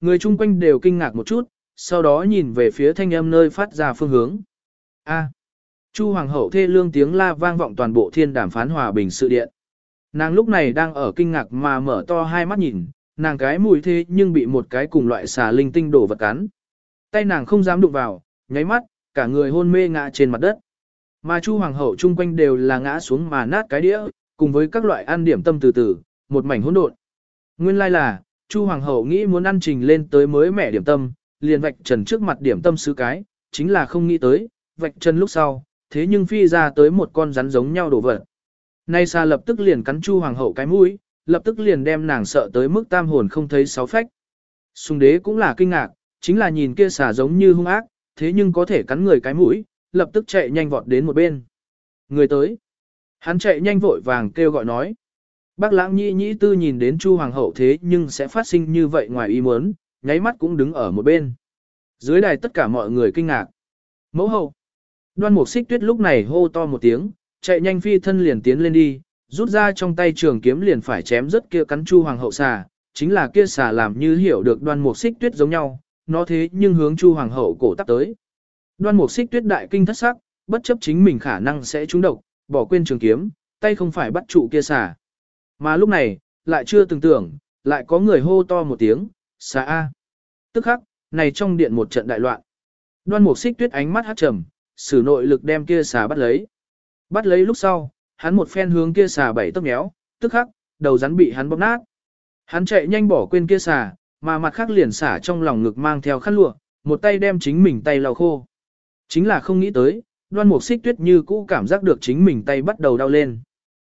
Người chung quanh đều kinh ngạc một chút, sau đó nhìn về phía thanh âm nơi phát ra phương hướng. A. Chu hoàng hậu thê lương tiếng la vang vọng toàn bộ thiên đàm phán hòa bình sự điện. Nàng lúc này đang ở kinh ngạc mà mở to hai mắt nhìn, nàng cái mùi thế nhưng bị một cái cùng loại xà linh tinh đổ vật cắn. Tay nàng không dám đụng vào, nháy mắt, cả người hôn mê ngã trên mặt đất. Mà Chu hoàng hậu chung quanh đều là ngã xuống mà nát cái đĩa, cùng với các loại ăn điểm tâm từ từ, một mảnh hỗn độn. Nguyên lai là, Chu hoàng hậu nghĩ muốn ăn trình lên tới mới mẻ điểm tâm, liền vạch trần trước mặt điểm tâm sứ cái, chính là không nghĩ tới, vạch trần lúc sau, thế nhưng phi ra tới một con rắn giống nhau đổ vật. Nay xa lập tức liền cắn Chu hoàng hậu cái mũi, lập tức liền đem nàng sợ tới mức tam hồn không thấy sáu phách. Sùng đế cũng là kinh ngạc, chính là nhìn kia xà giống như hung ác, thế nhưng có thể cắn người cái mũi, lập tức chạy nhanh vọt đến một bên. Người tới. Hắn chạy nhanh vội vàng kêu gọi nói. Bác lãng nhĩ nhĩ tư nhìn đến Chu Hoàng hậu thế nhưng sẽ phát sinh như vậy ngoài ý muốn, nháy mắt cũng đứng ở một bên. Dưới đài tất cả mọi người kinh ngạc. Mẫu hậu. Đoan mục xích tuyết lúc này hô to một tiếng, chạy nhanh phi thân liền tiến lên đi, rút ra trong tay trường kiếm liền phải chém rất kia cắn Chu Hoàng hậu xà, chính là kia xà làm như hiểu được đoan mục xích tuyết giống nhau, nó thế nhưng hướng Chu Hoàng hậu cổ tắp tới. Đoan mục xích tuyết đại kinh thất sắc, bất chấp chính mình khả năng sẽ trúng độc, bỏ quên trường kiếm, tay không phải bắt trụ kia xà. Mà lúc này, lại chưa từng tưởng, lại có người hô to một tiếng, xa A. Tức khắc, này trong điện một trận đại loạn. Đoan mục xích tuyết ánh mắt hát trầm, sử nội lực đem kia xà bắt lấy. Bắt lấy lúc sau, hắn một phen hướng kia xà bảy tấc méo, tức khắc, đầu rắn bị hắn bóp nát. Hắn chạy nhanh bỏ quên kia xà, mà mặt khác liền xả trong lòng ngực mang theo khăn lụa, một tay đem chính mình tay lau khô. Chính là không nghĩ tới, đoan mục xích tuyết như cũ cảm giác được chính mình tay bắt đầu đau lên.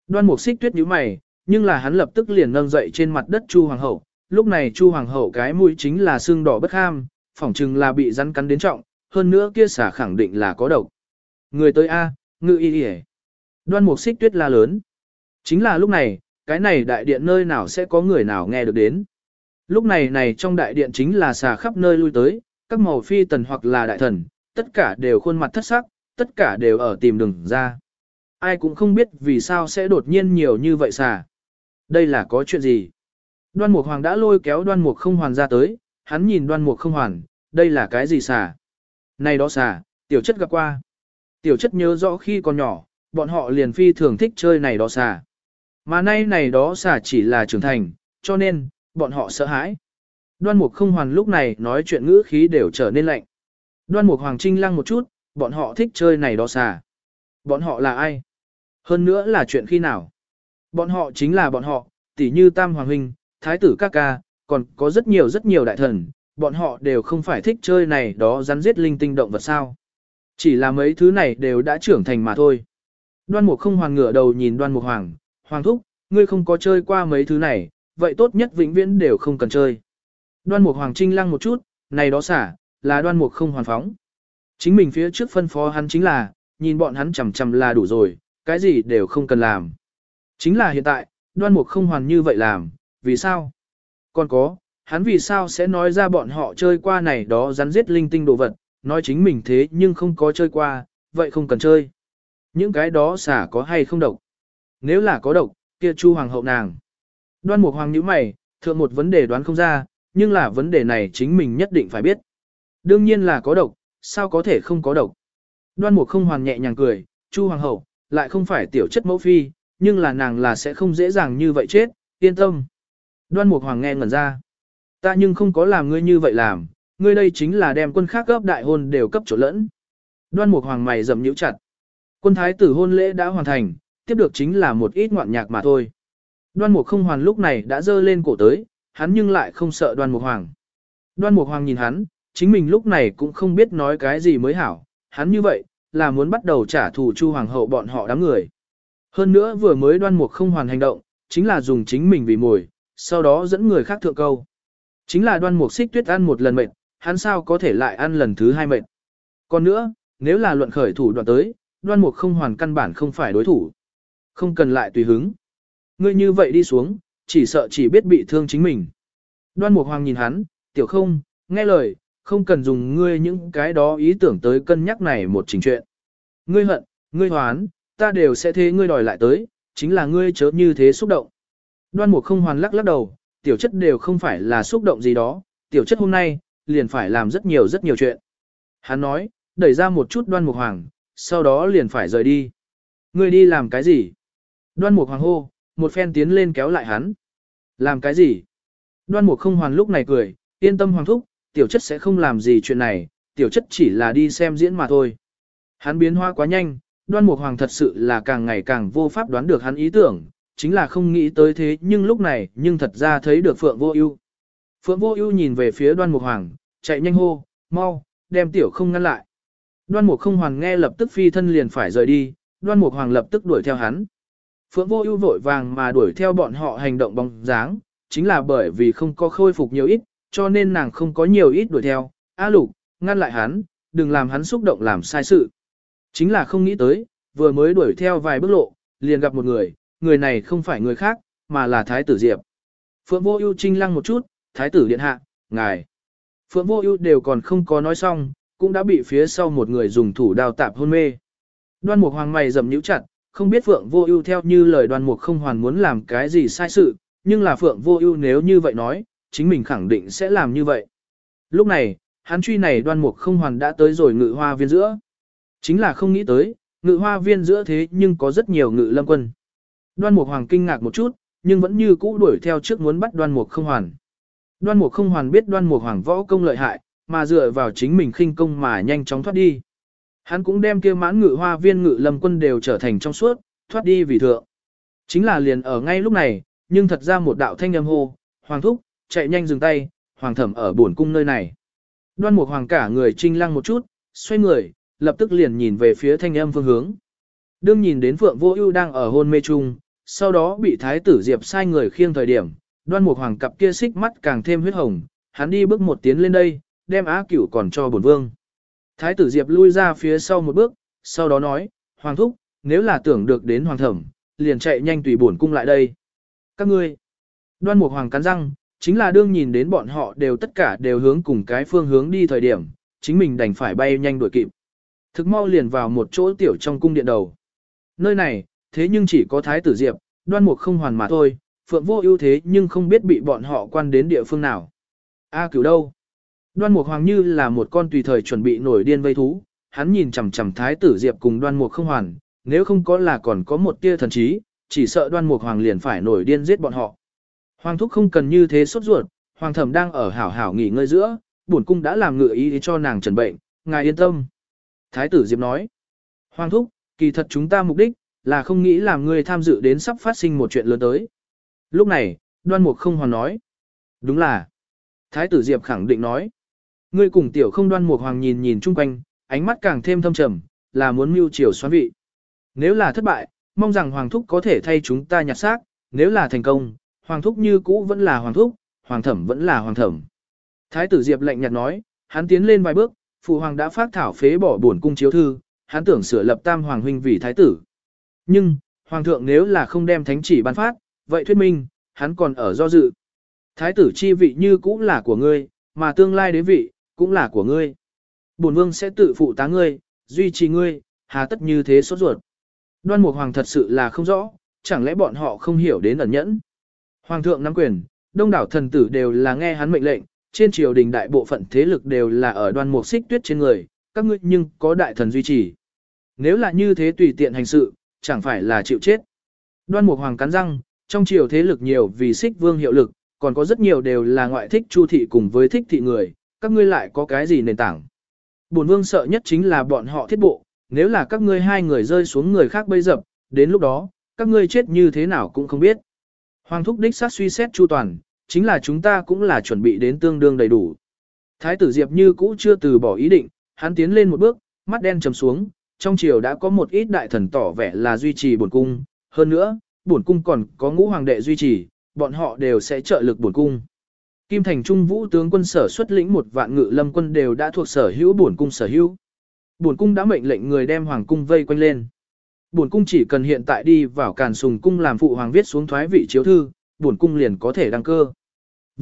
Đoan mục xích tuyết nhíu mày, nhưng là hắn lập tức liền nâng dậy trên mặt đất Chu Hoàng hậu, lúc này Chu Hoàng hậu cái mũi chính là xương đỏ bất ham, phỏng chừng là bị rắn cắn đến trọng, hơn nữa kia xả khẳng định là có độc. Người tới A, ngự y y Đoan mục xích tuyết la lớn. Chính là lúc này, cái này đại điện nơi nào sẽ có người nào nghe được đến. Lúc này này trong đại điện chính là xà khắp nơi lui tới, các màu phi tần hoặc là đại thần, tất cả đều khuôn mặt thất sắc, tất cả đều ở tìm đường ra. Ai cũng không biết vì sao sẽ đột nhiên nhiều như vậy xà. Đây là có chuyện gì? Đoan Mục Hoàng đã lôi kéo Đoan Mục không hoàn ra tới, hắn nhìn Đoan Mục không hoàn, đây là cái gì xà? Này đó xà, tiểu chất gặp qua. Tiểu chất nhớ rõ khi còn nhỏ, bọn họ liền phi thường thích chơi này đó xà. Mà nay này đó xà chỉ là trưởng thành, cho nên, bọn họ sợ hãi. Đoan Mục không hoàn lúc này nói chuyện ngữ khí đều trở nên lạnh. Đoan Mục Hoàng Trinh lăng một chút, bọn họ thích chơi này đó xà. Bọn họ là ai? Hơn nữa là chuyện khi nào? Bọn họ chính là bọn họ, tỷ như Tam Hoàng Huynh, Thái tử các ca, còn có rất nhiều rất nhiều đại thần, bọn họ đều không phải thích chơi này đó rắn giết linh tinh động vật sao. Chỉ là mấy thứ này đều đã trưởng thành mà thôi. Đoan Mục không hoàng ngửa đầu nhìn Đoan Mục Hoàng, Hoàng thúc, ngươi không có chơi qua mấy thứ này, vậy tốt nhất vĩnh viễn đều không cần chơi. Đoan Mục Hoàng trinh lăng một chút, này đó xả, là Đoan Mục không hoàn phóng. Chính mình phía trước phân phó hắn chính là, nhìn bọn hắn chằm chằm là đủ rồi, cái gì đều không cần làm. Chính là hiện tại, Đoan Mục không hoàn như vậy làm, vì sao? Còn có, hắn vì sao sẽ nói ra bọn họ chơi qua này đó rắn giết linh tinh đồ vật, nói chính mình thế nhưng không có chơi qua, vậy không cần chơi. Những cái đó xả có hay không độc? Nếu là có độc, kia Chu Hoàng hậu nàng. Đoan Mục Hoàng nhíu mày, thượng một vấn đề đoán không ra, nhưng là vấn đề này chính mình nhất định phải biết. Đương nhiên là có độc, sao có thể không có độc. Đoan Mục không hoàn nhẹ nhàng cười, Chu Hoàng hậu, lại không phải tiểu chất mẫu phi, nhưng là nàng là sẽ không dễ dàng như vậy chết, yên tâm. Đoan Mục Hoàng nghe ngẩn ra. Ta nhưng không có làm ngươi như vậy làm, ngươi đây chính là đem quân khác cấp đại hôn đều cấp chỗ lẫn. Đoan Mục Hoàng mày rậm nhíu chặt. Quân thái tử hôn lễ đã hoàn thành, tiếp được chính là một ít ngoạn nhạc mà thôi. Đoan Mục không hoàn lúc này đã dơ lên cổ tới, hắn nhưng lại không sợ Đoan Mục Hoàng. Đoan Mục Hoàng nhìn hắn, chính mình lúc này cũng không biết nói cái gì mới hảo, hắn như vậy, là muốn bắt đầu trả thù Chu Hoàng hậu bọn họ đám người. Hơn nữa vừa mới Đoan Mục không hoàn hành động, chính là dùng chính mình vì mồi, sau đó dẫn người khác thượng câu. Chính là Đoan Mục xích tuyết ăn một lần mệt, hắn sao có thể lại ăn lần thứ hai mệt. Còn nữa, nếu là luận khởi thủ đoạn tới, Đoan Mục không hoàn căn bản không phải đối thủ. Không cần lại tùy hứng. Ngươi như vậy đi xuống, chỉ sợ chỉ biết bị thương chính mình. Đoan Mục Hoàng nhìn hắn, tiểu không, nghe lời, không cần dùng ngươi những cái đó ý tưởng tới cân nhắc này một trình chuyện. Ngươi hận, ngươi hoán, ta đều sẽ thế ngươi đòi lại tới, chính là ngươi chớ như thế xúc động. Đoan Mục không hoàn lắc lắc đầu, tiểu chất đều không phải là xúc động gì đó, tiểu chất hôm nay, liền phải làm rất nhiều rất nhiều chuyện. Hắn nói, đẩy ra một chút đoan mục hoàng, sau đó liền phải rời đi. Ngươi đi làm cái gì? Đoan mục hoàng hô, một phen tiến lên kéo lại hắn. Làm cái gì? Đoan mục không hoàn lúc này cười, yên tâm hoàng thúc, tiểu chất sẽ không làm gì chuyện này, tiểu chất chỉ là đi xem diễn mà thôi. Hắn biến hoa quá nhanh, đoan mục hoàng thật sự là càng ngày càng vô pháp đoán được hắn ý tưởng, chính là không nghĩ tới thế nhưng lúc này nhưng thật ra thấy được Phượng Vô Ưu. Phượng Vô Ưu nhìn về phía đoan mục hoàng, chạy nhanh hô, mau, đem tiểu không ngăn lại. Đoan mục không hoàng nghe lập tức phi thân liền phải rời đi, đoan mục hoàng lập tức đuổi theo hắn. Phượng Vô Ưu vội vàng mà đuổi theo bọn họ hành động bóng dáng, chính là bởi vì không có khôi phục nhiều ít, cho nên nàng không có nhiều ít đuổi theo. A Lục, ngăn lại hắn, đừng làm hắn xúc động làm sai sự. Chính là không nghĩ tới, vừa mới đuổi theo vài bước lộ, liền gặp một người, người này không phải người khác, mà là Thái tử Diệp. Phượng Vô Ưu trinh lăng một chút, Thái tử điện hạ, ngài. Phượng Vô Ưu đều còn không có nói xong, cũng đã bị phía sau một người dùng thủ đao tạp hôn mê. Đoan Mục Hoàng mày rậm nhíu chặt, không biết Phượng Vô Ưu theo như lời Đoan Mục không hoàn muốn làm cái gì sai sự, nhưng là Phượng Vô Ưu nếu như vậy nói, chính mình khẳng định sẽ làm như vậy. Lúc này, hắn truy này Đoan Mục không hoàn đã tới rồi Ngự Hoa viên giữa. Chính là không nghĩ tới, Ngự Hoa viên giữa thế nhưng có rất nhiều ngự lâm quân. Đoan Mục Hoàng kinh ngạc một chút, nhưng vẫn như cũ đuổi theo trước muốn bắt Đoan Mục không hoàn. Đoan Mục không hoàn biết Đoan Mục Hoàng võ công lợi hại, mà dựa vào chính mình khinh công mà nhanh chóng thoát đi. Hắn cũng đem kia mãn ngự hoa viên ngự lâm quân đều trở thành trong suốt, thoát đi vì thượng. Chính là liền ở ngay lúc này, nhưng thật ra một đạo thanh âm hô, Hoàng thúc, chạy nhanh dừng tay, Hoàng thẩm ở buồn cung nơi này. Đoan Mục Hoàng cả người trinh lăng một chút, xoay người, lập tức liền nhìn về phía thanh âm phương hướng. Đương nhìn đến Phượng Vô Ưu đang ở hôn mê chung, sau đó bị thái tử Diệp sai người khiêng thời điểm, Đoan Mục Hoàng cặp kia xích mắt càng thêm huyết hồng, hắn đi bước một tiến lên đây, đem Á Cửu còn cho bổn vương. Thái tử Diệp lui ra phía sau một bước, sau đó nói, Hoàng thúc, nếu là tưởng được đến Hoàng thẩm, liền chạy nhanh tùy bổn cung lại đây. Các ngươi, đoan mục Hoàng cắn răng, chính là đương nhìn đến bọn họ đều tất cả đều hướng cùng cái phương hướng đi thời điểm, chính mình đành phải bay nhanh đuổi kịp. Thực mau liền vào một chỗ tiểu trong cung điện đầu. Nơi này, thế nhưng chỉ có Thái tử Diệp, đoan mục không hoàn mà thôi, phượng vô ưu thế nhưng không biết bị bọn họ quan đến địa phương nào. A cửu đâu? Đoan Mục Hoàng như là một con tùy thời chuẩn bị nổi điên vây thú, hắn nhìn chằm chằm Thái tử Diệp cùng Đoan Mục không hoàn, nếu không có là còn có một tia thần trí, chỉ sợ Đoan Mục Hoàng liền phải nổi điên giết bọn họ. Hoàng thúc không cần như thế sốt ruột, Hoàng thẩm đang ở hảo hảo nghỉ ngơi giữa, bổn cung đã làm ngựa ý cho nàng trần bệnh, ngài yên tâm. Thái tử Diệp nói, Hoàng thúc, kỳ thật chúng ta mục đích, là không nghĩ làm ngươi tham dự đến sắp phát sinh một chuyện lớn tới. Lúc này, Đoan Mục không hoàn nói, đúng là. Thái tử Diệp khẳng định nói, Ngươi cùng tiểu không đoan mục hoàng nhìn nhìn chung quanh, ánh mắt càng thêm thâm trầm, là muốn mưu triều xoán vị. Nếu là thất bại, mong rằng hoàng thúc có thể thay chúng ta nhặt xác, nếu là thành công, hoàng thúc như cũ vẫn là hoàng thúc, hoàng thẩm vẫn là hoàng thẩm. Thái tử Diệp lạnh nhạt nói, hắn tiến lên vài bước, phụ hoàng đã phát thảo phế bỏ bổn cung chiếu thư, hắn tưởng sửa lập tam hoàng huynh vì thái tử. Nhưng, hoàng thượng nếu là không đem thánh chỉ ban phát, vậy thuyết minh, hắn còn ở do dự. Thái tử chi vị như cũ là của ngươi, mà tương lai đế vị, cũng là của ngươi. Bổn vương sẽ tự phụ tá ngươi, duy trì ngươi, hà tất như thế sốt ruột. Đoan Mục Hoàng thật sự là không rõ, chẳng lẽ bọn họ không hiểu đến ẩn nhẫn. Hoàng thượng nắm quyền, đông đảo thần tử đều là nghe hắn mệnh lệnh, trên triều đình đại bộ phận thế lực đều là ở đoan mục xích tuyết trên người, các ngươi nhưng có đại thần duy trì. Nếu là như thế tùy tiện hành sự, chẳng phải là chịu chết. Đoan mục hoàng cắn răng, trong triều thế lực nhiều vì xích vương hiệu lực, còn có rất nhiều đều là ngoại thích chu thị cùng với thích thị người, các ngươi lại có cái gì nền tảng. Bổn vương sợ nhất chính là bọn họ thiết bộ, nếu là các ngươi hai người rơi xuống người khác bây dập, đến lúc đó, các ngươi chết như thế nào cũng không biết. Hoàng thúc đích sát suy xét chu toàn, chính là chúng ta cũng là chuẩn bị đến tương đương đầy đủ. Thái tử Diệp như cũ chưa từ bỏ ý định, hắn tiến lên một bước, mắt đen trầm xuống, trong triều đã có một ít đại thần tỏ vẻ là duy trì bổn cung, hơn nữa, bổn cung còn có ngũ hoàng đệ duy trì, bọn họ đều sẽ trợ lực bổn cung. Kim Thành Trung Vũ tướng quân sở xuất lĩnh một vạn ngự lâm quân đều đã thuộc sở hữu bổn cung sở hữu. Bổn cung đã mệnh lệnh người đem hoàng cung vây quanh lên. Bổn cung chỉ cần hiện tại đi vào Càn Sùng cung làm phụ hoàng viết xuống thoái vị chiếu thư, bổn cung liền có thể đăng cơ.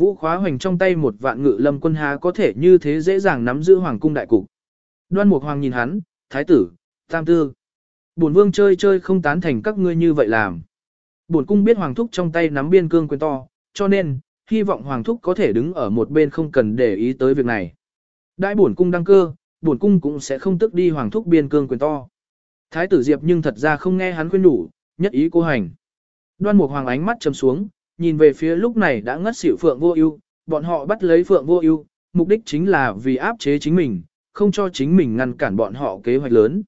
Vũ khóa hoành trong tay một vạn ngự lâm quân há có thể như thế dễ dàng nắm giữ hoàng cung đại cục. Đoan Mục Hoàng nhìn hắn, thái tử, tam tư. Bổn vương chơi chơi không tán thành các ngươi như vậy làm. Bổn cung biết hoàng thúc trong tay nắm biên cương quyền to, cho nên, hy vọng Hoàng Thúc có thể đứng ở một bên không cần để ý tới việc này. Đại bổn cung đăng cơ, bổn cung cũng sẽ không tức đi Hoàng Thúc biên cương quyền to. Thái tử Diệp nhưng thật ra không nghe hắn khuyên đủ, nhất ý cô hành. Đoan Mục Hoàng ánh mắt trầm xuống, nhìn về phía lúc này đã ngất xỉu Phượng Vô Ưu, bọn họ bắt lấy Phượng Vô Ưu, mục đích chính là vì áp chế chính mình, không cho chính mình ngăn cản bọn họ kế hoạch lớn.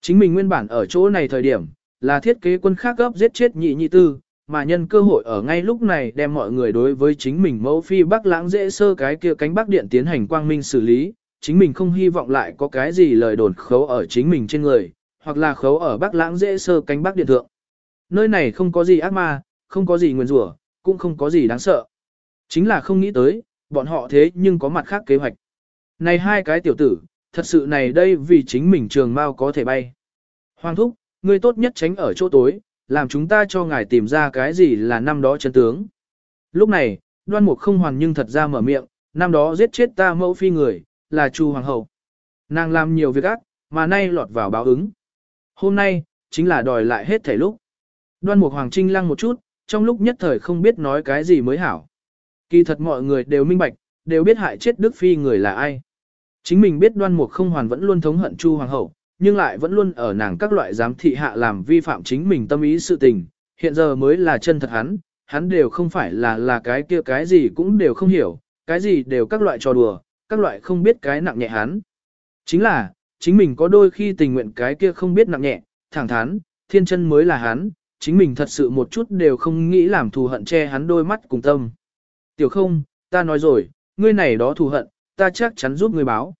Chính mình nguyên bản ở chỗ này thời điểm, là thiết kế quân khác gấp giết chết nhị nhị tư, mà nhân cơ hội ở ngay lúc này đem mọi người đối với chính mình mẫu phi bắc lãng dễ sơ cái kia cánh bắc điện tiến hành quang minh xử lý, chính mình không hy vọng lại có cái gì lời đồn khấu ở chính mình trên người, hoặc là khấu ở bắc lãng dễ sơ cánh bắc điện thượng. Nơi này không có gì ác ma, không có gì nguyên rủa, cũng không có gì đáng sợ. Chính là không nghĩ tới, bọn họ thế nhưng có mặt khác kế hoạch. Này hai cái tiểu tử, thật sự này đây vì chính mình trường mau có thể bay. Hoàng thúc, ngươi tốt nhất tránh ở chỗ tối, làm chúng ta cho ngài tìm ra cái gì là năm đó chân tướng. Lúc này, đoan mục không hoàn nhưng thật ra mở miệng, năm đó giết chết ta mẫu phi người, là Chu Hoàng hậu. Nàng làm nhiều việc ác, mà nay lọt vào báo ứng. Hôm nay, chính là đòi lại hết thể lúc. Đoan mục hoàng trinh lăng một chút, trong lúc nhất thời không biết nói cái gì mới hảo. Kỳ thật mọi người đều minh bạch, đều biết hại chết Đức Phi người là ai. Chính mình biết đoan mục không hoàn vẫn luôn thống hận Chu Hoàng hậu, nhưng lại vẫn luôn ở nàng các loại giám thị hạ làm vi phạm chính mình tâm ý sự tình, hiện giờ mới là chân thật hắn, hắn đều không phải là là cái kia cái gì cũng đều không hiểu, cái gì đều các loại trò đùa, các loại không biết cái nặng nhẹ hắn. Chính là, chính mình có đôi khi tình nguyện cái kia không biết nặng nhẹ, thẳng thắn, thiên chân mới là hắn, chính mình thật sự một chút đều không nghĩ làm thù hận che hắn đôi mắt cùng tâm. Tiểu không, ta nói rồi, ngươi này đó thù hận, ta chắc chắn giúp ngươi báo.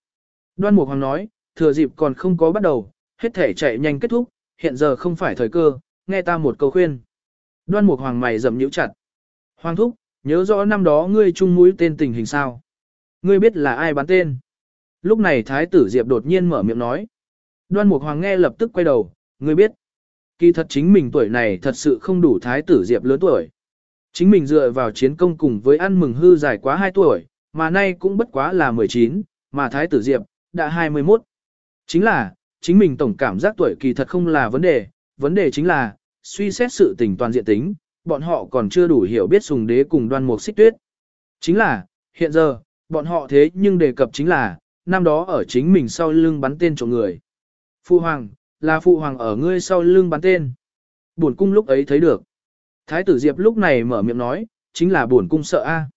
Đoan Mục Hoàng nói, thừa dịp còn không có bắt đầu, hết thể chạy nhanh kết thúc, hiện giờ không phải thời cơ, nghe ta một câu khuyên. Đoan Mục Hoàng mày rậm nhíu chặt. Hoàng thúc, nhớ rõ năm đó ngươi chung mũi tên tình hình sao? Ngươi biết là ai bán tên? Lúc này Thái tử Diệp đột nhiên mở miệng nói. Đoan Mục Hoàng nghe lập tức quay đầu, ngươi biết. Kỳ thật chính mình tuổi này thật sự không đủ Thái tử Diệp lớn tuổi. Chính mình dựa vào chiến công cùng với ăn mừng hư dài quá 2 tuổi, mà nay cũng bất quá là 19, mà Thái tử Diệp, đã 21. Chính là, chính mình tổng cảm giác tuổi kỳ thật không là vấn đề, vấn đề chính là, suy xét sự tình toàn diện tính, bọn họ còn chưa đủ hiểu biết sùng đế cùng đoan mục xích tuyết. Chính là, hiện giờ, bọn họ thế nhưng đề cập chính là, năm đó ở chính mình sau lưng bắn tên trộm người. phu hoàng, là phụ hoàng ở ngươi sau lưng bắn tên. Bổn cung lúc ấy thấy được. Thái tử Diệp lúc này mở miệng nói, chính là bổn cung sợ a. À.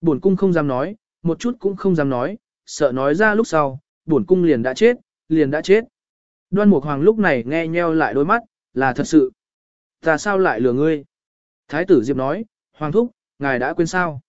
Bổn cung không dám nói, một chút cũng không dám nói, sợ nói ra lúc sau, bổn cung liền đã chết, liền đã chết. Đoan Mục Hoàng lúc này nghe nheo lại đôi mắt, là thật sự. Ta sao lại lừa ngươi? Thái tử Diệp nói, Hoàng thúc, ngài đã quên sao?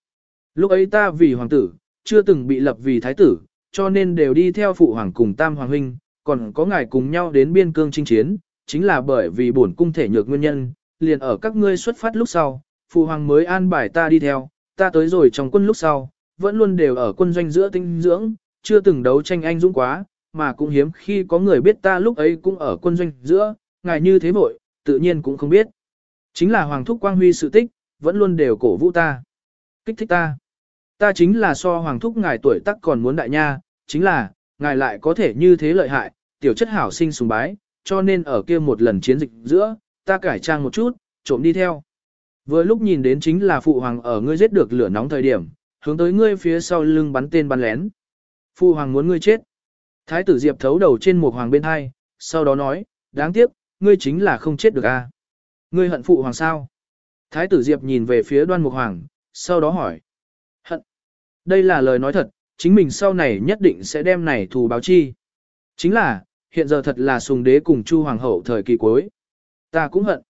Lúc ấy ta vì hoàng tử, chưa từng bị lập vì thái tử, cho nên đều đi theo phụ hoàng cùng tam hoàng huynh, còn có ngài cùng nhau đến biên cương chinh chiến, chính là bởi vì bổn cung thể nhược nguyên nhân, liền ở các ngươi xuất phát lúc sau, phụ hoàng mới an bài ta đi theo, ta tới rồi trong quân lúc sau, vẫn luôn đều ở quân doanh giữa tinh dưỡng, chưa từng đấu tranh anh dũng quá, mà cũng hiếm khi có người biết ta lúc ấy cũng ở quân doanh giữa, ngài như thế vội, tự nhiên cũng không biết. Chính là Hoàng Thúc Quang Huy sự tích, vẫn luôn đều cổ vũ ta, kích thích ta. Ta chính là so Hoàng Thúc ngài tuổi tác còn muốn đại nha, chính là, ngài lại có thể như thế lợi hại, tiểu chất hảo sinh sùng bái, cho nên ở kia một lần chiến dịch giữa, ta cải trang một chút, trộm đi theo. Vừa lúc nhìn đến chính là phụ hoàng ở ngươi giết được lửa nóng thời điểm, hướng tới ngươi phía sau lưng bắn tên bắn lén. Phụ hoàng muốn ngươi chết. Thái tử Diệp thấu đầu trên một hoàng bên hai, sau đó nói, đáng tiếc, ngươi chính là không chết được a. Ngươi hận phụ hoàng sao? Thái tử Diệp nhìn về phía đoan mục hoàng, sau đó hỏi. Hận. Đây là lời nói thật, chính mình sau này nhất định sẽ đem này thù báo chi. Chính là, hiện giờ thật là sùng đế cùng chu hoàng hậu thời kỳ cuối. Ta cũng hận.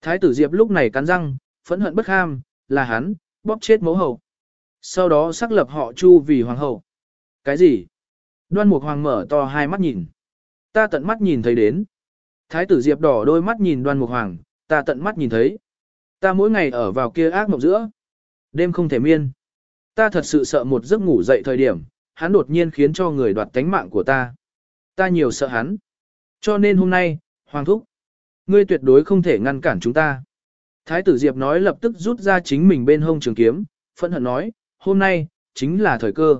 Thái tử Diệp lúc này cắn răng, phẫn hận bất ham, là hắn, bóp chết mẫu hậu. Sau đó xác lập họ chu vì hoàng hậu. Cái gì? Đoan Mục Hoàng mở to hai mắt nhìn. Ta tận mắt nhìn thấy đến. Thái tử Diệp đỏ đôi mắt nhìn Đoan Mục Hoàng, ta tận mắt nhìn thấy. Ta mỗi ngày ở vào kia ác mộng giữa. Đêm không thể miên. Ta thật sự sợ một giấc ngủ dậy thời điểm, hắn đột nhiên khiến cho người đoạt tánh mạng của ta. Ta nhiều sợ hắn. Cho nên hôm nay, Hoàng Thúc, ngươi tuyệt đối không thể ngăn cản chúng ta. Thái tử Diệp nói lập tức rút ra chính mình bên hông trường kiếm, phẫn hận nói, hôm nay, chính là thời cơ.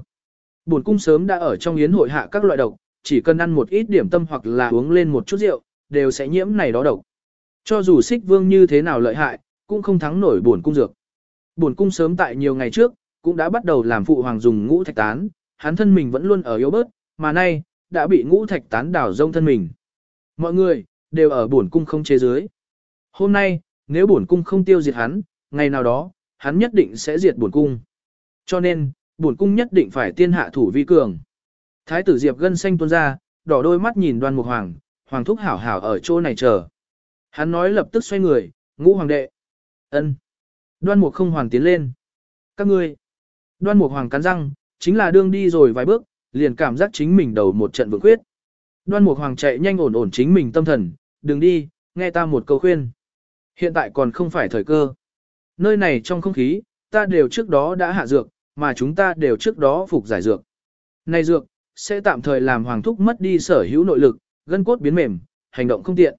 Bổn cung sớm đã ở trong yến hội hạ các loại độc, chỉ cần ăn một ít điểm tâm hoặc là uống lên một chút rượu, đều sẽ nhiễm này đó độc. Cho dù xích vương như thế nào lợi hại, cũng không thắng nổi bổn cung dược. Bổn cung sớm tại nhiều ngày trước, cũng đã bắt đầu làm phụ hoàng dùng ngũ thạch tán, hắn thân mình vẫn luôn ở yếu bớt, mà nay, đã bị ngũ thạch tán đảo rông thân mình. Mọi người, đều ở bổn cung không chế dưới. Hôm nay, nếu bổn cung không tiêu diệt hắn, ngày nào đó, hắn nhất định sẽ diệt bổn cung. Cho nên, bổn cung nhất định phải tiên hạ thủ vi cường. Thái tử Diệp gân xanh tuôn ra, đỏ đôi mắt nhìn đoan mục hoàng, hoàng thúc hảo hảo ở chỗ này chờ. Hắn nói lập tức xoay người, ngũ hoàng đệ. ân. Đoan mục không hoàng tiến lên. Các ngươi. Đoan mục hoàng cắn răng, chính là đương đi rồi vài bước, liền cảm giác chính mình đầu một trận vượng quyết. Đoan mục hoàng chạy nhanh ổn ổn chính mình tâm thần, đừng đi, nghe ta một câu khuyên. Hiện tại còn không phải thời cơ. Nơi này trong không khí, ta đều trước đó đã hạ dược, mà chúng ta đều trước đó phục giải dược. Này dược, sẽ tạm thời làm Hoàng Thúc mất đi sở hữu nội lực, gân cốt biến mềm, hành động không tiện.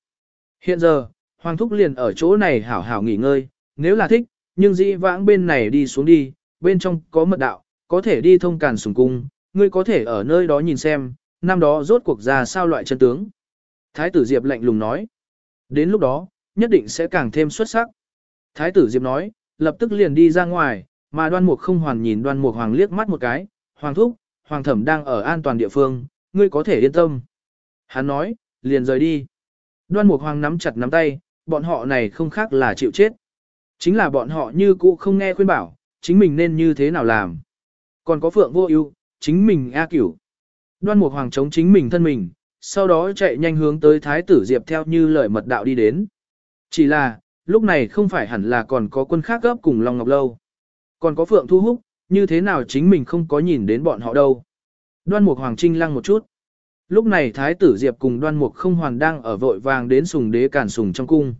Hiện giờ, Hoàng Thúc liền ở chỗ này hảo hảo nghỉ ngơi, nếu là thích, nhưng dĩ vãng bên này đi xuống đi, bên trong có mật đạo, có thể đi thông càn sùng cung, ngươi có thể ở nơi đó nhìn xem, năm đó rốt cuộc ra sao loại chân tướng. Thái tử Diệp lạnh lùng nói, đến lúc đó, nhất định sẽ càng thêm xuất sắc. Thái tử Diệp nói, lập tức liền đi ra ngoài, mà đoan mục không hoàn nhìn đoan mục hoàng liếc mắt một cái, hoàng thúc, hoàng thẩm đang ở an toàn địa phương, ngươi có thể yên tâm. Hắn nói, liền rời đi. Đoan mục hoàng nắm chặt nắm tay, bọn họ này không khác là chịu chết. Chính là bọn họ như cũ không nghe khuyên bảo, chính mình nên như thế nào làm. Còn có phượng vô ưu, chính mình A cửu. Đoan mục hoàng chống chính mình thân mình, sau đó chạy nhanh hướng tới thái tử Diệp theo như lời mật đạo đi đến. Chỉ là, lúc này không phải hẳn là còn có quân khác gấp cùng Long Ngọc Lâu. Còn có Phượng Thu Húc, như thế nào chính mình không có nhìn đến bọn họ đâu. Đoan Mục Hoàng Trinh lăng một chút. Lúc này Thái tử Diệp cùng Đoan Mục không hoàn đang ở vội vàng đến sùng đế cản sùng trong cung.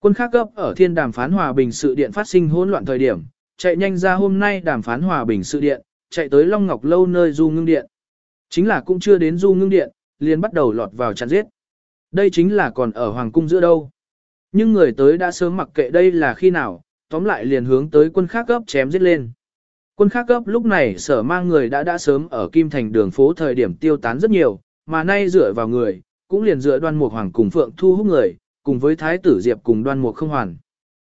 Quân khác gấp ở thiên đàm phán hòa bình sự điện phát sinh hỗn loạn thời điểm, chạy nhanh ra hôm nay đàm phán hòa bình sự điện, chạy tới Long Ngọc Lâu nơi du ngưng điện. Chính là cũng chưa đến du ngưng điện, liền bắt đầu lọt vào chặn giết. Đây chính là còn ở Hoàng cung giữa đâu. Nhưng người tới đã sớm mặc kệ đây là khi nào, tóm lại liền hướng tới quân khác gấp chém giết lên. Quân khác gấp lúc này sở mang người đã đã sớm ở Kim Thành đường phố thời điểm tiêu tán rất nhiều, mà nay dựa vào người, cũng liền dựa đoan mục hoàng cùng phượng thu hút người, cùng với thái tử diệp cùng đoan mục không hoàn.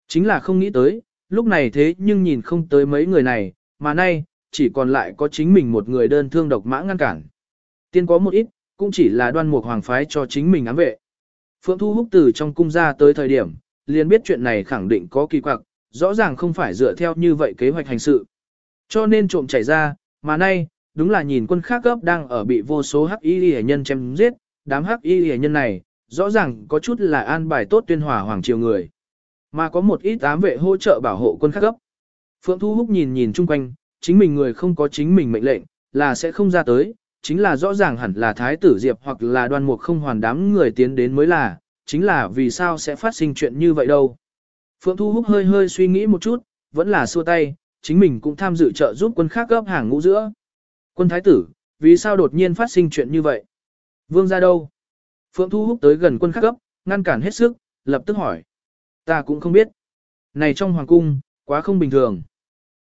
Chính là không nghĩ tới, lúc này thế nhưng nhìn không tới mấy người này, mà nay, chỉ còn lại có chính mình một người đơn thương độc mã ngăn cản. Tiên có một ít, cũng chỉ là đoan mục hoàng phái cho chính mình ám vệ. Phượng Thu Húc từ trong cung ra tới thời điểm, liền biết chuyện này khẳng định có kỳ quặc, rõ ràng không phải dựa theo như vậy kế hoạch hành sự. Cho nên trộm chảy ra, mà nay, đúng là nhìn quân khác gấp đang ở bị vô số hắc y hệ nhân chém giết, đám hắc y hệ nhân này, rõ ràng có chút là an bài tốt tuyên hòa hoàng triều người. Mà có một ít ám vệ hỗ trợ bảo hộ quân khác gấp. Phượng Thu Húc nhìn nhìn chung quanh, chính mình người không có chính mình mệnh lệnh, là sẽ không ra tới, chính là rõ ràng hẳn là thái tử Diệp hoặc là đoan mục không hoàn đám người tiến đến mới là, chính là vì sao sẽ phát sinh chuyện như vậy đâu. Phượng Thu Húc hơi hơi suy nghĩ một chút, vẫn là xua tay, chính mình cũng tham dự trợ giúp quân khác gấp hàng ngũ giữa. Quân thái tử, vì sao đột nhiên phát sinh chuyện như vậy? Vương ra đâu? Phượng Thu Húc tới gần quân khác gấp, ngăn cản hết sức, lập tức hỏi. Ta cũng không biết. Này trong hoàng cung, quá không bình thường.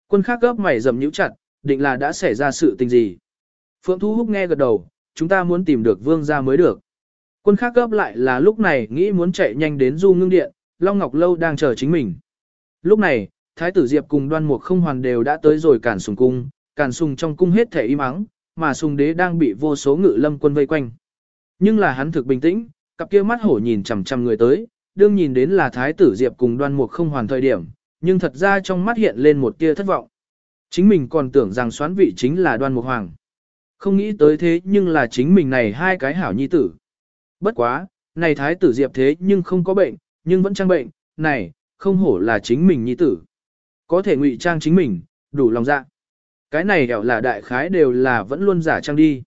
Quân khác gấp mày dầm nhíu chặt, định là đã xảy ra sự tình gì. Phượng Thu Húc nghe gật đầu, chúng ta muốn tìm được vương gia mới được. Quân khác gấp lại là lúc này nghĩ muốn chạy nhanh đến du ngưng điện, Long Ngọc Lâu đang chờ chính mình. Lúc này, Thái tử Diệp cùng đoan mục không hoàn đều đã tới rồi cản sùng cung, cản sùng trong cung hết thể im ắng, mà sùng đế đang bị vô số ngự lâm quân vây quanh. Nhưng là hắn thực bình tĩnh, cặp kia mắt hổ nhìn chằm chằm người tới, đương nhìn đến là Thái tử Diệp cùng đoan mục không hoàn thời điểm, nhưng thật ra trong mắt hiện lên một tia thất vọng. Chính mình còn tưởng rằng xoán vị chính là đoan mục hoàng. Không nghĩ tới thế nhưng là chính mình này hai cái hảo nhi tử. Bất quá, này thái tử diệp thế nhưng không có bệnh, nhưng vẫn trang bệnh, này, không hổ là chính mình nhi tử. Có thể ngụy trang chính mình, đủ lòng dạ. Cái này hẻo là đại khái đều là vẫn luôn giả trang đi.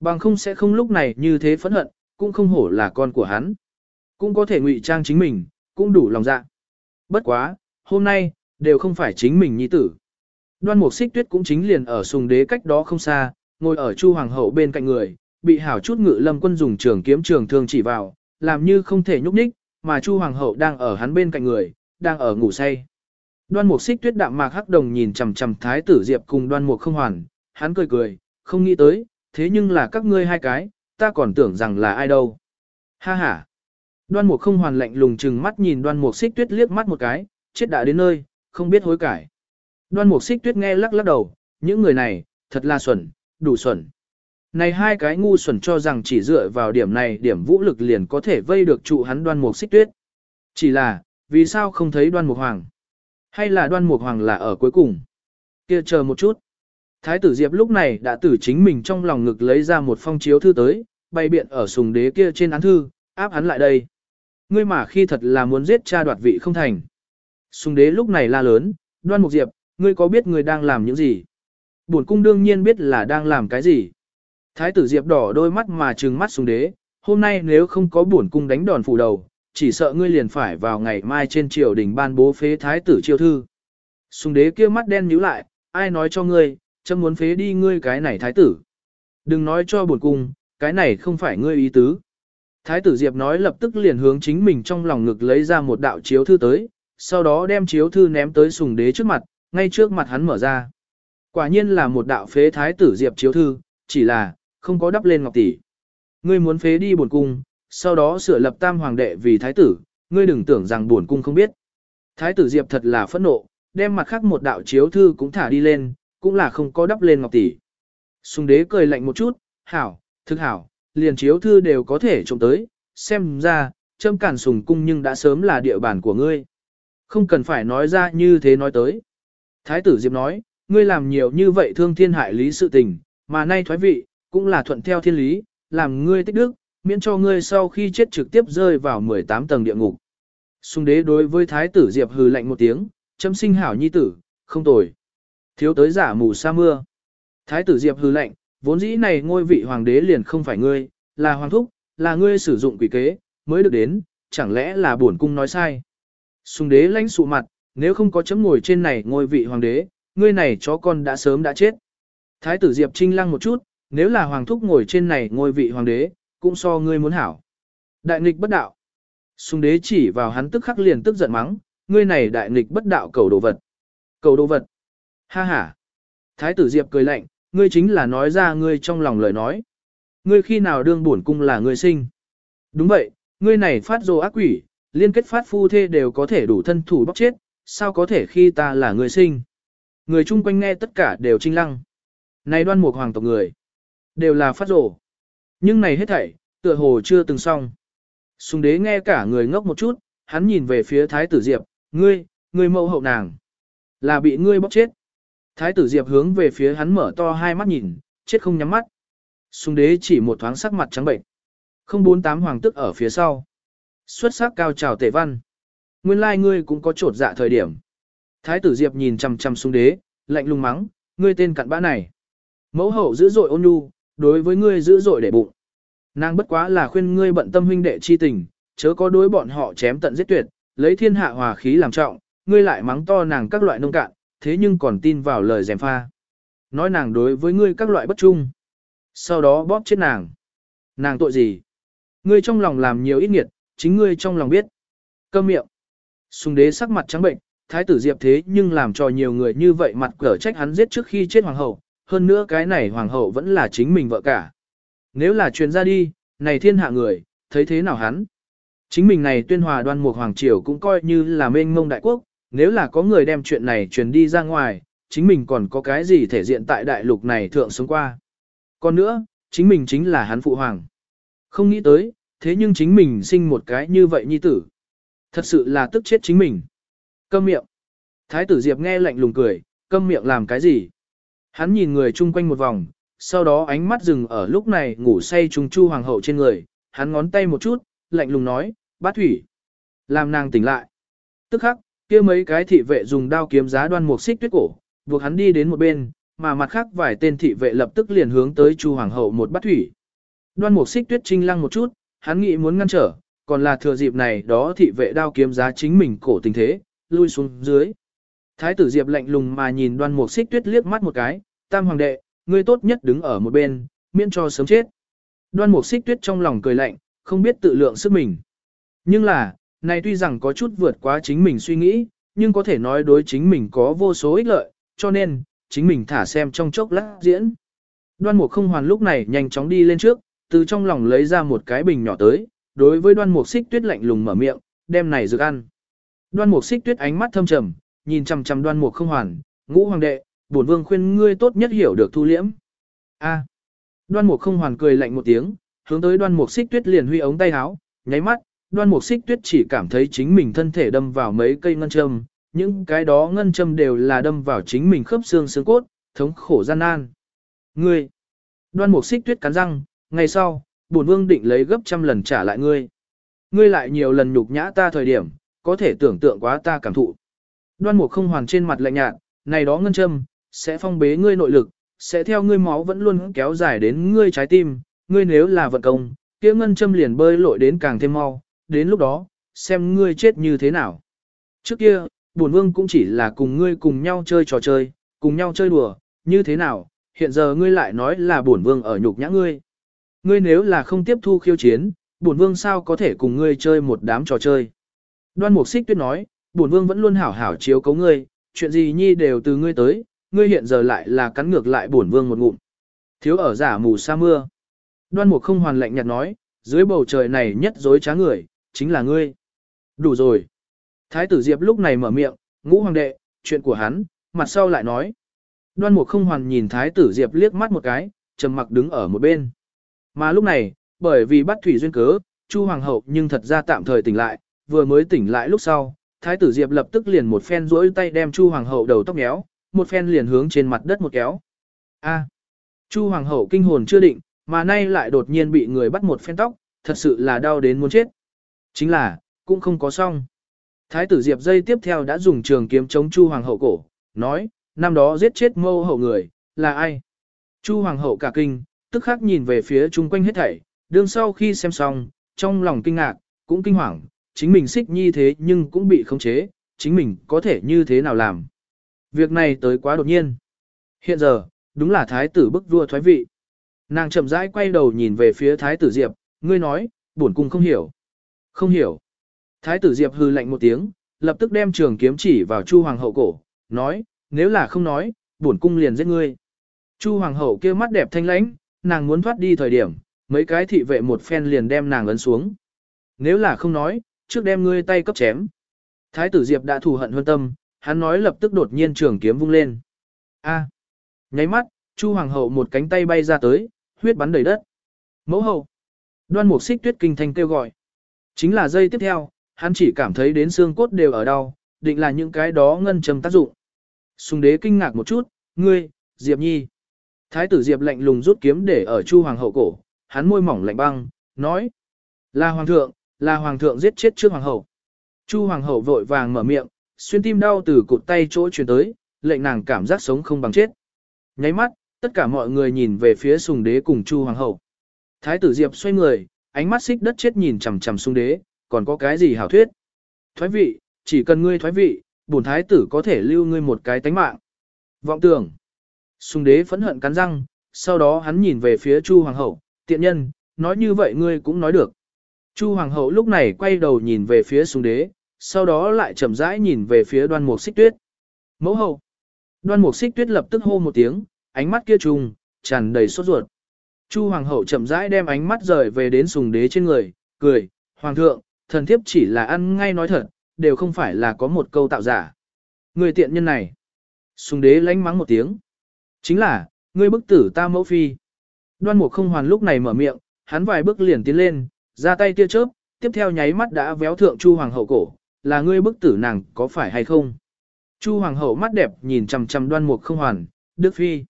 Bằng không sẽ không lúc này như thế phẫn hận, cũng không hổ là con của hắn. Cũng có thể ngụy trang chính mình, cũng đủ lòng dạ. Bất quá, hôm nay, đều không phải chính mình nhi tử. Đoan mục xích tuyết cũng chính liền ở sùng đế cách đó không xa, ngồi ở chu hoàng hậu bên cạnh người, bị hảo chút ngự lâm quân dùng trường kiếm trường thương chỉ vào, làm như không thể nhúc nhích, mà chu hoàng hậu đang ở hắn bên cạnh người, đang ở ngủ say. Đoan mục xích tuyết đạm mạc hắc đồng nhìn chằm chằm thái tử diệp cùng đoan mục không hoàn, hắn cười cười, không nghĩ tới, thế nhưng là các ngươi hai cái, ta còn tưởng rằng là ai đâu. Ha ha. Đoan mục không hoàn lạnh lùng chừng mắt nhìn đoan mục xích tuyết liếc mắt một cái, chết đã đến nơi, không biết hối cải. Đoan mục xích tuyết nghe lắc lắc đầu, những người này, thật là xuẩn, đủ xuẩn. Này hai cái ngu xuẩn cho rằng chỉ dựa vào điểm này điểm vũ lực liền có thể vây được trụ hắn đoan mục xích tuyết. Chỉ là, vì sao không thấy đoan mục hoàng? Hay là đoan mục hoàng là ở cuối cùng? kia chờ một chút. Thái tử Diệp lúc này đã tử chính mình trong lòng ngực lấy ra một phong chiếu thư tới, bày biện ở sùng đế kia trên án thư, áp hắn lại đây. Ngươi mà khi thật là muốn giết cha đoạt vị không thành. Sùng đế lúc này la lớn, đoan mục Diệp, ngươi có biết ngươi đang làm những gì? Bổn cung đương nhiên biết là đang làm cái gì. Thái tử Diệp đỏ đôi mắt mà trừng mắt sùng đế, hôm nay nếu không có bổn cung đánh đòn phủ đầu, chỉ sợ ngươi liền phải vào ngày mai trên triều đình ban bố phế thái tử chiêu thư. Sùng đế kia mắt đen nhíu lại, ai nói cho ngươi, chấm muốn phế đi ngươi cái này thái tử. Đừng nói cho buồn cung, cái này không phải ngươi ý tứ. Thái tử Diệp nói lập tức liền hướng chính mình trong lòng ngực lấy ra một đạo chiếu thư tới, sau đó đem chiếu thư ném tới sùng đế trước mặt, ngay trước mặt hắn mở ra. Quả nhiên là một đạo phế thái tử Diệp chiếu thư, chỉ là, không có đắp lên ngọc tỷ. Ngươi muốn phế đi buồn cung, sau đó sửa lập tam hoàng đệ vì thái tử, ngươi đừng tưởng rằng buồn cung không biết. Thái tử Diệp thật là phẫn nộ, đem mặt khác một đạo chiếu thư cũng thả đi lên, cũng là không có đắp lên ngọc tỷ. Sùng đế cười lạnh một chút, hảo, thực hảo, liền chiếu thư đều có thể trộm tới, xem ra, châm cản sùng cung nhưng đã sớm là địa bàn của ngươi. Không cần phải nói ra như thế nói tới. Thái tử Diệp nói, ngươi làm nhiều như vậy thương thiên hại lý sự tình, mà nay thoái vị, cũng là thuận theo thiên lý, làm ngươi tích đức, miễn cho ngươi sau khi chết trực tiếp rơi vào 18 tầng địa ngục. Xung đế đối với thái tử Diệp hừ lạnh một tiếng, châm sinh hảo nhi tử, không tồi. Thiếu tới giả mù sa mưa. Thái tử Diệp hừ lạnh vốn dĩ này ngôi vị hoàng đế liền không phải ngươi, là hoàng thúc, là ngươi sử dụng quỷ kế, mới được đến, chẳng lẽ là bổn cung nói sai. Sùng đế lãnh sụ mặt, nếu không có chấm ngồi trên này ngôi vị hoàng đế, ngươi này chó con đã sớm đã chết. Thái tử Diệp trinh lăng một chút, nếu là hoàng thúc ngồi trên này ngôi vị hoàng đế, cũng so ngươi muốn hảo. Đại nghịch bất đạo. Sùng đế chỉ vào hắn tức khắc liền tức giận mắng, ngươi này đại nghịch bất đạo cầu đồ vật. Cầu đồ vật. Ha ha. Thái tử Diệp cười lạnh, ngươi chính là nói ra ngươi trong lòng lời nói. Ngươi khi nào đương bổn cung là ngươi sinh. Đúng vậy, ngươi này phát dồ ác quỷ, liên kết phát phu thê đều có thể đủ thân thủ bóc chết, sao có thể khi ta là người sinh. Người chung quanh nghe tất cả đều trinh lăng. Này đoan mục hoàng tộc người, đều là phát rổ. Nhưng này hết thảy, tựa hồ chưa từng xong. Sùng đế nghe cả người ngốc một chút, hắn nhìn về phía thái tử Diệp, ngươi, ngươi mẫu hậu nàng, là bị ngươi bóc chết. Thái tử Diệp hướng về phía hắn mở to hai mắt nhìn, chết không nhắm mắt. Sùng đế chỉ một thoáng sắc mặt trắng bệnh. Không bốn tám hoàng tức ở phía sau. Xuất sắc cao trào tề văn. Nguyên lai ngươi cũng có trột dạ thời điểm. Thái tử Diệp nhìn chằm chằm xuống đế, lạnh lùng mắng, ngươi tên cặn bã này. Mẫu hậu dữ dội ôn nhu, đối với ngươi dữ dội để bụng. Nàng bất quá là khuyên ngươi bận tâm huynh đệ chi tình, chớ có đối bọn họ chém tận giết tuyệt, lấy thiên hạ hòa khí làm trọng, ngươi lại mắng to nàng các loại nông cạn, thế nhưng còn tin vào lời dèm pha. Nói nàng đối với ngươi các loại bất trung. Sau đó bóp chết nàng. Nàng tội gì? Ngươi trong lòng làm nhiều ít nghiệt, chính ngươi trong lòng biết. Câm miệng. Sùng đế sắc mặt trắng bệnh, thái tử diệp thế nhưng làm cho nhiều người như vậy mặt cở trách hắn giết trước khi chết hoàng hậu. Hơn nữa cái này hoàng hậu vẫn là chính mình vợ cả. Nếu là truyền ra đi, này thiên hạ người, thấy thế nào hắn? Chính mình này tuyên hòa đoan mục hoàng triều cũng coi như là mênh mông đại quốc, nếu là có người đem chuyện này truyền đi ra ngoài, chính mình còn có cái gì thể diện tại đại lục này thượng sống qua. Còn nữa, chính mình chính là hắn phụ hoàng. Không nghĩ tới, thế nhưng chính mình sinh một cái như vậy nhi tử. Thật sự là tức chết chính mình. Câm miệng. Thái tử Diệp nghe lạnh lùng cười, câm miệng làm cái gì? Hắn nhìn người chung quanh một vòng, sau đó ánh mắt dừng ở lúc này ngủ say trùng chu hoàng hậu trên người, hắn ngón tay một chút, lạnh lùng nói, bát thủy. Làm nàng tỉnh lại. Tức khắc, kia mấy cái thị vệ dùng đao kiếm giá đoan mục xích tuyết cổ, buộc hắn đi đến một bên, mà mặt khác vài tên thị vệ lập tức liền hướng tới Chu hoàng hậu một bát thủy. Đoan mục xích tuyết trinh lăng một chút, hắn nghĩ muốn ngăn trở, còn là thừa dịp này đó thị vệ đao kiếm giá chính mình cổ tình thế, lui xuống dưới. Thái tử Diệp lạnh lùng mà nhìn đoan mục xích tuyết liếc mắt một cái, tam hoàng đệ, ngươi tốt nhất đứng ở một bên, miễn cho sớm chết. Đoan mục xích tuyết trong lòng cười lạnh, không biết tự lượng sức mình. Nhưng là, này tuy rằng có chút vượt quá chính mình suy nghĩ, nhưng có thể nói đối chính mình có vô số ích lợi, cho nên, chính mình thả xem trong chốc lát diễn. Đoan mục không hoàn lúc này nhanh chóng đi lên trước, từ trong lòng lấy ra một cái bình nhỏ tới, đối với đoan mục xích tuyết lạnh lùng mở miệng, đem này dược ăn. Đoan mục xích tuyết ánh mắt thâm trầm, nhìn chằm chằm đoan mục không hoàn, Ngũ hoàng đệ, bổn vương khuyên ngươi tốt nhất hiểu được thu liễm. A. Đoan Mục không hoàn cười lạnh một tiếng, hướng tới Đoan Mục Xích Tuyết liền huy ống tay áo, nháy mắt, Đoan Mục Xích Tuyết chỉ cảm thấy chính mình thân thể đâm vào mấy cây ngân châm, những cái đó ngân châm đều là đâm vào chính mình khớp xương xương cốt, thống khổ gian nan. Ngươi. Đoan Mục Xích Tuyết cắn răng, ngày sau, bổn vương định lấy gấp trăm lần trả lại ngươi. Ngươi lại nhiều lần nhục nhã ta thời điểm, có thể tưởng tượng quá ta cảm thụ. Đoan Mục không hoàn trên mặt lạnh nhạt, này đó ngân châm, sẽ phong bế ngươi nội lực, sẽ theo ngươi máu vẫn luôn kéo dài đến ngươi trái tim, ngươi nếu là vận công, kia ngân châm liền bơi lội đến càng thêm mau, đến lúc đó, xem ngươi chết như thế nào. Trước kia, bổn vương cũng chỉ là cùng ngươi cùng nhau chơi trò chơi, cùng nhau chơi đùa, như thế nào, hiện giờ ngươi lại nói là bổn vương ở nhục nhã ngươi. Ngươi nếu là không tiếp thu khiêu chiến, bổn vương sao có thể cùng ngươi chơi một đám trò chơi. Đoan Mục Xích Tuyết nói, bổn vương vẫn luôn hảo hảo chiếu cấu ngươi, chuyện gì nhi đều từ ngươi tới, ngươi hiện giờ lại là cắn ngược lại bổn vương một ngụm. Thiếu ở giả mù sa mưa. Đoan Mục không hoàn lạnh nhạt nói, dưới bầu trời này nhất dối trá người, chính là ngươi. Đủ rồi. Thái tử Diệp lúc này mở miệng, ngũ hoàng đệ, chuyện của hắn, mặt sau lại nói. Đoan Mục không hoàn nhìn Thái tử Diệp liếc mắt một cái, trầm mặc đứng ở một bên. Mà lúc này, bởi vì bắt thủy duyên cớ, Chu hoàng hậu nhưng thật ra tạm thời tỉnh lại, vừa mới tỉnh lại lúc sau, Thái tử Diệp lập tức liền một phen duỗi tay đem Chu hoàng hậu đầu tóc méo, một phen liền hướng trên mặt đất một kéo. A. Chu hoàng hậu kinh hồn chưa định, mà nay lại đột nhiên bị người bắt một phen tóc, thật sự là đau đến muốn chết. Chính là, cũng không có xong. Thái tử Diệp dây tiếp theo đã dùng trường kiếm chống Chu hoàng hậu cổ, nói, năm đó giết chết mâu hậu người, là ai? Chu hoàng hậu cả kinh, tức khắc nhìn về phía chung quanh hết thảy, đương sau khi xem xong, trong lòng kinh ngạc, cũng kinh hoàng, chính mình xích nhi thế nhưng cũng bị khống chế, chính mình có thể như thế nào làm. Việc này tới quá đột nhiên. Hiện giờ, đúng là thái tử bức vua thoái vị. Nàng chậm rãi quay đầu nhìn về phía thái tử Diệp, ngươi nói, bổn cung không hiểu. Không hiểu. Thái tử Diệp hư lạnh một tiếng, lập tức đem trường kiếm chỉ vào Chu hoàng hậu cổ, nói, nếu là không nói, bổn cung liền giết ngươi. Chu hoàng hậu kia mắt đẹp thanh lãnh, nàng muốn thoát đi thời điểm, mấy cái thị vệ một phen liền đem nàng ấn xuống. Nếu là không nói, trước đem ngươi tay cấp chém. Thái tử Diệp đã thù hận hơn tâm, hắn nói lập tức đột nhiên trường kiếm vung lên. A. Nháy mắt, Chu hoàng hậu một cánh tay bay ra tới, huyết bắn đầy đất. Mẫu hậu. Đoan Mục Xích Tuyết kinh thanh kêu gọi. Chính là giây tiếp theo, hắn chỉ cảm thấy đến xương cốt đều ở đau, định là những cái đó ngân châm tác dụng. Sùng đế kinh ngạc một chút, ngươi, Diệp Nhi. Thái tử Diệp lạnh lùng rút kiếm để ở Chu hoàng hậu cổ, hắn môi mỏng lạnh băng, nói: "Là hoàng thượng, là hoàng thượng giết chết trước hoàng hậu." Chu hoàng hậu vội vàng mở miệng, xuyên tim đau từ cụt tay chỗ truyền tới, lệnh nàng cảm giác sống không bằng chết. Nháy mắt, tất cả mọi người nhìn về phía Sùng đế cùng Chu hoàng hậu. Thái tử Diệp xoay người, ánh mắt xích đất chết nhìn chằm chằm Sùng đế, còn có cái gì hảo thuyết? Thoái vị, chỉ cần ngươi thoái vị, bổn thái tử có thể lưu ngươi một cái tánh mạng. Vọng tưởng. Sùng đế phẫn hận cắn răng, sau đó hắn nhìn về phía Chu Hoàng hậu, tiện nhân, nói như vậy ngươi cũng nói được. Chu Hoàng hậu lúc này quay đầu nhìn về phía sùng đế, sau đó lại chậm rãi nhìn về phía đoan mục xích tuyết. Mẫu hậu. Đoan mục xích tuyết lập tức hô một tiếng, ánh mắt kia trùng, tràn đầy sốt ruột. Chu Hoàng hậu chậm rãi đem ánh mắt rời về đến sùng đế trên người, cười, Hoàng thượng, thần thiếp chỉ là ăn ngay nói thật, đều không phải là có một câu tạo giả. Người tiện nhân này. Sùng đế lánh mắng một tiếng. Chính là, ngươi bức tử ta mẫu phi. Đoan mục không hoàn lúc này mở miệng, hắn vài bước liền tiến lên, ra tay tia chớp, tiếp theo nháy mắt đã véo thượng Chu Hoàng hậu cổ, là ngươi bức tử nàng có phải hay không? Chu Hoàng hậu mắt đẹp nhìn chằm chằm đoan mục không hoàn, Đức Phi.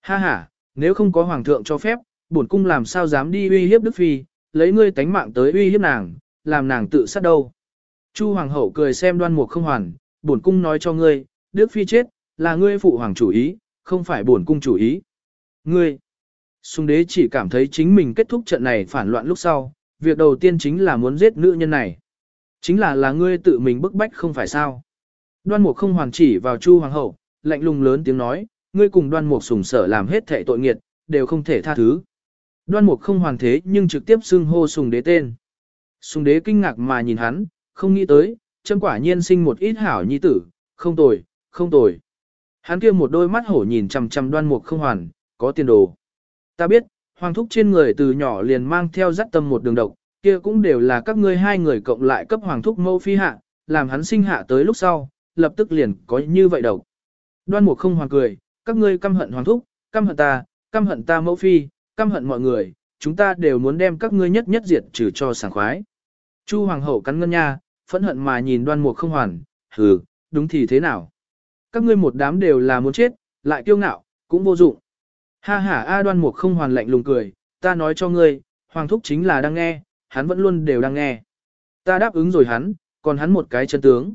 Ha ha, nếu không có Hoàng thượng cho phép, bổn cung làm sao dám đi uy hiếp Đức Phi, lấy ngươi tánh mạng tới uy hiếp nàng, làm nàng tự sát đâu. Chu Hoàng hậu cười xem đoan mục không hoàn, bổn cung nói cho ngươi, Đức Phi chết, là ngươi phụ hoàng chủ ý, không phải bổn cung chủ ý. Ngươi, sung đế chỉ cảm thấy chính mình kết thúc trận này phản loạn lúc sau, việc đầu tiên chính là muốn giết nữ nhân này. Chính là là ngươi tự mình bức bách không phải sao. Đoan mục không hoàn chỉ vào Chu Hoàng hậu, lạnh lùng lớn tiếng nói, ngươi cùng đoan mục sùng sở làm hết thệ tội nghiệt, đều không thể tha thứ. Đoan mục không hoàn thế nhưng trực tiếp xưng hô sùng đế tên. Sùng đế kinh ngạc mà nhìn hắn, không nghĩ tới, chân quả nhiên sinh một ít hảo nhi tử, không tồi, không tồi. Hắn kia một đôi mắt hổ nhìn chằm chằm đoan mục không hoàn, có tiền đồ. Ta biết, hoàng thúc trên người từ nhỏ liền mang theo dắt tâm một đường độc, kia cũng đều là các ngươi hai người cộng lại cấp hoàng thúc mâu phi hạ, làm hắn sinh hạ tới lúc sau, lập tức liền có như vậy độc. Đoan mục không Hoàn cười, các ngươi căm hận hoàng thúc, căm hận ta, căm hận ta mẫu phi, căm hận mọi người, chúng ta đều muốn đem các ngươi nhất nhất diệt trừ cho sảng khoái. Chu hoàng hậu cắn ngân nha, phẫn hận mà nhìn đoan mục không hoàn, hừ, đúng thì thế nào? Các ngươi một đám đều là muốn chết, lại kiêu ngạo, cũng vô dụng. Ha ha A đoan mục không hoàn lạnh lùng cười, ta nói cho ngươi, hoàng thúc chính là đang nghe, hắn vẫn luôn đều đang nghe. Ta đáp ứng rồi hắn, còn hắn một cái chân tướng.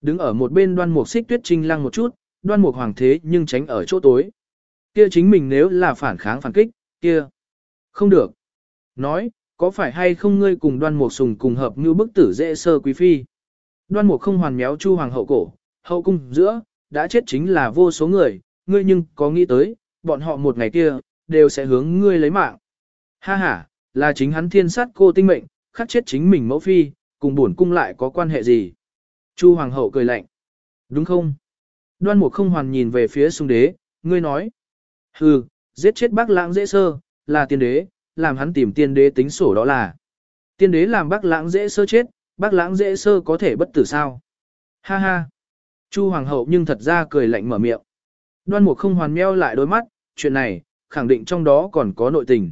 Đứng ở một bên đoan mục xích tuyết trinh lăng một chút, đoan mục hoàng thế nhưng tránh ở chỗ tối. Kia chính mình nếu là phản kháng phản kích, kia. Không được. Nói, có phải hay không ngươi cùng đoan mục sùng cùng hợp như bức tử dễ sơ quý phi. Đoan mục không hoàn méo chu hoàng hậu cổ, hậu cung giữa, đã chết chính là vô số người, ngươi nhưng có nghĩ tới, bọn họ một ngày kia, đều sẽ hướng ngươi lấy mạng. Ha ha, là chính hắn thiên sát cô tinh mệnh, khắc chết chính mình mẫu phi, cùng buồn cung lại có quan hệ gì? Chu hoàng hậu cười lạnh. Đúng không? Đoan mục không hoàn nhìn về phía sung đế, ngươi nói. Hừ, giết chết bác lãng dễ sơ, là tiên đế, làm hắn tìm tiên đế tính sổ đó là. Tiên đế làm bác lãng dễ sơ chết, bác lãng dễ sơ có thể bất tử sao? Ha ha. Chu hoàng hậu nhưng thật ra cười lạnh mở miệng. Đoan mục không hoàn meo lại đôi mắt, chuyện này, khẳng định trong đó còn có nội tình.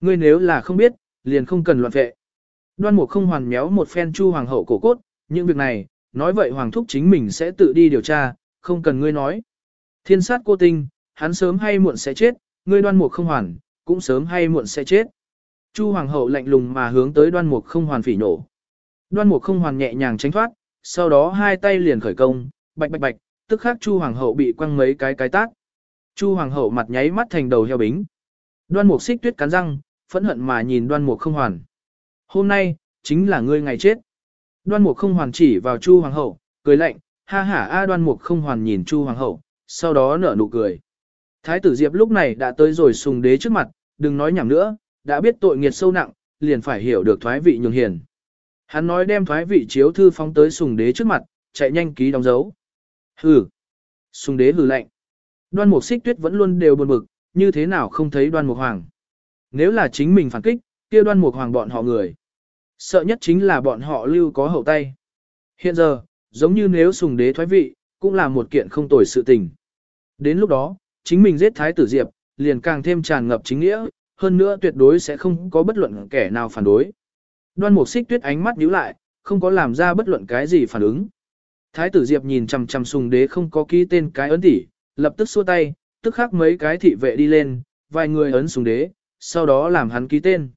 Ngươi nếu là không biết, liền không cần loạn vệ. Đoan mục không hoàn méo một phen chu hoàng hậu cổ cốt, những việc này, nói vậy hoàng thúc chính mình sẽ tự đi điều tra, không cần ngươi nói. Thiên sát cô tinh, hắn sớm hay muộn sẽ chết, ngươi đoan mục không hoàn, cũng sớm hay muộn sẽ chết. Chu hoàng hậu lạnh lùng mà hướng tới đoan mục không hoàn phỉ nổ. Đoan mục không hoàn nhẹ nhàng tránh thoát, sau đó hai tay liền khởi công, bạch bạch bạch, tức khắc chu hoàng hậu bị quăng mấy cái cái tác. Chu hoàng hậu mặt nháy mắt thành đầu heo bính. Đoan mục xích tuyết cắn răng, phẫn hận mà nhìn đoan mục không hoàn. Hôm nay, chính là ngươi ngày chết. Đoan mục không hoàn chỉ vào chu hoàng hậu, cười lạnh, ha ha a đoan mục không hoàn nhìn chu hoàng hậu, sau đó nở nụ cười. Thái tử Diệp lúc này đã tới rồi sùng đế trước mặt, đừng nói nhảm nữa, đã biết tội nghiệt sâu nặng, liền phải hiểu được thoái vị nhường hiền. Hắn nói đem thoái vị chiếu thư phóng tới sùng đế trước mặt, chạy nhanh ký đóng dấu. Hừ. Sùng đế hừ lạnh. Đoan mục xích tuyết vẫn luôn đều buồn bực, như thế nào không thấy đoan mục hoàng. Nếu là chính mình phản kích, kia đoan mục hoàng bọn họ người. Sợ nhất chính là bọn họ lưu có hậu tay. Hiện giờ, giống như nếu sùng đế thoái vị, cũng là một kiện không tồi sự tình. Đến lúc đó, chính mình giết thái tử diệp, liền càng thêm tràn ngập chính nghĩa, hơn nữa tuyệt đối sẽ không có bất luận kẻ nào phản đối. Đoan mục xích tuyết ánh mắt nhíu lại, không có làm ra bất luận cái gì phản ứng. Thái tử diệp nhìn chằm chằm sùng đế không có ký tên cái ấn tỉ, lập tức xua tay, tức khắc mấy cái thị vệ đi lên, vài người ấn sùng đế, sau đó làm hắn ký tên.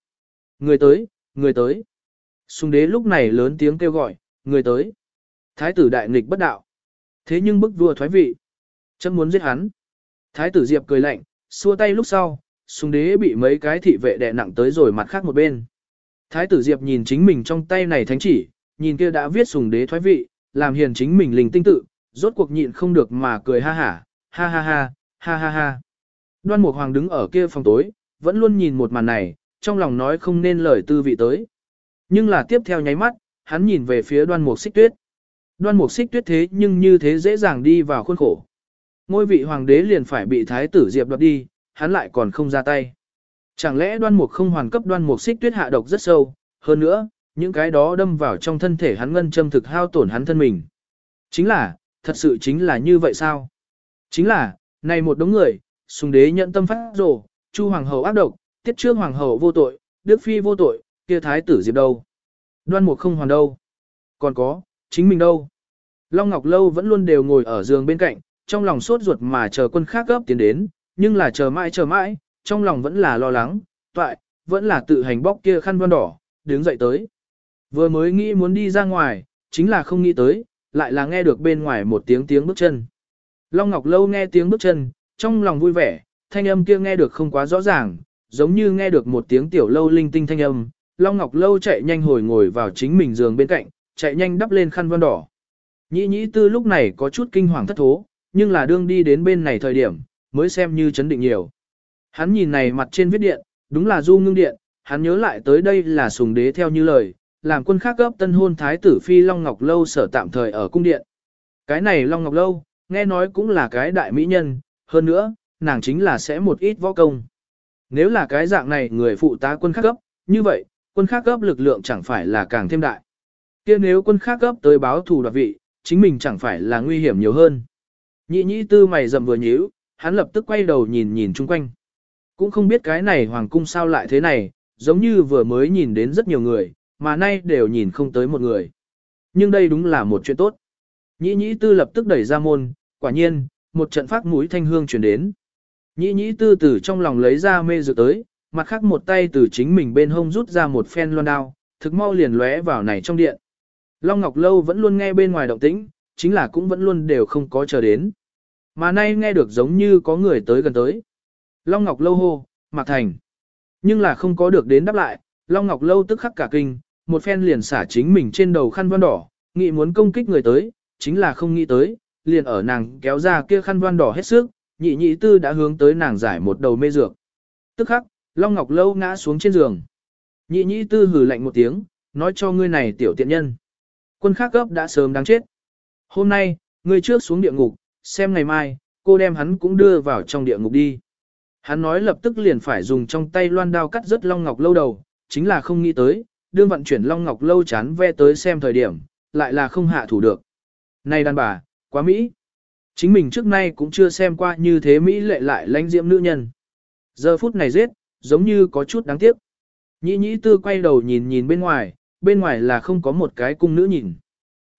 Người tới, người tới. Sùng đế lúc này lớn tiếng kêu gọi, người tới. Thái tử đại nghịch bất đạo. Thế nhưng bức vua thoái vị. Chấm muốn giết hắn. Thái tử Diệp cười lạnh, xua tay lúc sau, sùng đế bị mấy cái thị vệ đè nặng tới rồi mặt khác một bên. Thái tử Diệp nhìn chính mình trong tay này thánh chỉ, nhìn kia đã viết sùng đế thoái vị, làm hiền chính mình linh tinh tự, rốt cuộc nhịn không được mà cười ha hả, ha ha ha, ha ha ha. Đoan Mục Hoàng đứng ở kia phòng tối, vẫn luôn nhìn một màn này, trong lòng nói không nên lời tư vị tới. Nhưng là tiếp theo nháy mắt, hắn nhìn về phía đoan mục xích tuyết. Đoan mục xích tuyết thế nhưng như thế dễ dàng đi vào khuôn khổ. Ngôi vị hoàng đế liền phải bị thái tử diệp đoạt đi, hắn lại còn không ra tay. Chẳng lẽ đoan mục không hoàn cấp đoan mục xích tuyết hạ độc rất sâu, hơn nữa, những cái đó đâm vào trong thân thể hắn ngân châm thực hao tổn hắn thân mình. Chính là, thật sự chính là như vậy sao? Chính là, này một đống người, sùng đế nhận tâm phát rồ, chu hoàng hậu ác độc, tiết trước hoàng hậu vô tội, đức phi vô tội, kia thái tử diệp đâu? Đoan mục không hoàn đâu? Còn có, chính mình đâu? Long Ngọc Lâu vẫn luôn đều ngồi ở giường bên cạnh, trong lòng sốt ruột mà chờ quân khác gấp tiến đến, nhưng là chờ mãi chờ mãi, trong lòng vẫn là lo lắng, toại, vẫn là tự hành bóc kia khăn vân đỏ, đứng dậy tới. Vừa mới nghĩ muốn đi ra ngoài, chính là không nghĩ tới, lại là nghe được bên ngoài một tiếng tiếng bước chân. Long Ngọc Lâu nghe tiếng bước chân, trong lòng vui vẻ, thanh âm kia nghe được không quá rõ ràng, giống như nghe được một tiếng tiểu lâu linh tinh thanh âm. Long Ngọc Lâu chạy nhanh hồi ngồi vào chính mình giường bên cạnh, chạy nhanh đắp lên khăn vân đỏ. Nhĩ nhĩ tư lúc này có chút kinh hoàng thất thố, nhưng là đương đi đến bên này thời điểm, mới xem như chấn định nhiều. Hắn nhìn này mặt trên viết điện, đúng là du ngưng điện, hắn nhớ lại tới đây là sùng đế theo như lời, làm quân khác gấp tân hôn thái tử phi Long Ngọc Lâu sở tạm thời ở cung điện. Cái này Long Ngọc Lâu, nghe nói cũng là cái đại mỹ nhân, hơn nữa, nàng chính là sẽ một ít võ công. Nếu là cái dạng này người phụ tá quân khác gấp, như vậy, quân khác gấp lực lượng chẳng phải là càng thêm đại. kia nếu quân khác gấp tới báo thù đoạt vị, chính mình chẳng phải là nguy hiểm nhiều hơn. Nhị nhị tư mày rậm vừa nhíu, hắn lập tức quay đầu nhìn nhìn chung quanh. Cũng không biết cái này hoàng cung sao lại thế này, giống như vừa mới nhìn đến rất nhiều người, mà nay đều nhìn không tới một người. Nhưng đây đúng là một chuyện tốt. Nhĩ nhĩ tư lập tức đẩy ra môn, quả nhiên, một trận phát mũi thanh hương chuyển đến. Nhĩ nhĩ tư từ trong lòng lấy ra mê dược tới, mặt khác một tay từ chính mình bên hông rút ra một phen loan đao, thực mau liền lóe vào này trong điện. Long Ngọc Lâu vẫn luôn nghe bên ngoài động tĩnh, chính là cũng vẫn luôn đều không có chờ đến. Mà nay nghe được giống như có người tới gần tới. Long Ngọc Lâu hô, Mạc Thành. Nhưng là không có được đến đáp lại, Long Ngọc Lâu tức khắc cả kinh, một phen liền xả chính mình trên đầu khăn voan đỏ, nghĩ muốn công kích người tới, chính là không nghĩ tới, liền ở nàng kéo ra kia khăn voan đỏ hết sức, nhị nhị tư đã hướng tới nàng giải một đầu mê dược. Tức khắc, Long Ngọc Lâu ngã xuống trên giường. Nhị nhị tư hừ lạnh một tiếng, nói cho ngươi này tiểu tiện nhân. Quân khác gấp đã sớm đáng chết. Hôm nay, ngươi trước xuống địa ngục, xem ngày mai, cô đem hắn cũng đưa vào trong địa ngục đi. Hắn nói lập tức liền phải dùng trong tay loan đao cắt rớt Long Ngọc Lâu đầu, chính là không nghĩ tới, đương vận chuyển Long Ngọc Lâu chán ve tới xem thời điểm, lại là không hạ thủ được. Này đàn bà, quá Mỹ. Chính mình trước nay cũng chưa xem qua như thế Mỹ lệ lại lãnh diễm nữ nhân. Giờ phút này giết, giống như có chút đáng tiếc. Nhĩ nhĩ tư quay đầu nhìn nhìn bên ngoài, bên ngoài là không có một cái cung nữ nhìn.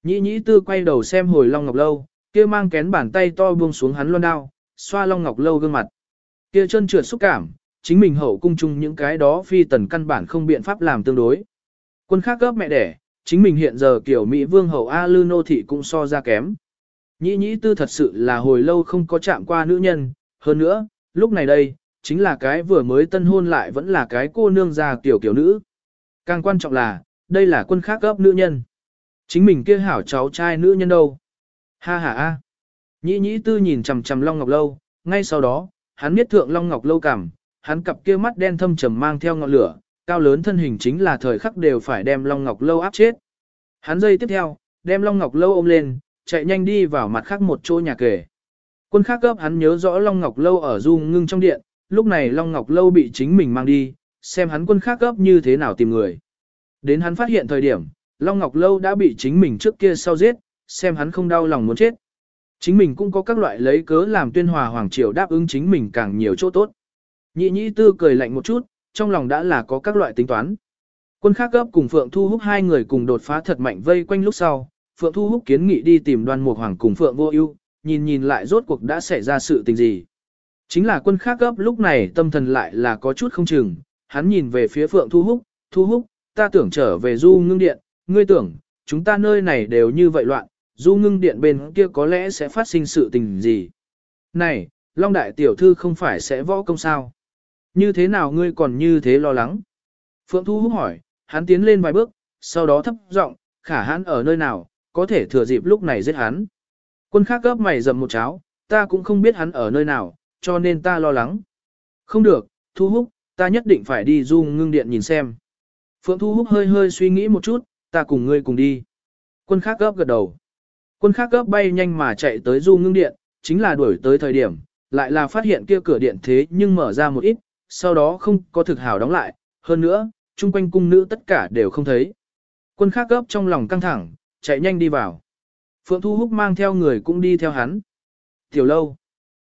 Nhĩ nhĩ tư quay đầu xem hồi Long Ngọc Lâu, kia mang kén bàn tay to buông xuống hắn loan đao, xoa Long Ngọc Lâu gương mặt. Kia chân trượt xúc cảm, chính mình hậu cung chung những cái đó phi tần căn bản không biện pháp làm tương đối. Quân khác gấp mẹ đẻ, chính mình hiện giờ kiểu Mỹ vương hậu A Lư Nô Thị cũng so ra kém. Nhĩ nhĩ tư thật sự là hồi lâu không có chạm qua nữ nhân, hơn nữa, lúc này đây, chính là cái vừa mới tân hôn lại vẫn là cái cô nương già kiểu kiểu nữ. Càng quan trọng là, đây là quân khác gấp nữ nhân. Chính mình kia hảo cháu trai nữ nhân đâu. Ha ha a. Nhĩ nhĩ tư nhìn chằm chằm Long Ngọc Lâu, ngay sau đó, hắn biết thượng Long Ngọc Lâu cảm, hắn cặp kia mắt đen thâm trầm mang theo ngọn lửa, cao lớn thân hình chính là thời khắc đều phải đem Long Ngọc Lâu áp chết. Hắn dây tiếp theo, đem Long Ngọc Lâu ôm lên, chạy nhanh đi vào mặt khác một chỗ nhà kề. Quân khác cấp hắn nhớ rõ Long Ngọc Lâu ở du ngưng trong điện, lúc này Long Ngọc Lâu bị chính mình mang đi, xem hắn quân khác cấp như thế nào tìm người. Đến hắn phát hiện thời điểm, Long Ngọc Lâu đã bị chính mình trước kia sau giết, xem hắn không đau lòng muốn chết. Chính mình cũng có các loại lấy cớ làm tuyên hòa hoàng triều đáp ứng chính mình càng nhiều chỗ tốt. Nhị nhị tư cười lạnh một chút, trong lòng đã là có các loại tính toán. Quân khác gấp cùng Phượng Thu Húc hai người cùng đột phá thật mạnh vây quanh lúc sau, Phượng Thu Húc kiến nghị đi tìm đoan mục hoàng cùng Phượng Vô Ưu, nhìn nhìn lại rốt cuộc đã xảy ra sự tình gì. Chính là quân khác gấp lúc này tâm thần lại là có chút không chừng, hắn nhìn về phía Phượng Thu Húc, Thu Húc, ta tưởng trở về du ngưng điện, ngươi tưởng, chúng ta nơi này đều như vậy loạn, du ngưng điện bên kia có lẽ sẽ phát sinh sự tình gì. Này, Long Đại Tiểu Thư không phải sẽ võ công sao? Như thế nào ngươi còn như thế lo lắng? Phượng Thu Húc hỏi, hắn tiến lên vài bước, sau đó thấp giọng, khả hắn ở nơi nào, có thể thừa dịp lúc này giết hắn. Quân khác gấp mày dầm một cháo, ta cũng không biết hắn ở nơi nào, cho nên ta lo lắng. Không được, Thu Húc, ta nhất định phải đi du ngưng điện nhìn xem. Phượng Thu Húc hơi hơi suy nghĩ một chút, ta cùng ngươi cùng đi. Quân khác gấp gật đầu. Quân khác gấp bay nhanh mà chạy tới du ngưng điện, chính là đuổi tới thời điểm, lại là phát hiện kia cửa điện thế nhưng mở ra một ít, sau đó không có thực hảo đóng lại, hơn nữa, chung quanh cung nữ tất cả đều không thấy. Quân khác gấp trong lòng căng thẳng, chạy nhanh đi vào. Phượng Thu Húc mang theo người cũng đi theo hắn. Tiểu lâu.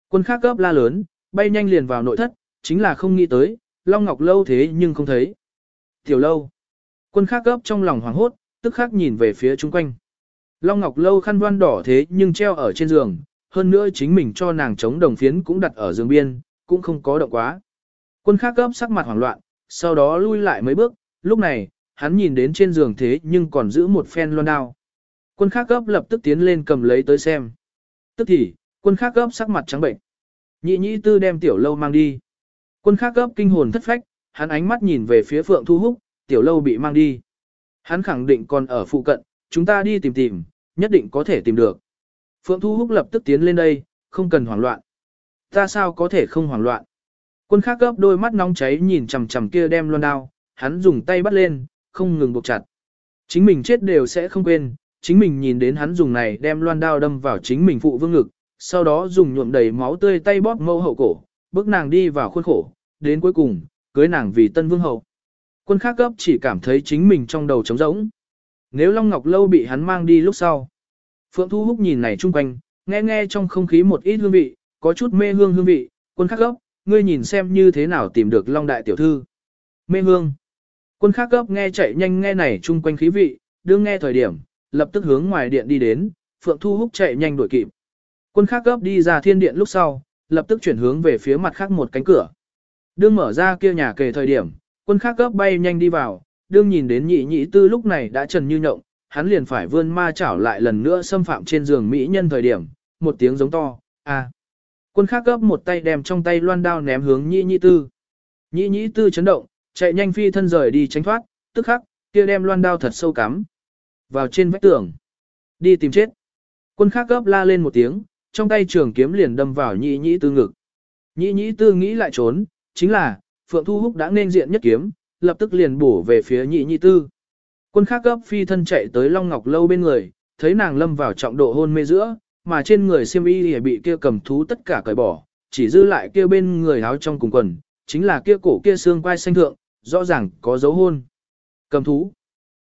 Quân khác gấp la lớn, bay nhanh liền vào nội thất, chính là không nghĩ tới, Long Ngọc lâu thế nhưng không thấy. Tiểu lâu. Quân khác gấp trong lòng hoảng hốt, tức khắc nhìn về phía chung quanh. Long Ngọc lâu khăn voan đỏ thế nhưng treo ở trên giường, hơn nữa chính mình cho nàng chống đồng phiến cũng đặt ở giường biên, cũng không có động quá. Quân khác gấp sắc mặt hoảng loạn, sau đó lui lại mấy bước, lúc này, hắn nhìn đến trên giường thế nhưng còn giữ một phen loan đao. Quân khác gấp lập tức tiến lên cầm lấy tới xem. Tức thì, quân khác gấp sắc mặt trắng bệnh. Nhị nhị tư đem tiểu lâu mang đi. Quân khác gấp kinh hồn thất phách, hắn ánh mắt nhìn về phía Phượng Thu Húc, tiểu lâu bị mang đi. Hắn khẳng định còn ở phụ cận, chúng ta đi tìm tìm, nhất định có thể tìm được. Phượng Thu Húc lập tức tiến lên đây, không cần hoảng loạn. Ta sao có thể không hoảng loạn? Quân khác gấp đôi mắt nóng cháy nhìn chằm chằm kia đem loan đao, hắn dùng tay bắt lên, không ngừng buộc chặt. Chính mình chết đều sẽ không quên, chính mình nhìn đến hắn dùng này đem loan đao đâm vào chính mình phụ vương ngực, sau đó dùng nhuộm đầy máu tươi tay bóp mâu hậu cổ, bước nàng đi vào khuôn khổ, đến cuối cùng, cưới nàng vì tân vương hậu. Quân khác gấp chỉ cảm thấy chính mình trong đầu trống rỗng. Nếu Long Ngọc Lâu bị hắn mang đi lúc sau. Phượng Thu Húc nhìn này chung quanh, nghe nghe trong không khí một ít hương vị, có chút mê hương hương vị, quân khắc gấp, ngươi nhìn xem như thế nào tìm được Long Đại Tiểu Thư. Mê hương. Quân khắc gấp nghe chạy nhanh nghe này chung quanh khí vị, đương nghe thời điểm, lập tức hướng ngoài điện đi đến, Phượng Thu Húc chạy nhanh đuổi kịp. Quân khắc gấp đi ra thiên điện lúc sau, lập tức chuyển hướng về phía mặt khác một cánh cửa. Đương mở ra kia nhà kề thời điểm, quân khắc gấp bay nhanh đi vào, đương nhìn đến nhị nhị tư lúc này đã trần như nhộng, hắn liền phải vươn ma chảo lại lần nữa xâm phạm trên giường mỹ nhân thời điểm, một tiếng giống to, a. Quân Khác gấp một tay đem trong tay loan đao ném hướng Nhĩ Nhĩ tư. Nhĩ Nhĩ tư chấn động, chạy nhanh phi thân rời đi tránh thoát, tức khắc, kia đem loan đao thật sâu cắm vào trên vách tường. Đi tìm chết. Quân Khác gấp la lên một tiếng, trong tay trường kiếm liền đâm vào Nhĩ Nhĩ tư ngực. Nhĩ Nhĩ tư nghĩ lại trốn, chính là, Phượng Thu Húc đã nên diện nhất kiếm, lập tức liền bổ về phía nhị nhị tư. Quân khác gấp phi thân chạy tới Long Ngọc Lâu bên người, thấy nàng lâm vào trọng độ hôn mê giữa, mà trên người xiêm y bị kia cầm thú tất cả cởi bỏ, chỉ dư lại kia bên người áo trong cùng quần, chính là kia cổ kia xương quai xanh thượng, rõ ràng có dấu hôn. Cầm thú.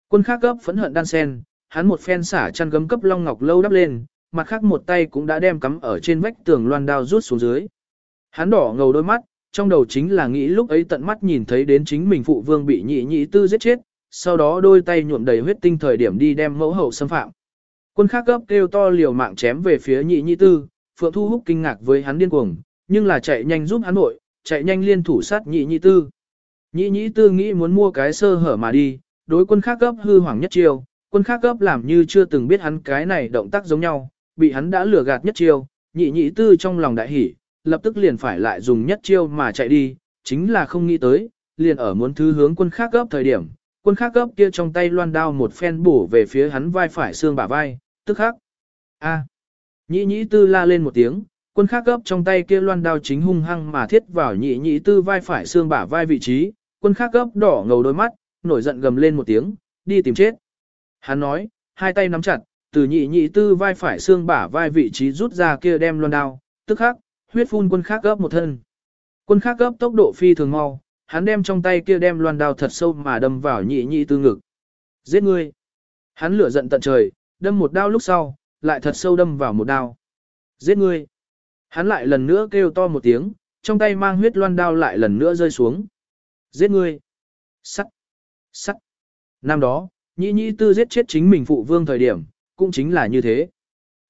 Quân khác gấp phẫn hận đan sen, hắn một phen xả chăn gấm cấp Long Ngọc Lâu đắp lên, mặt khác một tay cũng đã đem cắm ở trên vách tường loan đao rút xuống dưới. Hắn đỏ ngầu đôi mắt, trong đầu chính là nghĩ lúc ấy tận mắt nhìn thấy đến chính mình phụ vương bị nhị nhị tư giết chết, sau đó đôi tay nhuộm đầy huyết tinh thời điểm đi đem mẫu hậu xâm phạm. Quân khác gấp kêu to liều mạng chém về phía nhị nhị tư, Phượng Thu Húc kinh ngạc với hắn điên cuồng, nhưng là chạy nhanh giúp hắn nội, chạy nhanh liên thủ sát nhị nhị tư. Nhị nhị tư nghĩ muốn mua cái sơ hở mà đi, đối quân khác gấp hư hoàng nhất chiêu, quân khác gấp làm như chưa từng biết hắn cái này động tác giống nhau, bị hắn đã lừa gạt nhất chiêu, nhị nhị tư trong lòng đại hỉ, lập tức liền phải lại dùng nhất chiêu mà chạy đi, chính là không nghĩ tới, liền ở muốn thứ hướng quân khác gấp thời điểm, quân khác gấp kia trong tay loan đao một phen bổ về phía hắn vai phải xương bả vai, tức khắc. A. Nhị nhị tư la lên một tiếng, quân khác gấp trong tay kia loan đao chính hung hăng mà thiết vào nhị nhị tư vai phải xương bả vai vị trí, quân khác gấp đỏ ngầu đôi mắt, nổi giận gầm lên một tiếng, đi tìm chết. Hắn nói, hai tay nắm chặt, từ nhị nhị tư vai phải xương bả vai vị trí rút ra kia đem loan đao, tức khắc, huyết phun quân khác gấp một thân. Quân khác gấp tốc độ phi thường mau, hắn đem trong tay kia đem loan đao thật sâu mà đâm vào nhị nhị tư ngực. Giết ngươi! Hắn lửa giận tận trời, đâm một đao lúc sau, lại thật sâu đâm vào một đao. Giết ngươi! Hắn lại lần nữa kêu to một tiếng, trong tay mang huyết loan đao lại lần nữa rơi xuống. Giết ngươi! Sắt! Sắt! Năm đó, nhĩ nhĩ tư giết chết chính mình phụ vương thời điểm, cũng chính là như thế.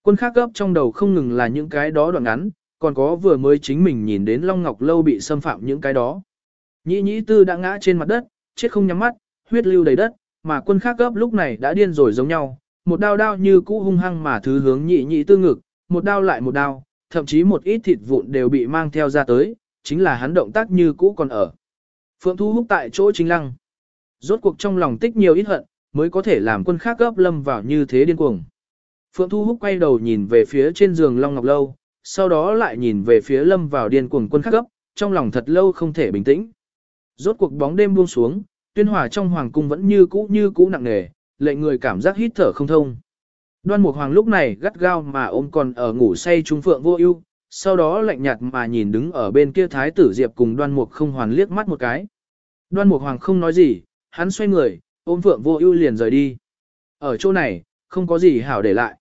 Quân khác gấp trong đầu không ngừng là những cái đó đoạn ngắn, còn có vừa mới chính mình nhìn đến Long Ngọc Lâu bị xâm phạm những cái đó. Nhĩ nhĩ tư đã ngã trên mặt đất, chết không nhắm mắt, huyết lưu đầy đất, mà quân khác gấp lúc này đã điên rồi giống nhau, một đao đao như cũ hung hăng mà thứ hướng nhị nhị tư ngực, một đao lại một đao, thậm chí một ít thịt vụn đều bị mang theo ra tới, chính là hắn động tác như cũ còn ở. Phượng Thu Húc tại chỗ chính lăng. Rốt cuộc trong lòng tích nhiều ít hận, mới có thể làm quân khác gấp lâm vào như thế điên cuồng. Phượng Thu Húc quay đầu nhìn về phía trên giường Long Ngọc Lâu, sau đó lại nhìn về phía lâm vào điên cuồng quân khắc gấp, trong lòng thật lâu không thể bình tĩnh. Rốt cuộc bóng đêm buông xuống, tuyên hòa trong hoàng cung vẫn như cũ như cũ nặng nề, lệnh người cảm giác hít thở không thông. Đoan Mục Hoàng lúc này gắt gao mà ôm còn ở ngủ say trung phượng vô ưu, sau đó lạnh nhạt mà nhìn đứng ở bên kia thái tử Diệp cùng Đoan Mục không hoàn liếc mắt một cái. Đoan Mục Hoàng không nói gì, hắn xoay người, ôm phượng vô ưu liền rời đi. Ở chỗ này, không có gì hảo để lại.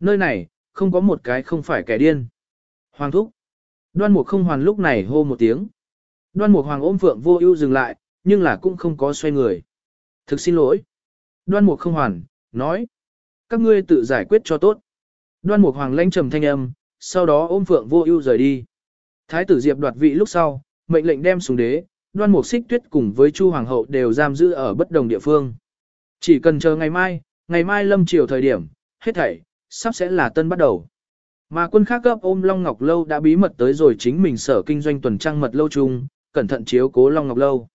Nơi này, không có một cái không phải kẻ điên. Hoàng thúc. Đoan mục không hoàn lúc này hô một tiếng. Đoan mục hoàng ôm phượng vô ưu dừng lại, nhưng là cũng không có xoay người. Thực xin lỗi. Đoan mục không hoàn, nói. Các ngươi tự giải quyết cho tốt. Đoan mục hoàng lãnh trầm thanh âm, sau đó ôm phượng vô ưu rời đi. Thái tử Diệp đoạt vị lúc sau, mệnh lệnh đem xuống đế, đoan mục xích tuyết cùng với chu hoàng hậu đều giam giữ ở bất đồng địa phương. Chỉ cần chờ ngày mai, ngày mai lâm chiều thời điểm, hết thảy, sắp sẽ là tân bắt đầu. Mà quân khác gấp ôm Long Ngọc Lâu đã bí mật tới rồi chính mình sở kinh doanh tuần trăng mật lâu chung, cẩn thận chiếu cố Long Ngọc Lâu.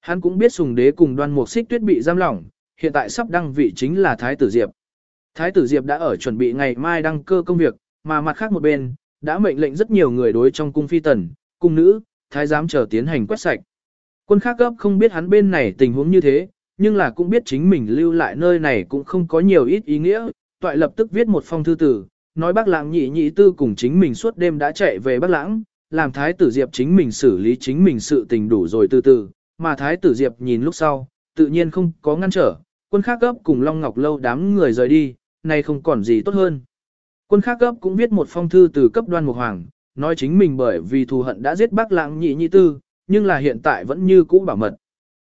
Hắn cũng biết sùng đế cùng đoan mục xích tuyết bị giam lỏng, hiện tại sắp đăng vị chính là Thái tử Diệp. Thái tử Diệp đã ở chuẩn bị ngày mai đăng cơ công việc, mà mặt khác một bên, đã mệnh lệnh rất nhiều người đối trong cung phi tần, cung nữ, thái giám chờ tiến hành quét sạch. Quân khác gấp không biết hắn bên này tình huống như thế, nhưng là cũng biết chính mình lưu lại nơi này cũng không có nhiều ít ý nghĩa, toại lập tức viết một phong thư tử, nói bác lãng nhị nhị tư cùng chính mình suốt đêm đã chạy về bác lãng, làm thái tử Diệp chính mình xử lý chính mình sự tình đủ rồi từ từ, mà thái tử Diệp nhìn lúc sau, tự nhiên không có ngăn trở, quân khác gấp cùng Long Ngọc Lâu đám người rời đi, nay không còn gì tốt hơn. Quân khác cấp cũng viết một phong thư từ cấp đoan mục hoàng, nói chính mình bởi vì thù hận đã giết bác lãng nhị nhị tư, nhưng là hiện tại vẫn như cũ bảo mật.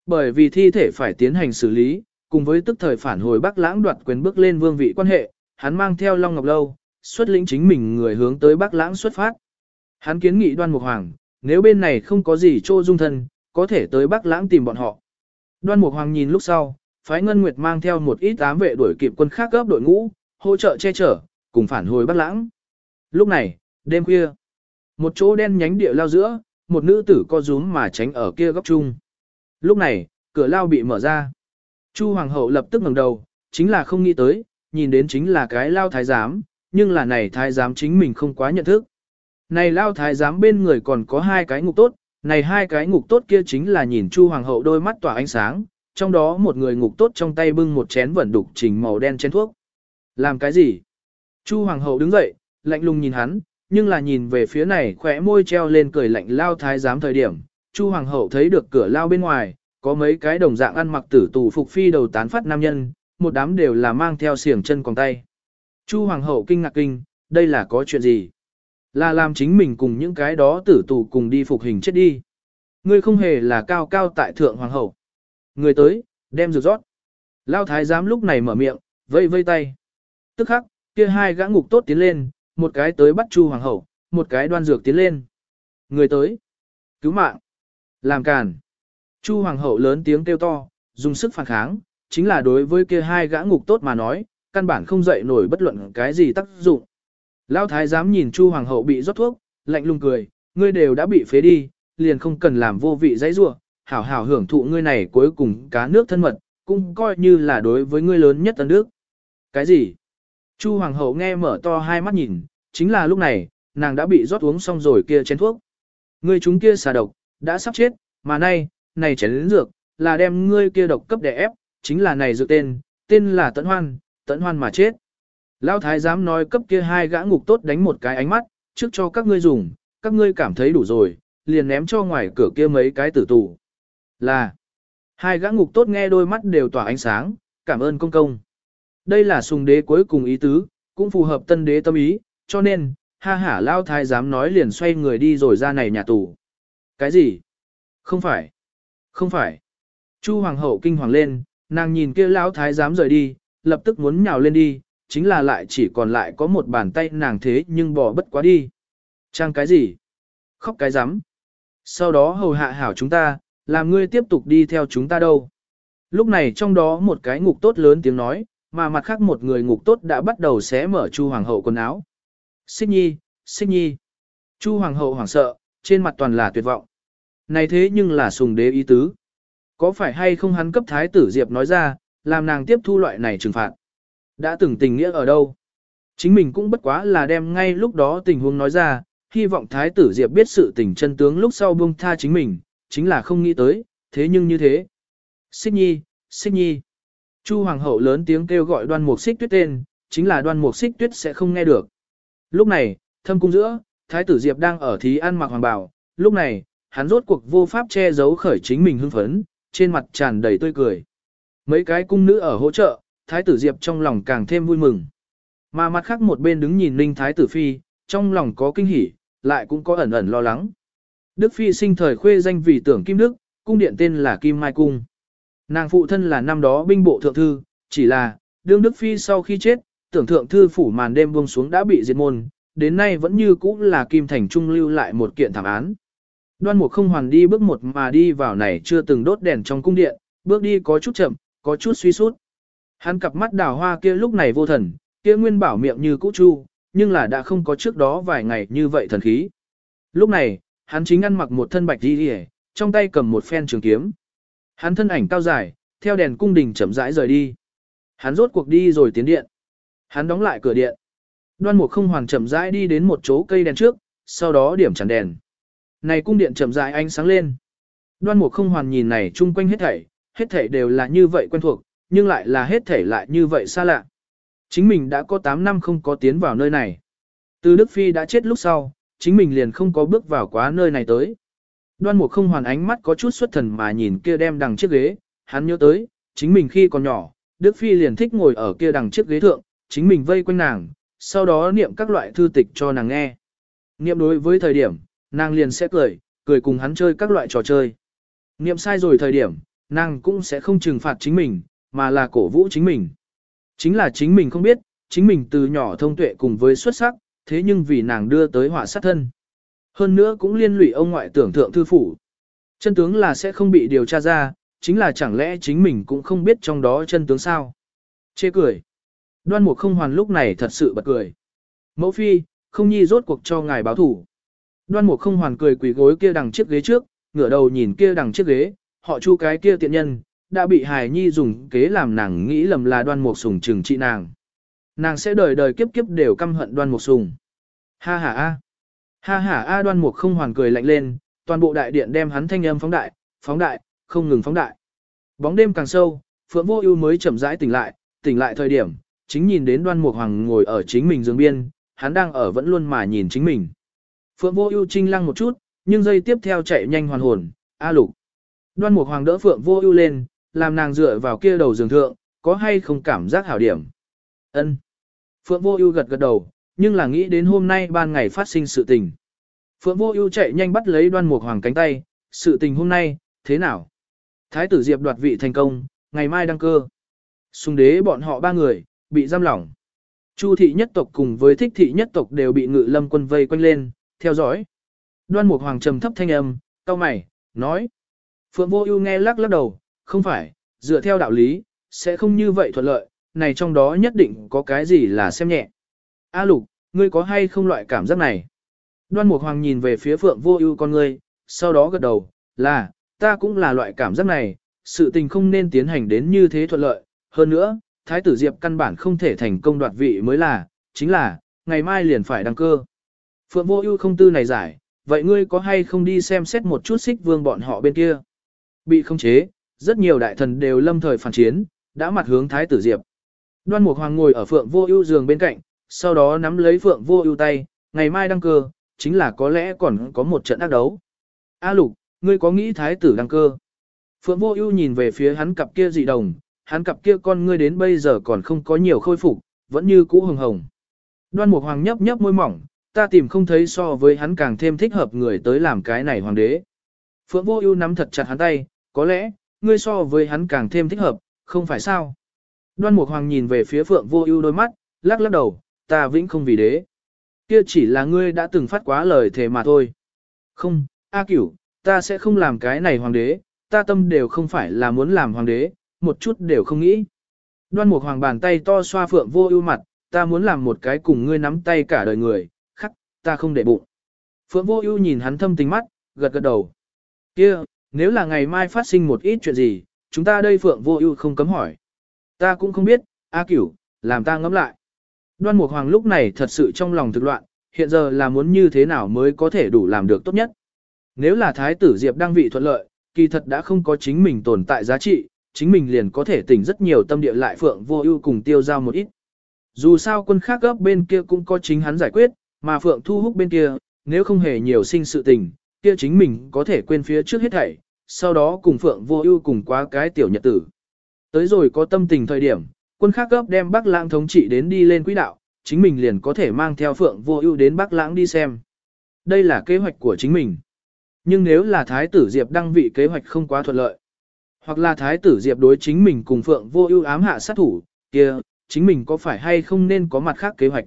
Bởi vì thi thể phải tiến hành xử lý, cùng với tức thời phản hồi bác lãng đoạt quyền bước lên vương vị quan hệ, hắn mang theo Long Ngọc Lâu, xuất lĩnh chính mình người hướng tới bác lãng xuất phát. Hắn kiến nghị đoan mục hoàng, nếu bên này không có gì trô dung thân, có thể tới bác lãng tìm bọn họ. Đoan mục hoàng nhìn lúc sau, phái Ngân Nguyệt mang theo một ít ám vệ đuổi kịp quân khác gấp đội ngũ, hỗ trợ che chở, cùng phản hồi Bắc lãng. Lúc này, đêm khuya, một chỗ đen nhánh địa lao giữa, một nữ tử co rúm mà tránh ở kia góc chung. Lúc này, cửa lao bị mở ra. Chu hoàng hậu lập tức ngẩng đầu, chính là không nghĩ tới, nhìn đến chính là cái lao thái giám, nhưng là này thái giám chính mình không quá nhận thức. Này lao thái giám bên người còn có hai cái ngục tốt, này hai cái ngục tốt kia chính là nhìn Chu hoàng hậu đôi mắt tỏa ánh sáng, trong đó một người ngục tốt trong tay bưng một chén vẩn đục trình màu đen chén thuốc. Làm cái gì? Chu hoàng hậu đứng dậy, lạnh lùng nhìn hắn, nhưng là nhìn về phía này khỏe môi treo lên cười lạnh lao thái giám thời điểm, Chu hoàng hậu thấy được cửa lao bên ngoài, có mấy cái đồng dạng ăn mặc tử tù phục phi đầu tán phát nam nhân, một đám đều là mang theo xiềng chân còn tay. Chu hoàng hậu kinh ngạc kinh, đây là có chuyện gì? Là làm chính mình cùng những cái đó tử tù cùng đi phục hình chết đi. Ngươi không hề là cao cao tại thượng hoàng hậu. Người tới, đem rượu rót. Lao thái giám lúc này mở miệng, vây vây tay. Tức khắc, kia hai gã ngục tốt tiến lên, một cái tới bắt Chu hoàng hậu, một cái đoan dược tiến lên. Người tới, cứu mạng, làm càn. Chu hoàng hậu lớn tiếng kêu to, dùng sức phản kháng, chính là đối với kia hai gã ngục tốt mà nói, căn bản không dậy nổi bất luận cái gì tác dụng. Lão thái giám nhìn Chu hoàng hậu bị rót thuốc, lạnh lùng cười, ngươi đều đã bị phế đi, liền không cần làm vô vị dãy rủa, hảo hảo hưởng thụ ngươi này cuối cùng cá nước thân mật, cũng coi như là đối với ngươi lớn nhất tân đức. Cái gì? Chu hoàng hậu nghe mở to hai mắt nhìn, chính là lúc này, nàng đã bị rót uống xong rồi kia chén thuốc. Ngươi chúng kia xà độc, đã sắp chết, mà nay, này chén lĩnh dược, là đem ngươi kia độc cấp đè ép, chính là này dược tên, tên là tận hoan, tận hoan mà chết. Lão thái giám nói cấp kia hai gã ngục tốt đánh một cái ánh mắt, trước cho các ngươi dùng, các ngươi cảm thấy đủ rồi, liền ném cho ngoài cửa kia mấy cái tử tù. Là, hai gã ngục tốt nghe đôi mắt đều tỏa ánh sáng, cảm ơn công công. Đây là sùng đế cuối cùng ý tứ, cũng phù hợp tân đế tâm ý, cho nên, ha hả lao thái giám nói liền xoay người đi rồi ra này nhà tù. Cái gì? Không phải. Không phải. Chu hoàng hậu kinh hoàng lên, nàng nhìn kia lão thái giám rời đi, lập tức muốn nhào lên đi, chính là lại chỉ còn lại có một bàn tay nàng thế nhưng bỏ bất quá đi. Trang cái gì? Khóc cái dám. Sau đó hầu hạ hảo chúng ta, làm ngươi tiếp tục đi theo chúng ta đâu. Lúc này trong đó một cái ngục tốt lớn tiếng nói, mà mặt khác một người ngục tốt đã bắt đầu xé mở Chu Hoàng hậu quần áo. Xích nhi, xích nhi. Chu Hoàng hậu hoảng sợ, trên mặt toàn là tuyệt vọng. Này thế nhưng là sùng đế ý tứ. Có phải hay không hắn cấp thái tử Diệp nói ra, làm nàng tiếp thu loại này trừng phạt. Đã từng tình nghĩa ở đâu? Chính mình cũng bất quá là đem ngay lúc đó tình huống nói ra, hy vọng thái tử Diệp biết sự tình chân tướng lúc sau buông tha chính mình, chính là không nghĩ tới, thế nhưng như thế. Xích nhi, xích nhi. Chu hoàng hậu lớn tiếng kêu gọi đoan mục xích tuyết tên, chính là đoan mục xích tuyết sẽ không nghe được. Lúc này, thâm cung giữa, thái tử Diệp đang ở thí ăn mặc hoàng bào, lúc này, hắn rốt cuộc vô pháp che giấu khởi chính mình hưng phấn, trên mặt tràn đầy tươi cười. Mấy cái cung nữ ở hỗ trợ, thái tử Diệp trong lòng càng thêm vui mừng. Mà mặt khác một bên đứng nhìn Ninh thái tử phi, trong lòng có kinh hỉ, lại cũng có ẩn ẩn lo lắng. Đức phi sinh thời khuê danh vì tưởng Kim Đức, cung điện tên là Kim Mai Cung. Nàng phụ thân là năm đó binh bộ thượng thư, chỉ là, đương Đức Phi sau khi chết, tưởng thượng thư phủ màn đêm buông xuống đã bị diệt môn, đến nay vẫn như cũ là Kim Thành Trung lưu lại một kiện thảm án. Đoan mục không hoàn đi bước một mà đi vào này chưa từng đốt đèn trong cung điện, bước đi có chút chậm, có chút suy sút. Hắn cặp mắt đào hoa kia lúc này vô thần, kia nguyên bảo miệng như cũ chu, nhưng là đã không có trước đó vài ngày như vậy thần khí. Lúc này, hắn chính ăn mặc một thân bạch đi hề, trong tay cầm một phen trường kiếm. Hắn thân ảnh cao dài, theo đèn cung đình chậm rãi rời đi. Hắn rốt cuộc đi rồi tiến điện. Hắn đóng lại cửa điện. Đoan mục không hoàn chậm rãi đi đến một chỗ cây đèn trước, sau đó điểm chẳng đèn. Này cung điện chậm rãi ánh sáng lên. Đoan mục không hoàn nhìn này chung quanh hết thảy, hết thảy đều là như vậy quen thuộc, nhưng lại là hết thảy lại như vậy xa lạ. Chính mình đã có 8 năm không có tiến vào nơi này. Từ Đức Phi đã chết lúc sau, chính mình liền không có bước vào quá nơi này tới. Đoan mục không hoàn ánh mắt có chút xuất thần mà nhìn kia đem đằng chiếc ghế, hắn nhớ tới, chính mình khi còn nhỏ, Đức Phi liền thích ngồi ở kia đằng chiếc ghế thượng, chính mình vây quanh nàng, sau đó niệm các loại thư tịch cho nàng nghe. Niệm đối với thời điểm, nàng liền sẽ cười, cười cùng hắn chơi các loại trò chơi. Niệm sai rồi thời điểm, nàng cũng sẽ không trừng phạt chính mình, mà là cổ vũ chính mình. Chính là chính mình không biết, chính mình từ nhỏ thông tuệ cùng với xuất sắc, thế nhưng vì nàng đưa tới họa sát thân. Hơn nữa cũng liên lụy ông ngoại tưởng thượng thư phủ. Chân tướng là sẽ không bị điều tra ra, chính là chẳng lẽ chính mình cũng không biết trong đó chân tướng sao. Chê cười. Đoan mục không hoàn lúc này thật sự bật cười. Mẫu phi, không nhi rốt cuộc cho ngài báo thủ. Đoan mục không hoàn cười quỳ gối kia đằng chiếc ghế trước, ngửa đầu nhìn kia đằng chiếc ghế, họ chu cái kia tiện nhân, đã bị hài nhi dùng kế làm nàng nghĩ lầm là đoan mục sùng trừng trị nàng. Nàng sẽ đời đời kiếp kiếp đều căm hận đoan mục sùng. Ha ha a. Ha ha a đoan mục không hoàn cười lạnh lên, toàn bộ đại điện đem hắn thanh âm phóng đại, phóng đại, không ngừng phóng đại. Bóng đêm càng sâu, Phượng Vô Ưu mới chậm rãi tỉnh lại, tỉnh lại thời điểm, chính nhìn đến Đoan Mục Hoàng ngồi ở chính mình giường biên, hắn đang ở vẫn luôn mà nhìn chính mình. Phượng Vô Ưu trinh lăng một chút, nhưng giây tiếp theo chạy nhanh hoàn hồn, "A Lục." Đoan Mục Hoàng đỡ Phượng Vô Ưu lên, làm nàng dựa vào kia đầu giường thượng, có hay không cảm giác hảo điểm. Ân. Phượng Vô Ưu gật gật đầu, nhưng là nghĩ đến hôm nay ban ngày phát sinh sự tình. Phượng Vô Ưu chạy nhanh bắt lấy Đoan Mục Hoàng cánh tay, "Sự tình hôm nay, thế nào?" Thái tử Diệp đoạt vị thành công, ngày mai đăng cơ. Xung đế bọn họ ba người, bị giam lỏng. Chu thị nhất tộc cùng với thích thị nhất tộc đều bị ngự lâm quân vây quanh lên, theo dõi. Đoan Mục Hoàng trầm thấp thanh âm, cau mày, nói. Phượng Vô Ưu nghe lắc lắc đầu, không phải, dựa theo đạo lý, sẽ không như vậy thuận lợi, này trong đó nhất định có cái gì là xem nhẹ. A Lục, ngươi có hay không loại cảm giác này? Đoan Mục Hoàng nhìn về phía Phượng Vô Ưu con ngươi, sau đó gật đầu, là, ta cũng là loại cảm giác này, sự tình không nên tiến hành đến như thế thuận lợi, hơn nữa, Thái tử Diệp căn bản không thể thành công đoạt vị mới là, chính là, ngày mai liền phải đăng cơ. Phượng Vô Ưu không tư này giải, vậy ngươi có hay không đi xem xét một chút xích vương bọn họ bên kia? Bị không chế, rất nhiều đại thần đều lâm thời phản chiến, đã mặt hướng Thái tử Diệp. Đoan Mục Hoàng ngồi ở Phượng Vô Ưu giường bên cạnh, sau đó nắm lấy Phượng Vô Ưu tay, ngày mai đăng cơ, chính là có lẽ còn có một trận ác đấu. A Lục, ngươi có nghĩ thái tử đăng cơ? Phượng Vô Ưu nhìn về phía hắn cặp kia dị đồng, hắn cặp kia con ngươi đến bây giờ còn không có nhiều khôi phục, vẫn như cũ hồng hồng. Đoan Mục Hoàng nhấp nhấp môi mỏng, ta tìm không thấy so với hắn càng thêm thích hợp người tới làm cái này hoàng đế. Phượng Vô Ưu nắm thật chặt hắn tay, có lẽ, ngươi so với hắn càng thêm thích hợp, không phải sao? Đoan Mục Hoàng nhìn về phía Phượng Vô Ưu đôi mắt, lắc lắc đầu, ta vĩnh không vì đế. Kia chỉ là ngươi đã từng phát quá lời thề mà thôi. Không, A Cửu, ta sẽ không làm cái này hoàng đế, ta tâm đều không phải là muốn làm hoàng đế, một chút đều không nghĩ. Đoan Mục Hoàng bàn tay to xoa Phượng Vô Ưu mặt, ta muốn làm một cái cùng ngươi nắm tay cả đời người, khắc, ta không để bụng. Phượng Vô Ưu nhìn hắn thâm tình mắt, gật gật đầu. Kia, nếu là ngày mai phát sinh một ít chuyện gì, chúng ta đây Phượng Vô Ưu không cấm hỏi. Ta cũng không biết, A Cửu, làm ta ngẫm lại. Đoan Mục Hoàng lúc này thật sự trong lòng thực loạn, hiện giờ là muốn như thế nào mới có thể đủ làm được tốt nhất. Nếu là Thái tử Diệp đang vị thuận lợi, kỳ thật đã không có chính mình tồn tại giá trị, chính mình liền có thể tỉnh rất nhiều tâm địa lại Phượng Vô Ưu cùng tiêu giao một ít. Dù sao quân khác gấp bên kia cũng có chính hắn giải quyết, mà Phượng Thu Húc bên kia, nếu không hề nhiều sinh sự tình, kia chính mình có thể quên phía trước hết thảy, sau đó cùng Phượng Vô Ưu cùng qua cái tiểu nhật tử. Tới rồi có tâm tình thời điểm, quân khác gấp đem Bắc Lãng thống trị đến đi lên quỹ đạo, chính mình liền có thể mang theo Phượng Vô Ưu đến Bắc Lãng đi xem. Đây là kế hoạch của chính mình. Nhưng nếu là Thái tử Diệp đăng vị kế hoạch không quá thuận lợi, hoặc là Thái tử Diệp đối chính mình cùng Phượng Vô Ưu ám hạ sát thủ, kia, chính mình có phải hay không nên có mặt khác kế hoạch?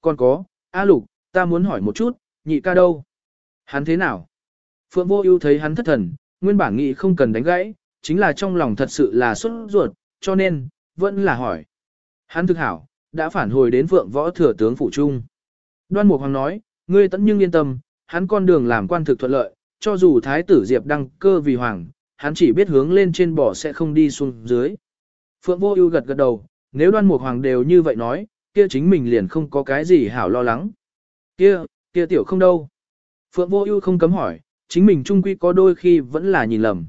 Còn có, A Lục, ta muốn hỏi một chút, nhị ca đâu? Hắn thế nào? Phượng Vô Ưu thấy hắn thất thần, nguyên bản nghĩ không cần đánh gãy, chính là trong lòng thật sự là xuất ruột, cho nên, vẫn là hỏi. Hắn thực hảo, đã phản hồi đến Vượng Võ Thừa tướng phủ trung. Đoan Mục Hoàng nói, ngươi tẫn nhưng yên tâm, hắn con đường làm quan thực thuận lợi, cho dù thái tử Diệp đăng cơ vì hoàng, hắn chỉ biết hướng lên trên bỏ sẽ không đi xuống dưới. Phượng Vô Ưu gật gật đầu, nếu Đoan Mục Hoàng đều như vậy nói, kia chính mình liền không có cái gì hảo lo lắng. Kia, kia tiểu không đâu. Phượng Vô Ưu không cấm hỏi, chính mình trung quy có đôi khi vẫn là nhìn lầm.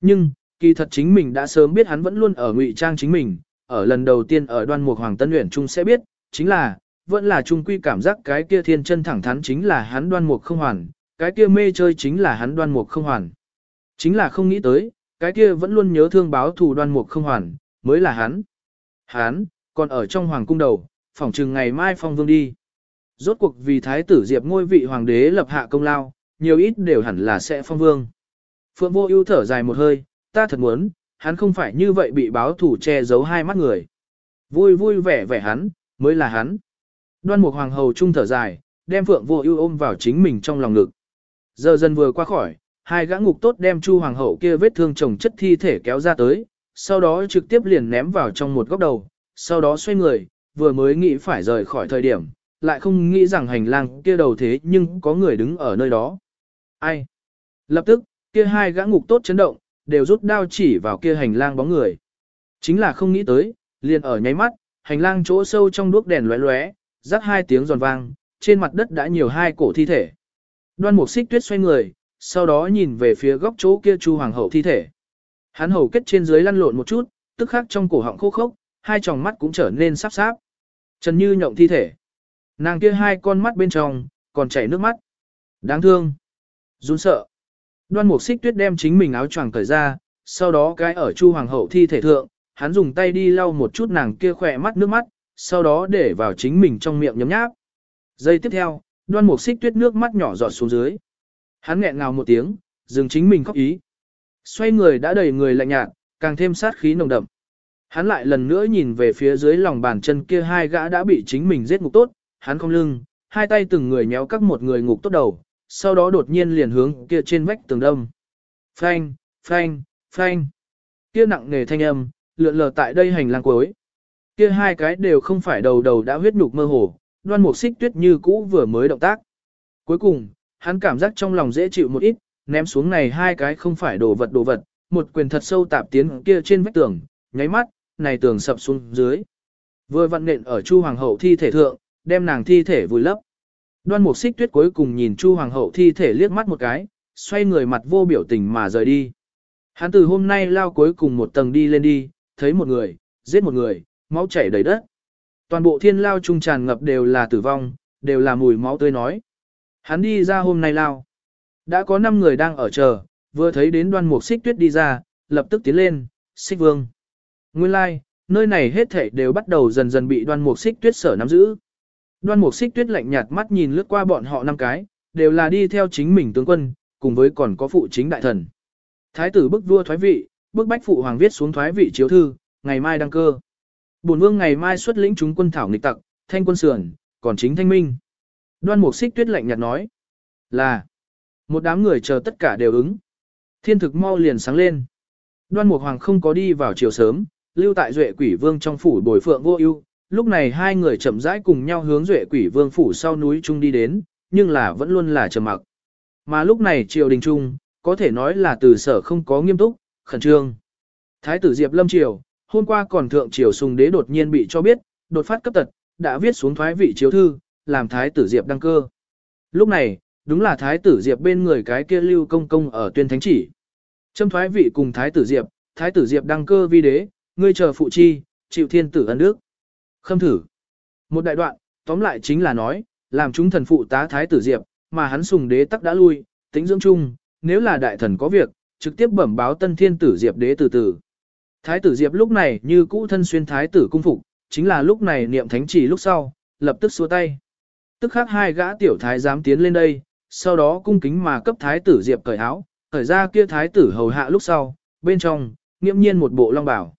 Nhưng, kỳ thật chính mình đã sớm biết hắn vẫn luôn ở ngụy trang chính mình, ở lần đầu tiên ở Đoan Mục Hoàng Tân luyện trung sẽ biết, chính là vẫn là trung quy cảm giác cái kia thiên chân thẳng thắn chính là hắn Đoan Mục không hoàn, cái kia mê chơi chính là hắn Đoan Mục không hoàn. Chính là không nghĩ tới, cái kia vẫn luôn nhớ thương báo thù Đoan Mục không hoàn, mới là hắn. Hắn, còn ở trong hoàng cung đầu, phỏng chừng ngày mai phong vương đi. Rốt cuộc vì thái tử Diệp ngôi vị hoàng đế lập hạ công lao, nhiều ít đều hẳn là sẽ phong vương. Phượng vô ưu thở dài một hơi, ta thật muốn, hắn không phải như vậy bị báo thủ che giấu hai mắt người. Vui vui vẻ vẻ hắn, mới là hắn. Đoan mục hoàng hầu trung thở dài, đem Phượng vô ưu ôm vào chính mình trong lòng ngực. Giờ dần vừa qua khỏi, hai gã ngục tốt đem Chu hoàng hậu kia vết thương chồng chất thi thể kéo ra tới, sau đó trực tiếp liền ném vào trong một góc đầu, sau đó xoay người, vừa mới nghĩ phải rời khỏi thời điểm, lại không nghĩ rằng hành lang kia đầu thế nhưng có người đứng ở nơi đó. Ai? Lập tức, kia hai gã ngục tốt chấn động, đều rút đao chỉ vào kia hành lang bóng người. Chính là không nghĩ tới, liền ở nháy mắt, hành lang chỗ sâu trong đuốc đèn lóe lóe, rắc hai tiếng giòn vang, trên mặt đất đã nhiều hai cổ thi thể. Đoan mục xích tuyết xoay người, sau đó nhìn về phía góc chỗ kia chu hoàng hậu thi thể. Hắn hầu kết trên dưới lăn lộn một chút, tức khắc trong cổ họng khô khốc, hai tròng mắt cũng trở nên sắp sáp. Trần Như nhộng thi thể. Nàng kia hai con mắt bên trong, còn chảy nước mắt. Đáng thương. run sợ. Đoan mục xích tuyết đem chính mình áo choàng cởi ra, sau đó cái ở chu hoàng hậu thi thể thượng, hắn dùng tay đi lau một chút nàng kia khỏe mắt nước mắt, sau đó để vào chính mình trong miệng nhấm nháp. Giây tiếp theo, đoan mục xích tuyết nước mắt nhỏ giọt xuống dưới. Hắn nghẹn ngào một tiếng, dừng chính mình khóc ý. Xoay người đã đầy người lạnh nhạt, càng thêm sát khí nồng đậm. Hắn lại lần nữa nhìn về phía dưới lòng bàn chân kia hai gã đã bị chính mình giết ngục tốt, hắn không lưng, hai tay từng người nhéo các một người ngục tốt đầu, sau đó đột nhiên liền hướng kia trên vách tường đâm. Phanh, phanh, phanh. Kia nặng nề thanh âm, lượn lờ tại đây hành lang cuối. Kia hai cái đều không phải đầu đầu đã huyết nhục mơ hồ, đoan mục xích tuyết như cũ vừa mới động tác. Cuối cùng, hắn cảm giác trong lòng dễ chịu một ít, ném xuống này hai cái không phải đồ vật đồ vật, một quyền thật sâu tạp tiến kia trên vách tường, nháy mắt, này tường sập xuống dưới. Vừa vặn nện ở Chu Hoàng hậu thi thể thượng, đem nàng thi thể vùi lấp. Đoan Mục Xích Tuyết cuối cùng nhìn Chu Hoàng hậu thi thể liếc mắt một cái, xoay người mặt vô biểu tình mà rời đi. Hắn từ hôm nay lao cuối cùng một tầng đi lên đi, thấy một người, giết một người, máu chảy đầy đất. Toàn bộ thiên lao trung tràn ngập đều là tử vong, đều là mùi máu tươi nói. Hắn đi ra hôm nay lao. Đã có 5 người đang ở chờ, vừa thấy đến đoan mục xích tuyết đi ra, lập tức tiến lên, xích vương. Nguyên lai, like, nơi này hết thảy đều bắt đầu dần dần bị đoan mục xích tuyết sở nắm giữ. Đoan mục xích tuyết lạnh nhạt mắt nhìn lướt qua bọn họ năm cái, đều là đi theo chính mình tướng quân, cùng với còn có phụ chính đại thần. Thái tử bức vua thoái vị, bức bách phụ hoàng viết xuống thoái vị chiếu thư, ngày mai đăng cơ. Bổn vương ngày mai xuất lĩnh chúng quân thảo nghịch tặc, thanh quân sườn, còn chính thanh minh. Đoan mục xích tuyết lạnh nhạt nói, là, một đám người chờ tất cả đều ứng. Thiên thực mau liền sáng lên. Đoan mục hoàng không có đi vào chiều sớm, lưu tại duệ quỷ vương trong phủ bồi phượng vô ưu. Lúc này hai người chậm rãi cùng nhau hướng duệ quỷ vương phủ sau núi trung đi đến, nhưng là vẫn luôn là trầm mặc. Mà lúc này triều đình trung, có thể nói là từ sở không có nghiêm túc, khẩn trương. Thái tử Diệp Lâm Triều, hôm qua còn thượng triều sùng đế đột nhiên bị cho biết, đột phát cấp tật, đã viết xuống thoái vị chiếu thư, làm thái tử Diệp đăng cơ. Lúc này, đúng là thái tử Diệp bên người cái kia lưu công công ở tuyên thánh chỉ. Châm thoái vị cùng thái tử Diệp, thái tử Diệp đăng cơ vi đế, ngươi chờ phụ chi, chịu thiên tử ân đức. Khâm thử. Một đại đoạn, tóm lại chính là nói, làm chúng thần phụ tá thái tử Diệp, mà hắn sùng đế tắc đã lui, tính dưỡng chung, nếu là đại thần có việc, trực tiếp bẩm báo tân thiên tử Diệp đế từ từ. Thái tử Diệp lúc này như cũ thân xuyên thái tử cung phục, chính là lúc này niệm thánh chỉ lúc sau, lập tức xua tay. Tức khắc hai gã tiểu thái dám tiến lên đây, sau đó cung kính mà cấp thái tử Diệp cởi áo, cởi ra kia thái tử hầu hạ lúc sau, bên trong, nghiễm nhiên một bộ long bảo.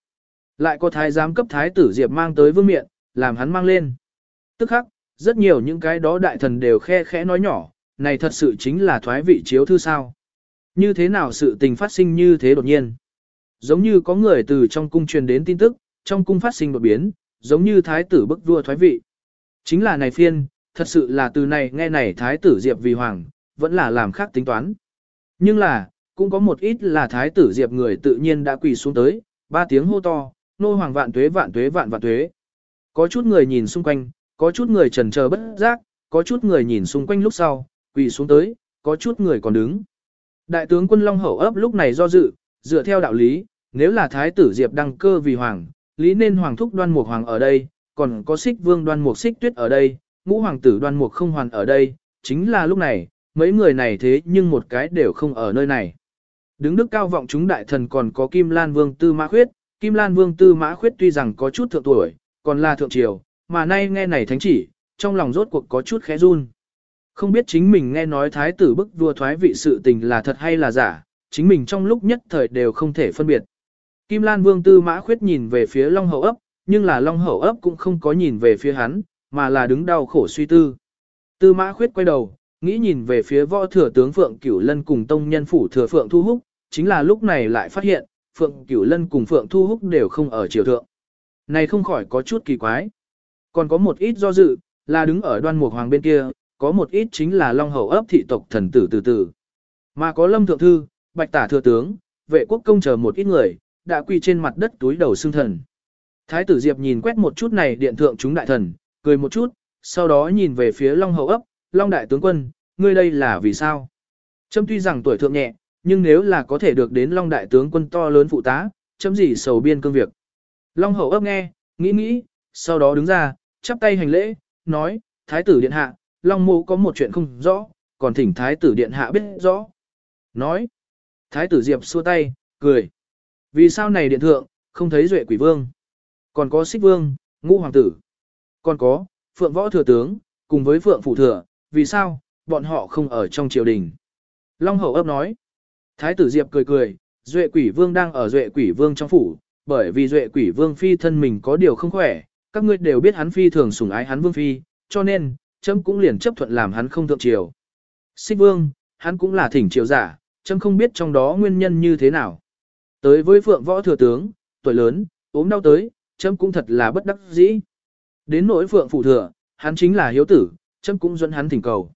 Lại có thái giám cấp thái tử Diệp mang tới vương miện, làm hắn mang lên. Tức khắc, rất nhiều những cái đó đại thần đều khe khẽ nói nhỏ, này thật sự chính là thoái vị chiếu thư sao. Như thế nào sự tình phát sinh như thế đột nhiên. Giống như có người từ trong cung truyền đến tin tức, trong cung phát sinh đột biến, giống như thái tử bức vua thoái vị. Chính là này phiên, thật sự là từ này nghe này thái tử Diệp vì hoàng, vẫn là làm khác tính toán. Nhưng là, cũng có một ít là thái tử Diệp người tự nhiên đã quỳ xuống tới, ba tiếng hô to, nô hoàng vạn tuế vạn tuế vạn vạn tuế. Có chút người nhìn xung quanh, có chút người trần chờ bất giác, có chút người nhìn xung quanh lúc sau, quỳ xuống tới, có chút người còn đứng. Đại tướng quân Long Hậu ấp lúc này do dự, dựa theo đạo lý, nếu là thái tử Diệp đăng cơ vì hoàng, lý nên hoàng thúc đoan mục hoàng ở đây, còn có xích vương đoan mục xích tuyết ở đây, ngũ hoàng tử đoan mục không hoàn ở đây, chính là lúc này, mấy người này thế nhưng một cái đều không ở nơi này. Đứng đức cao vọng chúng đại thần còn có Kim Lan Vương Tư Mã Khuyết, Kim Lan Vương Tư Mã Khuyết tuy rằng có chút thượng tuổi, còn là thượng triều, mà nay nghe này thánh chỉ, trong lòng rốt cuộc có chút khẽ run. Không biết chính mình nghe nói thái tử bức vua thoái vị sự tình là thật hay là giả, chính mình trong lúc nhất thời đều không thể phân biệt. Kim Lan Vương Tư Mã Khuyết nhìn về phía Long Hậu ấp, nhưng là Long Hậu ấp cũng không có nhìn về phía hắn, mà là đứng đau khổ suy tư. Tư Mã Khuyết quay đầu, nghĩ nhìn về phía võ thừa tướng Phượng Cửu Lân cùng tông nhân phủ thừa Phượng Thu Húc, chính là lúc này lại phát hiện, Phượng Cửu Lân cùng Phượng Thu Húc đều không ở triều thượng. Này không khỏi có chút kỳ quái. Còn có một ít do dự, là đứng ở đoan mục hoàng bên kia, có một ít chính là Long Hậu ấp thị tộc thần tử từ từ. Mà có Lâm Thượng Thư, Bạch Tả Thừa Tướng, vệ quốc công chờ một ít người, đã quy trên mặt đất túi đầu xương thần. Thái tử Diệp nhìn quét một chút này điện thượng chúng đại thần, cười một chút, sau đó nhìn về phía Long Hậu ấp, Long Đại Tướng Quân, ngươi đây là vì sao? Trâm tuy rằng tuổi thượng nhẹ, nhưng nếu là có thể được đến Long Đại Tướng Quân to lớn phụ tá, chấm gì sầu biên cương việc. Long Hậu ấp nghe, nghĩ nghĩ, sau đó đứng ra, chắp tay hành lễ, nói, Thái tử Điện Hạ, Long Mộ có một chuyện không rõ, còn thỉnh Thái tử Điện Hạ biết rõ. Nói, Thái tử Diệp xua tay, cười. Vì sao này điện thượng, không thấy duệ quỷ vương? Còn có xích vương, ngũ hoàng tử. Còn có, phượng võ thừa tướng, cùng với phượng phụ thừa, vì sao, bọn họ không ở trong triều đình. Long hậu ấp nói. Thái tử Diệp cười cười, duệ quỷ vương đang ở duệ quỷ vương trong phủ, bởi vì duệ quỷ vương phi thân mình có điều không khỏe, các ngươi đều biết hắn phi thường sủng ái hắn vương phi, cho nên, chấm cũng liền chấp thuận làm hắn không thượng triều. Xích vương, hắn cũng là thỉnh triều giả, chấm không biết trong đó nguyên nhân như thế nào. Tới với phượng võ thừa tướng, tuổi lớn, ốm đau tới, chấm cũng thật là bất đắc dĩ. Đến nỗi phượng phụ thừa, hắn chính là hiếu tử, chấm cũng dẫn hắn thỉnh cầu.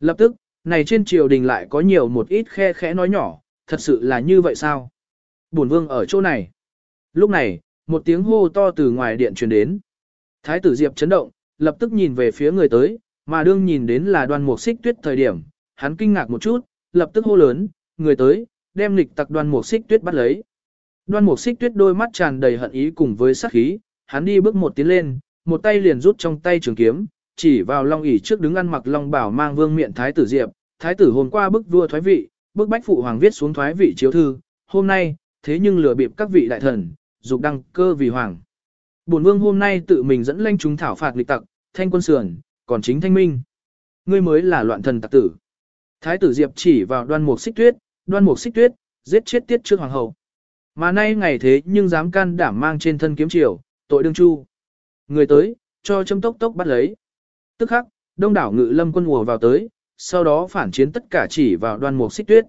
Lập tức, này trên triều đình lại có nhiều một ít khe khẽ nói nhỏ, thật sự là như vậy sao? Bổn vương ở chỗ này. Lúc này, một tiếng hô to từ ngoài điện truyền đến. Thái tử Diệp chấn động, lập tức nhìn về phía người tới, mà đương nhìn đến là đoan mục xích tuyết thời điểm, hắn kinh ngạc một chút, lập tức hô lớn, người tới, đem lịch tặc đoan mục xích tuyết bắt lấy. Đoan mục xích tuyết đôi mắt tràn đầy hận ý cùng với sát khí, hắn đi bước một tiến lên, một tay liền rút trong tay trường kiếm, chỉ vào long ỷ trước đứng ăn mặc long bảo mang vương miện thái tử diệp, thái tử hôm qua bức vua thoái vị, bức bách phụ hoàng viết xuống thoái vị chiếu thư, hôm nay, thế nhưng lừa bịp các vị đại thần, dục đăng cơ vì hoàng. Bổn vương hôm nay tự mình dẫn lanh chúng thảo phạt lịch tặc, thanh quân sườn, còn chính thanh minh. Ngươi mới là loạn thần tặc tử. Thái tử Diệp chỉ vào đoan mục xích tuyết, đoan mục xích tuyết, giết chết tiết trước hoàng hậu. Mà nay ngày thế nhưng dám can đảm mang trên thân kiếm triều, tội đương chu. Người tới, cho châm tốc tốc bắt lấy. Tức khắc, đông đảo ngự lâm quân ùa vào tới, sau đó phản chiến tất cả chỉ vào đoan mục xích tuyết.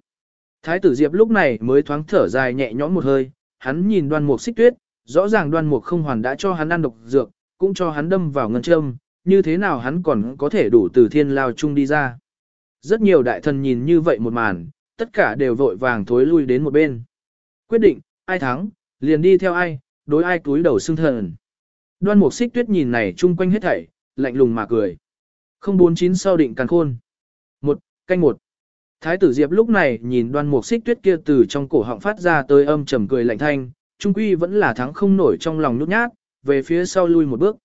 Thái tử Diệp lúc này mới thoáng thở dài nhẹ nhõm một hơi, hắn nhìn đoan mục xích tuyết, rõ ràng đoan mục không hoàn đã cho hắn ăn độc dược, cũng cho hắn đâm vào ngân châm, như thế nào hắn còn có thể đủ từ thiên lao chung đi ra. Rất nhiều đại thần nhìn như vậy một màn, tất cả đều vội vàng thối lui đến một bên. Quyết định, ai thắng, liền đi theo ai, đối ai túi đầu xương thần. Đoan mục xích tuyết nhìn này chung quanh hết thảy, lạnh lùng mà cười. Không bốn chín sau định càng khôn. Một, canh một. Thái tử Diệp lúc này nhìn đoan mục xích tuyết kia từ trong cổ họng phát ra tới âm trầm cười lạnh thanh, trung quy vẫn là thắng không nổi trong lòng nhút nhát, về phía sau lui một bước.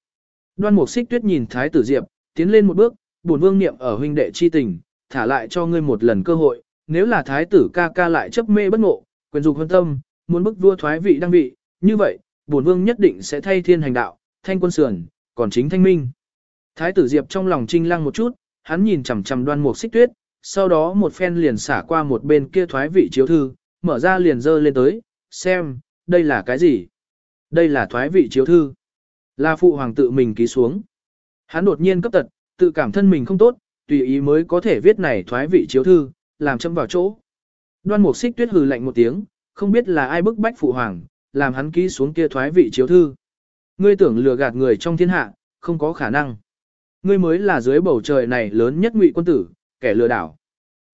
Đoan mục xích tuyết nhìn thái tử Diệp, tiến lên một bước, buồn vương niệm ở huynh đệ chi tình, thả lại cho ngươi một lần cơ hội, nếu là thái tử ca ca lại chấp mê bất ngộ, quyền dục hơn tâm, muốn bức vua thoái vị đăng vị, như vậy, bổn vương nhất định sẽ thay thiên hành đạo, thanh quân sườn, còn chính thanh minh. Thái tử Diệp trong lòng trinh lăng một chút, hắn nhìn chằm chằm đoan mục xích tuyết, sau đó một phen liền xả qua một bên kia thoái vị chiếu thư, mở ra liền dơ lên tới, xem, đây là cái gì? Đây là thoái vị chiếu thư. Là phụ hoàng tự mình ký xuống. Hắn đột nhiên cấp tật, tự cảm thân mình không tốt, tùy ý mới có thể viết này thoái vị chiếu thư, làm châm vào chỗ. Đoan mục xích tuyết hừ lạnh một tiếng, không biết là ai bức bách phụ hoàng, làm hắn ký xuống kia thoái vị chiếu thư. Ngươi tưởng lừa gạt người trong thiên hạ, không có khả năng. Ngươi mới là dưới bầu trời này lớn nhất ngụy quân tử, kẻ lừa đảo.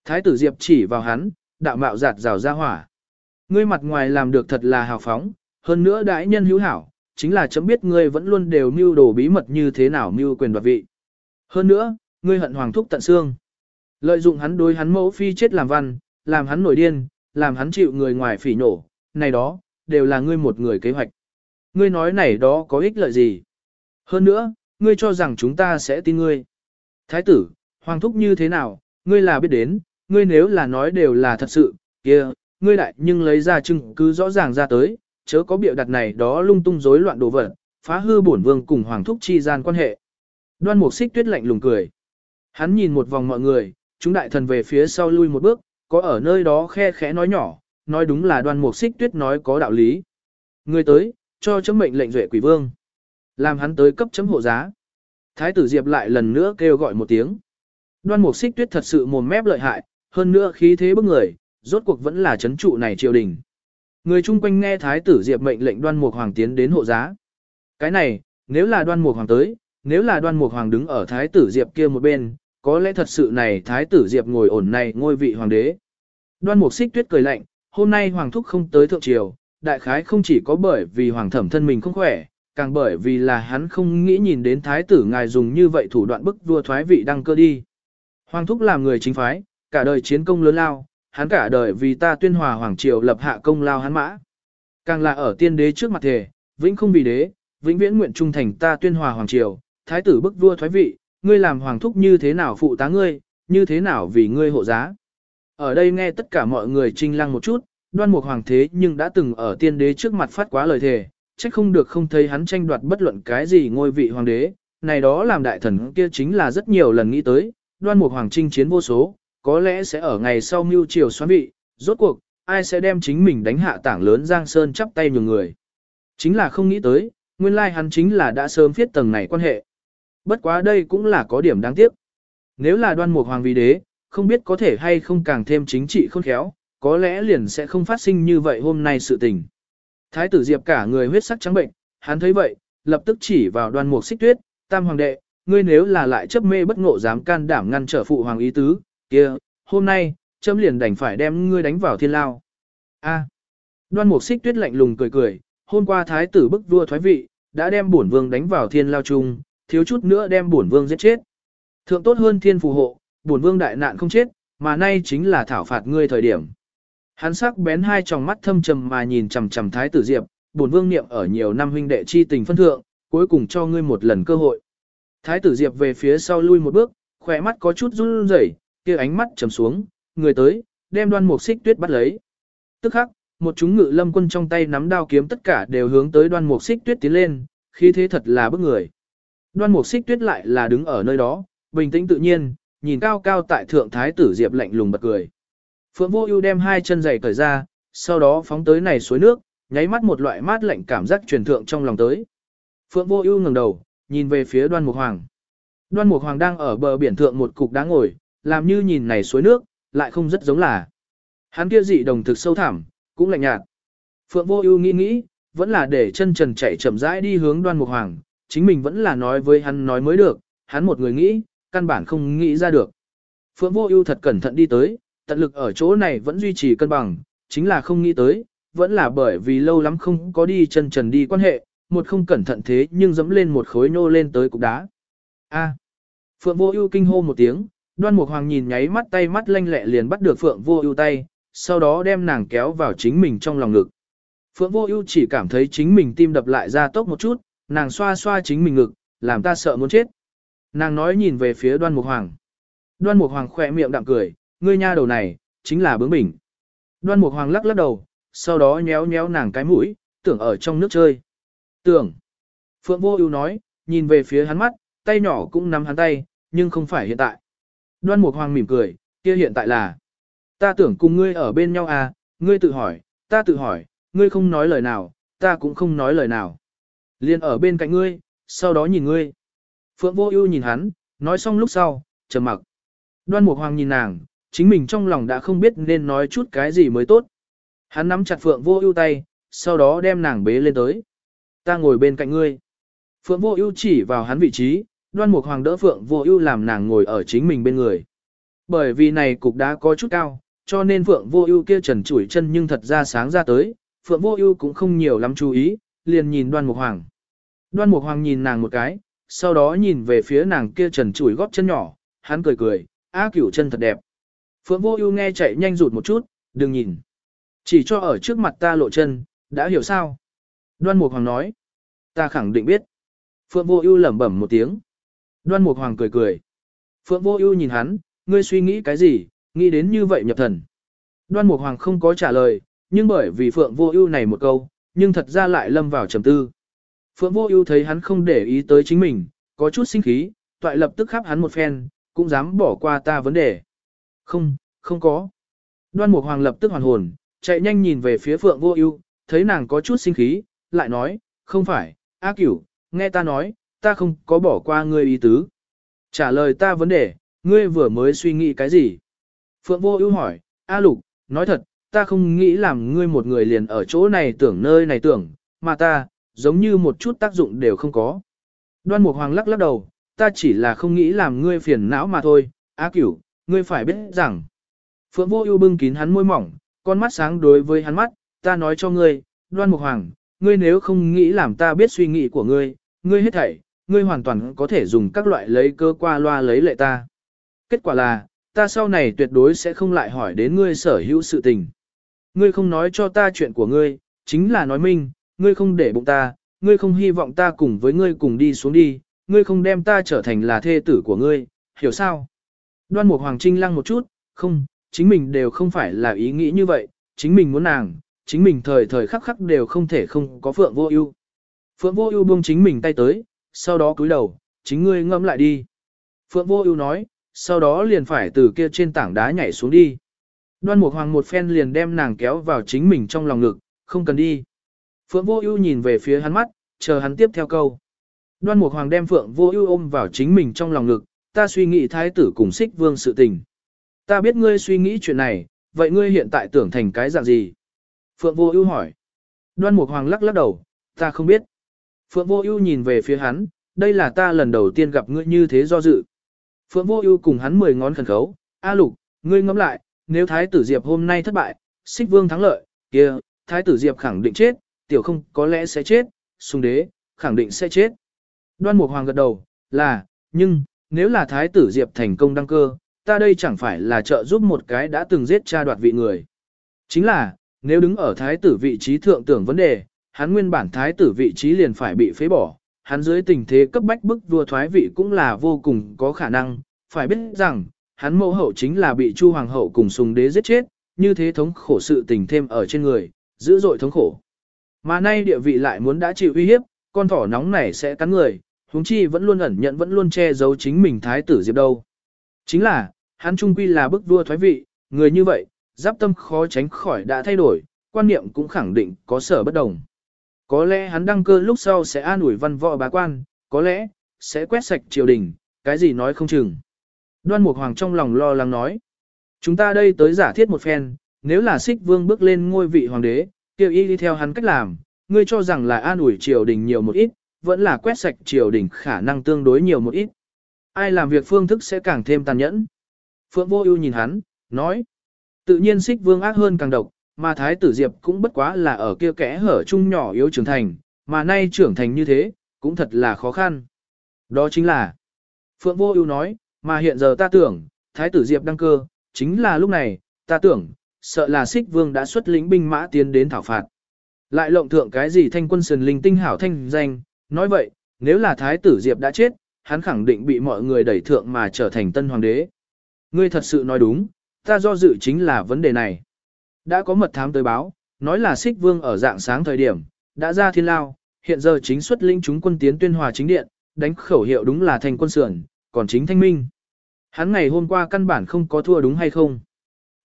Thái tử Diệp chỉ vào hắn, đạo mạo giạt rào ra hỏa. Ngươi mặt ngoài làm được thật là hào phóng, hơn nữa đại nhân hữu hảo, chính là chấm biết ngươi vẫn luôn đều mưu đồ bí mật như thế nào mưu quyền đoạt vị. Hơn nữa, ngươi hận hoàng thúc tận xương. Lợi dụng hắn đối hắn mẫu phi chết làm văn, làm hắn nổi điên, làm hắn chịu người ngoài phỉ nổ, này đó, đều là ngươi một người kế hoạch. Ngươi nói này đó có ích lợi gì? Hơn nữa, ngươi cho rằng chúng ta sẽ tin ngươi. Thái tử, hoàng thúc như thế nào, ngươi là biết đến, ngươi nếu là nói đều là thật sự, kia, ngươi đại nhưng lấy ra chứng cứ rõ ràng ra tới, chớ có biểu đặt này đó lung tung rối loạn đồ vật, phá hư bổn vương cùng hoàng thúc chi gian quan hệ. Đoan mục xích tuyết lạnh lùng cười. Hắn nhìn một vòng mọi người, chúng đại thần về phía sau lui một bước, có ở nơi đó khe khẽ nói nhỏ, nói đúng là đoan mục xích tuyết nói có đạo lý. Ngươi tới, cho chấm mệnh lệnh duệ quỷ vương. Làm hắn tới cấp chấm hộ giá. Thái tử Diệp lại lần nữa kêu gọi một tiếng. Đoan mục xích tuyết thật sự mồm mép lợi hại, hơn nữa khí thế bức người, rốt cuộc vẫn là chấn trụ này triều đình. Người chung quanh nghe thái tử Diệp mệnh lệnh đoan mục hoàng tiến đến hộ giá. Cái này, nếu là đoan mục hoàng tới, nếu là đoan mục hoàng đứng ở thái tử Diệp kia một bên, có lẽ thật sự này thái tử Diệp ngồi ổn này ngôi vị hoàng đế. Đoan mục xích tuyết cười lạnh, hôm nay hoàng thúc không tới thượng triều, đại khái không chỉ có bởi vì hoàng thẩm thân mình không khỏe, càng bởi vì là hắn không nghĩ nhìn đến thái tử ngài dùng như vậy thủ đoạn bức vua thoái vị đăng cơ đi. Hoàng thúc làm người chính phái, cả đời chiến công lớn lao, hắn cả đời vì ta tuyên hòa hoàng triều lập hạ công lao hắn mã. Càng là ở tiên đế trước mặt thể, vĩnh không vì đế, vĩnh viễn nguyện trung thành ta tuyên hòa hoàng triều, thái tử bức vua thoái vị, ngươi làm hoàng thúc như thế nào phụ tá ngươi, như thế nào vì ngươi hộ giá. Ở đây nghe tất cả mọi người trinh lăng một chút, đoan mục hoàng thế nhưng đã từng ở tiên đế trước mặt phát quá lời thề, trách không được không thấy hắn tranh đoạt bất luận cái gì ngôi vị hoàng đế, này đó làm đại thần kia chính là rất nhiều lần nghĩ tới, đoan mục hoàng trinh chiến vô số, có lẽ sẽ ở ngày sau mưu triều xoán vị, rốt cuộc, ai sẽ đem chính mình đánh hạ tảng lớn Giang Sơn chắp tay nhường người. Chính là không nghĩ tới, nguyên lai hắn chính là đã sớm viết tầng này quan hệ. Bất quá đây cũng là có điểm đáng tiếc. Nếu là đoan mục hoàng vì đế, không biết có thể hay không càng thêm chính trị khôn khéo, có lẽ liền sẽ không phát sinh như vậy hôm nay sự tình. Thái tử Diệp cả người huyết sắc trắng bệnh, hắn thấy vậy, lập tức chỉ vào đoan mục xích tuyết, tam hoàng đệ, ngươi nếu là lại chấp mê bất ngộ dám can đảm ngăn trở phụ hoàng ý tứ, kia, hôm nay, chấm liền đành phải đem ngươi đánh vào thiên lao. A. Đoan mục xích tuyết lạnh lùng cười cười, hôm qua thái tử bức vua thoái vị, đã đem bổn vương đánh vào thiên lao chung, thiếu chút nữa đem bổn vương giết chết. Thượng tốt hơn thiên phù hộ, bổn vương đại nạn không chết, mà nay chính là thảo phạt ngươi thời điểm. Hắn sắc bén hai tròng mắt thâm trầm mà nhìn chằm chằm thái tử Diệp, bổn vương niệm ở nhiều năm huynh đệ chi tình phân thượng, cuối cùng cho ngươi một lần cơ hội. Thái tử Diệp về phía sau lui một bước, khỏe mắt có chút run rẩy, kia ánh mắt trầm xuống, người tới, đem đoan mục xích tuyết bắt lấy. Tức khắc, một chúng ngự lâm quân trong tay nắm đao kiếm tất cả đều hướng tới đoan mục xích tuyết tiến lên, khi thế thật là bức người. Đoan mục xích tuyết lại là đứng ở nơi đó, bình tĩnh tự nhiên, nhìn cao cao tại thượng thái tử Diệp lạnh lùng bật cười. Phượng Vô Ưu đem hai chân giày cởi ra, sau đó phóng tới này suối nước, nháy mắt một loại mát lạnh cảm giác truyền thượng trong lòng tới. Phượng Vô Ưu ngẩng đầu, nhìn về phía Đoan Mục Hoàng. Đoan Mục Hoàng đang ở bờ biển thượng một cục đá ngồi, làm như nhìn này suối nước, lại không rất giống là. Hắn kia dị đồng thực sâu thẳm, cũng lạnh nhạt. Phượng Vô Ưu nghĩ nghĩ, vẫn là để chân trần chạy chậm rãi đi hướng Đoan Mục Hoàng, chính mình vẫn là nói với hắn nói mới được, hắn một người nghĩ, căn bản không nghĩ ra được. Phượng Vô Ưu thật cẩn thận đi tới, tận lực ở chỗ này vẫn duy trì cân bằng, chính là không nghĩ tới, vẫn là bởi vì lâu lắm không có đi chân trần đi quan hệ, một không cẩn thận thế nhưng dẫm lên một khối nô lên tới cục đá. A. Phượng Vô Ưu kinh hô một tiếng, Đoan Mục Hoàng nhìn nháy mắt tay mắt lanh lẹ liền bắt được Phượng Vô Ưu tay, sau đó đem nàng kéo vào chính mình trong lòng ngực. Phượng Vô Ưu chỉ cảm thấy chính mình tim đập lại ra tốc một chút, nàng xoa xoa chính mình ngực, làm ta sợ muốn chết. Nàng nói nhìn về phía Đoan Mục Hoàng. Đoan Mục Hoàng khẽ miệng đạm cười, ngươi nha đầu này, chính là bướng bỉnh. Đoan Mục Hoàng lắc lắc đầu, sau đó nhéo nhéo nàng cái mũi, tưởng ở trong nước chơi. Tưởng. Phượng Vô Ưu nói, nhìn về phía hắn mắt, tay nhỏ cũng nắm hắn tay, nhưng không phải hiện tại. Đoan Mục Hoàng mỉm cười, kia hiện tại là. Ta tưởng cùng ngươi ở bên nhau à, ngươi tự hỏi, ta tự hỏi, ngươi không nói lời nào, ta cũng không nói lời nào. Liên ở bên cạnh ngươi, sau đó nhìn ngươi. Phượng Vô Ưu nhìn hắn, nói xong lúc sau, trầm mặc. Đoan Mục Hoàng nhìn nàng, chính mình trong lòng đã không biết nên nói chút cái gì mới tốt. Hắn nắm chặt Phượng Vô Ưu tay, sau đó đem nàng bế lên tới. Ta ngồi bên cạnh ngươi. Phượng Vô Ưu chỉ vào hắn vị trí, Đoan Mục Hoàng đỡ Phượng Vô Ưu làm nàng ngồi ở chính mình bên người. Bởi vì này cục đá có chút cao, cho nên Phượng Vô Ưu kia trần trụi chân nhưng thật ra sáng ra tới, Phượng Vô Ưu cũng không nhiều lắm chú ý, liền nhìn Đoan Mục Hoàng. Đoan Mục Hoàng nhìn nàng một cái, sau đó nhìn về phía nàng kia trần trụi gót chân nhỏ, hắn cười cười, "A Cửu chân thật đẹp." Phượng Vô Ưu nghe chạy nhanh rụt một chút, đừng nhìn. Chỉ cho ở trước mặt ta lộ chân, đã hiểu sao? Đoan Mục Hoàng nói. Ta khẳng định biết. Phượng Vô Ưu lẩm bẩm một tiếng. Đoan Mục Hoàng cười cười. Phượng Vô Ưu nhìn hắn, ngươi suy nghĩ cái gì, nghĩ đến như vậy nhập thần. Đoan Mục Hoàng không có trả lời, nhưng bởi vì Phượng Vô Ưu này một câu, nhưng thật ra lại lâm vào trầm tư. Phượng Vô Ưu thấy hắn không để ý tới chính mình, có chút sinh khí, toại lập tức khắp hắn một phen, cũng dám bỏ qua ta vấn đề. Không, không có. Đoan Mục Hoàng lập tức hoàn hồn, chạy nhanh nhìn về phía Phượng Vô Ưu, thấy nàng có chút sinh khí, lại nói, không phải, A Cửu, nghe ta nói, ta không có bỏ qua ngươi ý tứ. Trả lời ta vấn đề, ngươi vừa mới suy nghĩ cái gì? Phượng Vô Ưu hỏi, A Lục, nói thật, ta không nghĩ làm ngươi một người liền ở chỗ này tưởng nơi này tưởng, mà ta, giống như một chút tác dụng đều không có. Đoan Mục Hoàng lắc lắc đầu, ta chỉ là không nghĩ làm ngươi phiền não mà thôi, A Cửu, ngươi phải biết rằng. Phượng Vô Ưu bưng kín hắn môi mỏng, con mắt sáng đối với hắn mắt, ta nói cho ngươi, Đoan Mục Hoàng, ngươi nếu không nghĩ làm ta biết suy nghĩ của ngươi, ngươi hết thảy, ngươi hoàn toàn có thể dùng các loại lấy cơ qua loa lấy lệ ta. Kết quả là, ta sau này tuyệt đối sẽ không lại hỏi đến ngươi sở hữu sự tình. Ngươi không nói cho ta chuyện của ngươi, chính là nói minh, ngươi không để bụng ta, ngươi không hy vọng ta cùng với ngươi cùng đi xuống đi, ngươi không đem ta trở thành là thê tử của ngươi, hiểu sao? Đoan Mục Hoàng Trinh lăng một chút, không, chính mình đều không phải là ý nghĩ như vậy, chính mình muốn nàng, chính mình thời thời khắc khắc đều không thể không có Phượng Vô Ưu. Phượng Vô Ưu buông chính mình tay tới, sau đó cúi đầu, chính ngươi ngâm lại đi. Phượng Vô Ưu nói, sau đó liền phải từ kia trên tảng đá nhảy xuống đi. Đoan Mục Hoàng một phen liền đem nàng kéo vào chính mình trong lòng ngực, không cần đi. Phượng Vô Ưu nhìn về phía hắn mắt, chờ hắn tiếp theo câu. Đoan Mục Hoàng đem Phượng Vô Ưu ôm vào chính mình trong lòng ngực, ta suy nghĩ thái tử cùng Xích Vương sự tình. Ta biết ngươi suy nghĩ chuyện này, vậy ngươi hiện tại tưởng thành cái dạng gì? Phượng Vô Ưu hỏi. Đoan Mục Hoàng lắc lắc đầu, ta không biết. Phượng Vô Ưu nhìn về phía hắn, đây là ta lần đầu tiên gặp ngươi như thế do dự. Phượng Vô Ưu cùng hắn mười ngón khẩn khấu, "A Lục, ngươi ngẫm lại, nếu thái tử Diệp hôm nay thất bại, Sích Vương thắng lợi, kia, thái tử Diệp khẳng định chết, tiểu không có lẽ sẽ chết, Sùng đế khẳng định sẽ chết." Đoan Mục Hoàng gật đầu, "Là, nhưng nếu là thái tử Diệp thành công đăng cơ, ta đây chẳng phải là trợ giúp một cái đã từng giết cha đoạt vị người. Chính là, nếu đứng ở thái tử vị trí thượng tưởng vấn đề, hắn nguyên bản thái tử vị trí liền phải bị phế bỏ, hắn dưới tình thế cấp bách bức vua thoái vị cũng là vô cùng có khả năng, phải biết rằng, hắn mẫu hậu chính là bị Chu hoàng hậu cùng sùng đế giết chết, như thế thống khổ sự tình thêm ở trên người, dữ dội thống khổ. Mà nay địa vị lại muốn đã chịu uy hiếp, con thỏ nóng này sẽ cắn người, huống chi vẫn luôn ẩn nhận vẫn luôn che giấu chính mình thái tử diệp đâu. Chính là, hắn trung quy là bức vua thoái vị, người như vậy, giáp tâm khó tránh khỏi đã thay đổi, quan niệm cũng khẳng định có sở bất đồng. Có lẽ hắn đăng cơ lúc sau sẽ an ủi văn võ bá quan, có lẽ, sẽ quét sạch triều đình, cái gì nói không chừng. Đoan Mục Hoàng trong lòng lo lắng nói. Chúng ta đây tới giả thiết một phen, nếu là xích vương bước lên ngôi vị hoàng đế, kêu y đi theo hắn cách làm, ngươi cho rằng là an ủi triều đình nhiều một ít, vẫn là quét sạch triều đình khả năng tương đối nhiều một ít. Ai làm việc phương thức sẽ càng thêm tàn nhẫn. Phượng Vô Ưu nhìn hắn, nói. Tự nhiên xích vương ác hơn càng độc, mà thái tử Diệp cũng bất quá là ở kia kẽ hở chung nhỏ yếu trưởng thành, mà nay trưởng thành như thế, cũng thật là khó khăn. Đó chính là, Phượng Vô Ưu nói, mà hiện giờ ta tưởng, thái tử Diệp đăng cơ, chính là lúc này, ta tưởng, sợ là xích vương đã xuất lính binh mã tiến đến thảo phạt. Lại lộng thượng cái gì thanh quân sườn linh tinh hảo thanh danh, nói vậy, nếu là thái tử Diệp đã chết, hắn khẳng định bị mọi người đẩy thượng mà trở thành tân hoàng đế. Ngươi thật sự nói đúng, ta do dự chính là vấn đề này. Đã có mật thám tới báo, nói là Sích vương ở dạng sáng thời điểm, đã ra thiên lao, hiện giờ chính xuất linh chúng quân tiến tuyên hòa chính điện, đánh khẩu hiệu đúng là thành quân sườn, còn chính thanh minh. Hắn ngày hôm qua căn bản không có thua đúng hay không.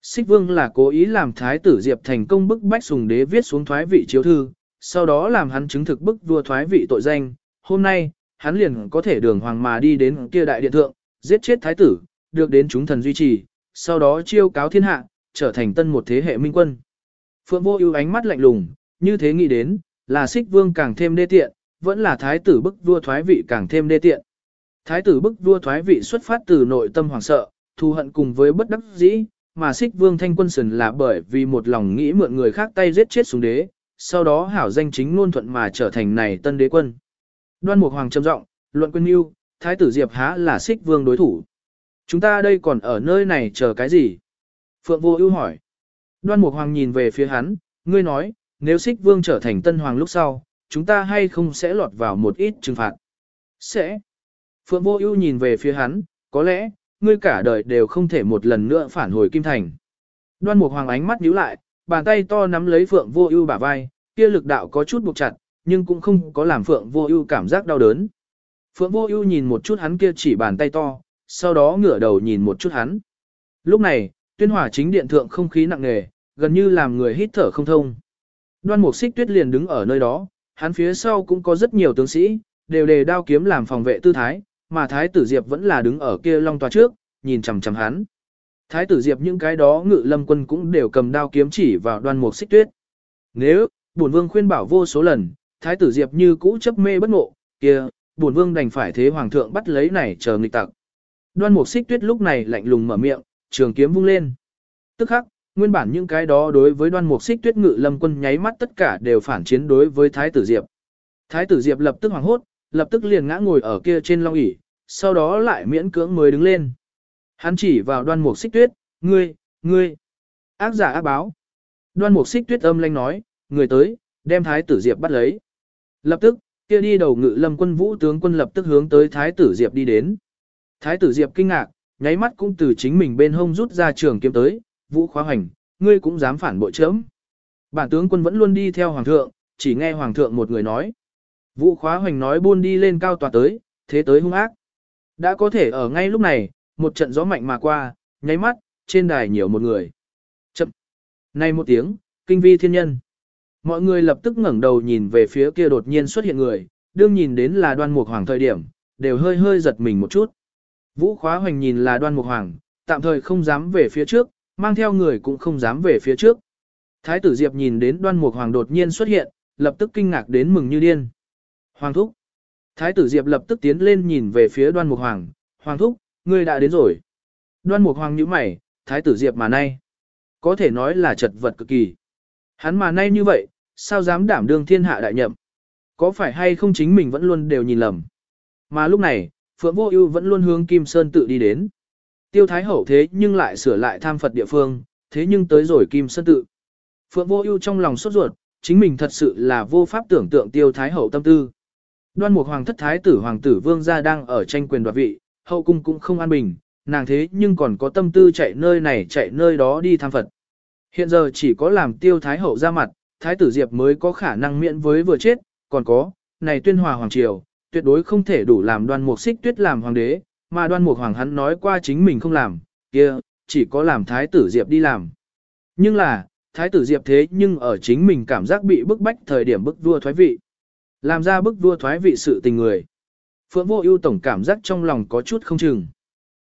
Sích vương là cố ý làm thái tử Diệp thành công bức bách sùng đế viết xuống thoái vị chiếu thư, sau đó làm hắn chứng thực bức vua thoái vị tội danh. Hôm nay, hắn liền có thể đường hoàng mà đi đến kia đại điện thượng, giết chết thái tử, được đến chúng thần duy trì, sau đó chiêu cáo thiên hạ, trở thành tân một thế hệ minh quân. Phượng vô ưu ánh mắt lạnh lùng, như thế nghĩ đến, là xích vương càng thêm đê tiện, vẫn là thái tử bức vua thoái vị càng thêm đê tiện. Thái tử bức vua thoái vị xuất phát từ nội tâm hoảng sợ, thù hận cùng với bất đắc dĩ, mà xích vương thanh quân sần là bởi vì một lòng nghĩ mượn người khác tay giết chết xuống đế, sau đó hảo danh chính luôn thuận mà trở thành này tân đế quân. Đoan Mục Hoàng trầm giọng, luận quân ưu, thái tử Diệp há là xích vương đối thủ. Chúng ta đây còn ở nơi này chờ cái gì? Phượng Vô Ưu hỏi. Đoan Mục Hoàng nhìn về phía hắn, ngươi nói, nếu Sích Vương trở thành Tân Hoàng lúc sau, chúng ta hay không sẽ lọt vào một ít trừng phạt? Sẽ. Phượng Vô Ưu nhìn về phía hắn, có lẽ, ngươi cả đời đều không thể một lần nữa phản hồi Kim Thành. Đoan Mục Hoàng ánh mắt nhíu lại, bàn tay to nắm lấy Phượng Vô Ưu bả vai, kia lực đạo có chút buộc chặt, nhưng cũng không có làm Phượng Vô Ưu cảm giác đau đớn. Phượng Vô Ưu nhìn một chút hắn kia chỉ bàn tay to, sau đó ngửa đầu nhìn một chút hắn. Lúc này, tuyên hỏa chính điện thượng không khí nặng nề, gần như làm người hít thở không thông. Đoan Mục Xích Tuyết liền đứng ở nơi đó, hắn phía sau cũng có rất nhiều tướng sĩ, đều đề đao kiếm làm phòng vệ tư thái, mà Thái tử Diệp vẫn là đứng ở kia long tòa trước, nhìn chằm chằm hắn. Thái tử Diệp những cái đó ngự lâm quân cũng đều cầm đao kiếm chỉ vào Đoan Mục Xích Tuyết. Nếu, bổn vương khuyên bảo vô số lần, Thái tử Diệp như cũ chấp mê bất ngộ, kia, bổn vương đành phải thế hoàng thượng bắt lấy này chờ nghịch tặc. Đoan Mục Xích Tuyết lúc này lạnh lùng mở miệng, trường kiếm vung lên. Tức khắc, nguyên bản những cái đó đối với Đoan Mục Xích Tuyết ngự lâm quân nháy mắt tất cả đều phản chiến đối với Thái tử Diệp. Thái tử Diệp lập tức hoảng hốt, lập tức liền ngã ngồi ở kia trên long ỷ, sau đó lại miễn cưỡng mới đứng lên. Hắn chỉ vào Đoan Mục Xích Tuyết, "Ngươi, ngươi, ác giả ác báo." Đoan Mục Xích Tuyết âm lanh nói, "Người tới, đem Thái tử Diệp bắt lấy." Lập tức, kia đi đầu ngự lâm quân vũ tướng quân lập tức hướng tới Thái tử Diệp đi đến. Thái tử Diệp kinh ngạc, nháy mắt cũng từ chính mình bên hông rút ra trường kiếm tới, vũ khóa hành, ngươi cũng dám phản bội chấm. Bản tướng quân vẫn luôn đi theo hoàng thượng, chỉ nghe hoàng thượng một người nói. Vũ khóa hoành nói buôn đi lên cao tòa tới, thế tới hung ác. Đã có thể ở ngay lúc này, một trận gió mạnh mà qua, nháy mắt, trên đài nhiều một người. Chậm. nay một tiếng, kinh vi thiên nhân. Mọi người lập tức ngẩng đầu nhìn về phía kia đột nhiên xuất hiện người, đương nhìn đến là đoan mục hoàng thời điểm, đều hơi hơi giật mình một chút. Vũ khóa hoành nhìn là đoan mục hoàng, tạm thời không dám về phía trước, mang theo người cũng không dám về phía trước. Thái tử Diệp nhìn đến đoan mục hoàng đột nhiên xuất hiện, lập tức kinh ngạc đến mừng như điên. Hoàng thúc. Thái tử Diệp lập tức tiến lên nhìn về phía đoan mục hoàng, Hoàng thúc, ngươi đã đến rồi. Đoan mục hoàng nhíu mày, Thái tử Diệp mà nay. Có thể nói là chật vật cực kỳ. Hắn mà nay như vậy, sao dám đảm đương thiên hạ đại nhậm? Có phải hay không chính mình vẫn luôn đều nhìn lầm? Mà lúc này, Phượng Vô Ưu vẫn luôn hướng Kim Sơn tự đi đến. Tiêu Thái Hậu thế nhưng lại sửa lại tham Phật địa phương, thế nhưng tới rồi Kim Sơn tự. Phượng Vô Ưu trong lòng sốt ruột, chính mình thật sự là vô pháp tưởng tượng Tiêu Thái Hậu tâm tư. Đoan Mục Hoàng thất thái tử hoàng tử Vương gia đang ở tranh quyền đoạt vị, hậu cung cũng không an bình, nàng thế nhưng còn có tâm tư chạy nơi này chạy nơi đó đi tham Phật. Hiện giờ chỉ có làm Tiêu Thái Hậu ra mặt, Thái tử Diệp mới có khả năng miễn với vừa chết, còn có, này tuyên hòa hoàng triều, tuyệt đối không thể đủ làm Đoan Mục Xích Tuyết làm hoàng đế, mà Đoan Mục Hoàng hắn nói qua chính mình không làm, kia, chỉ có làm Thái tử Diệp đi làm. Nhưng là, Thái tử Diệp thế nhưng ở chính mình cảm giác bị bức bách thời điểm bức vua thoái vị. Làm ra bức vua thoái vị sự tình người. Phượng Vô Ưu tổng cảm giác trong lòng có chút không chừng.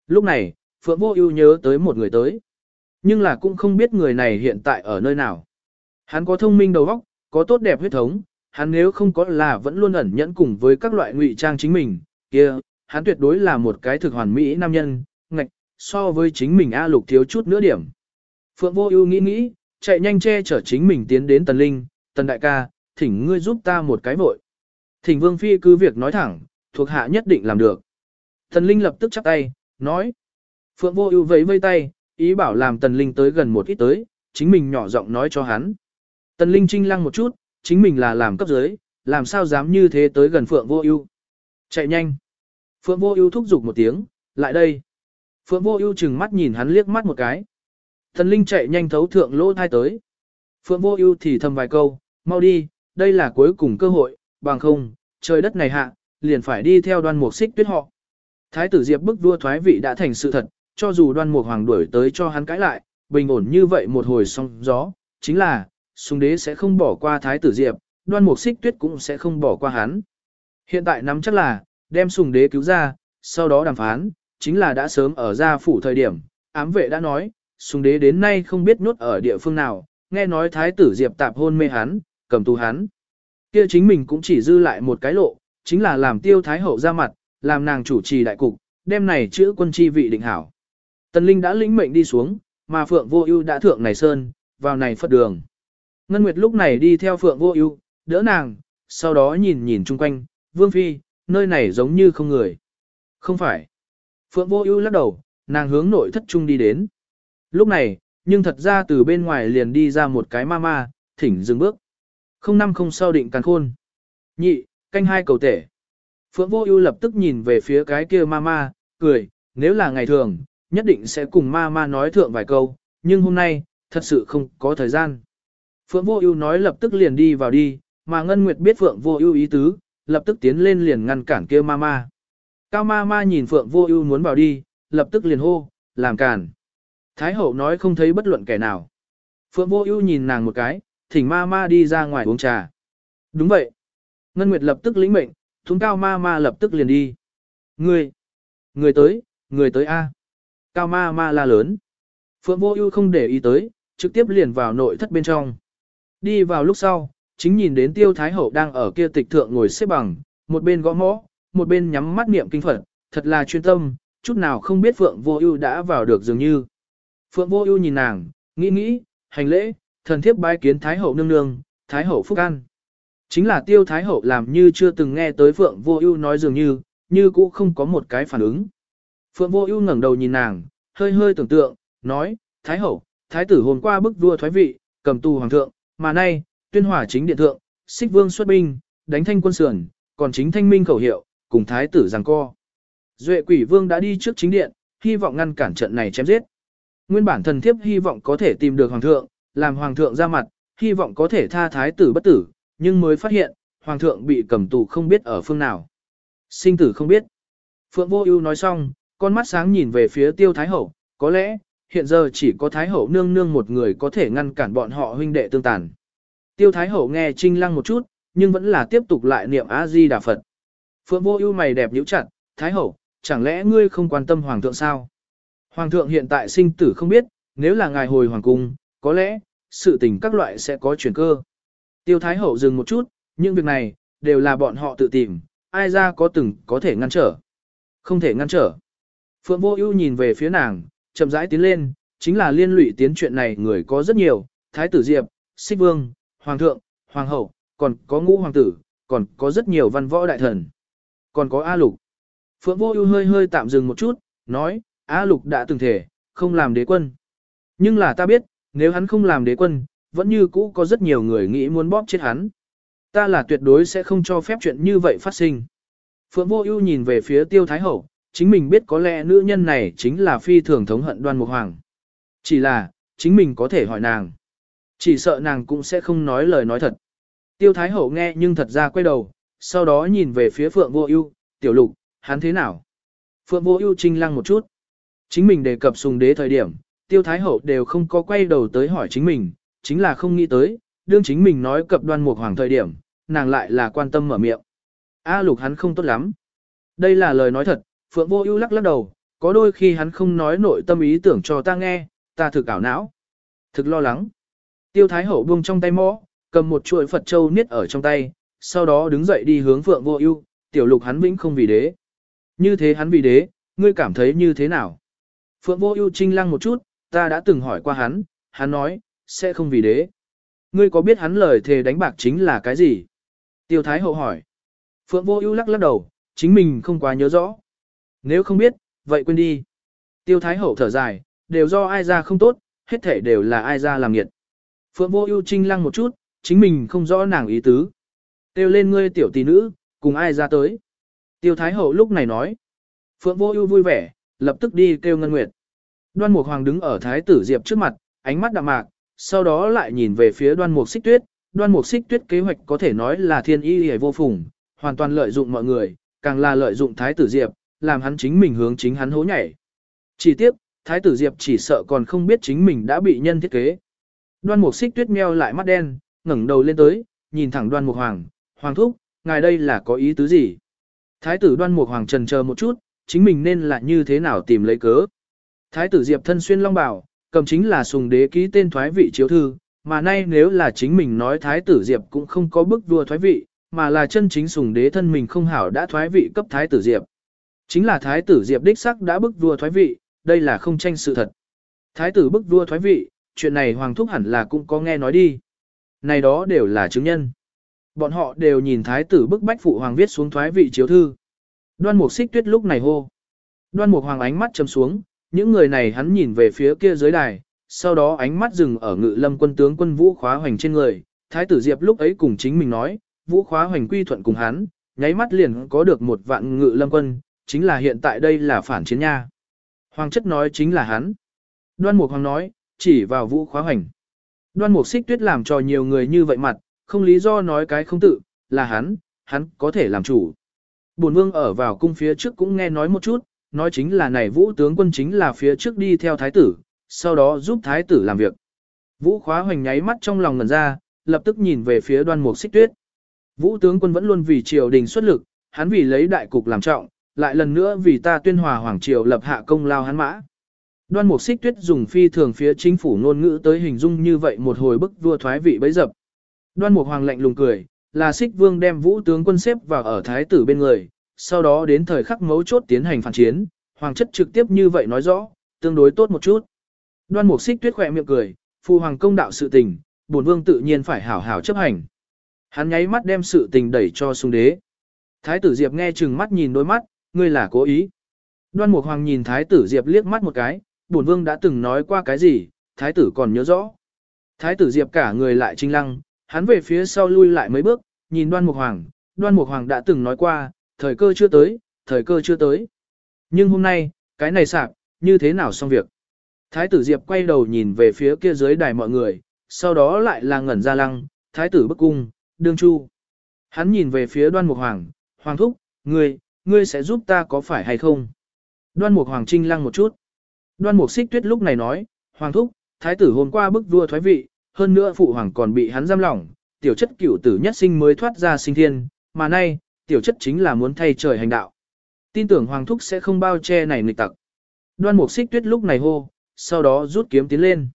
Lúc này, Phượng Vô Ưu nhớ tới một người tới, nhưng là cũng không biết người này hiện tại ở nơi nào. Hắn có thông minh đầu óc, có tốt đẹp huyết thống, hắn nếu không có là vẫn luôn ẩn nhẫn cùng với các loại ngụy trang chính mình, kia, hắn tuyệt đối là một cái thực hoàn mỹ nam nhân, ngạch, so với chính mình A Lục thiếu chút nữa điểm. Phượng Vô Ưu nghĩ nghĩ, chạy nhanh che chở chính mình tiến đến Tần Linh, "Tần đại ca, thỉnh ngươi giúp ta một cái vội." Thỉnh Vương phi cứ việc nói thẳng, thuộc hạ nhất định làm được. Tần Linh lập tức chắp tay, nói. Phượng Vô Ưu vẫy vây tay, ý bảo làm Tần Linh tới gần một ít tới, chính mình nhỏ giọng nói cho hắn. Tần Linh chinh lăng một chút, chính mình là làm cấp dưới, làm sao dám như thế tới gần Phượng Vô Ưu. Chạy nhanh. Phượng Vô Ưu thúc giục một tiếng, lại đây. Phượng Vô Ưu trừng mắt nhìn hắn liếc mắt một cái. Thần Linh chạy nhanh thấu thượng lỗ thai tới. Phượng Vô Ưu thì thầm vài câu, mau đi, đây là cuối cùng cơ hội, bằng không, trời đất này hạ, liền phải đi theo đoan mục xích tuyết họ. Thái tử Diệp bức vua thoái vị đã thành sự thật, cho dù đoan mục hoàng đuổi tới cho hắn cãi lại, bình ổn như vậy một hồi sóng gió, chính là, Sùng đế sẽ không bỏ qua thái tử Diệp, đoan mục xích tuyết cũng sẽ không bỏ qua hắn. Hiện tại nắm chắc là, đem sùng đế cứu ra, sau đó đàm phán, chính là đã sớm ở gia phủ thời điểm, ám vệ đã nói, sùng đế đến nay không biết nhốt ở địa phương nào, nghe nói thái tử Diệp tạp hôn mê hắn, cầm tù hắn. Kia chính mình cũng chỉ dư lại một cái lộ, chính là làm tiêu thái hậu ra mặt, làm nàng chủ trì đại cục, đem này chữ quân chi vị định hảo. Tần Linh đã lĩnh mệnh đi xuống, mà Phượng Vô Ưu đã thượng này sơn, vào này phật đường. Ngân Nguyệt lúc này đi theo Phượng Vô Ưu, đỡ nàng, sau đó nhìn nhìn chung quanh, "Vương phi, nơi này giống như không người." "Không phải." Phượng Vô Ưu lắc đầu, nàng hướng nội thất trung đi đến. Lúc này, nhưng thật ra từ bên ngoài liền đi ra một cái ma ma, thỉnh dừng bước. Không năm không sau định càn khôn. Nhị, canh hai cầu tể. Phượng Vô Ưu lập tức nhìn về phía cái kia mama, cười, nếu là ngày thường, nhất định sẽ cùng mama nói thượng vài câu, nhưng hôm nay, thật sự không có thời gian. Phượng Vô Ưu nói lập tức liền đi vào đi, mà Ngân Nguyệt biết Phượng Vô Ưu ý tứ, lập tức tiến lên liền ngăn cản kia ma ma. Cao ma ma nhìn Phượng Vô Ưu muốn vào đi, lập tức liền hô, làm cản. Thái hậu nói không thấy bất luận kẻ nào. Phượng Vô Ưu nhìn nàng một cái, thỉnh ma ma đi ra ngoài uống trà. Đúng vậy. Ngân Nguyệt lập tức lĩnh mệnh, thúng cao ma ma lập tức liền đi. Người, người tới, người tới a. Cao ma ma la lớn. Phượng Vô Ưu không để ý tới, trực tiếp liền vào nội thất bên trong. Đi vào lúc sau, chính nhìn đến Tiêu Thái hậu đang ở kia tịch thượng ngồi xếp bằng, một bên gõ mõ, một bên nhắm mắt niệm kinh Phật, thật là chuyên tâm, chút nào không biết Phượng Vô Ưu đã vào được dường như. Phượng Vô Ưu nhìn nàng, nghĩ nghĩ, hành lễ, thần thiếp bái kiến Thái hậu nương nương, Thái hậu phúc an. Chính là Tiêu Thái hậu làm như chưa từng nghe tới Phượng Vô Ưu nói dường như, như cũng không có một cái phản ứng. Phượng Vô Ưu ngẩng đầu nhìn nàng, hơi hơi tưởng tượng, nói: "Thái hậu, thái tử hôm qua bức vua thoái vị, cầm tù hoàng thượng, mà nay, tuyên hỏa chính điện thượng, xích vương xuất binh, đánh thanh quân sườn, còn chính thanh minh khẩu hiệu, cùng thái tử giằng co. Duệ quỷ vương đã đi trước chính điện, hy vọng ngăn cản trận này chém giết. Nguyên bản thần thiếp hy vọng có thể tìm được hoàng thượng, làm hoàng thượng ra mặt, hy vọng có thể tha thái tử bất tử, nhưng mới phát hiện, hoàng thượng bị cầm tù không biết ở phương nào. Sinh tử không biết. Phượng Vô Ưu nói xong, con mắt sáng nhìn về phía Tiêu Thái Hậu, có lẽ, hiện giờ chỉ có Thái Hậu nương nương một người có thể ngăn cản bọn họ huynh đệ tương tàn. Tiêu Thái Hậu nghe Trinh Lăng một chút, nhưng vẫn là tiếp tục lại niệm A-di Đà Phật. Phượng Vô Ưu mày đẹp nhíu chặt, "Thái Hậu, chẳng lẽ ngươi không quan tâm hoàng thượng sao? Hoàng thượng hiện tại sinh tử không biết, nếu là ngài hồi hoàng cung, có lẽ sự tình các loại sẽ có chuyển cơ." Tiêu Thái Hậu dừng một chút, những việc này đều là bọn họ tự tìm, ai ra có từng có thể ngăn trở. Không thể ngăn trở. Phượng Vô Ưu nhìn về phía nàng, chậm rãi tiến lên, chính là liên lụy tiến chuyện này người có rất nhiều, Thái tử Diệp, Sích Vương, Hoàng thượng, Hoàng hậu, còn có ngũ hoàng tử, còn có rất nhiều văn võ đại thần. Còn có A Lục. Phượng Vô Ưu hơi hơi tạm dừng một chút, nói, A Lục đã từng thể, không làm đế quân. Nhưng là ta biết, nếu hắn không làm đế quân, vẫn như cũ có rất nhiều người nghĩ muốn bóp chết hắn. Ta là tuyệt đối sẽ không cho phép chuyện như vậy phát sinh. Phượng Vô Ưu nhìn về phía Tiêu Thái Hậu, chính mình biết có lẽ nữ nhân này chính là phi thường thống hận Đoan Mục Hoàng. Chỉ là, chính mình có thể hỏi nàng. Chỉ sợ nàng cũng sẽ không nói lời nói thật. Tiêu Thái Hậu nghe nhưng thật ra quay đầu, sau đó nhìn về phía Phượng Vô Ưu, "Tiểu Lục, hắn thế nào?" Phượng Vô Ưu trinh lăng một chút. Chính mình đề cập sùng đế thời điểm, Tiêu Thái Hậu đều không có quay đầu tới hỏi chính mình, chính là không nghĩ tới, đương chính mình nói cập Đoan Mục Hoàng thời điểm, nàng lại là quan tâm mở miệng. "A Lục hắn không tốt lắm." Đây là lời nói thật, Phượng Vô Ưu lắc lắc đầu, có đôi khi hắn không nói nội tâm ý tưởng cho ta nghe, ta thực ảo não. Thực lo lắng. Tiêu Thái Hậu buông trong tay mõ, cầm một chuỗi Phật Châu niết ở trong tay, sau đó đứng dậy đi hướng Phượng Vô Ưu, tiểu lục hắn vĩnh không vì đế. Như thế hắn vì đế, ngươi cảm thấy như thế nào? Phượng Vô Ưu trinh lăng một chút, ta đã từng hỏi qua hắn, hắn nói, sẽ không vì đế. Ngươi có biết hắn lời thề đánh bạc chính là cái gì? Tiêu Thái Hậu hỏi. Phượng Vô Ưu lắc lắc đầu, chính mình không quá nhớ rõ. Nếu không biết, vậy quên đi. Tiêu Thái Hậu thở dài, đều do ai ra không tốt, hết thể đều là ai ra làm nghiệt. Phượng Vô Ưu trinh lăng một chút, chính mình không rõ nàng ý tứ. Tiêu lên ngươi tiểu tỷ nữ, cùng ai ra tới. Tiêu Thái Hậu lúc này nói. Phượng Vô Ưu vui vẻ, lập tức đi kêu Ngân Nguyệt. Đoan Mục Hoàng đứng ở Thái tử Diệp trước mặt, ánh mắt đạm mạc, sau đó lại nhìn về phía Đoan Mục Xích Tuyết. Đoan Mục Xích Tuyết kế hoạch có thể nói là thiên y hề vô phùng, hoàn toàn lợi dụng mọi người, càng là lợi dụng Thái tử Diệp, làm hắn chính mình hướng chính hắn hố nhảy. Chỉ tiếc, Thái tử Diệp chỉ sợ còn không biết chính mình đã bị nhân thiết kế. Đoan Mục Xích Tuyết meo lại mắt đen, ngẩng đầu lên tới, nhìn thẳng Đoan Mục Hoàng, "Hoàng thúc, ngài đây là có ý tứ gì?" Thái tử Đoan Mục Hoàng trần chờ một chút, chính mình nên là như thế nào tìm lấy cớ. Thái tử Diệp thân xuyên long bào, cầm chính là sùng đế ký tên thoái vị chiếu thư, mà nay nếu là chính mình nói thái tử Diệp cũng không có bức vua thoái vị, mà là chân chính sùng đế thân mình không hảo đã thoái vị cấp thái tử Diệp. Chính là thái tử Diệp đích sắc đã bức vua thoái vị, đây là không tranh sự thật. Thái tử bức vua thoái vị, chuyện này Hoàng Thúc hẳn là cũng có nghe nói đi. Này đó đều là chứng nhân. Bọn họ đều nhìn thái tử bức bách phụ hoàng viết xuống thoái vị chiếu thư. Đoan mục xích tuyết lúc này hô. Đoan mục hoàng ánh mắt chấm xuống, những người này hắn nhìn về phía kia dưới đài, sau đó ánh mắt dừng ở ngự lâm quân tướng quân vũ khóa hoành trên người. Thái tử Diệp lúc ấy cùng chính mình nói, vũ khóa hoành quy thuận cùng hắn, nháy mắt liền có được một vạn ngự lâm quân, chính là hiện tại đây là phản chiến nha. Hoàng chất nói chính là hắn. Đoan mục hoàng nói, chỉ vào vũ khóa hoành. Đoan mục xích tuyết làm cho nhiều người như vậy mặt, không lý do nói cái không tự, là hắn, hắn có thể làm chủ. Bổn vương ở vào cung phía trước cũng nghe nói một chút, nói chính là này vũ tướng quân chính là phía trước đi theo thái tử, sau đó giúp thái tử làm việc. Vũ khóa hoành nháy mắt trong lòng ngần ra, lập tức nhìn về phía đoan mục xích tuyết. Vũ tướng quân vẫn luôn vì triều đình xuất lực, hắn vì lấy đại cục làm trọng, lại lần nữa vì ta tuyên hòa hoàng triều lập hạ công lao hắn mã. Đoan mục xích tuyết dùng phi thường phía chính phủ ngôn ngữ tới hình dung như vậy một hồi bức vua thoái vị bấy dập. Đoan mục hoàng lạnh lùng cười, là xích vương đem vũ tướng quân xếp vào ở thái tử bên người, sau đó đến thời khắc mấu chốt tiến hành phản chiến, hoàng chất trực tiếp như vậy nói rõ, tương đối tốt một chút. Đoan mục xích tuyết khỏe miệng cười, phu hoàng công đạo sự tình, bổn vương tự nhiên phải hảo hảo chấp hành. Hắn nháy mắt đem sự tình đẩy cho sung đế. Thái tử Diệp nghe chừng mắt nhìn đôi mắt, ngươi là cố ý. Đoan Mục Hoàng nhìn Thái tử Diệp liếc mắt một cái, bổn vương đã từng nói qua cái gì, Thái tử còn nhớ rõ. Thái tử Diệp cả người lại trinh lăng, hắn về phía sau lui lại mấy bước, nhìn Đoan Mục Hoàng, Đoan Mục Hoàng đã từng nói qua, thời cơ chưa tới, thời cơ chưa tới. Nhưng hôm nay, cái này sạc, như thế nào xong việc? Thái tử Diệp quay đầu nhìn về phía kia dưới đài mọi người, sau đó lại là ngẩn ra lăng, thái tử bức cung, đương chu. Hắn nhìn về phía đoan mục hoàng, hoàng thúc, ngươi, ngươi sẽ giúp ta có phải hay không? Đoan mục hoàng trinh lăng một chút. Đoan mục xích tuyết lúc này nói, hoàng thúc, thái tử hôm qua bức vua thoái vị, hơn nữa phụ hoàng còn bị hắn giam lỏng, tiểu chất cửu tử nhất sinh mới thoát ra sinh thiên, mà nay, tiểu chất chính là muốn thay trời hành đạo. Tin tưởng hoàng thúc sẽ không bao che này nghịch tặc. Đoan mục xích tuyết lúc này hô, sau đó rút kiếm tiến lên.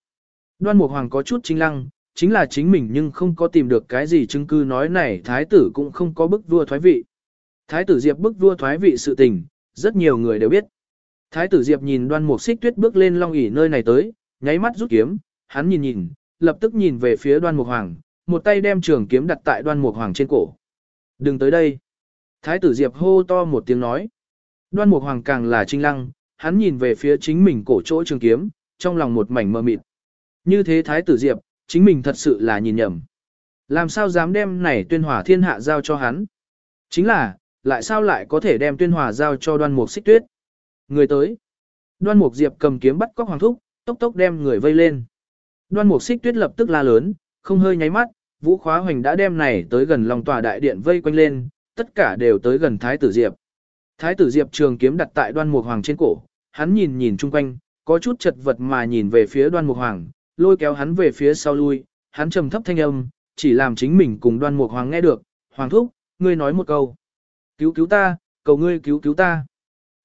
Đoan mục hoàng có chút chính lăng, chính là chính mình nhưng không có tìm được cái gì chứng cứ nói này thái tử cũng không có bức vua thoái vị. Thái tử Diệp bức vua thoái vị sự tình, rất nhiều người đều biết. Thái tử Diệp nhìn đoan mục xích tuyết bước lên long ỷ nơi này tới, nháy mắt rút kiếm, hắn nhìn nhìn, lập tức nhìn về phía đoan mục hoàng, một tay đem trường kiếm đặt tại đoan mục hoàng trên cổ. Đừng tới đây. Thái tử Diệp hô to một tiếng nói. Đoan mục hoàng càng là trinh lăng, hắn nhìn về phía chính mình cổ chỗ trường kiếm, trong lòng một mảnh mơ mịt. Như thế Thái tử Diệp, chính mình thật sự là nhìn nhầm. Làm sao dám đem này tuyên hỏa thiên hạ giao cho hắn? Chính là, lại sao lại có thể đem tuyên hòa giao cho đoan mục xích tuyết? Người tới. Đoan mục diệp cầm kiếm bắt cóc hoàng thúc, tốc tốc đem người vây lên. Đoan mục xích tuyết lập tức la lớn, không hơi nháy mắt, vũ khóa hoành đã đem này tới gần lòng tòa đại điện vây quanh lên, tất cả đều tới gần thái tử diệp. Thái tử diệp trường kiếm đặt tại đoan mục hoàng trên cổ, hắn nhìn nhìn chung quanh, có chút chật vật mà nhìn về phía đoan mục hoàng, lôi kéo hắn về phía sau lui, hắn trầm thấp thanh âm, chỉ làm chính mình cùng đoan mục hoàng nghe được, hoàng thúc, ngươi nói một câu. Cứu cứu ta, cầu ngươi cứu cứu ta.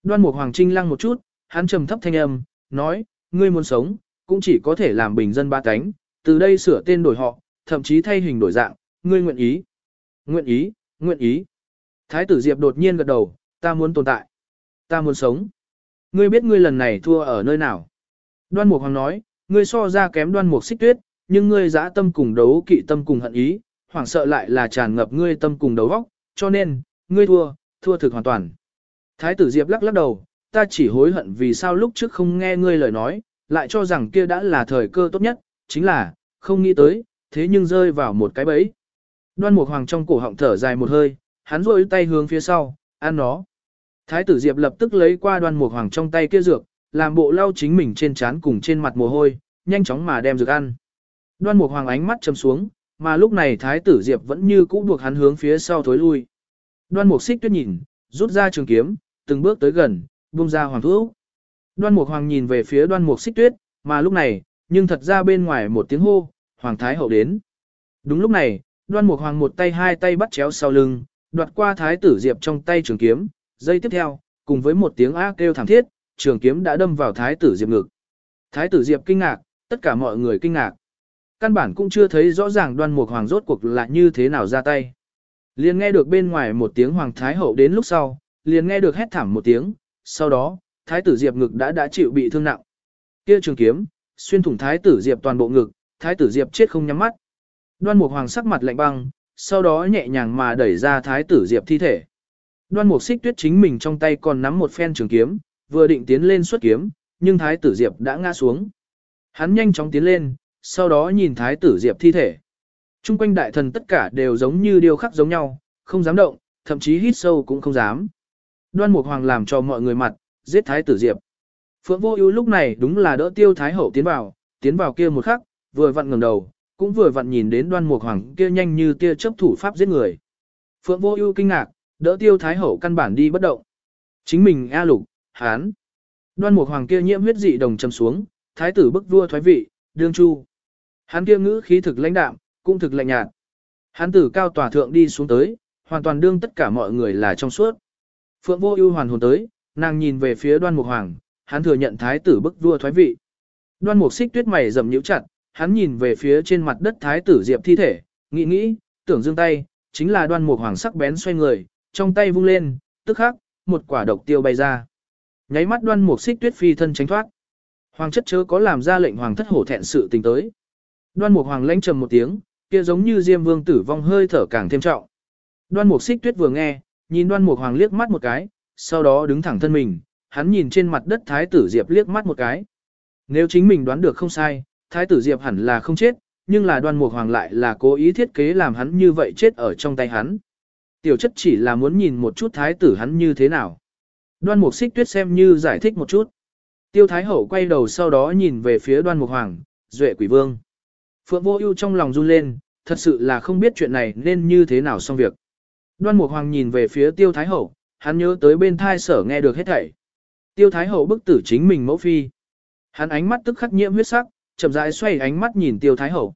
Đoan mục hoàng trinh lăng một chút, hắn trầm thấp thanh âm, nói, ngươi muốn sống, cũng chỉ có thể làm bình dân ba cánh, từ đây sửa tên đổi họ, thậm chí thay hình đổi dạng, ngươi nguyện ý. Nguyện ý, nguyện ý. Thái tử Diệp đột nhiên gật đầu, ta muốn tồn tại. Ta muốn sống. Ngươi biết ngươi lần này thua ở nơi nào? Đoan Mục Hoàng nói, ngươi so ra kém đoan mục xích tuyết, nhưng ngươi dã tâm cùng đấu kỵ tâm cùng hận ý, hoảng sợ lại là tràn ngập ngươi tâm cùng đấu vóc, cho nên, ngươi thua, thua thực hoàn toàn. Thái tử Diệp lắc lắc đầu, ta chỉ hối hận vì sao lúc trước không nghe ngươi lời nói, lại cho rằng kia đã là thời cơ tốt nhất, chính là, không nghĩ tới, thế nhưng rơi vào một cái bẫy. Đoan Mục Hoàng trong cổ họng thở dài một hơi, hắn rôi tay hướng phía sau, ăn nó. Thái tử Diệp lập tức lấy qua Đoan Mục Hoàng trong tay kia dược, làm bộ lau chính mình trên trán cùng trên mặt mồ hôi, nhanh chóng mà đem dược ăn. Đoan Mục Hoàng ánh mắt chầm xuống, mà lúc này Thái tử Diệp vẫn như cũ buộc hắn hướng phía sau thối lui. Đoan Mục Xích Tuyết nhìn, rút ra trường kiếm, từng bước tới gần, buông ra hoàng thuốc. Đoan Mục Hoàng nhìn về phía Đoan Mục Xích Tuyết, mà lúc này, nhưng thật ra bên ngoài một tiếng hô, Hoàng Thái Hậu đến. Đúng lúc này, Đoan Mục Hoàng một tay hai tay bắt chéo sau lưng, đoạt qua Thái tử Diệp trong tay trường kiếm, giây tiếp theo, cùng với một tiếng ác kêu thảm thiết, trường kiếm đã đâm vào thái tử Diệp ngực. Thái tử Diệp kinh ngạc, tất cả mọi người kinh ngạc. Căn bản cũng chưa thấy rõ ràng đoan mục hoàng rốt cuộc là như thế nào ra tay. Liền nghe được bên ngoài một tiếng hoàng thái hậu đến lúc sau, liền nghe được hét thảm một tiếng, sau đó, thái tử Diệp ngực đã đã chịu bị thương nặng. Kia trường kiếm, xuyên thủng thái tử Diệp toàn bộ ngực, thái tử Diệp chết không nhắm mắt. Đoan mục hoàng sắc mặt lạnh băng, sau đó nhẹ nhàng mà đẩy ra thái tử Diệp thi thể. Đoan mục xích tuyết chính mình trong tay còn nắm một phen trường kiếm, vừa định tiến lên xuất kiếm, nhưng thái tử Diệp đã ngã xuống. Hắn nhanh chóng tiến lên, sau đó nhìn thái tử Diệp thi thể. Trung quanh đại thần tất cả đều giống như điều khắc giống nhau, không dám động, thậm chí hít sâu cũng không dám. Đoan Mục Hoàng làm cho mọi người mặt, giết thái tử Diệp. Phượng Vô Ưu lúc này đúng là đỡ Tiêu Thái hậu tiến vào, tiến vào kia một khắc, vừa vặn ngẩng đầu, cũng vừa vặn nhìn đến đoan mục hoàng kia nhanh như tia chớp thủ pháp giết người. Phượng vô ưu kinh ngạc, đỡ tiêu thái hậu căn bản đi bất động. Chính mình A lục, hán. Đoan mục hoàng kia nhiễm huyết dị đồng châm xuống, thái tử bức vua thoái vị, đương chu. Hắn kia ngữ khí thực lãnh đạm, cũng thực lạnh nhạt. Hắn tử cao tòa thượng đi xuống tới, hoàn toàn đương tất cả mọi người là trong suốt. Phượng vô ưu hoàn hồn tới, nàng nhìn về phía đoan mục hoàng, hắn thừa nhận thái tử bức vua thoái vị. Đoan mục xích tuyết mày rậm nhíu chặt, hắn nhìn về phía trên mặt đất thái tử diệp thi thể, nghĩ nghĩ, tưởng dương tay, chính là đoan mục hoàng sắc bén xoay người, trong tay vung lên, tức khắc, một quả độc tiêu bay ra. Nháy mắt đoan mục xích tuyết phi thân tránh thoát. Hoàng chất chớ có làm ra lệnh hoàng thất hổ thẹn sự tình tới. Đoan mục hoàng lãnh trầm một tiếng, kia giống như diêm vương tử vong hơi thở càng thêm trọng. Đoan mục xích tuyết vừa nghe, nhìn đoan mục hoàng liếc mắt một cái, sau đó đứng thẳng thân mình, hắn nhìn trên mặt đất thái tử diệp liếc mắt một cái. Nếu chính mình đoán được không sai, thái tử diệp hẳn là không chết, nhưng là đoan mục hoàng lại là cố ý thiết kế làm hắn như vậy chết ở trong tay hắn. Tiểu chất chỉ là muốn nhìn một chút thái tử hắn như thế nào. Đoan mục xích tuyết xem như giải thích một chút. Tiêu thái hậu quay đầu sau đó nhìn về phía đoan mục hoàng, duệ quỷ vương. Phượng vô ưu trong lòng run lên, thật sự là không biết chuyện này nên như thế nào xong việc. Đoan mục hoàng nhìn về phía tiêu thái hậu, hắn nhớ tới bên thai sở nghe được hết thảy. Tiêu thái hậu bức tử chính mình mẫu phi. Hắn ánh mắt tức khắc nhiễm huyết sắc, chậm rãi xoay ánh mắt nhìn tiêu thái hậu.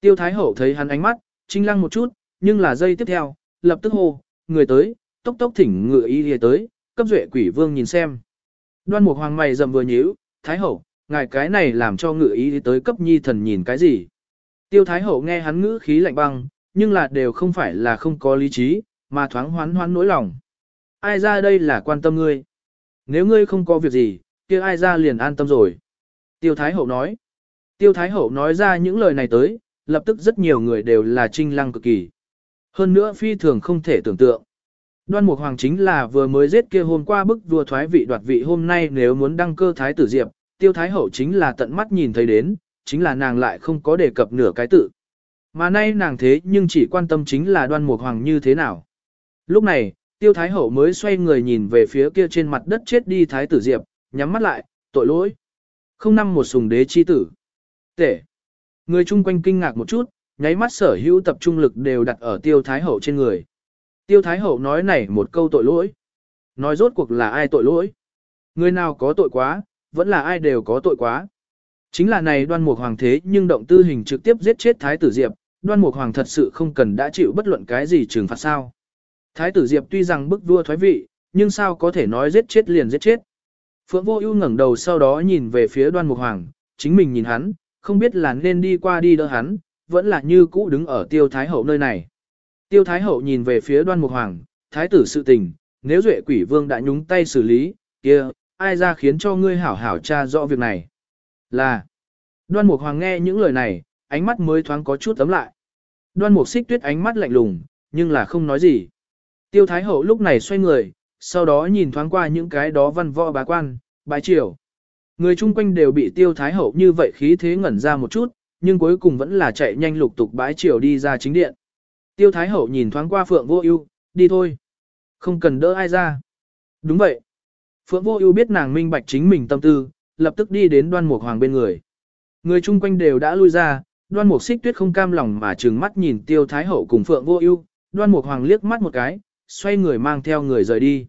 Tiêu thái hậu thấy hắn ánh mắt, chinh lăng một chút, nhưng là giây tiếp theo, lập tức hô, người tới, tốc tốc thỉnh ngựa y lìa tới, cấp duệ quỷ vương nhìn xem. Đoan mục hoàng mày rậm vừa nhíu, thái hậu, ngài cái này làm cho ngựa y tới cấp nhi thần nhìn cái gì. Tiêu thái hậu nghe hắn ngữ khí lạnh băng, nhưng là đều không phải là không có lý trí, mà thoáng hoán hoán nỗi lòng. Ai ra đây là quan tâm ngươi? Nếu ngươi không có việc gì, kia ai ra liền an tâm rồi. Tiêu thái hậu nói. Tiêu thái hậu nói ra những lời này tới, lập tức rất nhiều người đều là trinh lăng cực kỳ. Hơn nữa phi thường không thể tưởng tượng. Đoan Mục Hoàng chính là vừa mới giết kia hôm qua bức vua thoái vị đoạt vị hôm nay nếu muốn đăng cơ thái tử diệp, tiêu thái hậu chính là tận mắt nhìn thấy đến, chính là nàng lại không có đề cập nửa cái tự. Mà nay nàng thế nhưng chỉ quan tâm chính là đoan mục hoàng như thế nào. Lúc này, tiêu thái hậu mới xoay người nhìn về phía kia trên mặt đất chết đi thái tử diệp, nhắm mắt lại, tội lỗi. Không năm một sùng đế chi tử. Tể. Người chung quanh kinh ngạc một chút, nháy mắt sở hữu tập trung lực đều đặt ở tiêu thái hậu trên người. Tiêu thái hậu nói này một câu tội lỗi. Nói rốt cuộc là ai tội lỗi. Người nào có tội quá, vẫn là ai đều có tội quá. Chính là này đoan mục hoàng thế nhưng động tư hình trực tiếp giết chết thái tử Diệp, đoan mục hoàng thật sự không cần đã chịu bất luận cái gì trừng phạt sao. Thái tử Diệp tuy rằng bức vua thoái vị, nhưng sao có thể nói giết chết liền giết chết. Phượng vô ưu ngẩng đầu sau đó nhìn về phía đoan mục hoàng, chính mình nhìn hắn, không biết là nên đi qua đi đỡ hắn, vẫn là như cũ đứng ở tiêu thái hậu nơi này. Tiêu thái hậu nhìn về phía đoan mục hoàng, thái tử sự tình, nếu duệ quỷ vương đã nhúng tay xử lý, kia, ai ra khiến cho ngươi hảo hảo tra rõ việc này. Là, đoan mục hoàng nghe những lời này, ánh mắt mới thoáng có chút ấm lại. Đoan mục xích tuyết ánh mắt lạnh lùng, nhưng là không nói gì. Tiêu thái hậu lúc này xoay người, sau đó nhìn thoáng qua những cái đó văn võ bá quan, bái triều. Người chung quanh đều bị tiêu thái hậu như vậy khí thế ngẩn ra một chút, nhưng cuối cùng vẫn là chạy nhanh lục tục bái triều đi ra chính điện. Tiêu thái hậu nhìn thoáng qua phượng vô ưu, đi thôi. Không cần đỡ ai ra. Đúng vậy. Phượng vô ưu biết nàng minh bạch chính mình tâm tư, lập tức đi đến đoan mục hoàng bên người. Người chung quanh đều đã lui ra, đoan mục xích tuyết không cam lòng mà trừng mắt nhìn tiêu thái hậu cùng phượng vô ưu, đoan mục hoàng liếc mắt một cái, xoay người mang theo người rời đi.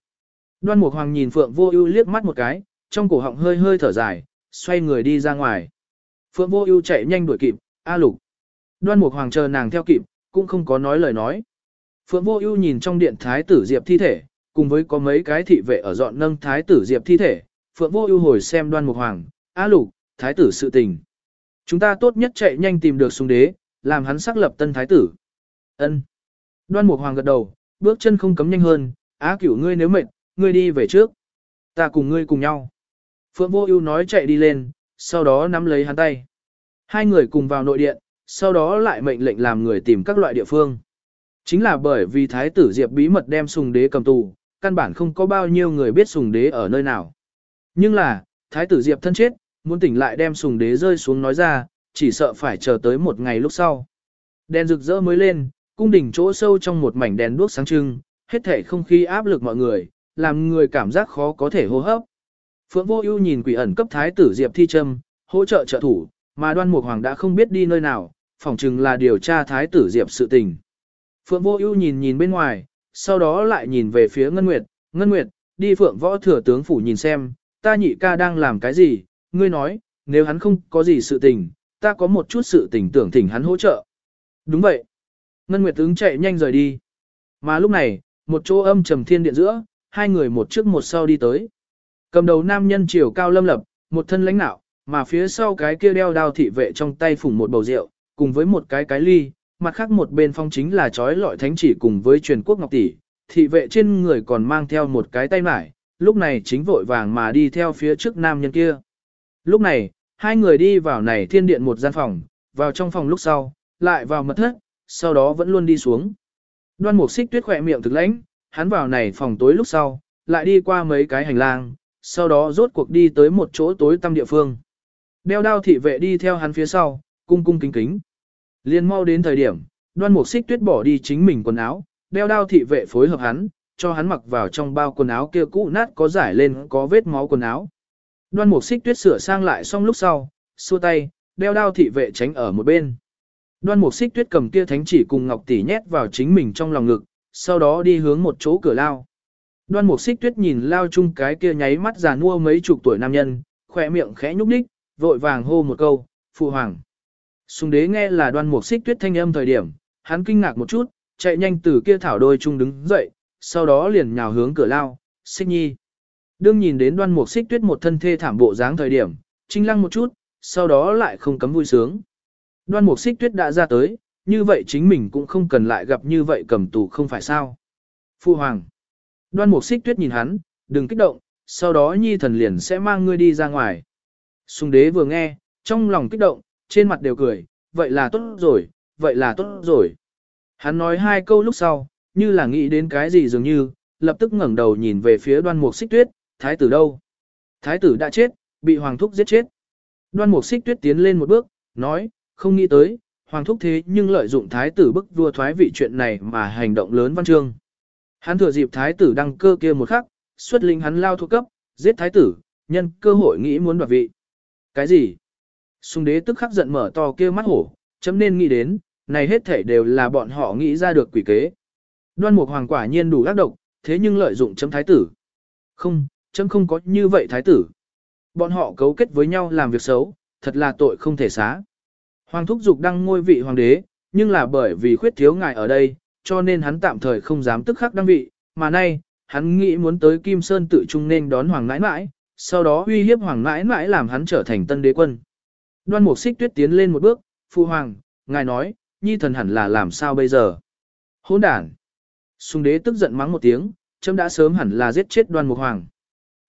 Đoan mục hoàng nhìn phượng vô ưu liếc mắt một cái, trong cổ họng hơi hơi thở dài, xoay người đi ra ngoài. Phượng vô ưu chạy nhanh đuổi kịp, a lục. Đoan mục hoàng chờ nàng theo kịp, cũng không có nói lời nói. Phượng vô ưu nhìn trong điện thái tử diệp thi thể, cùng với có mấy cái thị vệ ở dọn nâng thái tử diệp thi thể, Phượng Vô Ưu hồi xem Đoan Mục Hoàng, "A Lục, thái tử sự tình. Chúng ta tốt nhất chạy nhanh tìm được Sùng đế, làm hắn xác lập tân thái tử." Ân. Đoan Mục Hoàng gật đầu, bước chân không cấm nhanh hơn, "Á Cửu ngươi nếu mệt, ngươi đi về trước, ta cùng ngươi cùng nhau." Phượng Vô Ưu nói chạy đi lên, sau đó nắm lấy hắn tay. Hai người cùng vào nội điện, sau đó lại mệnh lệnh làm người tìm các loại địa phương. Chính là bởi vì thái tử Diệp bí mật đem Sùng đế cầm tù, căn bản không có bao nhiêu người biết Sùng đế ở nơi nào. Nhưng là, thái tử Diệp thân chết, muốn tỉnh lại đem sùng đế rơi xuống nói ra, chỉ sợ phải chờ tới một ngày lúc sau. Đèn rực rỡ mới lên, cung đỉnh chỗ sâu trong một mảnh đèn đuốc sáng trưng, hết thể không khí áp lực mọi người, làm người cảm giác khó có thể hô hấp. Phượng Vô Ưu nhìn quỷ ẩn cấp thái tử Diệp Thi Trâm, hỗ trợ trợ thủ, mà Đoan Mục Hoàng đã không biết đi nơi nào, phỏng chừng là điều tra thái tử Diệp sự tình. Phượng Vô Ưu nhìn nhìn bên ngoài, sau đó lại nhìn về phía Ngân Nguyệt, "Ngân Nguyệt, đi Phượng Võ thừa tướng phủ nhìn xem, ta nhị ca đang làm cái gì, ngươi nói, nếu hắn không có gì sự tình, ta có một chút sự tình tưởng thỉnh hắn hỗ trợ." "Đúng vậy." Ngân Nguyệt ứng chạy nhanh rời đi. Mà lúc này, một chỗ âm trầm thiên điện giữa, hai người một trước một sau đi tới. Cầm đầu nam nhân chiều cao lâm lập, một thân lãnh nạo, mà phía sau cái kia đeo đao thị vệ trong tay phủng một bầu rượu, cùng với một cái cái ly, mặt khác một bên phong chính là trói lọi thánh chỉ cùng với truyền quốc ngọc tỷ, thị vệ trên người còn mang theo một cái tay mải, lúc này chính vội vàng mà đi theo phía trước nam nhân kia. Lúc này, hai người đi vào này thiên điện một gian phòng, vào trong phòng lúc sau, lại vào mật thất, sau đó vẫn luôn đi xuống. Đoan mục xích tuyết khỏe miệng thực lãnh, hắn vào này phòng tối lúc sau, lại đi qua mấy cái hành lang, sau đó rốt cuộc đi tới một chỗ tối tăm địa phương. Đeo đao thị vệ đi theo hắn phía sau, cung cung kính kính. Liên mau đến thời điểm, đoan mục xích tuyết bỏ đi chính mình quần áo, đeo đao thị vệ phối hợp hắn, cho hắn mặc vào trong bao quần áo kia cũ nát có giải lên có vết máu quần áo. Đoan mục xích tuyết sửa sang lại xong lúc sau, xua tay, đeo đao thị vệ tránh ở một bên. Đoan mục xích tuyết cầm kia thánh chỉ cùng ngọc tỷ nhét vào chính mình trong lòng ngực, sau đó đi hướng một chỗ cửa lao. Đoan mục xích tuyết nhìn lao chung cái kia nháy mắt già nua mấy chục tuổi nam nhân, khỏe miệng khẽ nhúc nhích, vội vàng hô một câu, phụ hoàng. Sùng đế nghe là đoan mục xích tuyết thanh âm thời điểm, hắn kinh ngạc một chút, chạy nhanh từ kia thảo đôi chung đứng dậy, sau đó liền nhào hướng cửa lao, xích nhi. Đương nhìn đến đoan mục xích tuyết một thân thê thảm bộ dáng thời điểm, trinh lăng một chút, sau đó lại không cấm vui sướng. Đoan mục xích tuyết đã ra tới, như vậy chính mình cũng không cần lại gặp như vậy cầm tù không phải sao. Phu hoàng. Đoan mục xích tuyết nhìn hắn, đừng kích động, sau đó nhi thần liền sẽ mang ngươi đi ra ngoài. Sùng đế vừa nghe, trong lòng kích động, trên mặt đều cười, vậy là tốt rồi, vậy là tốt rồi. Hắn nói hai câu lúc sau, như là nghĩ đến cái gì dường như, lập tức ngẩng đầu nhìn về phía đoan mục xích tuyết, thái tử đâu? Thái tử đã chết, bị hoàng thúc giết chết. Đoan mục xích tuyết tiến lên một bước, nói, không nghĩ tới, hoàng thúc thế nhưng lợi dụng thái tử bức vua thoái vị chuyện này mà hành động lớn văn chương. Hắn thừa dịp thái tử đăng cơ kia một khắc, xuất linh hắn lao thuộc cấp, giết thái tử, nhân cơ hội nghĩ muốn đoạt vị. Cái gì? Sung đế tức khắc giận mở to kia mắt hổ, chấm nên nghĩ đến, này hết thể đều là bọn họ nghĩ ra được quỷ kế. Đoan mục hoàng quả nhiên đủ ác độc, thế nhưng lợi dụng chấm thái tử. Không, chấm không có như vậy thái tử. Bọn họ cấu kết với nhau làm việc xấu, thật là tội không thể xá. Hoàng thúc dục đăng ngôi vị hoàng đế, nhưng là bởi vì khuyết thiếu ngài ở đây, cho nên hắn tạm thời không dám tức khắc đăng vị, mà nay, hắn nghĩ muốn tới Kim Sơn tự trung nên đón hoàng nãi nãi, sau đó uy hiếp hoàng nãi nãi làm hắn trở thành tân đế quân. Đoan mục xích tuyết tiến lên một bước, phụ hoàng, ngài nói, nhi thần hẳn là làm sao bây giờ? Hỗn đản! Sùng đế tức giận mắng một tiếng, chấm đã sớm hẳn là giết chết đoan mục hoàng.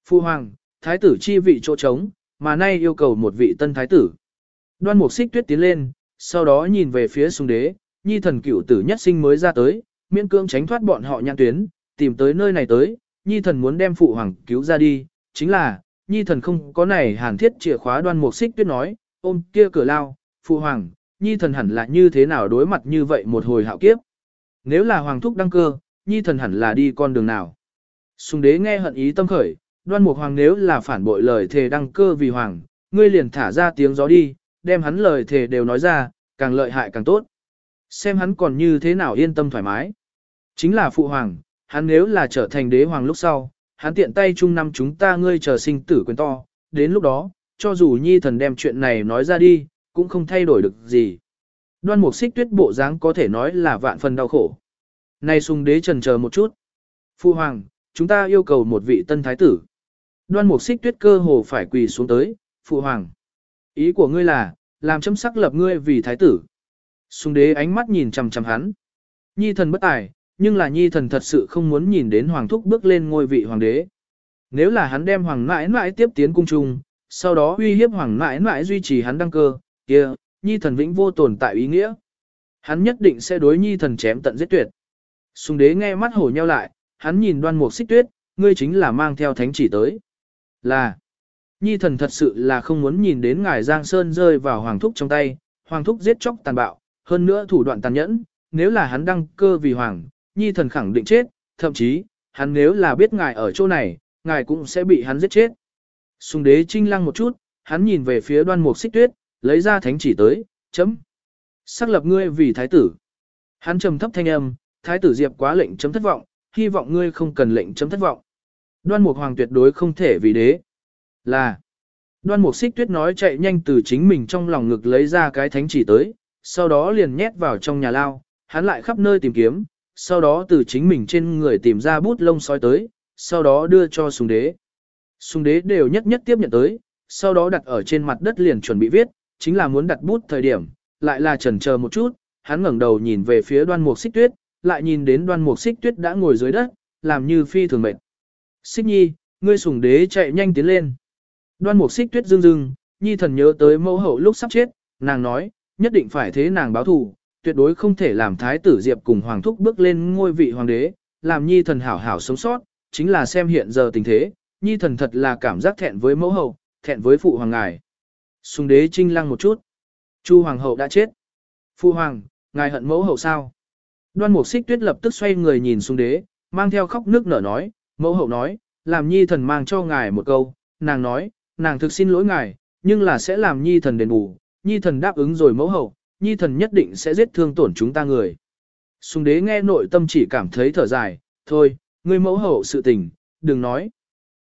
Phu hoàng, thái tử chi vị chỗ trống, mà nay yêu cầu một vị tân thái tử. Đoan mục xích tuyết tiến lên, sau đó nhìn về phía sùng đế, nhi thần cửu tử nhất sinh mới ra tới, miễn cương tránh thoát bọn họ nhãn tuyến, tìm tới nơi này tới, nhi thần muốn đem phụ hoàng cứu ra đi, chính là, nhi thần không có này hàn thiết chìa khóa đoan mục xích tuyết nói, ôm kia cửa lao, phụ hoàng, nhi thần hẳn là như thế nào đối mặt như vậy một hồi hạo kiếp. Nếu là hoàng thúc đăng cơ, nhi thần hẳn là đi con đường nào. Sùng đế nghe hận ý tâm khởi, đoan mục hoàng nếu là phản bội lời thề đăng cơ vì hoàng, ngươi liền thả ra tiếng gió đi, đem hắn lời thề đều nói ra, càng lợi hại càng tốt. Xem hắn còn như thế nào yên tâm thoải mái. Chính là phụ hoàng, hắn nếu là trở thành đế hoàng lúc sau, hắn tiện tay chung năm chúng ta ngươi chờ sinh tử quyền to, đến lúc đó, cho dù nhi thần đem chuyện này nói ra đi, cũng không thay đổi được gì. Đoan mục xích tuyết bộ dáng có thể nói là vạn phần đau khổ. Này sùng đế trần chờ một chút. Phu hoàng, chúng ta yêu cầu một vị tân thái tử. Đoan mục xích tuyết cơ hồ phải quỳ xuống tới, phụ hoàng. Ý của ngươi là, làm chấm sắc lập ngươi vì thái tử. Sùng đế ánh mắt nhìn chằm chằm hắn. Nhi thần bất tài, nhưng là nhi thần thật sự không muốn nhìn đến hoàng thúc bước lên ngôi vị hoàng đế. Nếu là hắn đem hoàng mãi mãi tiếp tiến cung trung, sau đó uy hiếp hoàng mãi mãi duy trì hắn đăng cơ, kia, nhi thần vĩnh vô tồn tại ý nghĩa. Hắn nhất định sẽ đối nhi thần chém tận giết tuyệt. Sùng đế nghe mắt hổ nhau lại, hắn nhìn đoan mục xích tuyết, ngươi chính là mang theo thánh chỉ tới. Là, nhi thần thật sự là không muốn nhìn đến ngài Giang Sơn rơi vào hoàng thúc trong tay, hoàng thúc giết chóc tàn bạo, hơn nữa thủ đoạn tàn nhẫn, nếu là hắn đăng cơ vì hoàng, nhi thần khẳng định chết, thậm chí, hắn nếu là biết ngài ở chỗ này, ngài cũng sẽ bị hắn giết chết. Sùng đế trinh lăng một chút, hắn nhìn về phía đoan mục xích tuyết, lấy ra thánh chỉ tới, chấm. Xác lập ngươi vì thái tử. Hắn trầm thấp thanh âm, thái tử Diệp quá lệnh chấm thất vọng, hy vọng ngươi không cần lệnh chấm thất vọng. Đoan Mục Hoàng tuyệt đối không thể vì đế. Là. Đoan Mục Xích Tuyết nói chạy nhanh từ chính mình trong lòng ngực lấy ra cái thánh chỉ tới, sau đó liền nhét vào trong nhà lao, hắn lại khắp nơi tìm kiếm, sau đó từ chính mình trên người tìm ra bút lông sói tới, sau đó đưa cho sùng đế. Sùng đế đều nhất nhất tiếp nhận tới, sau đó đặt ở trên mặt đất liền chuẩn bị viết, chính là muốn đặt bút thời điểm, lại là chần chờ một chút, hắn ngẩng đầu nhìn về phía đoan mục xích tuyết, lại nhìn đến đoan mục xích tuyết đã ngồi dưới đất, làm như phi thường mệt. Xích nhi, ngươi sùng đế chạy nhanh tiến lên. Đoan mục xích tuyết dương dương, nhi thần nhớ tới mẫu hậu lúc sắp chết, nàng nói, nhất định phải thế nàng báo thù, tuyệt đối không thể làm thái tử diệp cùng hoàng thúc bước lên ngôi vị hoàng đế, làm nhi thần hảo hảo sống sót, chính là xem hiện giờ tình thế, nhi thần thật là cảm giác thẹn với mẫu hậu, thẹn với phụ hoàng ngài. Sùng đế trinh lăng một chút. Chu hoàng hậu đã chết. Phu hoàng, ngài hận mẫu hậu sao? Đoan mục xích tuyết lập tức xoay người nhìn sùng đế, mang theo khóc nước nở nói, mẫu hậu nói, làm nhi thần mang cho ngài một câu, nàng nói, nàng thực xin lỗi ngài, nhưng là sẽ làm nhi thần đền bù, nhi thần đáp ứng rồi mẫu hậu, nhi thần nhất định sẽ giết thương tổn chúng ta người. Sùng đế nghe nội tâm chỉ cảm thấy thở dài, thôi, ngươi mẫu hậu sự tình, đừng nói.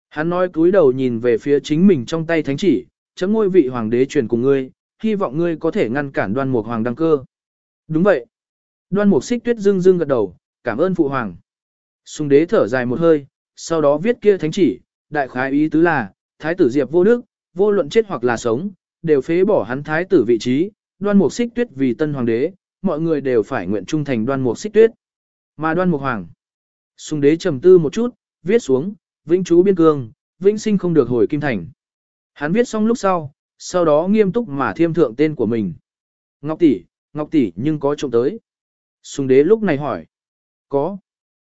Hắn nói cúi đầu nhìn về phía chính mình trong tay thánh chỉ, chấm ngôi vị hoàng đế truyền cùng ngươi, hy vọng ngươi có thể ngăn cản đoan mục hoàng đăng cơ. Đúng vậy. Đoan mục xích tuyết dưng dưng gật đầu, cảm ơn phụ hoàng. Sùng đế thở dài một hơi, sau đó viết kia thánh chỉ, đại khái ý tứ là, thái tử diệp vô đức, vô luận chết hoặc là sống, đều phế bỏ hắn thái tử vị trí, đoan mục xích tuyết vì tân hoàng đế, mọi người đều phải nguyện trung thành đoan mục xích tuyết. Mà đoan mục hoàng, sùng đế trầm tư một chút, viết xuống, vĩnh chú biên cương, vĩnh sinh không được hồi kim thành. Hắn viết xong lúc sau, sau đó nghiêm túc mà thiêm thượng tên của mình. Ngọc tỷ, Ngọc tỷ nhưng có trộm tới. Sùng đế lúc này hỏi. Có.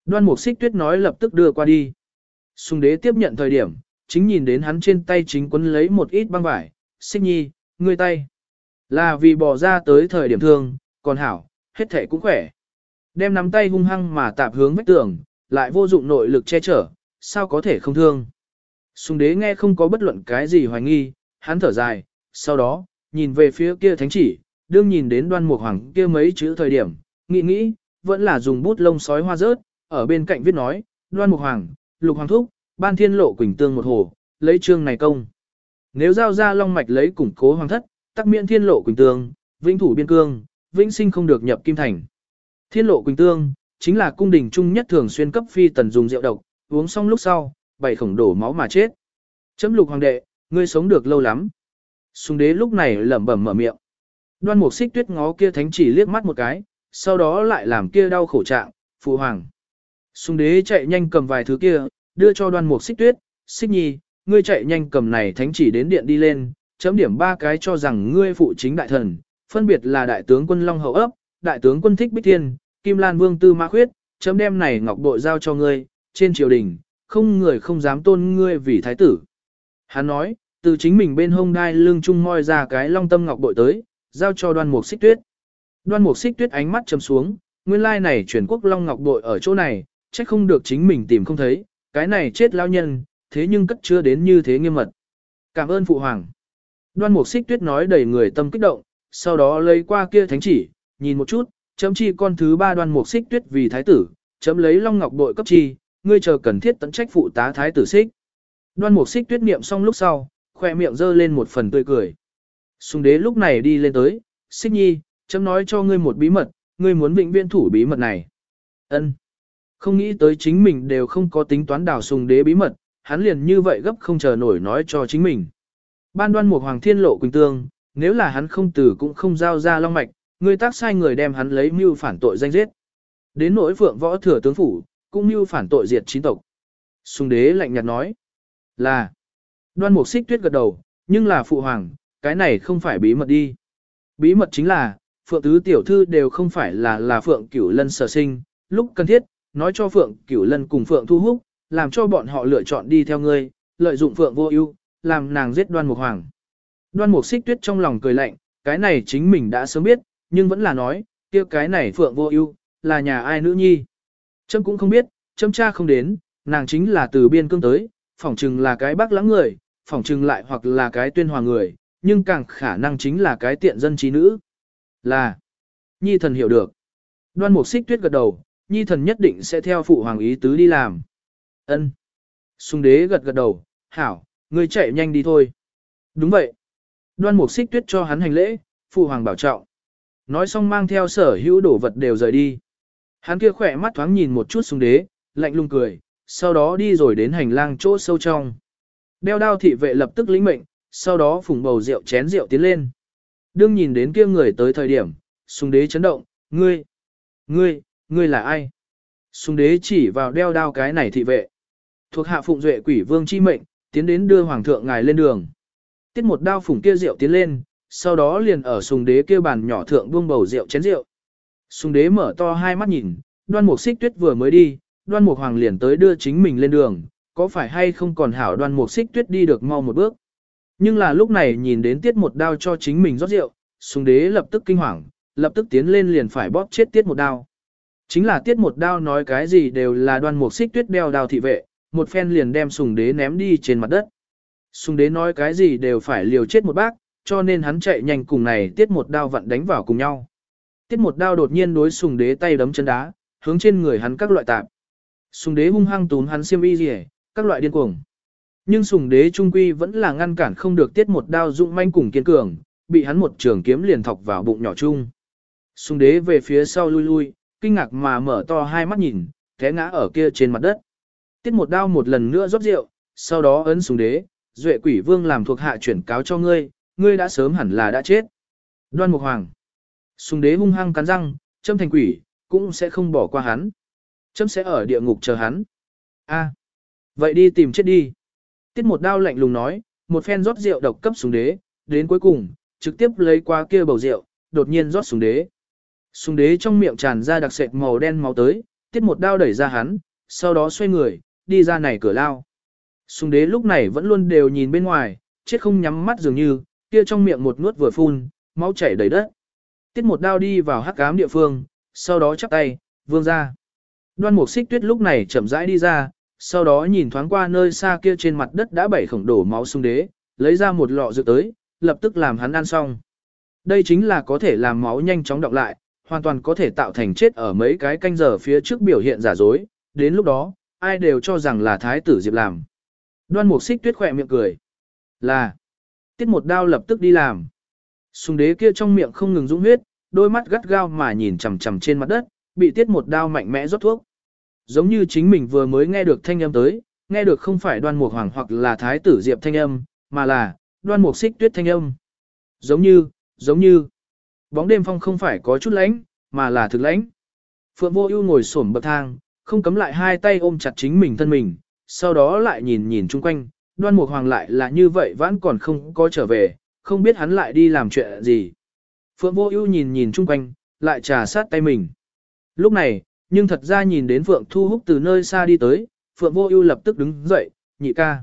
Đoan mục xích tuyết nói lập tức đưa qua đi. Sùng đế tiếp nhận thời điểm, chính nhìn đến hắn trên tay chính quấn lấy một ít băng vải. Xích nhi, ngươi tay. Là vì bỏ ra tới thời điểm thương, còn hảo, hết thể cũng khỏe. Đem nắm tay hung hăng mà tạp hướng vách tường, lại vô dụng nội lực che chở, sao có thể không thương. Sùng đế nghe không có bất luận cái gì hoài nghi, hắn thở dài, sau đó, nhìn về phía kia thánh chỉ, đương nhìn đến đoan mục hoàng kia mấy chữ thời điểm, nghĩ nghĩ, vẫn là dùng bút lông sói hoa rớt, ở bên cạnh viết nói, đoan mục hoàng, lục hoàng thúc, ban thiên lộ quỳnh tương một hồ, lấy chương này công. Nếu giao ra long mạch lấy củng cố hoàng thất, tắc miễn thiên lộ quỳnh tương, vĩnh thủ biên cương, vĩnh sinh không được nhập kim thành. Thiên lộ quỳnh tương, chính là cung đình trung nhất thường xuyên cấp phi tần dùng rượu độc, uống xong lúc sau, bảy khổng đổ máu mà chết. Chấm lục hoàng đệ, ngươi sống được lâu lắm. Sùng đế lúc này lẩm bẩm mở miệng. Đoan mục xích tuyết ngó kia thánh chỉ liếc mắt một cái, sau đó lại làm kia đau khổ trạng, phụ hoàng. Sùng đế chạy nhanh cầm vài thứ kia, đưa cho đoan mục xích tuyết, xích nhi, ngươi chạy nhanh cầm này thánh chỉ đến điện đi lên, chấm điểm ba cái cho rằng ngươi phụ chính đại thần, phân biệt là đại tướng quân Long Hậu ấp, đại tướng quân Thích Bích Thiên, Kim Lan Vương Tư Mã Khuyết, chấm đem này ngọc bội giao cho ngươi, trên triều đình, không người không dám tôn ngươi vì thái tử. Hắn nói, từ chính mình bên hông đai lưng trung moi ra cái long tâm ngọc bội tới, giao cho đoan mục xích tuyết. Đoan mục xích tuyết ánh mắt chầm xuống, nguyên lai này chuyển quốc long ngọc bội ở chỗ này, chắc không được chính mình tìm không thấy, cái này chết lao nhân, thế nhưng cất chưa đến như thế nghiêm mật. Cảm ơn phụ hoàng. Đoan mục xích tuyết nói đầy người tâm kích động, sau đó lấy qua kia thánh chỉ, nhìn một chút, chấm chi con thứ ba đoan mục xích tuyết vì thái tử, chấm lấy long ngọc bội cấp chi, ngươi chờ cần thiết tận trách phụ tá thái tử xích. Đoan mục xích tuyết niệm xong lúc sau, khoe miệng giơ lên một phần tươi cười. Sùng đế lúc này đi lên tới, xích nhi, chấm nói cho ngươi một bí mật, ngươi muốn vĩnh viên thủ bí mật này. Ân. Không nghĩ tới chính mình đều không có tính toán đào sùng đế bí mật, hắn liền như vậy gấp không chờ nổi nói cho chính mình. Ban đoan Mục hoàng thiên lộ quỳnh tương, nếu là hắn không tử cũng không giao ra long mạch, ngươi tác sai người đem hắn lấy mưu phản tội danh giết. Đến nỗi phượng võ thừa tướng phủ, cũng như phản tội diệt chín tộc. Sùng đế lạnh nhạt nói, là, đoan mục xích tuyết gật đầu, nhưng là phụ hoàng, cái này không phải bí mật đi. Bí mật chính là, phượng tứ tiểu thư đều không phải là là phượng cửu lân sở sinh, lúc cần thiết, nói cho phượng cửu lân cùng phượng thu hút, làm cho bọn họ lựa chọn đi theo ngươi, lợi dụng phượng vô ưu, làm nàng giết đoan mục hoàng. Đoan mục xích tuyết trong lòng cười lạnh, cái này chính mình đã sớm biết, nhưng vẫn là nói, kia cái này phượng vô ưu là nhà ai nữ nhi. Trâm cũng không biết, trâm cha không đến, nàng chính là từ biên cương tới, phỏng chừng là cái bác lãng người, phỏng chừng lại hoặc là cái tuyên hòa người, nhưng càng khả năng chính là cái tiện dân trí nữ. Là, Nhi thần hiểu được. Đoan mục xích tuyết gật đầu, nhi thần nhất định sẽ theo phụ hoàng ý tứ đi làm. Ân. Sùng đế gật gật đầu, hảo, ngươi chạy nhanh đi thôi. Đúng vậy. Đoan mục xích tuyết cho hắn hành lễ, phụ hoàng bảo trọng. Nói xong mang theo sở hữu đồ vật đều rời đi. Hắn kia khỏe mắt thoáng nhìn một chút xuống đế, lạnh lùng cười, sau đó đi rồi đến hành lang chỗ sâu trong. Đeo đao thị vệ lập tức lĩnh mệnh, sau đó phùng bầu rượu chén rượu tiến lên. Đương nhìn đến kia người tới thời điểm, sung đế chấn động, ngươi, ngươi, ngươi là ai? Sung đế chỉ vào đeo đao cái này thị vệ. Thuộc hạ phụng duệ quỷ vương chi mệnh, tiến đến đưa hoàng thượng ngài lên đường. Tiết một đao phùng kia rượu tiến lên, sau đó liền ở sùng đế kia bàn nhỏ thượng buông bầu rượu chén rượu. Sùng đế mở to hai mắt nhìn, đoan mục xích tuyết vừa mới đi, đoan mục hoàng liền tới đưa chính mình lên đường, có phải hay không còn hảo đoan mục xích tuyết đi được mau một bước. Nhưng là lúc này nhìn đến tiết một đao cho chính mình rót rượu, sùng đế lập tức kinh hoàng, lập tức tiến lên liền phải bóp chết tiết một đao. Chính là tiết một đao nói cái gì đều là đoan mục xích tuyết đeo đao thị vệ, một phen liền đem sùng đế ném đi trên mặt đất. Sùng đế nói cái gì đều phải liều chết một bác, cho nên hắn chạy nhanh cùng này tiết một đao vặn đánh vào cùng nhau. Tiết một đao đột nhiên đối sùng đế tay đấm chân đá, hướng trên người hắn các loại tạp. Sùng đế hung hăng túm hắn xiêm y rỉ, các loại điên cuồng. Nhưng sùng đế trung quy vẫn là ngăn cản không được tiết một đao dụng manh cùng kiên cường, bị hắn một trường kiếm liền thọc vào bụng nhỏ chung. Sùng đế về phía sau lui lui, kinh ngạc mà mở to hai mắt nhìn, té ngã ở kia trên mặt đất. Tiết một đao một lần nữa rót rượu, sau đó ấn sùng đế, duệ quỷ vương làm thuộc hạ chuyển cáo cho ngươi, ngươi đã sớm hẳn là đã chết. Đoan Mục Hoàng. Sùng đế hung hăng cắn răng, châm thành quỷ, cũng sẽ không bỏ qua hắn. Châm sẽ ở địa ngục chờ hắn. A, vậy đi tìm chết đi. Tiết một đao lạnh lùng nói, một phen rót rượu độc cấp sùng đế, đến cuối cùng, trực tiếp lấy qua kia bầu rượu, đột nhiên rót sùng đế. Sùng đế trong miệng tràn ra đặc sệt màu đen máu tới, tiết một đao đẩy ra hắn, sau đó xoay người, đi ra này cửa lao. Sùng đế lúc này vẫn luôn đều nhìn bên ngoài, chết không nhắm mắt dường như, kia trong miệng một nuốt vừa phun, máu chảy đầy đất. Tiết một đao đi vào hắc ám địa phương, sau đó chắp tay, vương ra. Đoan mục xích tuyết lúc này chậm rãi đi ra, sau đó nhìn thoáng qua nơi xa kia trên mặt đất đã bảy khổng đổ máu sung đế, lấy ra một lọ dược tới, lập tức làm hắn ăn xong. Đây chính là có thể làm máu nhanh chóng đọc lại, hoàn toàn có thể tạo thành chết ở mấy cái canh giờ phía trước biểu hiện giả dối, đến lúc đó, ai đều cho rằng là thái tử Diệp làm. Đoan mục xích tuyết khỏe miệng cười. Là, tiết một đao lập tức đi làm. Sùng đế kia trong miệng không ngừng dũng huyết, đôi mắt gắt gao mà nhìn chằm chằm trên mặt đất, bị tiết một đao mạnh mẽ rót thuốc. Giống như chính mình vừa mới nghe được thanh âm tới, nghe được không phải đoan mục hoàng hoặc là thái tử diệp thanh âm, mà là đoan mục xích tuyết thanh âm. Giống như, giống như, bóng đêm phong không phải có chút lãnh, mà là thực lãnh. Phượng vô ưu ngồi xổm bậc thang, không cấm lại hai tay ôm chặt chính mình thân mình, sau đó lại nhìn nhìn chung quanh, đoan mục hoàng lại là như vậy vẫn còn không có trở về, không biết hắn lại đi làm chuyện gì. Phượng vô ưu nhìn nhìn chung quanh, lại trà sát tay mình. Lúc này, nhưng thật ra nhìn đến Phượng Thu Húc từ nơi xa đi tới, Phượng Vô Ưu lập tức đứng dậy, nhị ca.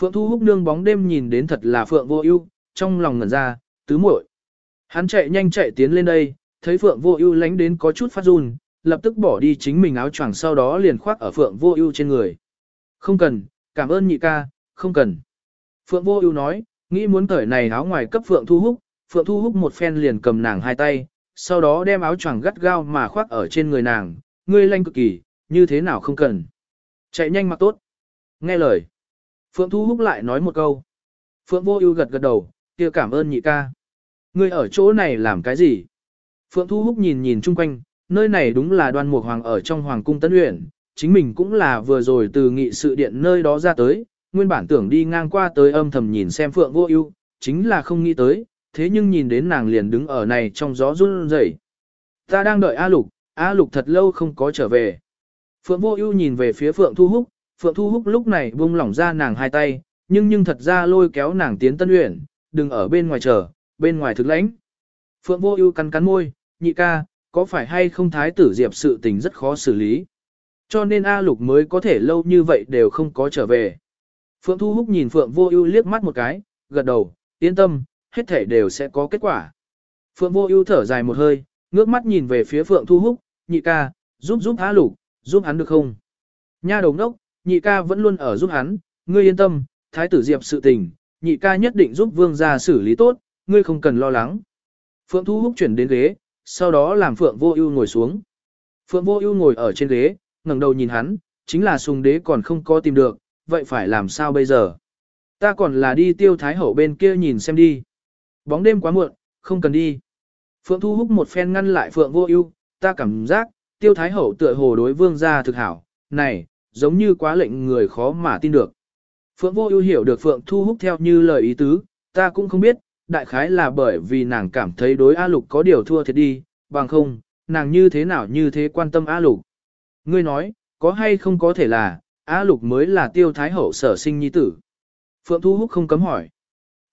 Phượng Thu Húc nương bóng đêm nhìn đến thật là Phượng Vô Ưu, trong lòng ngẩn ra, tứ muội. Hắn chạy nhanh chạy tiến lên đây, thấy Phượng Vô Ưu lánh đến có chút phát run, lập tức bỏ đi chính mình áo choàng sau đó liền khoác ở Phượng Vô Ưu trên người. "Không cần, cảm ơn nhị ca, không cần." Phượng Vô Ưu nói, nghĩ muốn cởi này áo ngoài cấp Phượng Thu Húc, Phượng Thu Húc một phen liền cầm nàng hai tay, sau đó đem áo choàng gắt gao mà khoác ở trên người nàng, ngươi lanh cực kỳ, như thế nào không cần. Chạy nhanh mặc tốt. Nghe lời. Phượng Thu Húc lại nói một câu. Phượng Vô Ưu gật gật đầu, kia cảm ơn nhị ca. Ngươi ở chỗ này làm cái gì? Phượng Thu Húc nhìn nhìn chung quanh, nơi này đúng là đoan mục hoàng ở trong hoàng cung Tân Uyển, chính mình cũng là vừa rồi từ nghị sự điện nơi đó ra tới, nguyên bản tưởng đi ngang qua tới âm thầm nhìn xem Phượng Vô Ưu, chính là không nghĩ tới, thế nhưng nhìn đến nàng liền đứng ở này trong gió run rẩy. Ta đang đợi A Lục, A Lục thật lâu không có trở về. Phượng Vô Ưu nhìn về phía Phượng Thu Húc, Phượng Thu Húc lúc này buông lỏng ra nàng hai tay, nhưng nhưng thật ra lôi kéo nàng tiến Tân Uyển, đừng ở bên ngoài chờ, bên ngoài thực lãnh. Phượng Vô Ưu cắn cắn môi, nhị ca, có phải hay không thái tử Diệp sự tình rất khó xử lý. Cho nên A Lục mới có thể lâu như vậy đều không có trở về. Phượng Thu Húc nhìn Phượng Vô Ưu liếc mắt một cái, gật đầu, yên tâm, hết thảy đều sẽ có kết quả. Phượng Vô Ưu thở dài một hơi, ngước mắt nhìn về phía Phượng Thu Húc, nhị ca, giúp giúp Á Lục, giúp hắn được không? Nha đầu đốc, nhị ca vẫn luôn ở giúp hắn, ngươi yên tâm, thái tử Diệp sự tình, nhị ca nhất định giúp vương gia xử lý tốt, ngươi không cần lo lắng. Phượng Thu Húc chuyển đến ghế, sau đó làm Phượng Vô Ưu ngồi xuống. Phượng Vô Ưu ngồi ở trên ghế, ngẩng đầu nhìn hắn, chính là Sùng Đế còn không có tìm được, vậy phải làm sao bây giờ? Ta còn là đi Tiêu Thái hậu bên kia nhìn xem đi. Bóng đêm quá muộn, không cần đi. Phượng Thu Húc một phen ngăn lại Phượng Vô Ưu, ta cảm giác, Tiêu Thái hậu tựa hồ đối vương gia thực hảo, này, giống như quá lệnh người khó mà tin được. Phượng Vô Ưu hiểu được Phượng Thu Húc theo như lời ý tứ, ta cũng không biết, đại khái là bởi vì nàng cảm thấy đối A Lục có điều thua thiệt đi, bằng không, nàng như thế nào như thế quan tâm A Lục. Ngươi nói, có hay không có thể là, A Lục mới là tiêu thái hậu sở sinh nhi tử. Phượng Thu Húc không cấm hỏi.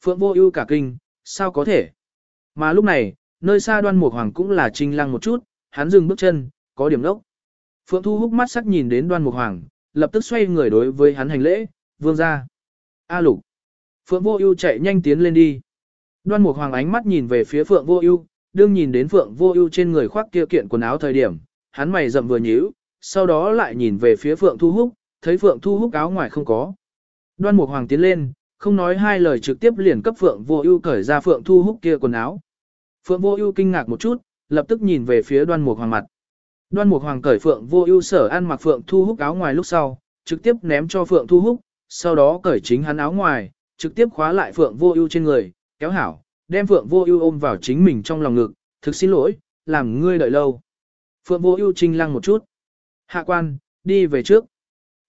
Phượng vô ưu cả kinh, sao có thể? Mà lúc này, nơi xa đoan mục hoàng cũng là trinh lăng một chút, hắn dừng bước chân, có điểm lốc. Phượng Thu Húc mắt sắc nhìn đến đoan mục hoàng, lập tức xoay người đối với hắn hành lễ, vương gia. A Lục. Phượng vô ưu chạy nhanh tiến lên đi. Đoan Mục Hoàng ánh mắt nhìn về phía Phượng Vô Ưu, đương nhìn đến Phượng Vô Ưu trên người khoác kia kiện quần áo thời điểm, hắn mày rậm vừa nhíu, sau đó lại nhìn về phía Phượng Thu Húc, thấy Phượng Thu Húc áo ngoài không có. Đoan Mục Hoàng tiến lên, không nói hai lời trực tiếp liền cấp Phượng Vô Ưu cởi ra Phượng Thu Húc kia quần áo. Phượng Vô Ưu kinh ngạc một chút, lập tức nhìn về phía Đoan Mục Hoàng mặt. Đoan Mục Hoàng cởi Phượng Vô Ưu sở ăn mặc Phượng Thu Húc áo ngoài lúc sau, trực tiếp ném cho Phượng Thu Húc, sau đó cởi chính hắn áo ngoài, trực tiếp khóa lại Phượng Vô Ưu trên người, kéo hảo, đem Phượng Vô Ưu ôm vào chính mình trong lòng ngực, thực xin lỗi, làm ngươi đợi lâu. Phượng Vô Ưu trinh lăng một chút. Hạ quan, đi về trước.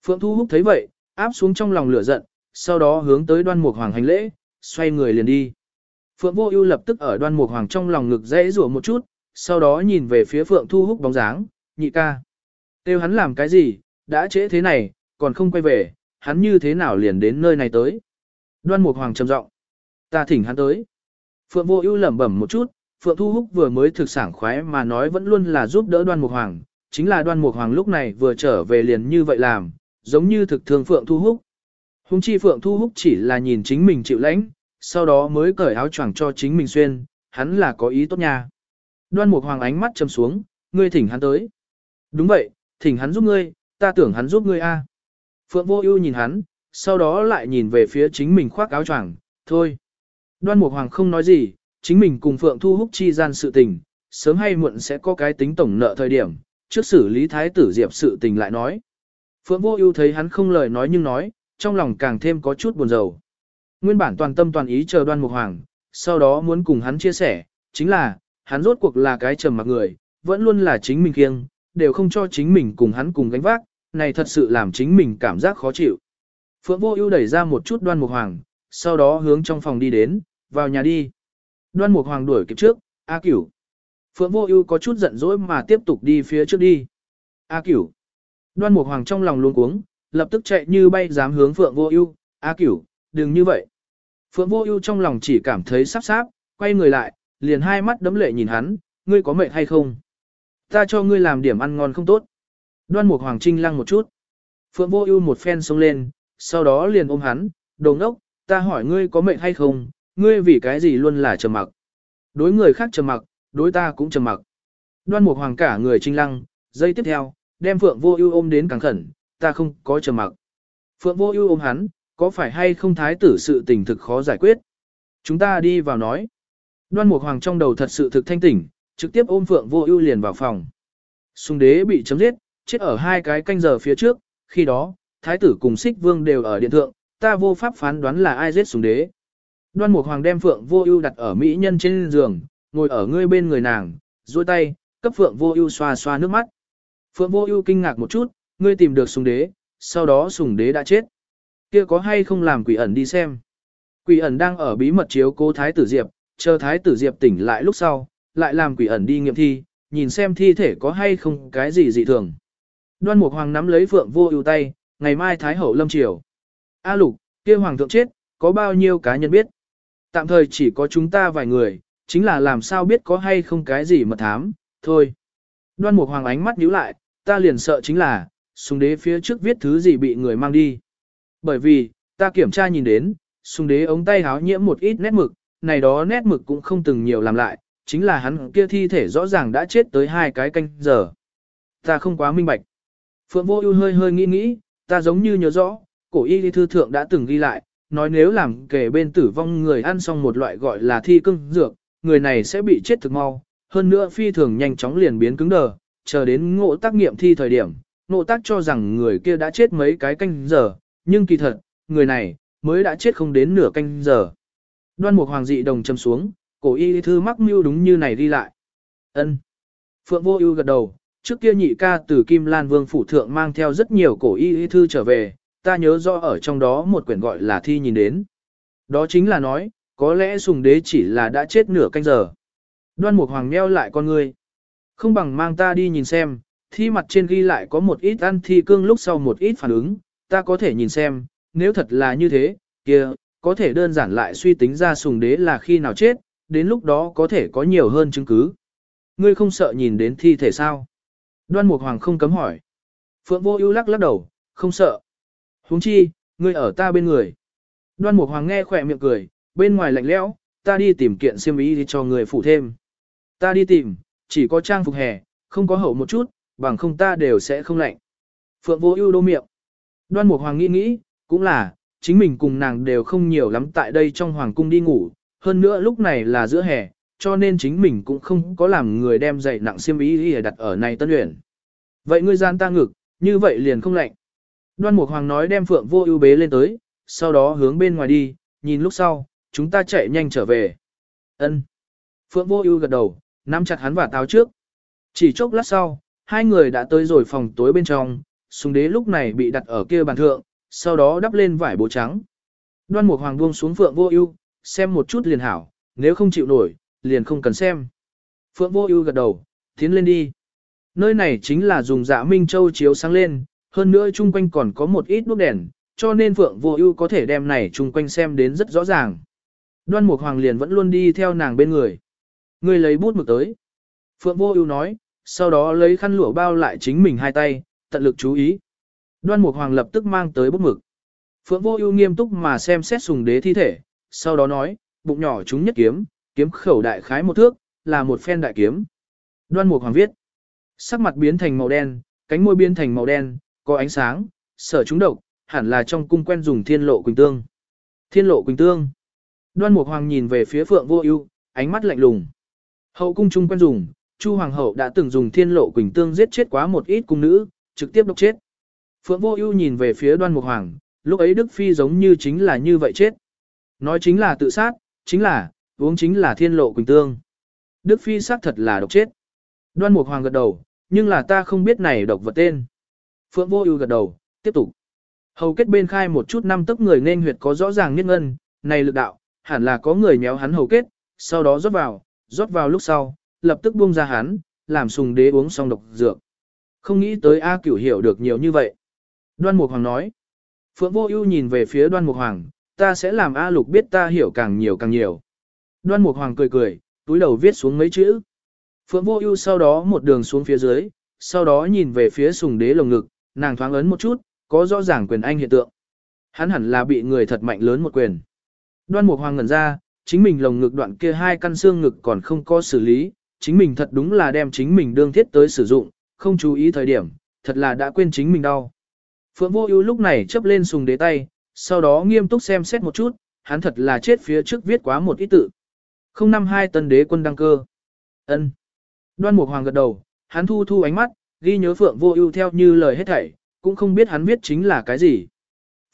Phượng Thu Húc thấy vậy, áp xuống trong lòng lửa giận, sau đó hướng tới Đoan Mục Hoàng hành lễ, xoay người liền đi. Phượng Vô Ưu lập tức ở Đoan Mục Hoàng trong lòng ngực dễ rủa một chút, sau đó nhìn về phía Phượng Thu Húc bóng dáng, nhị ca. Têu hắn làm cái gì, đã trễ thế này, còn không quay về, hắn như thế nào liền đến nơi này tới. Đoan Mục Hoàng trầm giọng, ta thỉnh hắn tới. Phượng Vô Ưu lẩm bẩm một chút, Phượng Thu Húc vừa mới thực sảng khoái mà nói vẫn luôn là giúp đỡ Đoan Mục Hoàng, chính là Đoan Mục Hoàng lúc này vừa trở về liền như vậy làm, giống như thực thường Phượng Thu Húc. Hùng chi Phượng Thu Húc chỉ là nhìn chính mình chịu lãnh, sau đó mới cởi áo choàng cho chính mình xuyên, hắn là có ý tốt nha. Đoan Mục Hoàng ánh mắt trầm xuống, ngươi thỉnh hắn tới. Đúng vậy, thỉnh hắn giúp ngươi, ta tưởng hắn giúp ngươi a. Phượng Vô Ưu nhìn hắn, sau đó lại nhìn về phía chính mình khoác áo choàng, thôi. Đoan Mục Hoàng không nói gì, chính mình cùng Phượng Thu Húc chi gian sự tình, sớm hay muộn sẽ có cái tính tổng nợ thời điểm, trước xử lý thái tử Diệp sự tình lại nói. Phượng Vô Ưu thấy hắn không lời nói nhưng nói, trong lòng càng thêm có chút buồn rầu. Nguyên bản toàn tâm toàn ý chờ Đoan Mục Hoàng, sau đó muốn cùng hắn chia sẻ, chính là, hắn rốt cuộc là cái trầm mặc người, vẫn luôn là chính mình kiêng, đều không cho chính mình cùng hắn cùng gánh vác, này thật sự làm chính mình cảm giác khó chịu. Phượng Vô Ưu đẩy ra một chút Đoan Mục Hoàng, sau đó hướng trong phòng đi đến, vào nhà đi. Đoan Mục Hoàng đuổi kịp trước, A Cửu. Phượng Vô Ưu có chút giận dỗi mà tiếp tục đi phía trước đi. A Cửu. Đoan Mục Hoàng trong lòng luống cuống, lập tức chạy như bay dám hướng Phượng Vô Ưu, "A Cửu, đừng như vậy." Phượng Vô Ưu trong lòng chỉ cảm thấy sắp sáp, quay người lại, liền hai mắt đấm lệ nhìn hắn, "Ngươi có mệt hay không? Ta cho ngươi làm điểm ăn ngon không tốt." Đoan Mục Hoàng trinh lăng một chút. Phượng Vô Ưu một phen xông lên, sau đó liền ôm hắn, "Đồ ngốc, ta hỏi ngươi có mệt hay không, ngươi vì cái gì luôn là trầm mặc. Đối người khác trầm mặc, đối ta cũng trầm mặc. Đoan Mục Hoàng cả người trinh lăng, giây tiếp theo, đem Phượng Vô Ưu ôm đến càng khẩn, ta không có chờ mặc. Phượng Vô Ưu ôm hắn, có phải hay không thái tử sự tình thực khó giải quyết? Chúng ta đi vào nói. Đoan Mục Hoàng trong đầu thật sự thực thanh tỉnh, trực tiếp ôm Phượng Vô Ưu liền vào phòng. Sùng đế bị chấm giết, chết ở hai cái canh giờ phía trước, khi đó, thái tử cùng Sích Vương đều ở điện thượng, ta vô pháp phán đoán là ai giết sùng đế. Đoan Mục Hoàng đem Phượng Vô Ưu đặt ở mỹ nhân trên giường, ngồi ở ngươi bên người nàng, duỗi tay, cấp Phượng Vô Ưu xoa xoa nước mắt. Phượng Vô Ưu kinh ngạc một chút, ngươi tìm được Sùng Đế, sau đó Sùng Đế đã chết. Kia có hay không làm Quỷ ẩn đi xem? Quỷ ẩn đang ở bí mật chiếu cố Thái tử Diệp, chờ Thái tử Diệp tỉnh lại lúc sau, lại làm Quỷ ẩn đi nghiệm thi, nhìn xem thi thể có hay không cái gì dị thường. Đoan Mục Hoàng nắm lấy Phượng Vô Ưu tay, ngày mai Thái hậu lâm triều. A Lục, kia hoàng thượng chết, có bao nhiêu cá nhân biết? Tạm thời chỉ có chúng ta vài người, chính là làm sao biết có hay không cái gì mà thám, thôi. Đoan Mục Hoàng ánh mắt nhíu lại, ta liền sợ chính là, sùng đế phía trước viết thứ gì bị người mang đi. Bởi vì, ta kiểm tra nhìn đến, sùng đế ống tay háo nhiễm một ít nét mực, này đó nét mực cũng không từng nhiều làm lại, chính là hắn kia thi thể rõ ràng đã chết tới hai cái canh giờ. Ta không quá minh bạch. Phượng Vô Ưu hơi hơi nghĩ nghĩ, ta giống như nhớ rõ, cổ y thư thượng đã từng ghi lại, nói nếu làm kể bên tử vong người ăn xong một loại gọi là thi cưng dược, người này sẽ bị chết thực mau, hơn nữa phi thường nhanh chóng liền biến cứng đờ, chờ đến ngộ tác nghiệm thi thời điểm, ngộ tác cho rằng người kia đã chết mấy cái canh giờ, nhưng kỳ thật, người này, mới đã chết không đến nửa canh giờ. Đoan mục hoàng dị đồng châm xuống, cổ y thư mắc mưu đúng như này đi lại. ân Phượng vô ưu gật đầu, trước kia nhị ca từ Kim Lan Vương phủ thượng mang theo rất nhiều cổ y thư trở về, ta nhớ rõ ở trong đó một quyển gọi là thi nhìn đến. Đó chính là nói, có lẽ sùng đế chỉ là đã chết nửa canh giờ. Đoan mục hoàng meo lại con người. Không bằng mang ta đi nhìn xem, thi mặt trên ghi lại có một ít ăn thi cương lúc sau một ít phản ứng, ta có thể nhìn xem, nếu thật là như thế, kia, có thể đơn giản lại suy tính ra sùng đế là khi nào chết, đến lúc đó có thể có nhiều hơn chứng cứ. Ngươi không sợ nhìn đến thi thể sao? Đoan Mục Hoàng không cấm hỏi. Phượng Vô Ưu lắc lắc đầu, không sợ. Huống chi, ngươi ở ta bên người. Đoan Mục Hoàng nghe khỏe miệng cười, bên ngoài lạnh lẽo, ta đi tìm kiện xiêm y đi cho người phụ thêm. Ta đi tìm, chỉ có trang phục hè, không có hậu một chút, bằng không ta đều sẽ không lạnh. Phượng Vô Ưu đô miệng. Đoan Mục Hoàng nghĩ nghĩ, cũng là, chính mình cùng nàng đều không nhiều lắm tại đây trong hoàng cung đi ngủ, hơn nữa lúc này là giữa hè, cho nên chính mình cũng không có làm người đem dậy nặng xiêm y để đặt ở này tân luyện. Vậy ngươi gian ta ngực, như vậy liền không lạnh. Đoan Mục Hoàng nói đem Phượng Vô Ưu bế lên tới, sau đó hướng bên ngoài đi, nhìn lúc sau, chúng ta chạy nhanh trở về. Ân. Phượng Vô Ưu gật đầu, nắm chặt hắn và táo trước. Chỉ chốc lát sau, hai người đã tới rồi phòng tối bên trong, súng đế lúc này bị đặt ở kia bàn thượng, sau đó đắp lên vải bố trắng. Đoan Mục Hoàng buông xuống Phượng Vô Ưu, xem một chút liền hảo, nếu không chịu nổi, liền không cần xem. Phượng Vô Ưu gật đầu, tiến lên đi. Nơi này chính là dùng Dạ Minh Châu chiếu sáng lên, hơn nữa chung quanh còn có một ít đuốc đèn, cho nên Phượng Vô Ưu có thể đem này chung quanh xem đến rất rõ ràng. Đoan Mục Hoàng liền vẫn luôn đi theo nàng bên người. Ngươi lấy bút mực tới. Phượng Vô Ưu nói, sau đó lấy khăn lụa bao lại chính mình hai tay, tận lực chú ý. Đoan Mục Hoàng lập tức mang tới bút mực. Phượng Vô Ưu nghiêm túc mà xem xét sùng đế thi thể, sau đó nói, bụng nhỏ chúng nhất kiếm, kiếm khẩu đại khái một thước, là một phen đại kiếm. Đoan Mục Hoàng viết, sắc mặt biến thành màu đen, cánh môi biến thành màu đen, có ánh sáng, sở chúng độc, hẳn là trong cung quen dùng thiên lộ quỳnh tương. Thiên lộ quỳnh tương. Đoan Mục Hoàng nhìn về phía Phượng Vô Ưu, ánh mắt lạnh lùng. Hậu cung trung quen dùng, Chu hoàng hậu đã từng dùng thiên lộ quỳnh tương giết chết quá một ít cung nữ, trực tiếp độc chết. Phượng Vô Ưu nhìn về phía Đoan Mục Hoàng, lúc ấy Đức phi giống như chính là như vậy chết. Nói chính là tự sát, chính là uống chính là thiên lộ quỳnh tương. Đức phi xác thật là độc chết. Đoan Mục Hoàng gật đầu, nhưng là ta không biết này độc vật tên. Phượng Vô Ưu gật đầu, tiếp tục. Hầu kết bên khai một chút năm tức người nên huyệt có rõ ràng nghiêng ngân, này lực đạo, hẳn là có người nhéo hắn hầu kết, sau đó rót vào, rót vào lúc sau, lập tức buông ra hắn, làm sùng đế uống xong độc dược. Không nghĩ tới A Cửu hiểu được nhiều như vậy. Đoan Mục Hoàng nói. Phượng Vô Ưu nhìn về phía Đoan Mục Hoàng, ta sẽ làm A Lục biết ta hiểu càng nhiều càng nhiều. Đoan Mục Hoàng cười cười, túi đầu viết xuống mấy chữ. Phượng Vô Ưu sau đó một đường xuống phía dưới, sau đó nhìn về phía Sùng Đế lồng ngực, nàng thoáng ấn một chút, có rõ ràng quyền anh hiện tượng. Hắn hẳn là bị người thật mạnh lớn một quyền. Đoan Mục Hoàng ngẩn ra, chính mình lồng ngực đoạn kia hai căn xương ngực còn không có xử lý, chính mình thật đúng là đem chính mình đương thiết tới sử dụng, không chú ý thời điểm, thật là đã quên chính mình đau. Phượng Vô Ưu lúc này chắp lên sùng đế tay, sau đó nghiêm túc xem xét một chút, hắn thật là chết phía trước viết quá một ít tự. Không năm hai tân đế quân đăng cơ. Ân. Đoan Mục Hoàng gật đầu, hắn thu thu ánh mắt, ghi nhớ Phượng Vô Ưu theo như lời hết thảy, cũng không biết hắn viết chính là cái gì.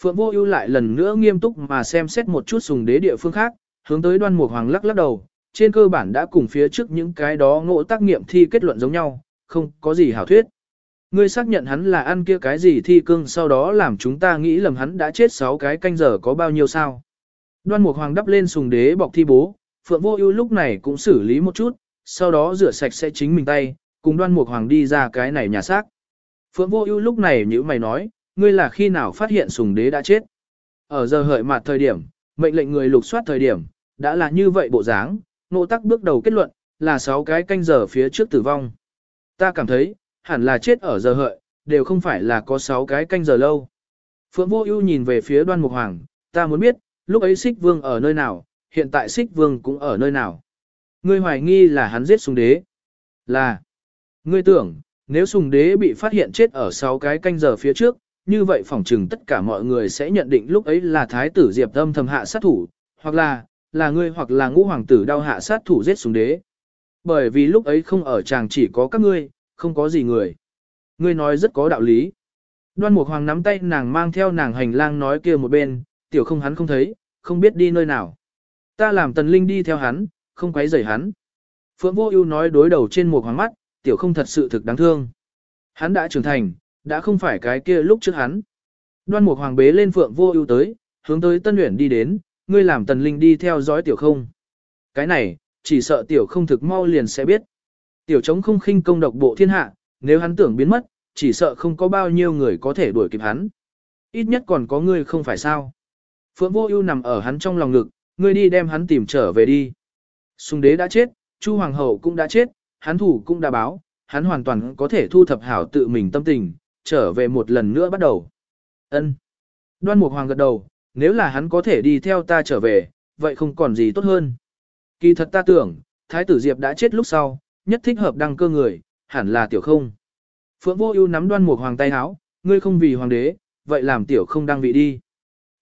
Phượng Vô Ưu lại lần nữa nghiêm túc mà xem xét một chút sùng đế địa phương khác, hướng tới Đoan Mục Hoàng lắc lắc đầu, trên cơ bản đã cùng phía trước những cái đó ngộ tác nghiệm thi kết luận giống nhau, không có gì hảo thuyết. Ngươi xác nhận hắn là ăn kia cái gì thi cương sau đó làm chúng ta nghĩ lầm hắn đã chết 6 cái canh giờ có bao nhiêu sao. Đoan Mục Hoàng đắp lên sùng đế bọc thi bố, Phượng Vô Ưu lúc này cũng xử lý một chút, sau đó rửa sạch sẽ chính mình tay, cùng Đoan Mục Hoàng đi ra cái này nhà xác. Phượng Vô Ưu lúc này như mày nói, ngươi là khi nào phát hiện sùng đế đã chết? Ở giờ hợi mặt thời điểm, mệnh lệnh người lục soát thời điểm, đã là như vậy bộ dáng, nộ tắc bước đầu kết luận, là 6 cái canh giờ phía trước tử vong. Ta cảm thấy, hẳn là chết ở giờ hợi, đều không phải là có 6 cái canh giờ lâu. Phượng Vô Ưu nhìn về phía Đoan Mục Hoàng, ta muốn biết, lúc ấy Sích Vương ở nơi nào, hiện tại Sích Vương cũng ở nơi nào. Ngươi hoài nghi là hắn giết Sùng Đế. Là. Ngươi tưởng, nếu Sùng Đế bị phát hiện chết ở 6 cái canh giờ phía trước, như vậy phỏng chừng tất cả mọi người sẽ nhận định lúc ấy là Thái tử Diệp Âm thầm hạ sát thủ, hoặc là, là ngươi hoặc là ngũ hoàng tử đau hạ sát thủ giết Sùng Đế. Bởi vì lúc ấy không ở chàng chỉ có các ngươi, không có gì người. Ngươi nói rất có đạo lý. Đoan Mục Hoàng nắm tay nàng mang theo nàng hành lang nói kia một bên, tiểu không hắn không thấy, không biết đi nơi nào. Ta làm tần linh đi theo hắn, không quấy rầy hắn. Phượng Vô Ưu nói đối đầu trên một hoàng mắt, tiểu không thật sự thực đáng thương. Hắn đã trưởng thành, đã không phải cái kia lúc trước hắn. Đoan Mục Hoàng bế lên Phượng Vô Ưu tới, hướng tới Tân Uyển đi đến, ngươi làm Tần Linh đi theo dõi tiểu không. Cái này, chỉ sợ tiểu không thực mau liền sẽ biết. Tiểu chống không khinh công độc bộ thiên hạ, nếu hắn tưởng biến mất, chỉ sợ không có bao nhiêu người có thể đuổi kịp hắn. Ít nhất còn có ngươi không phải sao. Phượng Vô Ưu nằm ở hắn trong lòng ngực, ngươi đi đem hắn tìm trở về đi. Sung đế đã chết, Chu hoàng hậu cũng đã chết, hắn thủ cũng đã báo, hắn hoàn toàn có thể thu thập hảo tự mình tâm tình, trở về một lần nữa bắt đầu. Ân. Đoan Mục Hoàng gật đầu, nếu là hắn có thể đi theo ta trở về, vậy không còn gì tốt hơn. Kỳ thật ta tưởng, Thái tử Diệp đã chết lúc sau, nhất thích hợp đăng cơ người, hẳn là tiểu không. Phượng Vô Ưu nắm Đoan Mục Hoàng tay áo, ngươi không vì hoàng đế, vậy làm tiểu không đăng vị đi.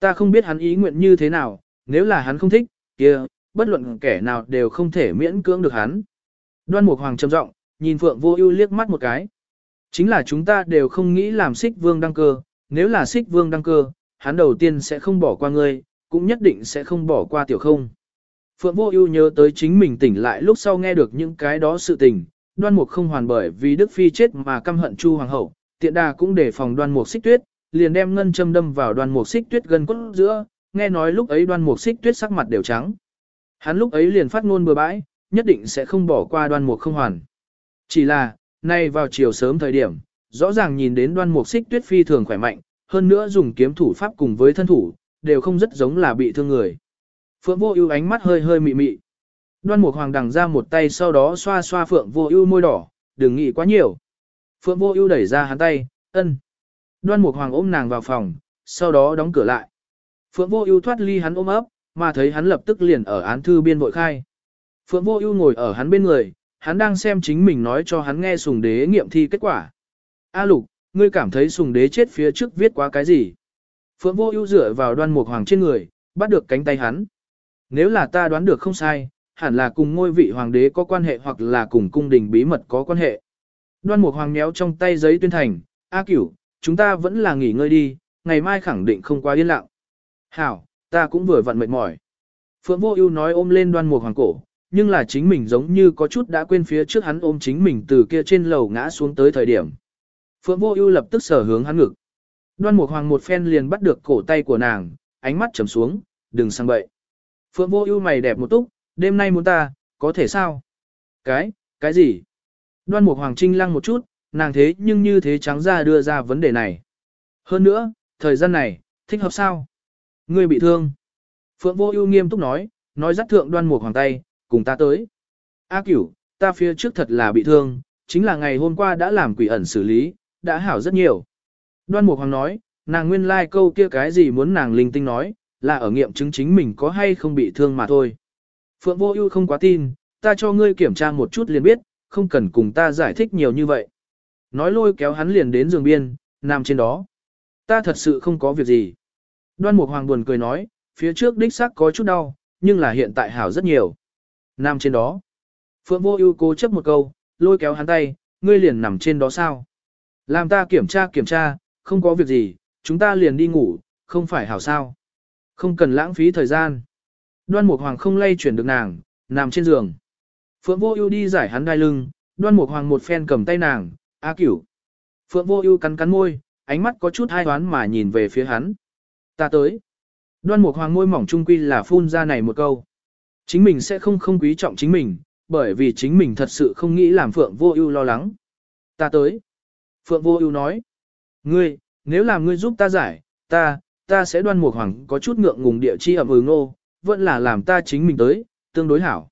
Ta không biết hắn ý nguyện như thế nào, nếu là hắn không thích, kia, bất luận kẻ nào đều không thể miễn cưỡng được hắn. Đoan Mục Hoàng trầm giọng, nhìn Phượng Vô Ưu liếc mắt một cái. Chính là chúng ta đều không nghĩ làm Sích Vương đăng cơ, nếu là Sích Vương đăng cơ, hắn đầu tiên sẽ không bỏ qua ngươi, cũng nhất định sẽ không bỏ qua tiểu không. Phượng Vô Ưu nhớ tới chính mình tỉnh lại lúc sau nghe được những cái đó sự tình, Đoan Mục không hoàn bởi vì Đức phi chết mà căm hận Chu hoàng hậu, tiện đà cũng để phòng Đoan Mục Xích Tuyết, liền đem ngân châm đâm vào Đoan Mục Xích Tuyết gần cốt giữa, nghe nói lúc ấy Đoan Mục Xích Tuyết sắc mặt đều trắng. Hắn lúc ấy liền phát ngôn bừa bãi, nhất định sẽ không bỏ qua Đoan Mục không hoàn. Chỉ là, nay vào chiều sớm thời điểm, rõ ràng nhìn đến Đoan Mục Xích Tuyết phi thường khỏe mạnh, hơn nữa dùng kiếm thủ pháp cùng với thân thủ, đều không rất giống là bị thương người. Phượng Vô Ưu ánh mắt hơi hơi mị mị. Đoan Mục Hoàng đằng ra một tay sau đó xoa xoa Phượng Vô Ưu môi đỏ, đừng nghĩ quá nhiều. Phượng Vô Ưu đẩy ra hắn tay, "Ân." Đoan Mục Hoàng ôm nàng vào phòng, sau đó đóng cửa lại. Phượng Vô Ưu thoát ly hắn ôm ấp, mà thấy hắn lập tức liền ở án thư biên vội khai. Phượng Vô Ưu ngồi ở hắn bên người, hắn đang xem chính mình nói cho hắn nghe Sùng Đế nghiệm thi kết quả. "A Lục, ngươi cảm thấy Sùng Đế chết phía trước viết quá cái gì?" Phượng Vô Ưu dựa vào Đoan Mục Hoàng trên người, bắt được cánh tay hắn. "Nếu là ta đoán được không sai, hẳn là cùng ngôi vị hoàng đế có quan hệ hoặc là cùng cung đình bí mật có quan hệ." Đoan Mục Hoàng méo trong tay giấy tuyên thành, "A Cửu, chúng ta vẫn là nghỉ ngơi đi, ngày mai khẳng định không quá yên lặng." "Hảo, ta cũng vừa vặn mệt mỏi." Phượng Vô Ưu nói ôm lên Đoan Mục Hoàng cổ, nhưng là chính mình giống như có chút đã quên phía trước hắn ôm chính mình từ kia trên lầu ngã xuống tới thời điểm. Phượng Vô Ưu lập tức sở hướng hắn ngực. Đoan Mục Hoàng một phen liền bắt được cổ tay của nàng, ánh mắt trầm xuống, "Đừng sang bậy." Phượng Vô Ưu mày đẹp một túc, "Đêm nay muốn ta, có thể sao?" "Cái, cái gì?" Đoan Mục Hoàng trinh lăng một chút, nàng thế nhưng như thế trắng ra đưa ra vấn đề này. Hơn nữa, thời gian này, thích hợp sao? Ngươi bị thương. Phượng Vô Ưu nghiêm túc nói, nói dắt thượng Đoan Mục Hoàng tay, cùng ta tới. A cửu, ta phía trước thật là bị thương, chính là ngày hôm qua đã làm quỷ ẩn xử lý, đã hảo rất nhiều. Đoan Mục Hoàng nói, nàng nguyên lai like câu kia cái gì muốn nàng linh tinh nói, là ở nghiệm chứng chính mình có hay không bị thương mà thôi. Phượng Vô Ưu không quá tin, ta cho ngươi kiểm tra một chút liền biết, không cần cùng ta giải thích nhiều như vậy. Nói lôi kéo hắn liền đến giường biên, nằm trên đó. Ta thật sự không có việc gì. Đoan Mục Hoàng buồn cười nói, phía trước đích xác có chút đau, nhưng là hiện tại hảo rất nhiều. Nam trên đó. Phượng vô ưu cố chấp một câu, lôi kéo hắn tay, ngươi liền nằm trên đó sao? Làm ta kiểm tra kiểm tra, không có việc gì, chúng ta liền đi ngủ, không phải hảo sao? Không cần lãng phí thời gian. Đoan Mục Hoàng không lay chuyển được nàng, nằm trên giường. Phượng Vô Ưu đi giải hắn đai lưng, Đoan Mục Hoàng một phen cầm tay nàng, "A Cửu." Phượng Vô Ưu cắn cắn môi, ánh mắt có chút hai đoán mà nhìn về phía hắn. "Ta tới." Đoan Mục Hoàng môi mỏng trung quy là phun ra này một câu. Chính mình sẽ không không quý trọng chính mình, bởi vì chính mình thật sự không nghĩ làm Phượng Vô Ưu lo lắng. Ta tới. Phượng Vô Ưu nói. Ngươi, nếu làm ngươi giúp ta giải, ta, ta sẽ đoan mục hoàng có chút ngượng ngùng địa chi ẩm ừ ngô, vẫn là làm ta chính mình tới, tương đối hảo.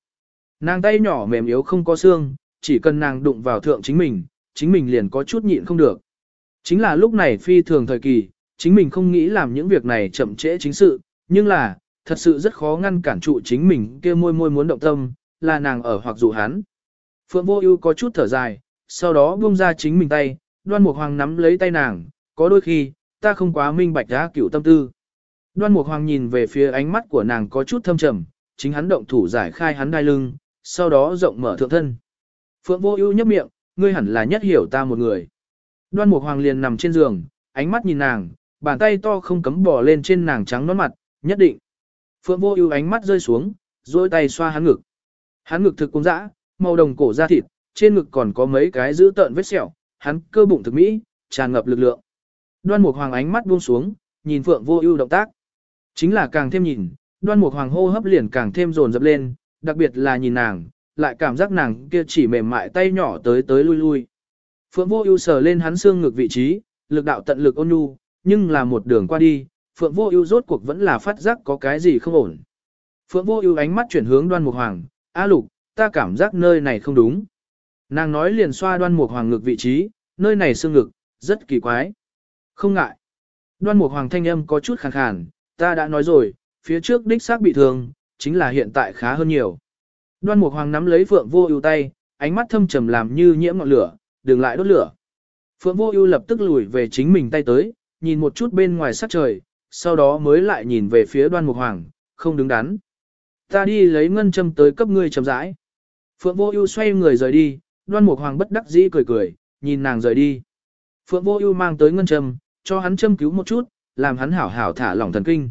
Nàng tay nhỏ mềm yếu không có xương, chỉ cần nàng đụng vào thượng chính mình, chính mình liền có chút nhịn không được. Chính là lúc này phi thường thời kỳ, chính mình không nghĩ làm những việc này chậm trễ chính sự, nhưng là, thật sự rất khó ngăn cản trụ chính mình kia môi môi muốn động tâm, là nàng ở hoặc dụ hắn. Phượng Vô Ưu có chút thở dài, sau đó buông ra chính mình tay, Đoan Mục Hoàng nắm lấy tay nàng, có đôi khi, ta không quá minh bạch giá cựu tâm tư. Đoan Mục Hoàng nhìn về phía ánh mắt của nàng có chút thâm trầm, chính hắn động thủ giải khai hắn đai lưng, sau đó rộng mở thượng thân. Phượng Vô Ưu nhếch miệng, ngươi hẳn là nhất hiểu ta một người. Đoan Mục Hoàng liền nằm trên giường, ánh mắt nhìn nàng, bàn tay to không cấm bỏ lên trên nàng trắng nõn mặt, nhất định. Phượng Vô Ưu ánh mắt rơi xuống, duỗi tay xoa hắn ngực. Hắn ngực thực cũng dã, màu đồng cổ da thịt, trên ngực còn có mấy cái dữ tợn vết sẹo, hắn cơ bụng thực mỹ, tràn ngập lực lượng. Đoan Mục Hoàng ánh mắt buông xuống, nhìn Phượng Vô Ưu động tác. Chính là càng thêm nhìn, Đoan Mục Hoàng hô hấp liền càng thêm dồn dập lên, đặc biệt là nhìn nàng, lại cảm giác nàng kia chỉ mềm mại tay nhỏ tới tới lui lui. Phượng Vô Ưu sờ lên hắn xương ngực vị trí, lực đạo tận lực ôn nhu, nhưng là một đường qua đi, Phượng Vô Ưu rốt cuộc vẫn là phát giác có cái gì không ổn. Phượng Vô Ưu ánh mắt chuyển hướng Đoan Mục Hoàng, "A Lục, ta cảm giác nơi này không đúng." Nàng nói liền xoa Đoan Mục Hoàng ngực vị trí, nơi này xương ngực, rất kỳ quái. Không ngại. Đoan Mục Hoàng thanh âm có chút khàn khàn, ta đã nói rồi, phía trước đích xác bị thương, chính là hiện tại khá hơn nhiều. Đoan Mục Hoàng nắm lấy Phượng Vô Ưu tay, ánh mắt thâm trầm làm như nhiễm ngọn lửa, đừng lại đốt lửa. Phượng Vô Ưu lập tức lùi về chính mình tay tới, nhìn một chút bên ngoài sắc trời, sau đó mới lại nhìn về phía Đoan Mục Hoàng, không đứng đắn. Ta đi lấy ngân châm tới cấp ngươi chậm rãi. Phượng Vô Ưu xoay người rời đi, Đoan Mục Hoàng bất đắc dĩ cười cười, nhìn nàng rời đi. Phượng Vô Ưu mang tới ngân châm, cho hắn châm cứu một chút, làm hắn hảo hảo thả lỏng thần kinh.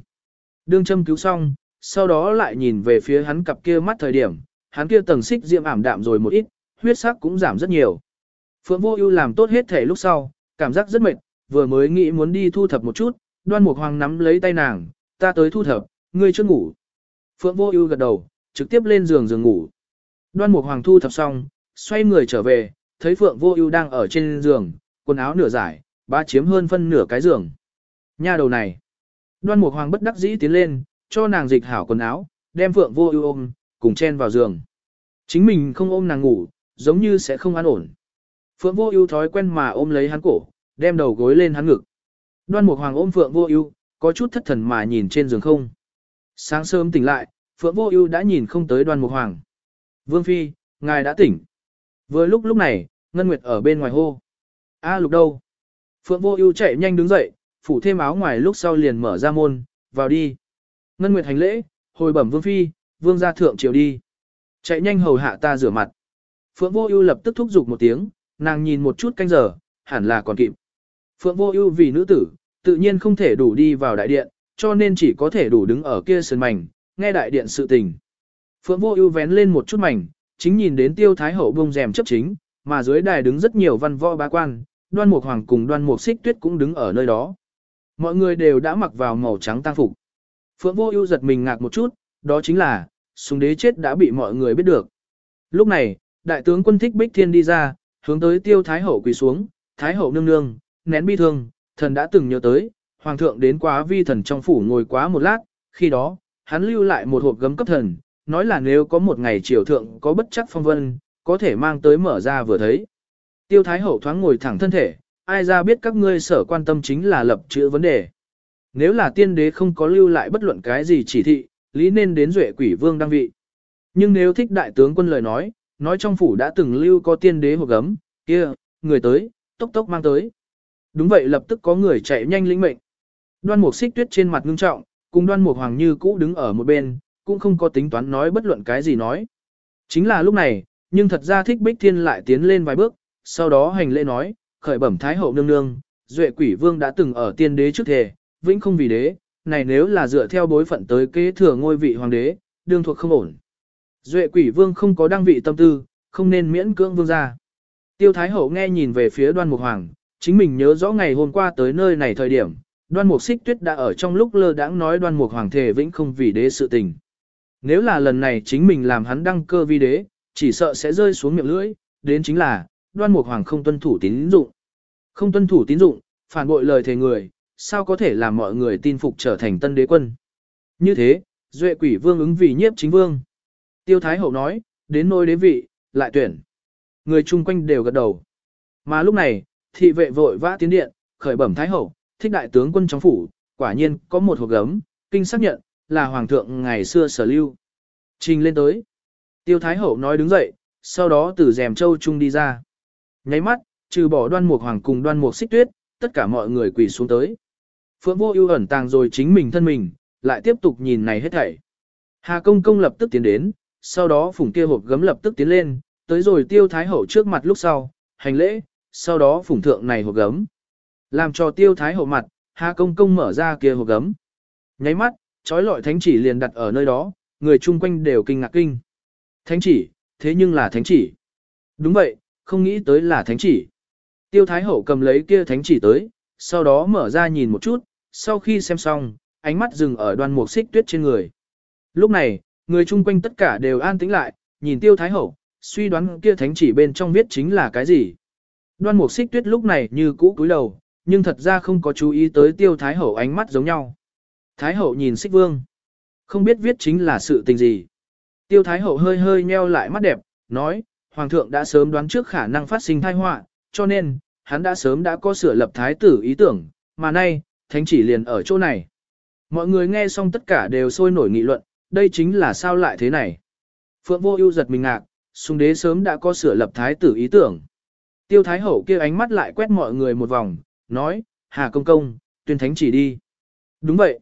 Đương châm cứu xong, sau đó lại nhìn về phía hắn cặp kia mắt thời điểm, hắn kia tầng xích diệm ảm đạm rồi một ít, huyết sắc cũng giảm rất nhiều. Phượng Vô Ưu làm tốt hết thể lúc sau, cảm giác rất mệt, vừa mới nghĩ muốn đi thu thập một chút, Đoan Mục Hoàng nắm lấy tay nàng, "Ta tới thu thập, ngươi chưa ngủ." Phượng Vô Ưu gật đầu, trực tiếp lên giường giường ngủ. Đoan Mục Hoàng thu thập xong, xoay người trở về, thấy Phượng Vô Ưu đang ở trên giường, quần áo nửa giải, ba chiếm hơn phân nửa cái giường. Nha đầu này. Đoan Mục Hoàng bất đắc dĩ tiến lên, cho nàng dịch hảo quần áo, đem Phượng Vô Ưu ôm, cùng chen vào giường. Chính mình không ôm nàng ngủ, giống như sẽ không an ổn. Phượng Vô Ưu thói quen mà ôm lấy hắn cổ, đem đầu gối lên hắn ngực. Đoan Mục Hoàng ôm Phượng Vô Ưu, có chút thất thần mà nhìn trên giường không. Sáng sớm tỉnh lại, Phượng Vô Ưu đã nhìn không tới Đoan Mục Hoàng. "Vương phi, ngài đã tỉnh." Vừa lúc lúc này, Ngân Nguyệt ở bên ngoài hô. "A Lục đâu?" Phượng Vô Ưu chạy nhanh đứng dậy, phủ thêm áo ngoài lúc sau liền mở ra môn, "Vào đi." Ngân Nguyệt hành lễ, hồi bẩm Vương phi, Vương gia thượng triều đi. Chạy nhanh hầu hạ ta rửa mặt. Phượng Vô Ưu lập tức thúc giục một tiếng, nàng nhìn một chút canh giờ, hẳn là còn kịp. Phượng Vô Ưu vì nữ tử, tự nhiên không thể đủ đi vào đại điện, cho nên chỉ có thể đủ đứng ở kia sườn mảnh, nghe đại điện sự tình. Phượng Vô Ưu vén lên một chút mảnh, chính nhìn đến Tiêu Thái hậu bông rèm chấp chính, mà dưới đài đứng rất nhiều văn võ bá quan, Đoan Mục Hoàng cùng Đoan Mục Xích Tuyết cũng đứng ở nơi đó. Mọi người đều đã mặc vào màu trắng tang phục. Phượng Vô Ưu giật mình ngạc một chút, đó chính là, súng đế chết đã bị mọi người biết được. Lúc này, đại tướng quân thích Bích Thiên đi ra, hướng tới Tiêu Thái hậu quỳ xuống, Thái hậu nương nương, nén bi thương, thần đã từng nhớ tới, hoàng thượng đến quá vi thần trong phủ ngồi quá một lát, khi đó, hắn lưu lại một hộp gấm cấp thần, nói là nếu có một ngày triều thượng có bất chắc phong vân, có thể mang tới mở ra vừa thấy. Tiêu Thái Hậu thoáng ngồi thẳng thân thể, ai ra biết các ngươi sở quan tâm chính là lập chữ vấn đề. Nếu là tiên đế không có lưu lại bất luận cái gì chỉ thị, lý nên đến duệ quỷ vương đăng vị. Nhưng nếu thích đại tướng quân lời nói, nói trong phủ đã từng lưu có tiên đế hộp gấm, kia, người tới, tốc tốc mang tới. Đúng vậy lập tức có người chạy nhanh lĩnh mệnh. Đoan mục xích tuyết trên mặt ngưng trọng, cùng đoan mục hoàng như cũ đứng ở một bên, cũng không có tính toán nói bất luận cái gì nói. Chính là lúc này, nhưng thật ra thích bích thiên lại tiến lên vài bước, sau đó hành lễ nói, khởi bẩm thái hậu nương nương, duệ quỷ vương đã từng ở tiên đế trước thề, vĩnh không vì đế, này nếu là dựa theo bối phận tới kế thừa ngôi vị hoàng đế, đương thuộc không ổn. Duệ quỷ vương không có đăng vị tâm tư, không nên miễn cưỡng vương ra. Tiêu thái hậu nghe nhìn về phía đoan mục hoàng, chính mình nhớ rõ ngày hôm qua tới nơi này thời điểm, đoan mục xích tuyết đã ở trong lúc lơ đãng nói đoan mục hoàng thể vĩnh không vì đế sự tình. Nếu là lần này chính mình làm hắn đăng cơ vi đế, chỉ sợ sẽ rơi xuống miệng lưỡi, đến chính là, đoan mục hoàng không tuân thủ tín dụng. Không tuân thủ tín dụng, phản bội lời thề người, sao có thể làm mọi người tin phục trở thành tân đế quân. Như thế, duệ quỷ vương ứng vì nhiếp chính vương. Tiêu Thái Hậu nói, đến nôi đế vị, lại tuyển. Người chung quanh đều gật đầu. Mà lúc này, thị vệ vội vã tiến điện, khởi bẩm Thái Hậu, thích đại tướng quân trong phủ, quả nhiên có một hộp gấm, kinh xác nhận, là Hoàng thượng ngày xưa sở lưu. Trình lên tới. Tiêu Thái Hậu nói đứng dậy, sau đó từ rèm châu trung đi ra. Nháy mắt, trừ bỏ đoan mục hoàng cùng đoan mục xích tuyết, tất cả mọi người quỳ xuống tới. Phượng vô ưu ẩn tàng rồi chính mình thân mình, lại tiếp tục nhìn này hết thảy. Hà công công lập tức tiến đến, sau đó phủng kia hộp gấm lập tức tiến lên, tới rồi tiêu thái hậu trước mặt lúc sau, hành lễ, sau đó phủng thượng này hộp gấm. Làm cho tiêu thái hậu mặt, Hà Công Công mở ra kia hộp gấm. Nháy mắt, trói lọi thánh chỉ liền đặt ở nơi đó, người chung quanh đều kinh ngạc kinh. Thánh chỉ, thế nhưng là thánh chỉ. Đúng vậy, không nghĩ tới là thánh chỉ. Tiêu Thái Hậu cầm lấy kia thánh chỉ tới, sau đó mở ra nhìn một chút, sau khi xem xong, ánh mắt dừng ở đoan mục xích tuyết trên người. Lúc này, người chung quanh tất cả đều an tĩnh lại, nhìn Tiêu Thái Hậu, suy đoán kia thánh chỉ bên trong viết chính là cái gì. Đoan mục xích tuyết lúc này như cũ cúi đầu, nhưng thật ra không có chú ý tới Tiêu Thái Hậu ánh mắt giống nhau. Thái Hậu nhìn xích vương, không biết viết chính là sự tình gì. Tiêu Thái Hậu hơi hơi nheo lại mắt đẹp, nói, Hoàng thượng đã sớm đoán trước khả năng phát sinh tai họa, cho nên, hắn đã sớm đã có sửa lập thái tử ý tưởng, mà nay, thánh chỉ liền ở chỗ này. Mọi người nghe xong tất cả đều sôi nổi nghị luận, đây chính là sao lại thế này. Phượng vô ưu giật mình ngạc, sung đế sớm đã có sửa lập thái tử ý tưởng. Tiêu thái hậu kia ánh mắt lại quét mọi người một vòng, nói, Hà công công, tuyên thánh chỉ đi. Đúng vậy.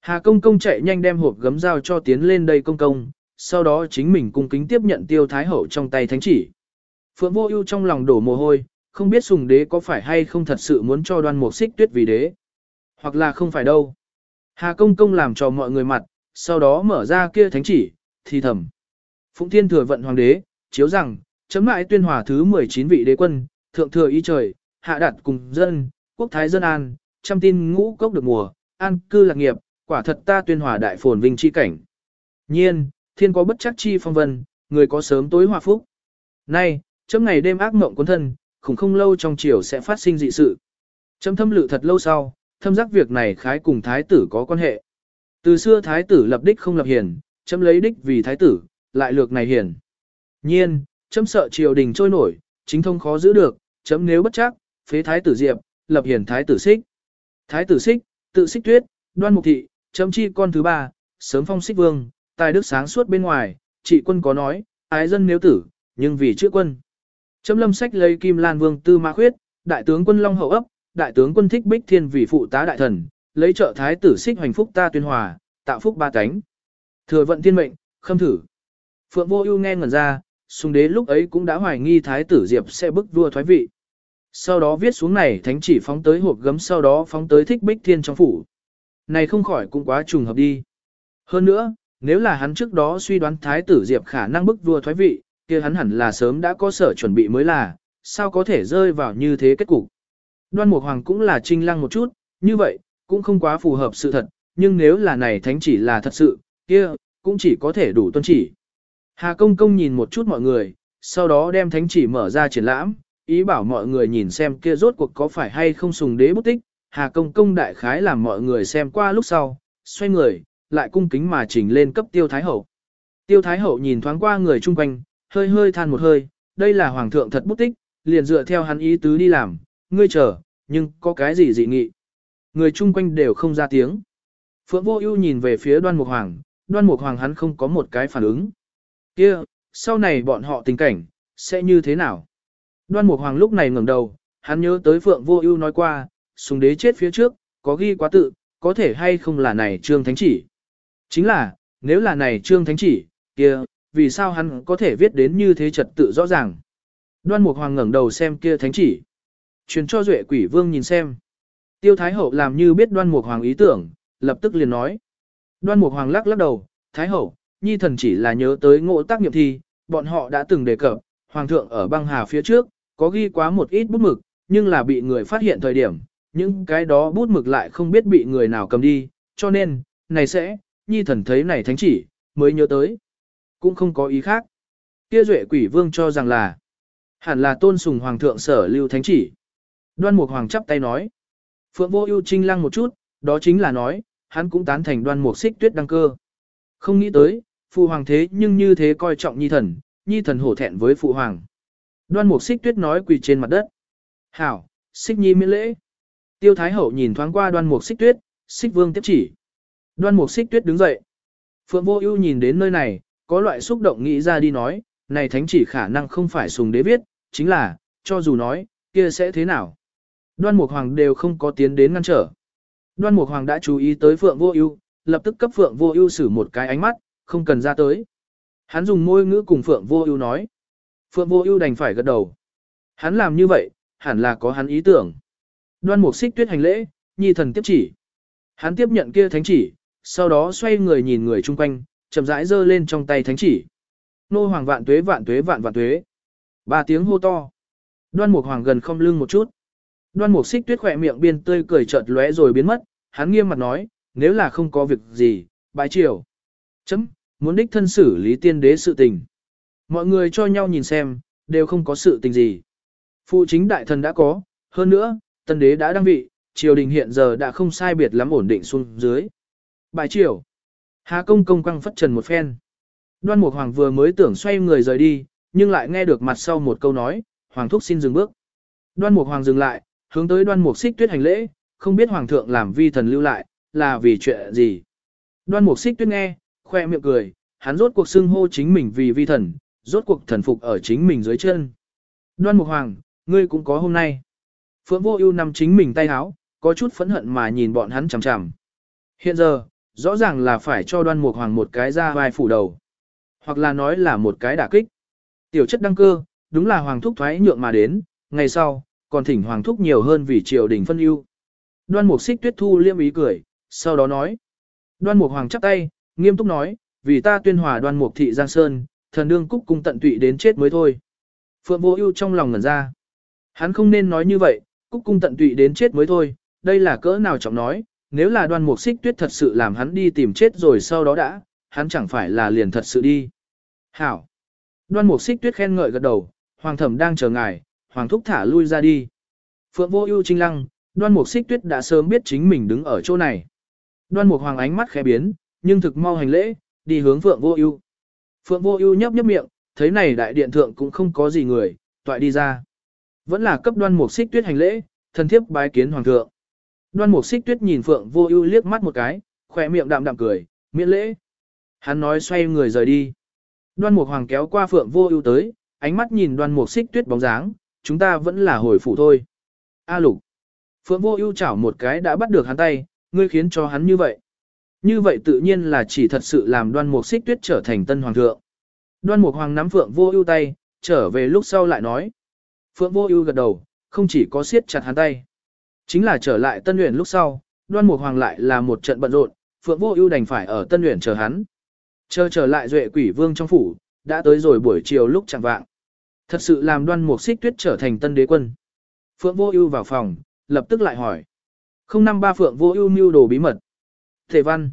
Hà công công chạy nhanh đem hộp gấm dao cho tiến lên đây công công, sau đó chính mình cung kính tiếp nhận tiêu thái hậu trong tay thánh chỉ. Phượng vô ưu trong lòng đổ mồ hôi, không biết sùng đế có phải hay không thật sự muốn cho đoan mục xích tuyết vì đế. Hoặc là không phải đâu. Hà công công làm cho mọi người mặt, sau đó mở ra kia thánh chỉ, thì thầm. Phụng thiên thừa vận hoàng đế, chiếu rằng, chấm lại tuyên hòa thứ 19 vị đế quân, thượng thừa ý trời, hạ đạt cùng dân, quốc thái dân an, trăm tin ngũ cốc được mùa, an cư lạc nghiệp, quả thật ta tuyên hòa đại phồn vinh chi cảnh. Nhiên, thiên có bất chắc chi phong vân, người có sớm tối hòa phúc. Nay, chấm ngày đêm ác mộng cuốn thân, khủng không lâu trong chiều sẽ phát sinh dị sự. Chấm thâm lự thật lâu sau, thâm giác việc này khái cùng thái tử có quan hệ. Từ xưa thái tử lập đích không lập hiền, chấm lấy đích vì thái tử, lại lược này hiền. Nhiên, chấm sợ triều đình trôi nổi, chính thông khó giữ được, chấm nếu bất chắc, phế thái tử diệp, lập hiền thái tử xích. Thái tử xích, tự xích tuyết, đoan mục thị, chấm chi con thứ ba, sớm phong xích vương, tài đức sáng suốt bên ngoài, trị quân có nói, ái dân nếu tử, nhưng vì chữa quân. Chấm lâm sách lấy Kim Lan Vương Tư ma Khuyết, đại tướng quân Long Hậu ấp, đại tướng quân Thích Bích Thiên vì phụ tá đại thần, lấy trợ thái tử xích hoành phúc ta tuyên hòa, tạo phúc ba cánh. Thừa vận thiên mệnh, khâm thử. Phượng Vô Ưu nghe ngẩn ra, Sùng Đế lúc ấy cũng đã hoài nghi thái tử Diệp sẽ bức vua thoái vị. Sau đó viết xuống này thánh chỉ phóng tới hộp gấm sau đó phóng tới Thích Bích Thiên trong phủ. Này không khỏi cũng quá trùng hợp đi. Hơn nữa, nếu là hắn trước đó suy đoán thái tử Diệp khả năng bức vua thoái vị, kia hắn hẳn là sớm đã có sở chuẩn bị mới là, sao có thể rơi vào như thế kết cục. Đoan Mục Hoàng cũng là trinh lăng một chút, như vậy, cũng không quá phù hợp sự thật, nhưng nếu là này thánh chỉ là thật sự, kia, cũng chỉ có thể đủ tuân chỉ. Hà Công Công nhìn một chút mọi người, sau đó đem thánh chỉ mở ra triển lãm, ý bảo mọi người nhìn xem kia rốt cuộc có phải hay không sùng đế bút tích. Hà Công Công đại khái làm mọi người xem qua lúc sau, xoay người, lại cung kính mà chỉnh lên cấp Tiêu Thái Hậu. Tiêu Thái Hậu nhìn thoáng qua người chung quanh, hơi hơi than một hơi, đây là hoàng thượng thật bút tích, liền dựa theo hắn ý tứ đi làm, ngươi chờ, nhưng có cái gì dị nghị. Người chung quanh đều không ra tiếng. Phượng Vô Ưu nhìn về phía Đoan Mục Hoàng, Đoan Mục Hoàng hắn không có một cái phản ứng. Kia, sau này bọn họ tình cảnh sẽ như thế nào? Đoan Mục Hoàng lúc này ngẩng đầu, hắn nhớ tới Phượng Vô Ưu nói qua, sùng đế chết phía trước, có ghi quá tự, có thể hay không là này trương thánh chỉ. Chính là, nếu là này trương thánh chỉ, kia, vì sao hắn có thể viết đến như thế trật tự rõ ràng. Đoan Mục Hoàng ngẩng đầu xem kia thánh chỉ. Truyền cho Duệ Quỷ Vương nhìn xem. Tiêu Thái Hậu làm như biết Đoan Mục Hoàng ý tưởng, lập tức liền nói. Đoan Mục Hoàng lắc lắc đầu, Thái Hậu, Nhi thần chỉ là nhớ tới ngộ tác nghiệp thi, bọn họ đã từng đề cập, Hoàng thượng ở băng hà phía trước, có ghi quá một ít bút mực, nhưng là bị người phát hiện thời điểm, những cái đó bút mực lại không biết bị người nào cầm đi, cho nên, này sẽ, Nhi thần thấy này thánh chỉ, mới nhớ tới. Cũng không có ý khác. Kia duệ quỷ vương cho rằng là hẳn là tôn sùng hoàng thượng sở lưu thánh chỉ. Đoan mục hoàng chắp tay nói. Phượng vô ưu trinh lăng một chút, đó chính là nói, hắn cũng tán thành đoan mục xích tuyết đăng cơ. Không nghĩ tới, phụ hoàng thế nhưng như thế coi trọng nhi thần, nhi thần hổ thẹn với phụ hoàng. Đoan mục xích tuyết nói quỳ trên mặt đất. Hảo, xích nhi miễn lễ. Tiêu thái hậu nhìn thoáng qua đoan mục xích tuyết, xích vương tiếp chỉ. Đoan mục xích tuyết đứng dậy. Phượng vô ưu nhìn đến nơi này, có loại xúc động nghĩ ra đi nói, này thánh chỉ khả năng không phải sùng đế viết, chính là, cho dù nói, kia sẽ thế nào. Đoan Mục Hoàng đều không có tiến đến ngăn trở. Đoan Mục Hoàng đã chú ý tới Phượng Vô Ưu, lập tức cấp Phượng Vô Ưu sử một cái ánh mắt, không cần ra tới. Hắn dùng môi ngữ cùng Phượng Vô Ưu nói. Phượng Vô Ưu đành phải gật đầu. Hắn làm như vậy, hẳn là có hắn ý tưởng. Đoan Mục Xích Tuyết hành lễ, nhi thần tiếp chỉ. Hắn tiếp nhận kia thánh chỉ, sau đó xoay người nhìn người chung quanh, chậm rãi giơ lên trong tay thánh chỉ. Nô hoàng vạn tuế vạn tuế vạn vạn tuế. Ba tiếng hô to. Đoan Mục Hoàng gần không lưng một chút. Đoan Mục Xích Tuyết khẽ miệng biên tươi cười chợt lóe rồi biến mất, hắn nghiêm mặt nói, nếu là không có việc gì, bái triều. Chấm, muốn đích thân xử lý tiên đế sự tình. Mọi người cho nhau nhìn xem, đều không có sự tình gì. Phụ chính đại thần đã có, hơn nữa, tân đế đã đăng vị, triều đình hiện giờ đã không sai biệt lắm ổn định xuống dưới. Bài triều. Hà công công quăng phất trần một phen. Đoan Mục Hoàng vừa mới tưởng xoay người rời đi, nhưng lại nghe được mặt sau một câu nói, Hoàng thúc xin dừng bước. Đoan Mục Hoàng dừng lại, hướng tới Đoan Mục Xích Tuyết hành lễ, không biết Hoàng thượng làm vi thần lưu lại, là vì chuyện gì. Đoan Mục Xích Tuyết nghe, khoe miệng cười, hắn rốt cuộc xưng hô chính mình vì vi thần, rốt cuộc thần phục ở chính mình dưới chân. Đoan Mục Hoàng, ngươi cũng có hôm nay. Phượng Vô Ưu nằm chính mình tay áo, có chút phẫn hận mà nhìn bọn hắn chằm chằm. Hiện giờ, rõ ràng là phải cho Đoan Mục Hoàng một cái ra vai phủ đầu, hoặc là nói là một cái đả kích. Tiểu chất đăng cơ, đúng là Hoàng thúc thoái nhượng mà đến, ngày sau, còn thỉnh Hoàng thúc nhiều hơn vì triều đình phân ưu. Đoan Mục Xích Tuyết thu liêm ý cười, sau đó nói: Đoan Mục Hoàng chắp tay, nghiêm túc nói, vì ta tuyên hòa Đoan Mục thị Giang Sơn, thần đương cúc cung tận tụy đến chết mới thôi. Phượng Vô Ưu trong lòng ngẩn ra. Hắn không nên nói như vậy, cúc cung tận tụy đến chết mới thôi, đây là cỡ nào trọng nói, nếu là Đoan Mục Xích Tuyết thật sự làm hắn đi tìm chết rồi sau đó đã, hắn chẳng phải là liền thật sự đi. Hảo. Đoan Mục Xích Tuyết khen ngợi gật đầu, hoàng thẩm đang chờ ngài, hoàng thúc thả lui ra đi. Phượng Vô Ưu trinh lăng, Đoan Mục Xích Tuyết đã sớm biết chính mình đứng ở chỗ này. Đoan Mục Hoàng ánh mắt khẽ biến, nhưng thực mau hành lễ, đi hướng Phượng Vô Ưu. Phượng Vô Ưu nhấp nhấp miệng, thấy này đại điện thượng cũng không có gì người, toại đi ra. Vẫn là cấp Đoan Mục Xích Tuyết hành lễ, thân thiếp bái kiến hoàng thượng. Đoan Mục Xích Tuyết nhìn Phượng Vô Ưu liếc mắt một cái, khóe miệng đạm đạm cười, miễn lễ. Hắn nói xoay người rời đi. Đoan Mục Hoàng kéo qua Phượng Vô Ưu tới, ánh mắt nhìn Đoan Mục Xích Tuyết bóng dáng, chúng ta vẫn là hồi phủ thôi. A Lục. Phượng Vô Ưu chảo một cái đã bắt được hắn tay, ngươi khiến cho hắn như vậy. Như vậy tự nhiên là chỉ thật sự làm Đoan Mục Xích Tuyết trở thành tân hoàng thượng. Đoan Mục Hoàng nắm Phượng Vô Ưu tay, trở về lúc sau lại nói. Phượng Vô Ưu gật đầu, không chỉ có siết chặt hắn tay, chính là trở lại Tân luyện lúc sau, Đoan Mục Hoàng lại là một trận bận rộn, Phượng Vô Ưu đành phải ở Tân luyện chờ hắn. Chờ trở lại Duệ Quỷ Vương trong phủ, đã tới rồi buổi chiều lúc chẳng vạng. Thật sự làm Đoan Mục Xích Tuyết trở thành tân đế quân. Phượng Vô Ưu vào phòng, lập tức lại hỏi. Không năm ba Phượng Vô Ưu mưu đồ bí mật. Thể văn.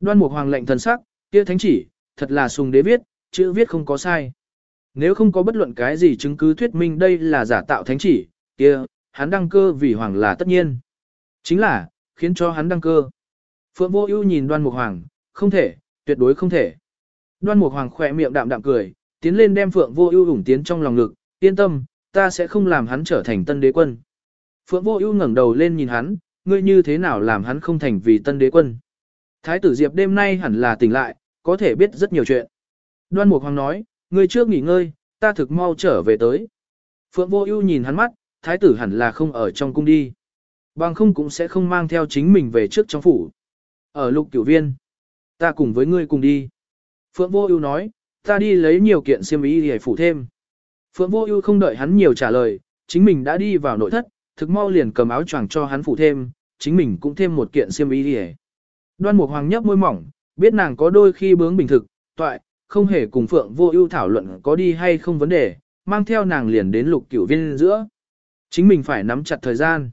Đoan Mục Hoàng lệnh thần sắc, kia thánh chỉ, thật là sùng đế viết, chữ viết không có sai. Nếu không có bất luận cái gì chứng cứ thuyết minh đây là giả tạo thánh chỉ, kia, hắn đăng cơ vì hoàng là tất nhiên. Chính là, khiến cho hắn đăng cơ. Phượng Vô Ưu nhìn Đoan Mục Hoàng, không thể, tuyệt đối không thể. Đoan Mục Hoàng khẽ miệng đạm đạm cười, tiến lên đem Phượng Vô Ưu ủng tiến trong lòng ngực, yên tâm, ta sẽ không làm hắn trở thành tân đế quân. Phượng Vô Ưu ngẩng đầu lên nhìn hắn, ngươi như thế nào làm hắn không thành vì tân đế quân? Thái tử Diệp đêm nay hẳn là tỉnh lại, có thể biết rất nhiều chuyện. Đoan Mục Hoàng nói, ngươi trước nghỉ ngơi, ta thực mau trở về tới. Phượng Vô Ưu nhìn hắn mắt, thái tử hẳn là không ở trong cung đi. Bằng không cũng sẽ không mang theo chính mình về trước trong phủ. Ở Lục Cửu Viên, ta cùng với ngươi cùng đi. Phượng Vô Ưu nói, ta đi lấy nhiều kiện xiêm y để phủ thêm. Phượng Vô Ưu không đợi hắn nhiều trả lời, chính mình đã đi vào nội thất, thực mau liền cầm áo choàng cho hắn phụ thêm, chính mình cũng thêm một kiện xiêm y để. Đoan Mục Hoàng nhấp môi mỏng, biết nàng có đôi khi bướng bình thực, toại, không hề cùng Phượng Vô Ưu thảo luận có đi hay không vấn đề, mang theo nàng liền đến Lục Cửu Viên giữa. Chính mình phải nắm chặt thời gian.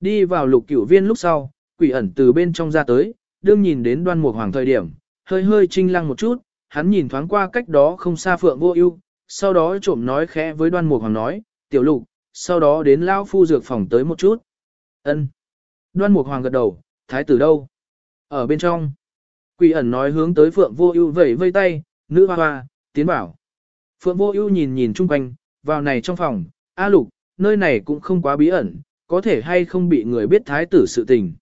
Đi vào Lục Cửu Viên lúc sau, Quỷ ẩn từ bên trong ra tới, đương nhìn đến Đoan Mục Hoàng thời điểm, hơi hơi trinh lăng một chút, hắn nhìn thoáng qua cách đó không xa Phượng Vô Ưu, sau đó trộm nói khẽ với Đoan Mục Hoàng nói, "Tiểu Lục, sau đó đến lão phu dược phòng tới một chút." Ân. Đoan Mục Hoàng gật đầu, "Thái tử đâu?" "Ở bên trong." Quỷ ẩn nói hướng tới Phượng Vô Ưu vẫy vây tay, "Nữ hoa hoa, tiến bảo." Phượng Vô Ưu nhìn nhìn chung quanh, vào này trong phòng, "A Lục, nơi này cũng không quá bí ẩn, có thể hay không bị người biết thái tử sự tình."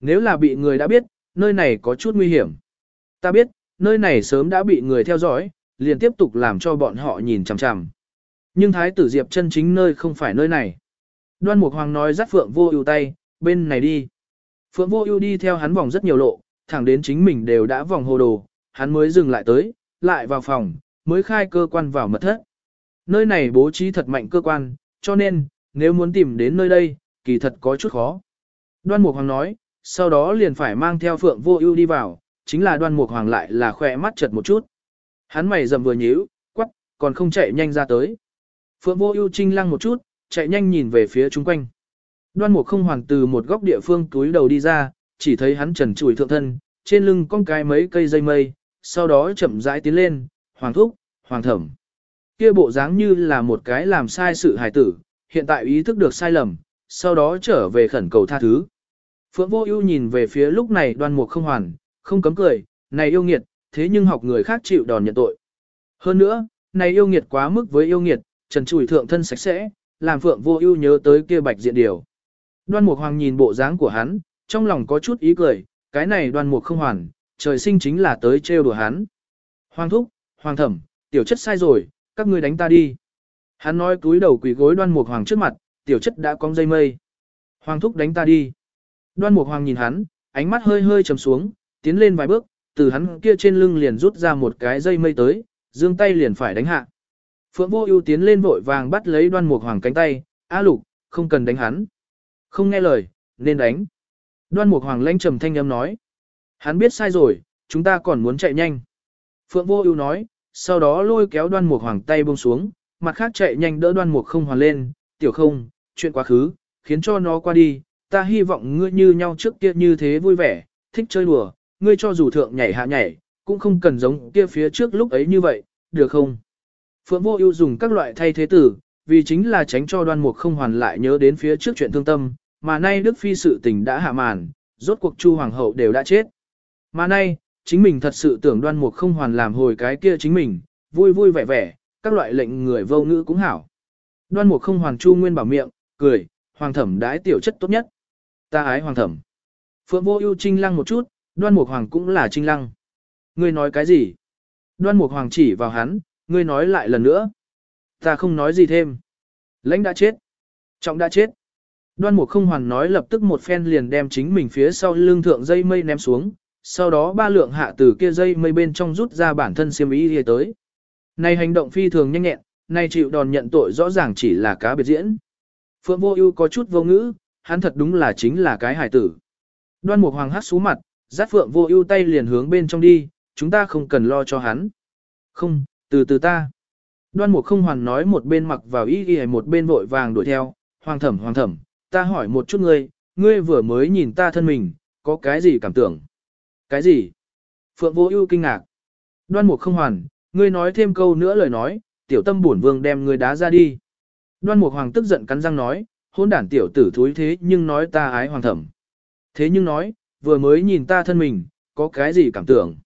Nếu là bị người đã biết, nơi này có chút nguy hiểm. Ta biết, nơi này sớm đã bị người theo dõi, liền tiếp tục làm cho bọn họ nhìn chằm chằm. Nhưng Thái tử Diệp chân chính nơi không phải nơi này. Đoan Mục Hoàng nói dắt Phượng Vô Ưu tay, bên này đi. Phượng Vô Ưu đi theo hắn vòng rất nhiều lộ, thẳng đến chính mình đều đã vòng hồ đồ, hắn mới dừng lại tới, lại vào phòng, mới khai cơ quan vào mật thất. Nơi này bố trí thật mạnh cơ quan, cho nên, nếu muốn tìm đến nơi đây, kỳ thật có chút khó. Đoan Mục Hoàng nói, sau đó liền phải mang theo Phượng Vô Ưu đi vào, chính là Đoan Mục Hoàng lại là khỏe mắt chật một chút. Hắn mày rậm vừa nhíu, quắc, còn không chạy nhanh ra tới. Phượng Vô Ưu trinh lăng một chút, chạy nhanh nhìn về phía chúng quanh. Đoan Mục không hoàn từ một góc địa phương túi đầu đi ra, chỉ thấy hắn trần trụi thượng thân, trên lưng cong cái mấy cây dây mây, sau đó chậm rãi tiến lên, "Hoàng thúc, hoàng thẩm." Kia bộ dáng như là một cái làm sai sự hài tử, hiện tại ý thức được sai lầm, sau đó trở về khẩn cầu tha thứ. Phượng Vô Ưu nhìn về phía lúc này Đoan Mục không hoàn, không cấm cười, "Này yêu nghiệt, thế nhưng học người khác chịu đòn nhận tội." Hơn nữa, này yêu nghiệt quá mức với yêu nghiệt, trần trụi thượng thân sạch sẽ, làm Phượng Vô Ưu nhớ tới kia bạch diện điều. Đoan Mục Hoàng nhìn bộ dáng của hắn, trong lòng có chút ý cười, cái này Đoan Mục không hoàn, trời sinh chính là tới trêu đùa hắn. Hoàng thúc, hoàng thẩm, tiểu chất sai rồi, các ngươi đánh ta đi. Hắn nói cúi đầu quỳ gối Đoan Mục Hoàng trước mặt, tiểu chất đã cong dây mây. Hoàng thúc đánh ta đi. Đoan Mục Hoàng nhìn hắn, ánh mắt hơi hơi trầm xuống, tiến lên vài bước, từ hắn kia trên lưng liền rút ra một cái dây mây tới, giương tay liền phải đánh hạ. Phượng Vô Ưu tiến lên vội vàng bắt lấy Đoan Mục Hoàng cánh tay, "A Lục, không cần đánh hắn." Không nghe lời, nên đánh. Đoan Mục Hoàng lãnh trầm thanh âm nói. Hắn biết sai rồi, chúng ta còn muốn chạy nhanh. Phượng Vô Ưu nói, sau đó lôi kéo Đoan Mục Hoàng tay buông xuống, mặt khác chạy nhanh đỡ Đoan Mục không hoàn lên, "Tiểu Không, chuyện quá khứ, khiến cho nó qua đi, ta hy vọng ngươi như nhau trước kia như thế vui vẻ, thích chơi đùa, ngươi cho dù thượng nhảy hạ nhảy, cũng không cần giống kia phía trước lúc ấy như vậy, được không?" Phượng Vô Ưu dùng các loại thay thế tử, vì chính là tránh cho Đoan Mục không hoàn lại nhớ đến phía trước chuyện thương tâm, mà nay Đức Phi sự tình đã hạ màn, rốt cuộc Chu Hoàng hậu đều đã chết. Mà nay, chính mình thật sự tưởng Đoan Mục không hoàn làm hồi cái kia chính mình, vui vui vẻ vẻ, các loại lệnh người vô ngữ cũng hảo. Đoan Mục không hoàn Chu Nguyên bảo miệng, cười, Hoàng thẩm đãi tiểu chất tốt nhất. Ta ái Hoàng thẩm. Phượng Vô Ưu trinh lăng một chút, Đoan Mục Hoàng cũng là trinh lăng. Ngươi nói cái gì? Đoan Mục Hoàng chỉ vào hắn, ngươi nói lại lần nữa. Ta không nói gì thêm. Lãnh đã chết. Trọng đã chết. Đoan mục không hoàn nói lập tức một phen liền đem chính mình phía sau lưng thượng dây mây ném xuống, sau đó ba lượng hạ từ kia dây mây bên trong rút ra bản thân xiêm y tới. Này hành động phi thường nhanh nhẹn, này chịu đòn nhận tội rõ ràng chỉ là cá biệt diễn. Phượng vô ưu có chút vô ngữ, hắn thật đúng là chính là cái hải tử. Đoan mục hoàng hát xuống mặt, giắt Phượng vô ưu tay liền hướng bên trong đi, chúng ta không cần lo cho hắn. Không, từ từ ta. Đoan mục không hoàn nói một bên mặc vào y y một bên vội vàng đuổi theo, hoàng thẩm hoàng thẩm, ta hỏi một chút ngươi, ngươi vừa mới nhìn ta thân mình, có cái gì cảm tưởng? Cái gì? Phượng vô ưu kinh ngạc. Đoan mục không hoàn, ngươi nói thêm câu nữa lời nói, tiểu tâm bổn vương đem ngươi đá ra đi. Đoan mục hoàng tức giận cắn răng nói, hôn đản tiểu tử thúi thế nhưng nói ta ái hoàng thẩm. Thế nhưng nói, vừa mới nhìn ta thân mình, có cái gì cảm tưởng?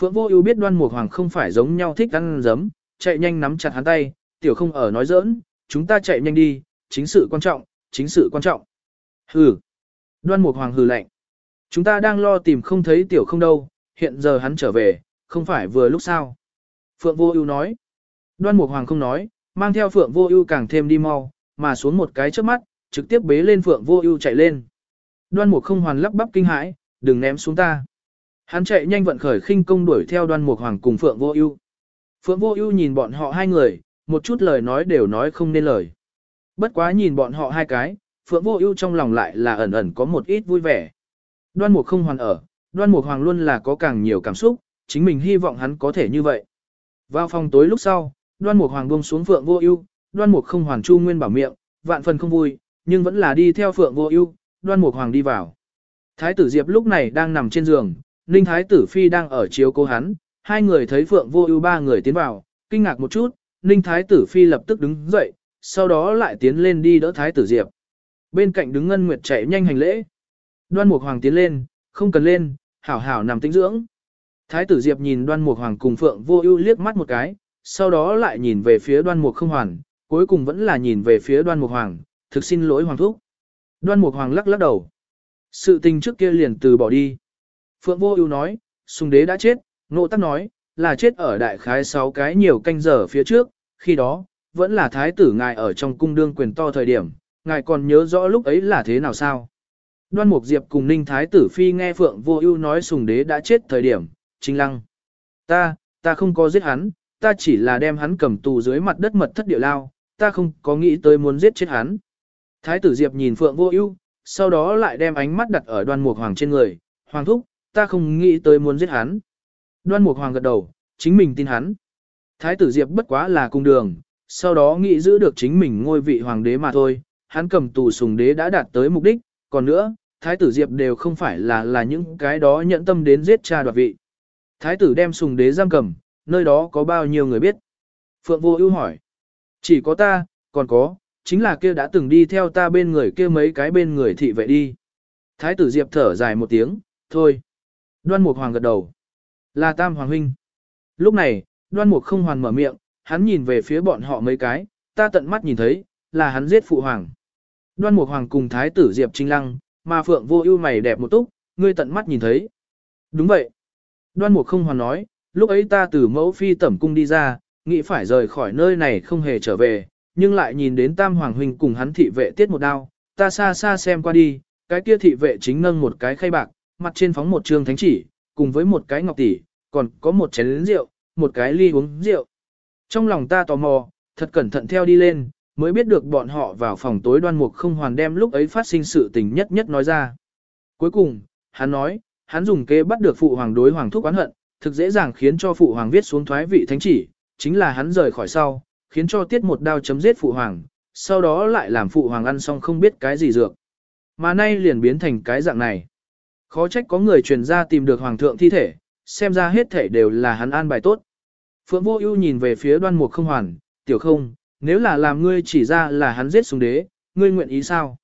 Phượng vô ưu biết đoan mục hoàng không phải giống nhau thích ăn dấm, chạy nhanh nắm chặt hắn tay, tiểu không ở nói giỡn, chúng ta chạy nhanh đi, chính sự quan trọng, chính sự quan trọng. Hừ. Đoan mục hoàng hừ lạnh. Chúng ta đang lo tìm không thấy tiểu không đâu, hiện giờ hắn trở về, không phải vừa lúc sao. Phượng vô ưu nói. Đoan mục hoàng không nói, mang theo phượng vô ưu càng thêm đi mau, mà xuống một cái chớp mắt, trực tiếp bế lên phượng vô ưu chạy lên. Đoan mục không hoàn lắp bắp kinh hãi, đừng ném xuống ta. Hắn chạy nhanh vận khởi khinh công đuổi theo đoan mục hoàng cùng phượng vô ưu. Phượng vô ưu nhìn bọn họ hai người, một chút lời nói đều nói không nên lời. Bất quá nhìn bọn họ hai cái, Phượng Vô Ưu trong lòng lại là ẩn ẩn có một ít vui vẻ. Đoan Mục không hoàn ở, Đoan Mục Hoàng luôn là có càng nhiều cảm xúc, chính mình hy vọng hắn có thể như vậy. Vào phòng tối lúc sau, Đoan Mục Hoàng buông xuống Phượng Vô Ưu, Đoan Mục không hoàn chu nguyên bảo miệng, vạn phần không vui, nhưng vẫn là đi theo Phượng Vô Ưu, Đoan Mục Hoàng đi vào. Thái tử Diệp lúc này đang nằm trên giường, Ninh Thái tử Phi đang ở chiếu cố hắn, hai người thấy Phượng Vô Ưu ba người tiến vào, kinh ngạc một chút, Ninh Thái tử Phi lập tức đứng dậy, sau đó lại tiến lên đi đỡ Thái tử Diệp. Bên cạnh đứng Ngân Nguyệt chạy nhanh hành lễ. Đoan Mục Hoàng tiến lên, không cần lên, hảo hảo nằm tĩnh dưỡng. Thái tử Diệp nhìn Đoan Mục Hoàng cùng Phượng Vô Ưu liếc mắt một cái, sau đó lại nhìn về phía Đoan Mục Không Hoàn, cuối cùng vẫn là nhìn về phía Đoan Mục Hoàng, thực xin lỗi hoàng thúc. Đoan Mục Hoàng lắc lắc đầu. Sự tình trước kia liền từ bỏ đi. Phượng Vô Ưu nói, Sùng Đế đã chết, Ngộ Tắc nói, là chết ở đại khái 6 cái nhiều canh giờ phía trước, khi đó, vẫn là thái tử ngài ở trong cung đương quyền to thời điểm, ngài còn nhớ rõ lúc ấy là thế nào sao? Đoan Mục Diệp cùng Ninh Thái tử Phi nghe Phượng Vô Ưu nói Sùng Đế đã chết thời điểm, chính lăng. Ta, ta không có giết hắn, ta chỉ là đem hắn cầm tù dưới mặt đất mật thất địa lao, ta không có nghĩ tới muốn giết chết hắn. Thái tử Diệp nhìn Phượng Vô Ưu, sau đó lại đem ánh mắt đặt ở Đoan Mục Hoàng trên người, "Hoàng thúc, ta không nghĩ tới muốn giết hắn." Đoan Mục Hoàng gật đầu, chính mình tin hắn. Thái tử Diệp bất quá là cung đường, sau đó nghĩ giữ được chính mình ngôi vị hoàng đế mà thôi, hắn cầm tù sùng đế đã đạt tới mục đích, còn nữa, thái tử Diệp đều không phải là là những cái đó nhẫn tâm đến giết cha đoạt vị. Thái tử đem sùng đế giam cầm, nơi đó có bao nhiêu người biết? Phượng Vô Ưu hỏi. Chỉ có ta, còn có, chính là kia đã từng đi theo ta bên người kia mấy cái bên người thị vệ đi. Thái tử Diệp thở dài một tiếng, thôi. Đoan Mục Hoàng gật đầu. Là Tam Hoàng Huynh. Lúc này, Đoan Mục không hoàn mở miệng, hắn nhìn về phía bọn họ mấy cái, ta tận mắt nhìn thấy, là hắn giết Phụ Hoàng. Đoan Mục Hoàng cùng Thái tử Diệp Trinh Lăng, mà Phượng Vô Ưu mày đẹp một túc, ngươi tận mắt nhìn thấy. Đúng vậy. Đoan Mục không hoàn nói, lúc ấy ta từ mẫu phi tẩm cung đi ra, nghĩ phải rời khỏi nơi này không hề trở về, nhưng lại nhìn đến Tam Hoàng Huynh cùng hắn thị vệ tiết một đao, ta xa xa xem qua đi, cái kia thị vệ chính nâng một cái khay bạc, mặt trên phóng một trường thánh chỉ, cùng với một cái ngọc tỷ, còn có một chén rượu, một cái ly uống rượu. Trong lòng ta tò mò, thật cẩn thận theo đi lên, mới biết được bọn họ vào phòng tối đoan mục không hoàn đem lúc ấy phát sinh sự tình nhất nhất nói ra. Cuối cùng, hắn nói, hắn dùng kế bắt được phụ hoàng đối hoàng thúc oán hận, thực dễ dàng khiến cho phụ hoàng viết xuống thoái vị thánh chỉ, chính là hắn rời khỏi sau, khiến cho tiết một đao chấm giết phụ hoàng, sau đó lại làm phụ hoàng ăn xong không biết cái gì dược. Mà nay liền biến thành cái dạng này. Khó trách có người truyền ra tìm được hoàng thượng thi thể, xem ra hết thể đều là hắn an bài tốt. Phượng Vô Ưu nhìn về phía Đoan Mục Không Hoàn, "Tiểu Không, nếu là làm ngươi chỉ ra là hắn giết xuống đế, ngươi nguyện ý sao?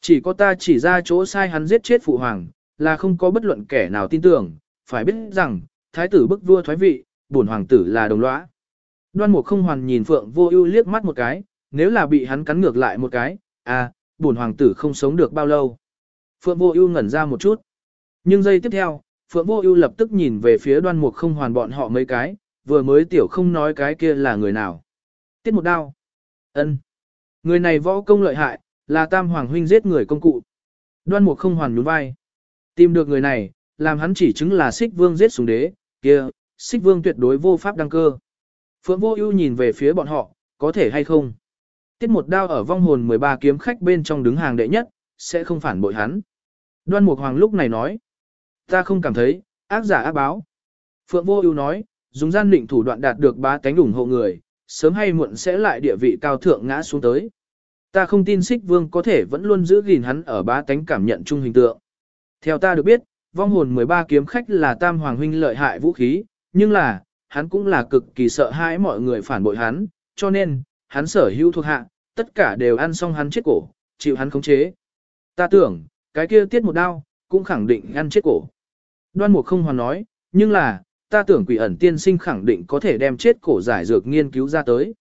Chỉ có ta chỉ ra chỗ sai hắn giết chết phụ hoàng, là không có bất luận kẻ nào tin tưởng, phải biết rằng, thái tử bức vua thoái vị, bổn hoàng tử là đồng lõa." Đoan Mục Không Hoàn nhìn Phượng Vô Ưu liếc mắt một cái, nếu là bị hắn cắn ngược lại một cái, à, bổn hoàng tử không sống được bao lâu. Phượng Vô Ưu ngẩn ra một chút. Nhưng giây tiếp theo, Phượng Vô Ưu lập tức nhìn về phía Đoan Mục Không Hoàn bọn họ mấy cái, vừa mới tiểu không nói cái kia là người nào. Tiết một đao. Ân. Người này võ công lợi hại, là Tam Hoàng huynh giết người công cụ. Đoan Mục Không Hoàn nhún vai. Tìm được người này, làm hắn chỉ chứng là Xích Vương giết xuống đế, kia, Xích Vương tuyệt đối vô pháp đăng cơ. Phượng Vô Ưu nhìn về phía bọn họ, có thể hay không? Tiết một đao ở vong hồn 13 kiếm khách bên trong đứng hàng đệ nhất, sẽ không phản bội hắn. Đoan Mục Hoàng lúc này nói, ta không cảm thấy, ác giả ác báo. Phượng Vô Ưu nói, dùng gian định thủ đoạn đạt được ba cánh ủng hộ người, sớm hay muộn sẽ lại địa vị cao thượng ngã xuống tới. Ta không tin Sích Vương có thể vẫn luôn giữ gìn hắn ở ba cánh cảm nhận chung hình tượng. Theo ta được biết, vong hồn 13 kiếm khách là Tam Hoàng huynh lợi hại vũ khí, nhưng là, hắn cũng là cực kỳ sợ hãi mọi người phản bội hắn, cho nên, hắn sở hữu thuộc hạ, tất cả đều ăn xong hắn chết cổ, chịu hắn khống chế. Ta tưởng, cái kia tiết một đao, cũng khẳng định ăn chết cổ. Đoan Mục không hoàn nói, nhưng là, ta tưởng quỷ ẩn tiên sinh khẳng định có thể đem chết cổ giải dược nghiên cứu ra tới.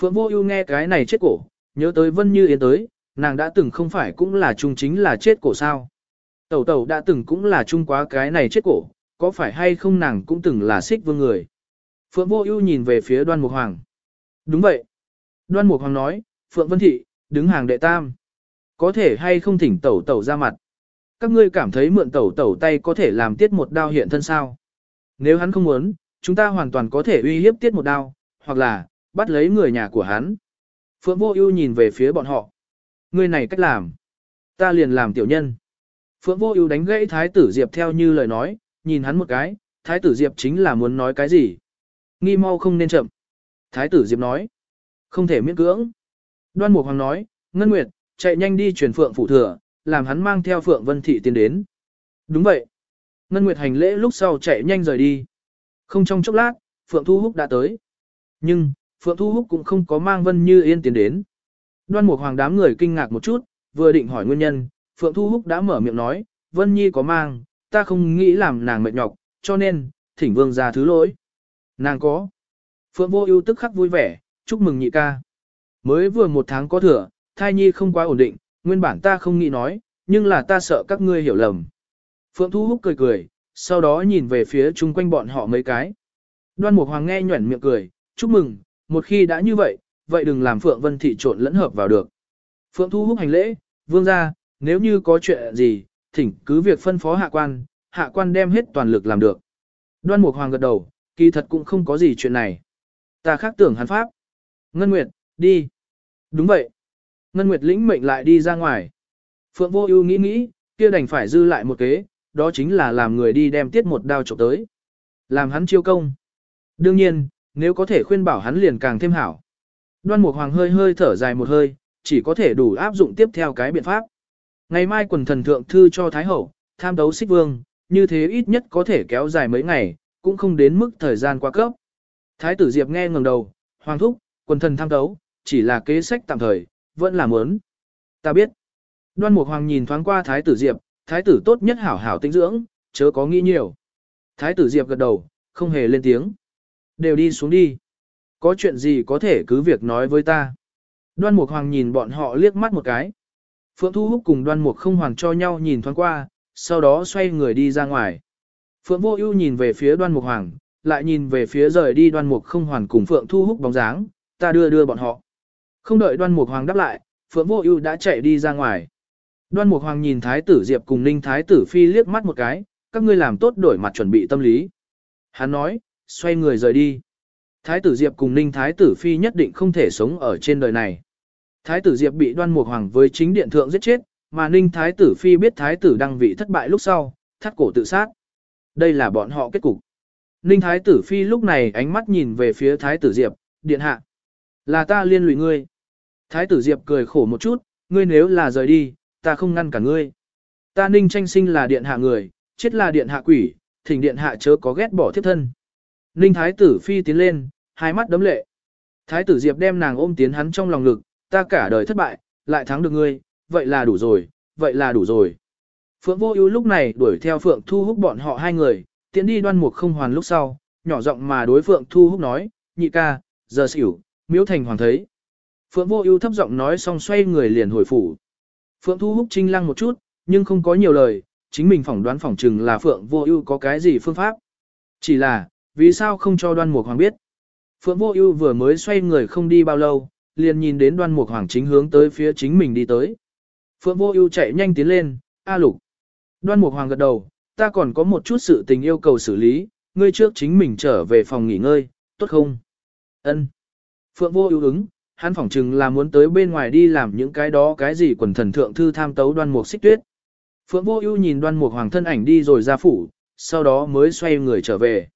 Phượng Vô Ưu nghe cái này chết cổ, nhớ tới Vân Như Yến tới, nàng đã từng không phải cũng là chung chính là chết cổ sao? Tẩu tẩu đã từng cũng là chung quá cái này chết cổ, có phải hay không nàng cũng từng là xích vương người? Phượng Vô Ưu nhìn về phía Đoan Mục Hoàng. Đúng vậy. Đoan Mục Hoàng nói, Phượng Vân Thị, đứng hàng đệ tam. Có thể hay không thỉnh tẩu tẩu ra mặt? Các ngươi cảm thấy mượn tẩu tẩu tay có thể làm tiết một đao hiện thân sao? Nếu hắn không muốn, chúng ta hoàn toàn có thể uy hiếp tiết một đao, hoặc là, bắt lấy người nhà của hắn. Phượng Vô Ưu nhìn về phía bọn họ. Người này cách làm. Ta liền làm tiểu nhân. Phượng Vô Ưu đánh gãy Thái tử Diệp theo như lời nói, nhìn hắn một cái, Thái tử Diệp chính là muốn nói cái gì. Nghi mau không nên chậm. Thái tử Diệp nói. Không thể miễn cưỡng. Đoan Mục Hoàng nói, Ngân Nguyệt, chạy nhanh đi truyền Phượng phủ thừa, làm hắn mang theo Phượng Vân Thị tiến đến. Đúng vậy. Ngân Nguyệt hành lễ lúc sau chạy nhanh rời đi. Không trong chốc lát, Phượng Thu Húc đã tới. Nhưng, Phượng Thu Húc cũng không có mang Vân Như Yên tiến đến. Đoan Mục Hoàng đám người kinh ngạc một chút, vừa định hỏi nguyên nhân, Phượng Thu Húc đã mở miệng nói, Vân Nhi có mang, ta không nghĩ làm nàng mệt nhọc, cho nên, thỉnh vương ra thứ lỗi. Nàng có. Phượng Vô Ưu tức khắc vui vẻ, chúc mừng nhị ca. Mới vừa một tháng có thừa, thai nhi không quá ổn định, nguyên bản ta không nghĩ nói, nhưng là ta sợ các ngươi hiểu lầm. Phượng Thu Húc cười cười, sau đó nhìn về phía chung quanh bọn họ mấy cái. Đoan Mục Hoàng nghe nhuẩn miệng cười, chúc mừng, một khi đã như vậy, vậy đừng làm Phượng Vân Thị trộn lẫn hợp vào được. Phượng Thu Húc hành lễ, vương ra, nếu như có chuyện gì, thỉnh cứ việc phân phó hạ quan, hạ quan đem hết toàn lực làm được. Đoan Mục Hoàng gật đầu, Kỳ thật cũng không có gì chuyện này. Ta khác tưởng hắn pháp. Ngân Nguyệt, đi. Đúng vậy. Ngân Nguyệt lĩnh mệnh lại đi ra ngoài. Phượng Vô Ưu nghĩ nghĩ, kia đành phải dư lại một kế, đó chính là làm người đi đem tiết một đao chụp tới. Làm hắn chiêu công. Đương nhiên, nếu có thể khuyên bảo hắn liền càng thêm hảo. Đoan Mục Hoàng hơi hơi thở dài một hơi, chỉ có thể đủ áp dụng tiếp theo cái biện pháp. Ngày mai quần thần thượng thư cho Thái Hậu, tham đấu xích vương, như thế ít nhất có thể kéo dài mấy ngày, cũng không đến mức thời gian quá cấp. Thái tử Diệp nghe ngẩng đầu, Hoàng thúc, quần thần tham đấu, chỉ là kế sách tạm thời, vẫn là muốn. Ta biết. Đoan Mục Hoàng nhìn thoáng qua Thái tử Diệp, Thái tử tốt nhất hảo hảo tinh dưỡng, chớ có nghĩ nhiều. Thái tử Diệp gật đầu, không hề lên tiếng. Đều đi xuống đi. Có chuyện gì có thể cứ việc nói với ta. Đoan Mục Hoàng nhìn bọn họ liếc mắt một cái. Phượng Thu Húc cùng Đoan Mục không hoàng cho nhau nhìn thoáng qua, sau đó xoay người đi ra ngoài. Phượng Vô Ưu nhìn về phía Đoan Mục Hoàng, lại nhìn về phía rời đi Đoan Mục không hoàn cùng Phượng Thu Húc bóng dáng, ta đưa đưa bọn họ. Không đợi Đoan Mục Hoàng đáp lại, Phượng Vô Ưu đã chạy đi ra ngoài. Đoan Mục Hoàng nhìn Thái tử Diệp cùng Ninh Thái tử Phi liếc mắt một cái, các ngươi làm tốt đổi mặt chuẩn bị tâm lý. Hắn nói, xoay người rời đi. Thái tử Diệp cùng Ninh Thái tử Phi nhất định không thể sống ở trên đời này. Thái tử Diệp bị đoan mục hoàng với chính điện thượng giết chết, mà Ninh Thái tử Phi biết Thái tử đăng vị thất bại lúc sau, thắt cổ tự sát. Đây là bọn họ kết cục. Ninh Thái tử Phi lúc này ánh mắt nhìn về phía Thái tử Diệp, điện hạ. Là ta liên lụy ngươi. Thái tử Diệp cười khổ một chút, ngươi nếu là rời đi, ta không ngăn cả ngươi. Ta Ninh tranh sinh là điện hạ người, chết là điện hạ quỷ, thỉnh điện hạ chớ có ghét bỏ thiếp thân. Ninh Thái tử Phi tiến lên, hai mắt đấm lệ. Thái tử Diệp đem nàng ôm tiến hắn trong lòng ngực, ta cả đời thất bại, lại thắng được ngươi, vậy là đủ rồi, vậy là đủ rồi. Phượng Vô Ưu lúc này đuổi theo Phượng Thu Húc bọn họ hai người, tiến đi đoan mục không hoàn lúc sau, nhỏ giọng mà đối Phượng Thu Húc nói, nhị ca, giờ xỉu, miếu thành hoàng thấy. Phượng Vô Ưu thấp giọng nói xong xoay người liền hồi phủ. Phượng Thu Húc trinh lăng một chút, nhưng không có nhiều lời, chính mình phỏng đoán phỏng chừng là Phượng Vô Ưu có cái gì phương pháp. Chỉ là, vì sao không cho Đoan Mục Hoàng biết? Phượng Vô Ưu vừa mới xoay người không đi bao lâu, liền nhìn đến Đoan Mục Hoàng chính hướng tới phía chính mình đi tới. Phượng Vô Ưu chạy nhanh tiến lên, "A Lục." Đoan Mục Hoàng gật đầu, "Ta còn có một chút sự tình yêu cầu xử lý, ngươi trước chính mình trở về phòng nghỉ ngơi, tốt không?" Ân. Phượng Vô Ưu ứng, hắn phỏng chừng là muốn tới bên ngoài đi làm những cái đó cái gì quần thần thượng thư tham tấu Đoan Mục Xích Tuyết. Phượng Vô Ưu nhìn Đoan Mục Hoàng thân ảnh đi rồi ra phủ, sau đó mới xoay người trở về.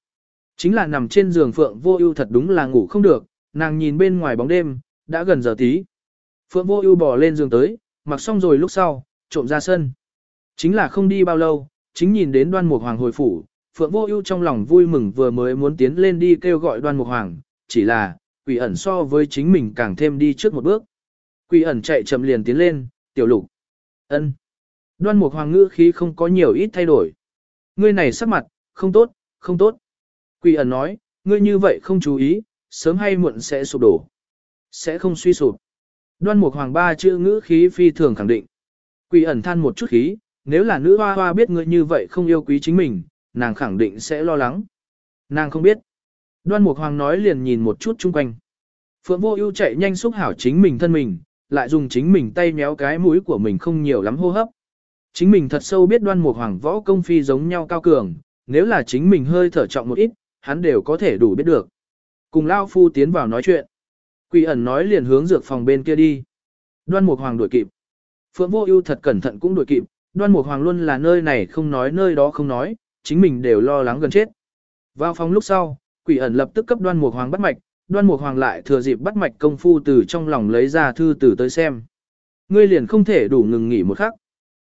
Chính là nằm trên giường Phượng Vô Ưu thật đúng là ngủ không được, nàng nhìn bên ngoài bóng đêm, đã gần giờ tí. Phượng Vô Ưu bò lên giường tới, mặc xong rồi lúc sau, trộm ra sân. Chính là không đi bao lâu, chính nhìn đến Đoan Mục Hoàng hồi phủ, Phượng Vô Ưu trong lòng vui mừng vừa mới muốn tiến lên đi kêu gọi Đoan Mục Hoàng, chỉ là, Quỷ ẩn so với chính mình càng thêm đi trước một bước. Quỷ ẩn chạy chậm liền tiến lên, "Tiểu Lục." "Ân." Đoan Mục Hoàng ngữ khí không có nhiều ít thay đổi. "Ngươi này sắc mặt, không tốt, không tốt." Quỷ ẩn nói, ngươi như vậy không chú ý, sớm hay muộn sẽ sụp đổ. Sẽ không suy sụp. Đoan Mục Hoàng ba chữ ngữ khí phi thường khẳng định. Quỷ ẩn than một chút khí, nếu là nữ hoa hoa biết ngươi như vậy không yêu quý chính mình, nàng khẳng định sẽ lo lắng. Nàng không biết. Đoan Mục Hoàng nói liền nhìn một chút chung quanh. Phượng Vô Ưu chạy nhanh xúc hảo chính mình thân mình, lại dùng chính mình tay méo cái mũi của mình không nhiều lắm hô hấp. Chính mình thật sâu biết Đoan Mục Hoàng võ công phi giống nhau cao cường, nếu là chính mình hơi thở trọng một ít, hắn đều có thể đủ biết được. Cùng Lão Phu tiến vào nói chuyện. Quỷ ẩn nói liền hướng dược phòng bên kia đi. Đoan Mục Hoàng đuổi kịp. Phượng Vô Ưu thật cẩn thận cũng đuổi kịp, Đoan Mục Hoàng luôn là nơi này không nói nơi đó không nói, chính mình đều lo lắng gần chết. Vào phòng lúc sau, Quỷ ẩn lập tức cấp Đoan Mục Hoàng bắt mạch, Đoan Mục Hoàng lại thừa dịp bắt mạch công phu từ trong lòng lấy ra thư từ tới xem. Ngươi liền không thể đủ ngừng nghỉ một khắc.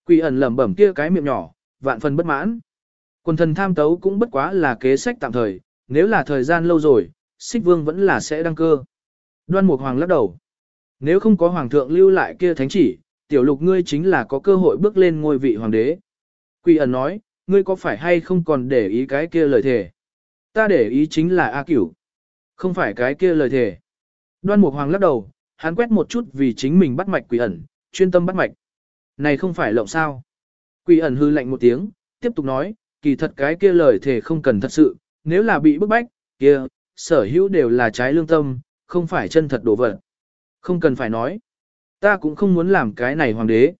Quỷ ẩn lẩm bẩm kia cái miệng nhỏ, vạn phần bất mãn. Quần thần tham tấu cũng bất quá là kế sách tạm thời, nếu là thời gian lâu rồi, xích vương vẫn là sẽ đăng cơ. Đoan Mục Hoàng lắc đầu. Nếu không có Hoàng thượng lưu lại kia thánh chỉ, tiểu lục ngươi chính là có cơ hội bước lên ngôi vị Hoàng đế. Quỷ ẩn nói, ngươi có phải hay không còn để ý cái kia lời thề? Ta để ý chính là A Cửu. Không phải cái kia lời thề. Đoan Mục Hoàng lắc đầu, hắn quét một chút vì chính mình bắt mạch quỷ ẩn, chuyên tâm bắt mạch. Này không phải lộng sao. Quỷ ẩn hư lạnh một tiếng, tiếp tục nói, kỳ thật cái kia lời thề không cần thật sự, nếu là bị bức bách, kia, sở hữu đều là trái lương tâm, không phải chân thật đổ vật. Không cần phải nói. Ta cũng không muốn làm cái này hoàng đế.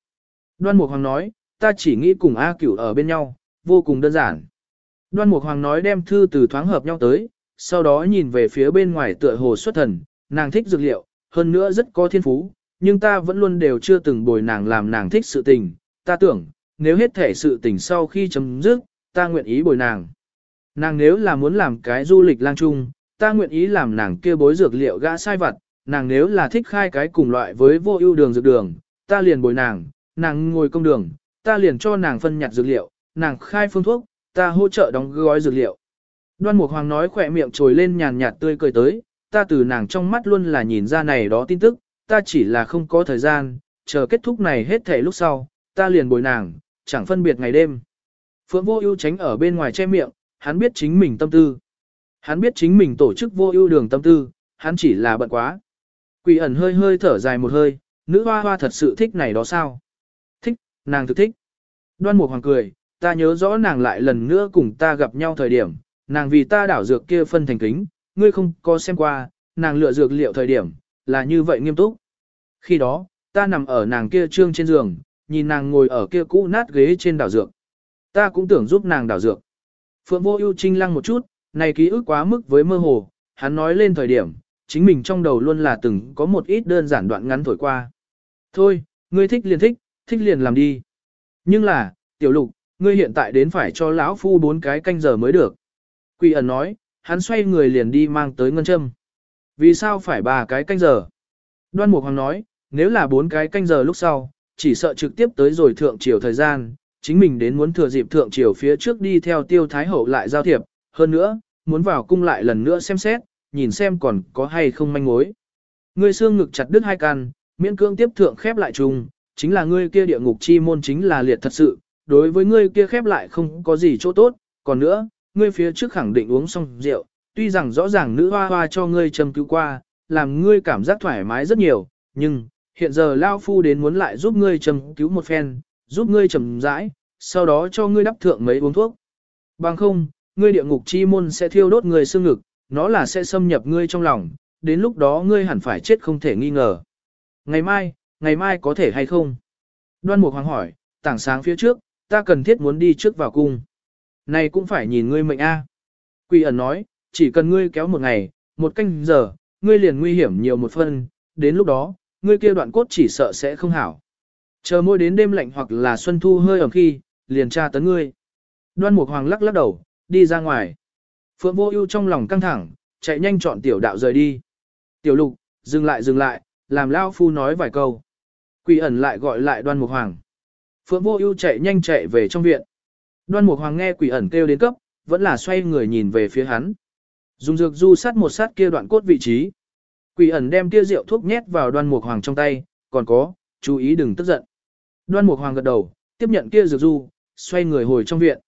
Đoan Mục Hoàng nói, ta chỉ nghĩ cùng A Cửu ở bên nhau, vô cùng đơn giản. Đoan Mục Hoàng nói đem thư từ thoáng hợp nhau tới, sau đó nhìn về phía bên ngoài tựa hồ xuất thần, nàng thích dược liệu, hơn nữa rất có thiên phú, nhưng ta vẫn luôn đều chưa từng bồi nàng làm nàng thích sự tình, ta tưởng, nếu hết thể sự tình sau khi chấm dứt, ta nguyện ý bồi nàng. Nàng nếu là muốn làm cái du lịch lang trung, ta nguyện ý làm nàng kia bối dược liệu gã sai vặt, nàng nếu là thích khai cái cùng loại với vô ưu đường dược đường, ta liền bồi nàng, nàng ngồi công đường, ta liền cho nàng phân nhặt dược liệu, nàng khai phương thuốc, ta hỗ trợ đóng gói dược liệu. Đoan Mục Hoàng nói khỏe miệng trồi lên nhàn nhạt tươi cười tới, ta từ nàng trong mắt luôn là nhìn ra này đó tin tức, ta chỉ là không có thời gian, chờ kết thúc này hết thể lúc sau, ta liền bồi nàng, chẳng phân biệt ngày đêm. Phượng vô ưu tránh ở bên ngoài che miệng, hắn biết chính mình tâm tư. Hắn biết chính mình tổ chức vô ưu đường tâm tư, hắn chỉ là bận quá. Quỷ ẩn hơi hơi thở dài một hơi, nữ hoa hoa thật sự thích này đó sao? Thích, nàng thực thích. Đoan Mục Hoàng cười, ta nhớ rõ nàng lại lần nữa cùng ta gặp nhau thời điểm, nàng vì ta đảo dược kia phân thành kính, ngươi không có xem qua, nàng lựa dược liệu thời điểm, là như vậy nghiêm túc. Khi đó, ta nằm ở nàng kia trương trên giường, nhìn nàng ngồi ở kia cũ nát ghế trên đảo dược. Ta cũng tưởng giúp nàng đảo dược. Phượng vô ưu trinh lăng một chút, này ký ức quá mức với mơ hồ, hắn nói lên thời điểm, chính mình trong đầu luôn là từng có một ít đơn giản đoạn ngắn thổi qua. Thôi, ngươi thích liền thích, thích liền làm đi. Nhưng là, tiểu lục, ngươi hiện tại đến phải cho lão phu bốn cái canh giờ mới được. Quỷ ẩn nói, hắn xoay người liền đi mang tới ngân châm. Vì sao phải ba cái canh giờ? Đoan Mục Hoàng nói, nếu là bốn cái canh giờ lúc sau, chỉ sợ trực tiếp tới rồi thượng triều thời gian, chính mình đến muốn thừa dịp thượng triều phía trước đi theo tiêu thái hậu lại giao thiệp, hơn nữa, muốn vào cung lại lần nữa xem xét, nhìn xem còn có hay không manh mối. Ngươi xương ngực chặt đứt hai căn, miễn cương tiếp thượng khép lại trùng, chính là ngươi kia địa ngục chi môn chính là liệt thật sự, đối với ngươi kia khép lại không có gì chỗ tốt, còn nữa, ngươi phía trước khẳng định uống xong rượu, tuy rằng rõ ràng nữ hoa hoa cho ngươi châm cứu qua, làm ngươi cảm giác thoải mái rất nhiều, nhưng, hiện giờ Lao Phu đến muốn lại giúp ngươi châm cứu một phen, giúp ngươi chầm rãi, sau đó cho ngươi đắp thượng mấy uống thuốc. Bằng không, ngươi địa ngục chi môn sẽ thiêu đốt ngươi xương ngực, nó là sẽ xâm nhập ngươi trong lòng, đến lúc đó ngươi hẳn phải chết không thể nghi ngờ. Ngày mai, ngày mai có thể hay không? Đoan Mục Hoàng hỏi, tảng sáng phía trước, ta cần thiết muốn đi trước vào cung. Này cũng phải nhìn ngươi mệnh a. Quỷ ẩn nói, chỉ cần ngươi kéo một ngày, một canh giờ, ngươi liền nguy hiểm nhiều một phân, đến lúc đó, ngươi kia đoạn cốt chỉ sợ sẽ không hảo. Chờ môi đến đêm lạnh hoặc là xuân thu hơi ẩm khi, liền tra tấn ngươi. Đoan Mục Hoàng lắc lắc đầu, đi ra ngoài. Phượng Vô Ưu trong lòng căng thẳng, chạy nhanh chọn tiểu đạo rời đi. Tiểu Lục, dừng lại dừng lại, làm lão phu nói vài câu. Quỷ ẩn lại gọi lại Đoan Mục Hoàng. Phượng Vô Ưu chạy nhanh chạy về trong viện. Đoan Mục Hoàng nghe quỷ ẩn kêu đến cấp, vẫn là xoay người nhìn về phía hắn. Dùng dược du sát một sát kia đoạn cốt vị trí. Quỷ ẩn đem kia rượu thuốc nhét vào Đoan Mục Hoàng trong tay, còn có, chú ý đừng tức giận. Đoan Mục Hoàng gật đầu, tiếp nhận kia dược du, xoay người hồi trong viện.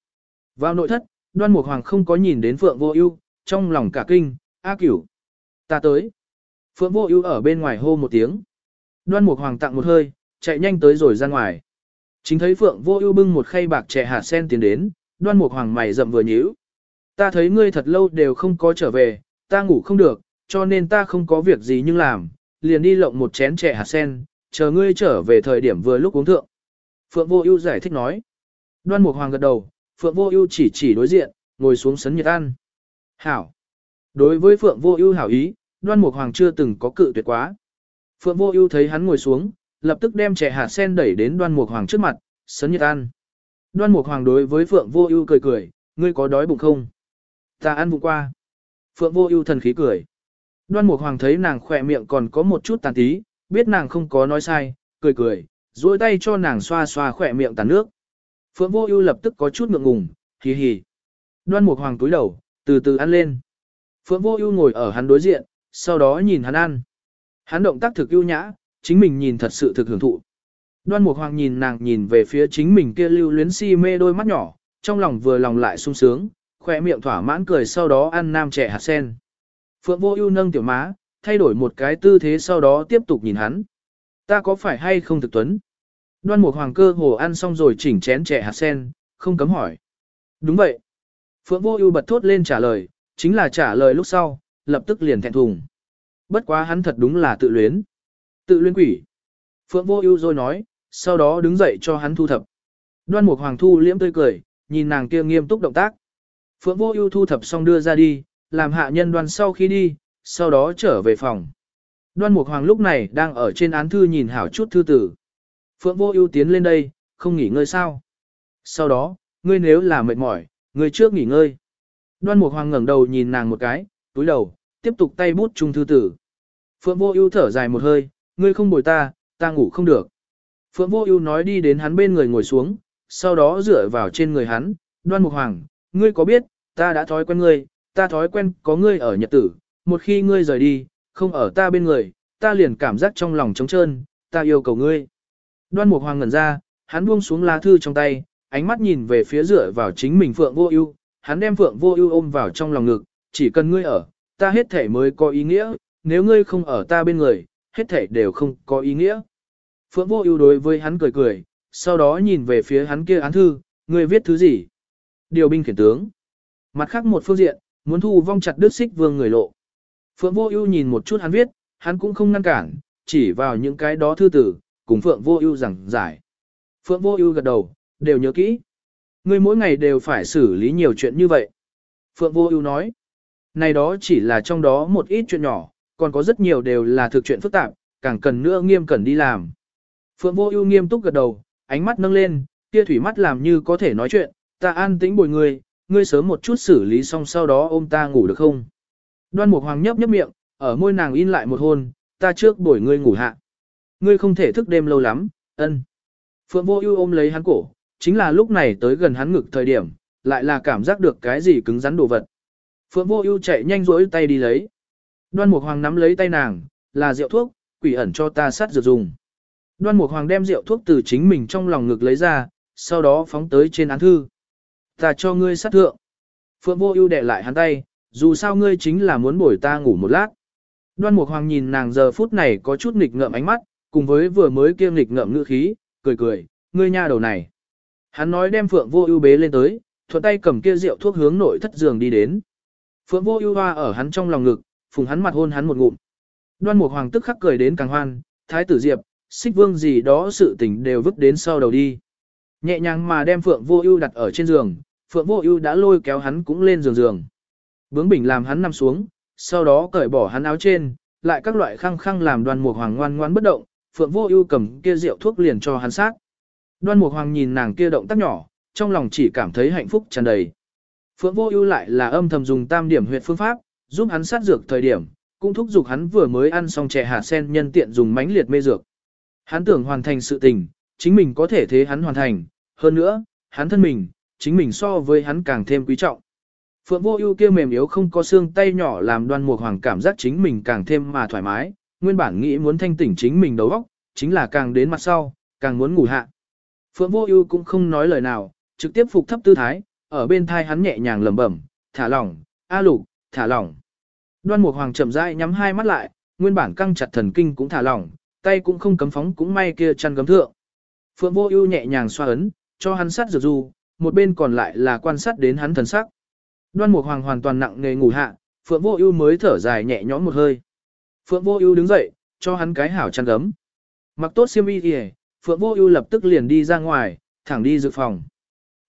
Vào nội thất, Đoan Mục Hoàng không có nhìn đến Phượng Vô Ưu, trong lòng cả kinh, "A Cửu, ta tới." Phượng Vô Ưu ở bên ngoài hô một tiếng. Đoan Mục Hoàng tặng một hơi, chạy nhanh tới rồi ra ngoài. Chính thấy Phượng Vô Ưu bưng một khay bạc chè hạt sen tiến đến, Đoan Mục Hoàng mày rậm vừa nhíu. "Ta thấy ngươi thật lâu đều không có trở về, ta ngủ không được, cho nên ta không có việc gì nhưng làm, liền đi lộng một chén chè hạt sen, chờ ngươi trở về thời điểm vừa lúc uống thượng." Phượng Vô Ưu giải thích nói. Đoan Mục Hoàng gật đầu, Phượng Vô Ưu chỉ chỉ đối diện, ngồi xuống sấn nhiệt ăn. "Hảo." Đối với Phượng Vô Ưu hảo ý, Đoan Mục Hoàng chưa từng có cự tuyệt quá. Phượng Vô Ưu thấy hắn ngồi xuống, lập tức đem chè hạt sen đẩy đến Đoan Mục Hoàng trước mặt, sấn nhiệt ăn. Đoan Mục Hoàng đối với Phượng Vô Ưu cười cười, "Ngươi có đói bụng không?" "Ta ăn bụng qua." Phượng Vô Ưu thần khí cười. Đoan Mục Hoàng thấy nàng khỏe miệng còn có một chút tàn tí, biết nàng không có nói sai, cười cười, duỗi tay cho nàng xoa xoa khỏe miệng tàn nước. Phượng Vô Ưu lập tức có chút ngượng ngùng, hì hì. Đoan Mục Hoàng túi đầu, từ từ ăn lên. Phượng Vô Ưu ngồi ở hắn đối diện, sau đó nhìn hắn ăn. Hắn động tác thực ưu nhã, chính mình nhìn thật sự thực hưởng thụ. Đoan Mục Hoàng nhìn nàng nhìn về phía chính mình kia lưu luyến si mê đôi mắt nhỏ, trong lòng vừa lòng lại sung sướng, khóe miệng thỏa mãn cười sau đó ăn nam trẻ hạt sen. Phượng Vô Ưu nâng tiểu má, thay đổi một cái tư thế sau đó tiếp tục nhìn hắn. Ta có phải hay không thực tuấn? Đoan Mục Hoàng cơ hồ ăn xong rồi chỉnh chén trẻ hạt sen, không cấm hỏi. Đúng vậy. Phượng Vô Ưu bật thốt lên trả lời, chính là trả lời lúc sau, lập tức liền thẹn thùng. Bất quá hắn thật đúng là tự luyến. Tự luyên quỷ. Phượng Vô Ưu rồi nói, sau đó đứng dậy cho hắn thu thập. Đoan Mục Hoàng thu liễm tươi cười, nhìn nàng kia nghiêm túc động tác. Phượng Vô Ưu thu thập xong đưa ra đi, làm hạ nhân đoan sau khi đi, sau đó trở về phòng. Đoan Mục Hoàng lúc này đang ở trên án thư nhìn hảo chút thư tử. Phượng Vô Ưu tiến lên đây, không nghỉ ngơi sao? Sau đó, ngươi nếu là mệt mỏi, ngươi trước nghỉ ngơi. Đoan Mục Hoàng ngẩng đầu nhìn nàng một cái, túi đầu, tiếp tục tay bút chung thư tử. Phượng Vô Ưu thở dài một hơi, ngươi không bồi ta, ta ngủ không được. Phượng Vô Ưu nói đi đến hắn bên người ngồi xuống, sau đó dựa vào trên người hắn, Đoan Mục Hoàng, ngươi có biết, ta đã thói quen ngươi, ta thói quen có ngươi ở nhật tử, một khi ngươi rời đi, không ở ta bên người, ta liền cảm giác trong lòng trống trơn, ta yêu cầu ngươi. Đoan Mục Hoàng ngẩn ra, hắn buông xuống lá thư trong tay, ánh mắt nhìn về phía dựa vào chính mình Phượng Vô Ưu, hắn đem Phượng Vô Ưu ôm vào trong lòng ngực, chỉ cần ngươi ở, ta hết thể mới có ý nghĩa, nếu ngươi không ở ta bên người, hết thể đều không có ý nghĩa. Phượng Vô Ưu đối với hắn cười cười, sau đó nhìn về phía hắn kia án thư, người viết thứ gì? Điều binh khiển tướng. Mặt khác một phương diện, muốn thu vong chặt đứt xích vương người lộ. Phượng Vô Ưu nhìn một chút hắn viết, hắn cũng không ngăn cản, chỉ vào những cái đó thư tử, cùng Phượng Vô Ưu giảng giải. Phượng Vô Ưu gật đầu, đều nhớ kỹ. Ngươi mỗi ngày đều phải xử lý nhiều chuyện như vậy. Phượng Vô Ưu nói, này đó chỉ là trong đó một ít chuyện nhỏ, còn có rất nhiều đều là thực chuyện phức tạp, càng cần nữa nghiêm cẩn đi làm. Phượng Vô Ưu nghiêm túc gật đầu, ánh mắt nâng lên, kia thủy mắt làm như có thể nói chuyện, ta an tĩnh bồi ngươi, ngươi sớm một chút xử lý xong sau đó ôm ta ngủ được không? Đoan Mục Hoàng nhấp nhấp miệng, ở môi nàng in lại một hôn, ta trước bồi ngươi ngủ hạ. Ngươi không thể thức đêm lâu lắm, ân. Phượng Vô Ưu ôm lấy hắn cổ, chính là lúc này tới gần hắn ngực thời điểm, lại là cảm giác được cái gì cứng rắn đồ vật. Phượng Vô Ưu chạy nhanh rũi tay đi lấy. Đoan Mục Hoàng nắm lấy tay nàng, là rượu thuốc, quỷ ẩn cho ta sát dược dùng. Đoan Mục Hoàng đem rượu thuốc từ chính mình trong lòng ngực lấy ra, sau đó phóng tới trên án thư. Ta cho ngươi sát thượng. Phượng Vô Ưu đè lại hắn tay, dù sao ngươi chính là muốn bồi ta ngủ một lát. Đoan Mục Hoàng nhìn nàng giờ phút này có chút nghịch ngợm ánh mắt, cùng với vừa mới kia nghịch ngợm ngữ khí, cười cười, ngươi nha đầu này. Hắn nói đem Phượng Vô Ưu bế lên tới, thuận tay cầm kia rượu thuốc hướng nội thất giường đi đến. Phượng Vô Ưu hoa ở hắn trong lòng ngực, phùng hắn mặt hôn hắn một ngụm. Đoan Mục Hoàng tức khắc cười đến càng hoan, thái tử Diệp, Xích Vương gì đó sự tình đều vứt đến sau đầu đi. Nhẹ nhàng mà đem Phượng Vô Ưu đặt ở trên giường, Phượng Vô Ưu đã lôi kéo hắn cũng lên giường giường. Bướng bỉnh làm hắn nằm xuống, sau đó cởi bỏ hắn áo trên, lại các loại khăng khăng làm Đoan Mục Hoàng ngoan ngoãn bất động, Phượng Vô Ưu cầm kia rượu thuốc liền cho hắn sát. Đoan Mục Hoàng nhìn nàng kia động tác nhỏ, trong lòng chỉ cảm thấy hạnh phúc tràn đầy. Phượng Vô Ưu lại là âm thầm dùng tam điểm huyệt phương pháp, giúp hắn sát dược thời điểm, cũng thúc giục hắn vừa mới ăn xong chè hạt sen nhân tiện dùng mánh liệt mê dược. Hắn tưởng hoàn thành sự tình, chính mình có thể thế hắn hoàn thành, hơn nữa, hắn thân mình, chính mình so với hắn càng thêm quý trọng. Phượng Vô Ưu kia mềm yếu không có xương tay nhỏ làm Đoan Mục Hoàng cảm giác chính mình càng thêm mà thoải mái, nguyên bản nghĩ muốn thanh tỉnh chính mình đầu óc, chính là càng đến mặt sau, càng muốn ngủ hạ. Phượng Vô Ưu cũng không nói lời nào, trực tiếp phục thấp tư thái, ở bên thai hắn nhẹ nhàng lẩm bẩm, "Thả lỏng, A Lục, thả lỏng." Đoan Mục Hoàng chậm rãi nhắm hai mắt lại, nguyên bản căng chặt thần kinh cũng thả lỏng, tay cũng không cấm phóng cũng may kia chăn gấm thượng. Phượng Vô Ưu nhẹ nhàng xoa ấn, cho hắn sát dược du, một bên còn lại là quan sát đến hắn thần sắc. Đoan Mục Hoàng hoàn toàn nặng nề ngủ hạ, Phượng Vô Ưu mới thở dài nhẹ nhõm một hơi. Phượng Vô Ưu đứng dậy, cho hắn cái hảo chăn gấm. Mặc tốt xiêm y, Phượng Vô Ưu lập tức liền đi ra ngoài, thẳng đi dược phòng.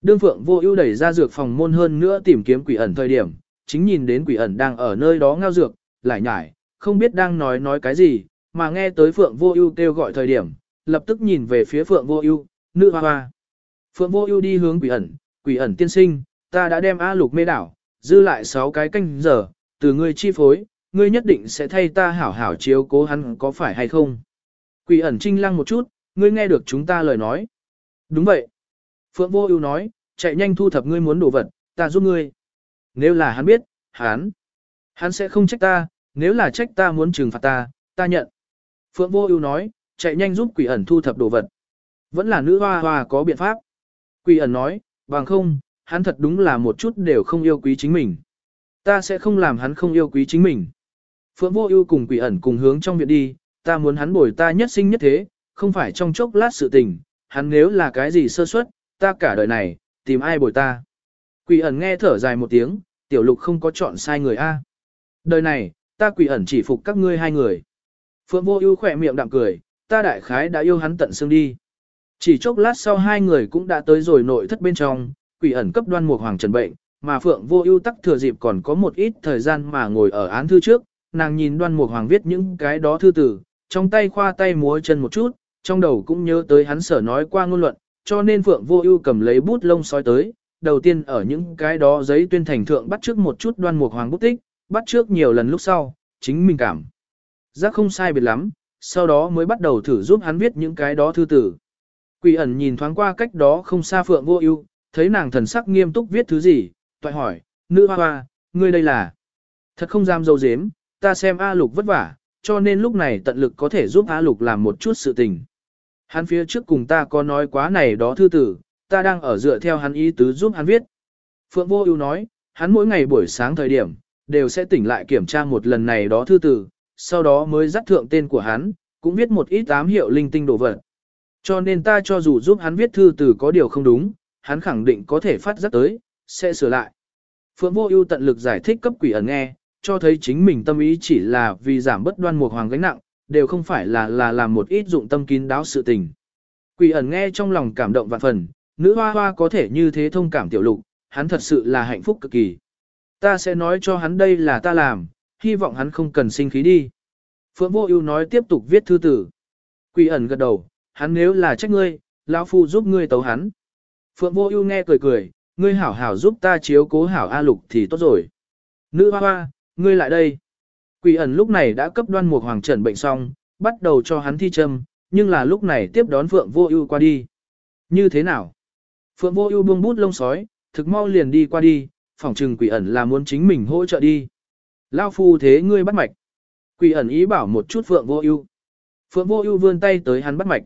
Đương Phượng Vô Ưu đẩy ra dược phòng môn hơn nữa tìm kiếm quỷ ẩn thời điểm, chính nhìn đến quỷ ẩn đang ở nơi đó ngao dược, lại nhải, không biết đang nói nói cái gì, mà nghe tới Phượng Vô Ưu kêu gọi thời điểm, lập tức nhìn về phía Phượng Vô Ưu, nữ hoa hoa. Phượng Vô Ưu đi hướng quỷ ẩn, quỷ ẩn tiên sinh, ta đã đem A Lục mê đảo, dư lại 6 cái canh giờ, từ ngươi chi phối, ngươi nhất định sẽ thay ta hảo hảo chiếu cố hắn có phải hay không? Quỷ ẩn trinh lăng một chút, ngươi nghe được chúng ta lời nói. Đúng vậy. Phượng Vô Ưu nói, chạy nhanh thu thập ngươi muốn đồ vật, ta giúp ngươi. Nếu là hắn biết, hắn, hắn sẽ không trách ta, nếu là trách ta muốn trừng phạt ta, ta nhận. Phượng Vô Ưu nói, chạy nhanh giúp quỷ ẩn thu thập đồ vật. Vẫn là nữ hoa hoa có biện pháp. Quỷ ẩn nói, bằng không, hắn thật đúng là một chút đều không yêu quý chính mình. Ta sẽ không làm hắn không yêu quý chính mình. Phượng Vô Ưu cùng quỷ ẩn cùng hướng trong viện đi, ta muốn hắn bồi ta nhất sinh nhất thế, không phải trong chốc lát sự tình, hắn nếu là cái gì sơ suất, ta cả đời này, tìm ai bồi ta. Quỷ ẩn nghe thở dài một tiếng, tiểu lục không có chọn sai người a. Đời này, ta quỷ ẩn chỉ phục các ngươi hai người. Phượng Vô Ưu khỏe miệng đạm cười, ta đại khái đã yêu hắn tận xương đi. Chỉ chốc lát sau hai người cũng đã tới rồi nội thất bên trong, quỷ ẩn cấp đoan mục hoàng trần bệnh, mà Phượng Vô Ưu tắc thừa dịp còn có một ít thời gian mà ngồi ở án thư trước, nàng nhìn Đoan Mục Hoàng viết những cái đó thư tử, trong tay khoa tay múa chân một chút, trong đầu cũng nhớ tới hắn sở nói qua ngôn luận, cho nên Phượng Vô Ưu cầm lấy bút lông sói tới, đầu tiên ở những cái đó giấy tuyên thành thượng bắt trước một chút Đoan Mục Hoàng bút tích, bắt trước nhiều lần lúc sau, chính mình cảm giác không sai biệt lắm, sau đó mới bắt đầu thử giúp hắn viết những cái đó thư tử. Quỷ ẩn nhìn thoáng qua cách đó không xa Phượng Vô Ưu, thấy nàng thần sắc nghiêm túc viết thứ gì, toại hỏi, nữ hoa hoa, ngươi đây là... Thật không dám dâu dếm, ta xem A Lục vất vả, cho nên lúc này tận lực có thể giúp A Lục làm một chút sự tình. Hắn phía trước cùng ta có nói quá này đó thư tử, ta đang ở dựa theo hắn ý tứ giúp hắn viết. Phượng Vô Ưu nói, hắn mỗi ngày buổi sáng thời điểm, đều sẽ tỉnh lại kiểm tra một lần này đó thư tử, sau đó mới dắt thượng tên của hắn, cũng viết một ít ám hiệu linh tinh đồ vật. Cho nên ta cho dù giúp hắn viết thư tử có điều không đúng, hắn khẳng định có thể phát giác tới, sẽ sửa lại. Phượng Vô Ưu tận lực giải thích cấp quỷ ẩn nghe, cho thấy chính mình tâm ý chỉ là vì giảm bất đoan mục hoàng gánh nặng, đều không phải là là làm một ít dụng tâm kín đáo sự tình. Quỷ ẩn nghe trong lòng cảm động vạn phần, nữ hoa hoa có thể như thế thông cảm tiểu lục, hắn thật sự là hạnh phúc cực kỳ. Ta sẽ nói cho hắn đây là ta làm, hy vọng hắn không cần sinh khí đi. Phượng Vô Ưu nói tiếp tục viết thư tử. Quỷ ẩn gật đầu, hắn nếu là trách ngươi, lão phu giúp ngươi tấu hắn. Phượng Vô Ưu nghe cười cười, ngươi hảo hảo giúp ta chiếu cố hảo A Lục thì tốt rồi. Nữ hoa hoa, ngươi lại đây. Quỷ ẩn lúc này đã cấp đoan mục hoàng trần bệnh xong, bắt đầu cho hắn thi châm, nhưng là lúc này tiếp đón Phượng Vô Ưu qua đi. Như thế nào? Phượng Vô Ưu buông bút lông sói, thực mau liền đi qua đi, phỏng trừng quỷ ẩn là muốn chính mình hỗ trợ đi. Lão phu thế ngươi bắt mạch. Quỷ ẩn ý bảo một chút Phượng Vô Ưu. Phượng Vô Ưu vươn tay tới hắn bắt mạch.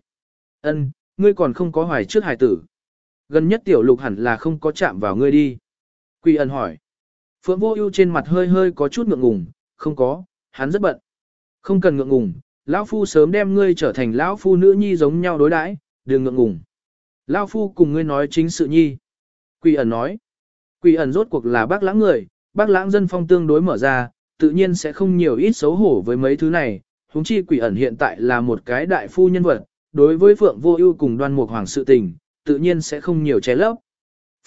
"Ân, ngươi còn không có hoài trước hài tử." Gần nhất tiểu lục hẳn là không có chạm vào ngươi đi. Quỷ ẩn hỏi. Phượng vô ưu trên mặt hơi hơi có chút ngượng ngùng, không có, hắn rất bận. Không cần ngượng ngùng, lão phu sớm đem ngươi trở thành lão phu nữ nhi giống nhau đối đãi, đừng ngượng ngùng. Lão phu cùng ngươi nói chính sự nhi. Quỷ ẩn nói. Quỷ ẩn rốt cuộc là bác lãng người, bác lãng dân phong tương đối mở ra, tự nhiên sẽ không nhiều ít xấu hổ với mấy thứ này. Húng chi quỷ ẩn hiện tại là một cái đại phu nhân vật, đối với Phượng Vô Ưu cùng Đoan Mục Hoàng sự tình, tự nhiên sẽ không nhiều che lấp.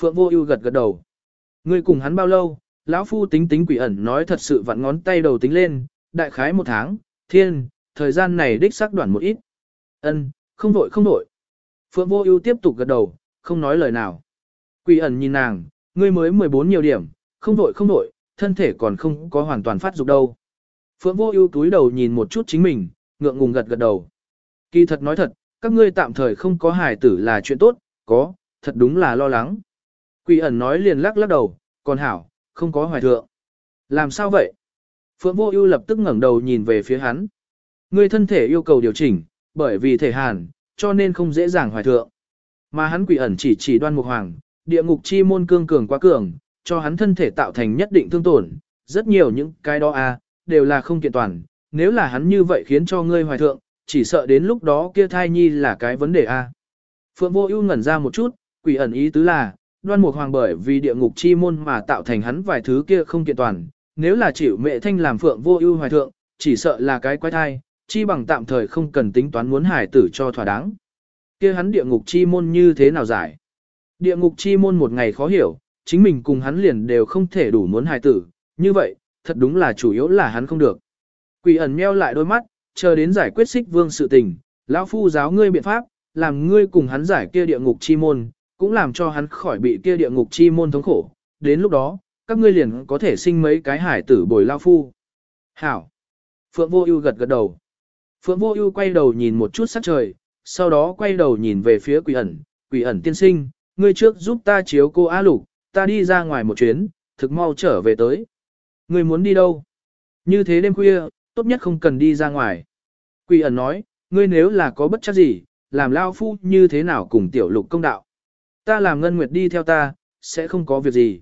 Phượng Vô Ưu gật gật đầu. Ngươi cùng hắn bao lâu? Lão phu tính tính quỷ ẩn nói thật sự vặn ngón tay đầu tính lên, đại khái một tháng, thiên, thời gian này đích xác đoạn một ít. Ân, không vội không vội, Phượng Vô Ưu tiếp tục gật đầu, không nói lời nào. Quỷ ẩn nhìn nàng, ngươi mới 14 nhiều điểm, không đổi không đổi, thân thể còn không có hoàn toàn phát dục đâu. Phượng Vô Ưu túi đầu nhìn một chút chính mình, ngượng ngùng gật gật đầu. Kỳ thật nói thật, các ngươi tạm thời không có hài tử là chuyện tốt, có, thật đúng là lo lắng. Quỷ ẩn nói liền lắc lắc đầu, còn hảo, không có hoài thượng. Làm sao vậy? Phượng vô ưu lập tức ngẩng đầu nhìn về phía hắn. Ngươi thân thể yêu cầu điều chỉnh, bởi vì thể hàn, cho nên không dễ dàng hoài thượng. Mà hắn quỷ ẩn chỉ chỉ đoan mục hoàng, địa ngục chi môn cương cường quá cường, cho hắn thân thể tạo thành nhất định thương tổn. Rất nhiều những cái đó a đều là không kiện toàn. Nếu là hắn như vậy khiến cho ngươi hoài thượng, chỉ sợ đến lúc đó kia thai nhi là cái vấn đề a. Phượng Vô Ưu ngẩn ra một chút, quỷ ẩn ý tứ là, Đoan Mục Hoàng bởi vì địa ngục chi môn mà tạo thành hắn vài thứ kia không kiện toàn, nếu là chịu mẹ thanh làm Phượng Vô Ưu hoài thượng, chỉ sợ là cái quái thai, chi bằng tạm thời không cần tính toán muốn hải tử cho thỏa đáng. Kia hắn địa ngục chi môn như thế nào giải? Địa ngục chi môn một ngày khó hiểu, chính mình cùng hắn liền đều không thể đủ muốn hải tử, như vậy, thật đúng là chủ yếu là hắn không được. Quỷ ẩn meo lại đôi mắt, chờ đến giải quyết xích vương sự tình, lão phu giáo ngươi biện pháp, làm ngươi cùng hắn giải kia địa ngục chi môn, cũng làm cho hắn khỏi bị kia địa ngục chi môn thống khổ. Đến lúc đó, các ngươi liền có thể sinh mấy cái hải tử bồi lao phu. Hảo. Phượng Vô Ưu gật gật đầu. Phượng Vô Ưu quay đầu nhìn một chút sắc trời, sau đó quay đầu nhìn về phía Quỷ ẩn, "Quỷ ẩn tiên sinh, ngươi trước giúp ta chiếu cô A Lục, ta đi ra ngoài một chuyến, thực mau trở về tới." "Ngươi muốn đi đâu?" "Như thế đêm khuya, tốt nhất không cần đi ra ngoài." Quỷ ẩn nói, "Ngươi nếu là có bất trắc gì, làm lao phu như thế nào cùng tiểu lục công đạo. Ta làm ngân nguyệt đi theo ta, sẽ không có việc gì.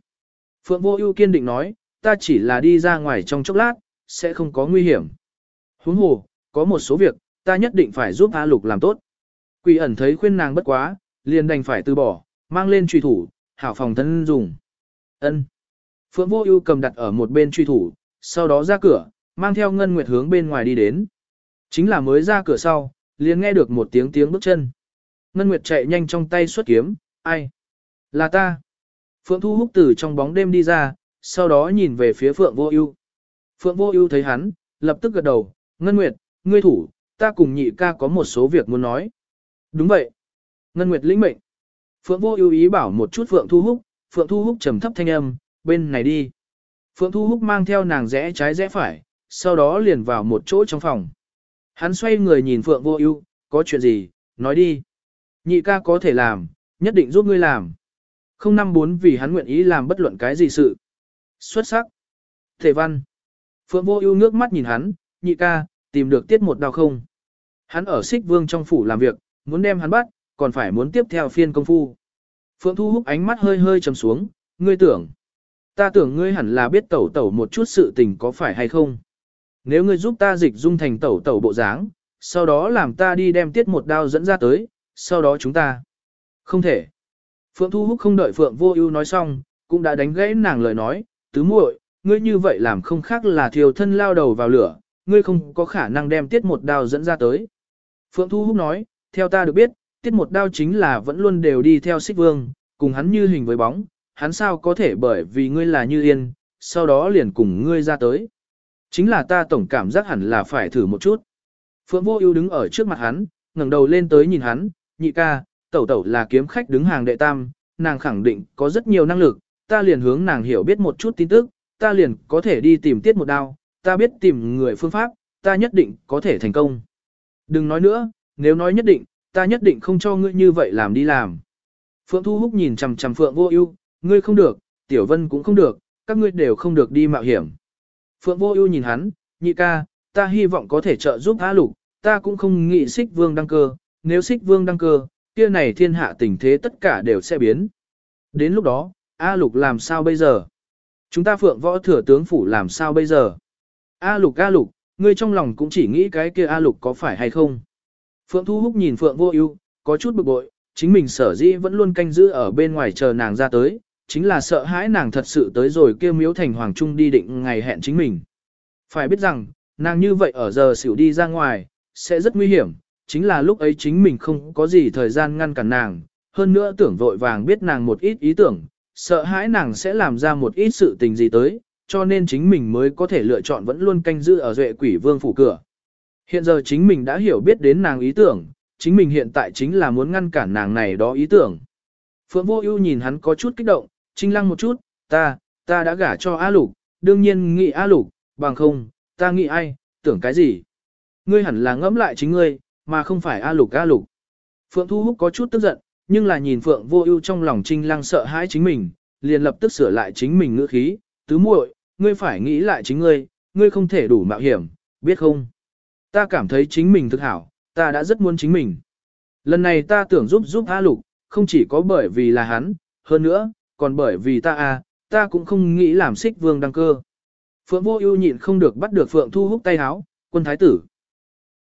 Phượng vô ưu kiên định nói, ta chỉ là đi ra ngoài trong chốc lát, sẽ không có nguy hiểm. Huống hồ, có một số việc, ta nhất định phải giúp A lục làm tốt. Quỷ ẩn thấy khuyên nàng bất quá, liền đành phải từ bỏ, mang lên truy thủ, hảo phòng thân dùng. Ân. Phượng vô ưu cầm đặt ở một bên truy thủ, sau đó ra cửa, mang theo ngân nguyệt hướng bên ngoài đi đến. Chính là mới ra cửa sau, liền nghe được một tiếng tiếng bước chân. Ngân Nguyệt chạy nhanh trong tay xuất kiếm, ai? Là ta. Phượng Thu Húc từ trong bóng đêm đi ra, sau đó nhìn về phía Phượng Vô Ưu. Phượng Vô Ưu thấy hắn, lập tức gật đầu, "Ngân Nguyệt, ngươi thủ, ta cùng nhị ca có một số việc muốn nói." "Đúng vậy." Ngân Nguyệt lĩnh mệnh. Phượng Vô Ưu ý bảo một chút Phượng Thu Húc, Phượng Thu Húc trầm thấp thanh âm, "Bên này đi." Phượng Thu Húc mang theo nàng rẽ trái rẽ phải, sau đó liền vào một chỗ trong phòng. Hắn xoay người nhìn Phượng Vô Ưu, "Có chuyện gì, nói đi." Nhị ca có thể làm, nhất định giúp ngươi làm. Không năm bốn vì hắn nguyện ý làm bất luận cái gì sự. Xuất sắc. Thể văn. Phượng Vô Ưu nước mắt nhìn hắn, "Nhị ca, tìm được tiết một đao không?" Hắn ở Xích Vương trong phủ làm việc, muốn đem hắn bắt, còn phải muốn tiếp theo phiên công phu. Phượng Thu Húc ánh mắt hơi hơi trầm xuống, "Ngươi tưởng?" Ta tưởng ngươi hẳn là biết tẩu tẩu một chút sự tình có phải hay không. Nếu ngươi giúp ta dịch dung thành tẩu tẩu bộ dáng, sau đó làm ta đi đem tiết một đao dẫn ra tới, sau đó chúng ta. Không thể. Phượng Thu Húc không đợi Phượng Vô Ưu nói xong, cũng đã đánh gãy nàng lời nói, tứ muội, ngươi như vậy làm không khác là thiêu thân lao đầu vào lửa, ngươi không có khả năng đem tiết một đao dẫn ra tới. Phượng Thu Húc nói, theo ta được biết, tiết một đao chính là vẫn luôn đều đi theo xích vương, cùng hắn như hình với bóng, hắn sao có thể bởi vì ngươi là như yên, sau đó liền cùng ngươi ra tới. Chính là ta tổng cảm giác hẳn là phải thử một chút. Phượng Vô Ưu đứng ở trước mặt hắn, ngẩng đầu lên tới nhìn hắn, nhị ca, tẩu tẩu là kiếm khách đứng hàng đệ tam, nàng khẳng định có rất nhiều năng lực, ta liền hướng nàng hiểu biết một chút tin tức, ta liền có thể đi tìm tiết một đao, ta biết tìm người phương pháp, ta nhất định có thể thành công. Đừng nói nữa, nếu nói nhất định, ta nhất định không cho ngươi như vậy làm đi làm. Phượng Thu Húc nhìn chằm chằm Phượng Vô Ưu, ngươi không được, Tiểu Vân cũng không được, các ngươi đều không được đi mạo hiểm. Phượng Vô Ưu nhìn hắn, nhị ca, ta hy vọng có thể trợ giúp A Lục, ta cũng không nghĩ Sích Vương đăng cơ, nếu Sích Vương đăng cơ, kia này thiên hạ tình thế tất cả đều sẽ biến. Đến lúc đó, A Lục làm sao bây giờ? Chúng ta Phượng Võ thừa tướng phủ làm sao bây giờ? A Lục A Lục, ngươi trong lòng cũng chỉ nghĩ cái kia A Lục có phải hay không? Phượng Thu Húc nhìn Phượng Vô Ưu, có chút bực bội, chính mình sở dĩ vẫn luôn canh giữ ở bên ngoài chờ nàng ra tới, chính là sợ hãi nàng thật sự tới rồi kêu miếu thành hoàng trung đi định ngày hẹn chính mình. Phải biết rằng, nàng như vậy ở giờ xỉu đi ra ngoài, sẽ rất nguy hiểm, chính là lúc ấy chính mình không có gì thời gian ngăn cản nàng, hơn nữa tưởng vội vàng biết nàng một ít ý tưởng, sợ hãi nàng sẽ làm ra một ít sự tình gì tới, cho nên chính mình mới có thể lựa chọn vẫn luôn canh giữ ở duệ quỷ vương phủ cửa. Hiện giờ chính mình đã hiểu biết đến nàng ý tưởng, chính mình hiện tại chính là muốn ngăn cản nàng này đó ý tưởng. Phượng Vô Ưu nhìn hắn có chút kích động, trinh lăng một chút, ta, ta đã gả cho A Lục, đương nhiên nghĩ A Lục, bằng không, ta nghĩ ai, tưởng cái gì. Ngươi hẳn là ngẫm lại chính ngươi, mà không phải A Lục A Lục. Phượng Thu Húc có chút tức giận, nhưng là nhìn Phượng Vô Ưu trong lòng trinh lăng sợ hãi chính mình, liền lập tức sửa lại chính mình ngữ khí, tứ muội, ngươi phải nghĩ lại chính ngươi, ngươi không thể đủ mạo hiểm, biết không? Ta cảm thấy chính mình thực hảo, ta đã rất muốn chính mình. Lần này ta tưởng giúp giúp A Lục, không chỉ có bởi vì là hắn, hơn nữa, còn bởi vì ta a, ta cũng không nghĩ làm xích vương đăng cơ. Phượng vô ưu nhịn không được bắt được Phượng Thu Húc tay háo, quân thái tử.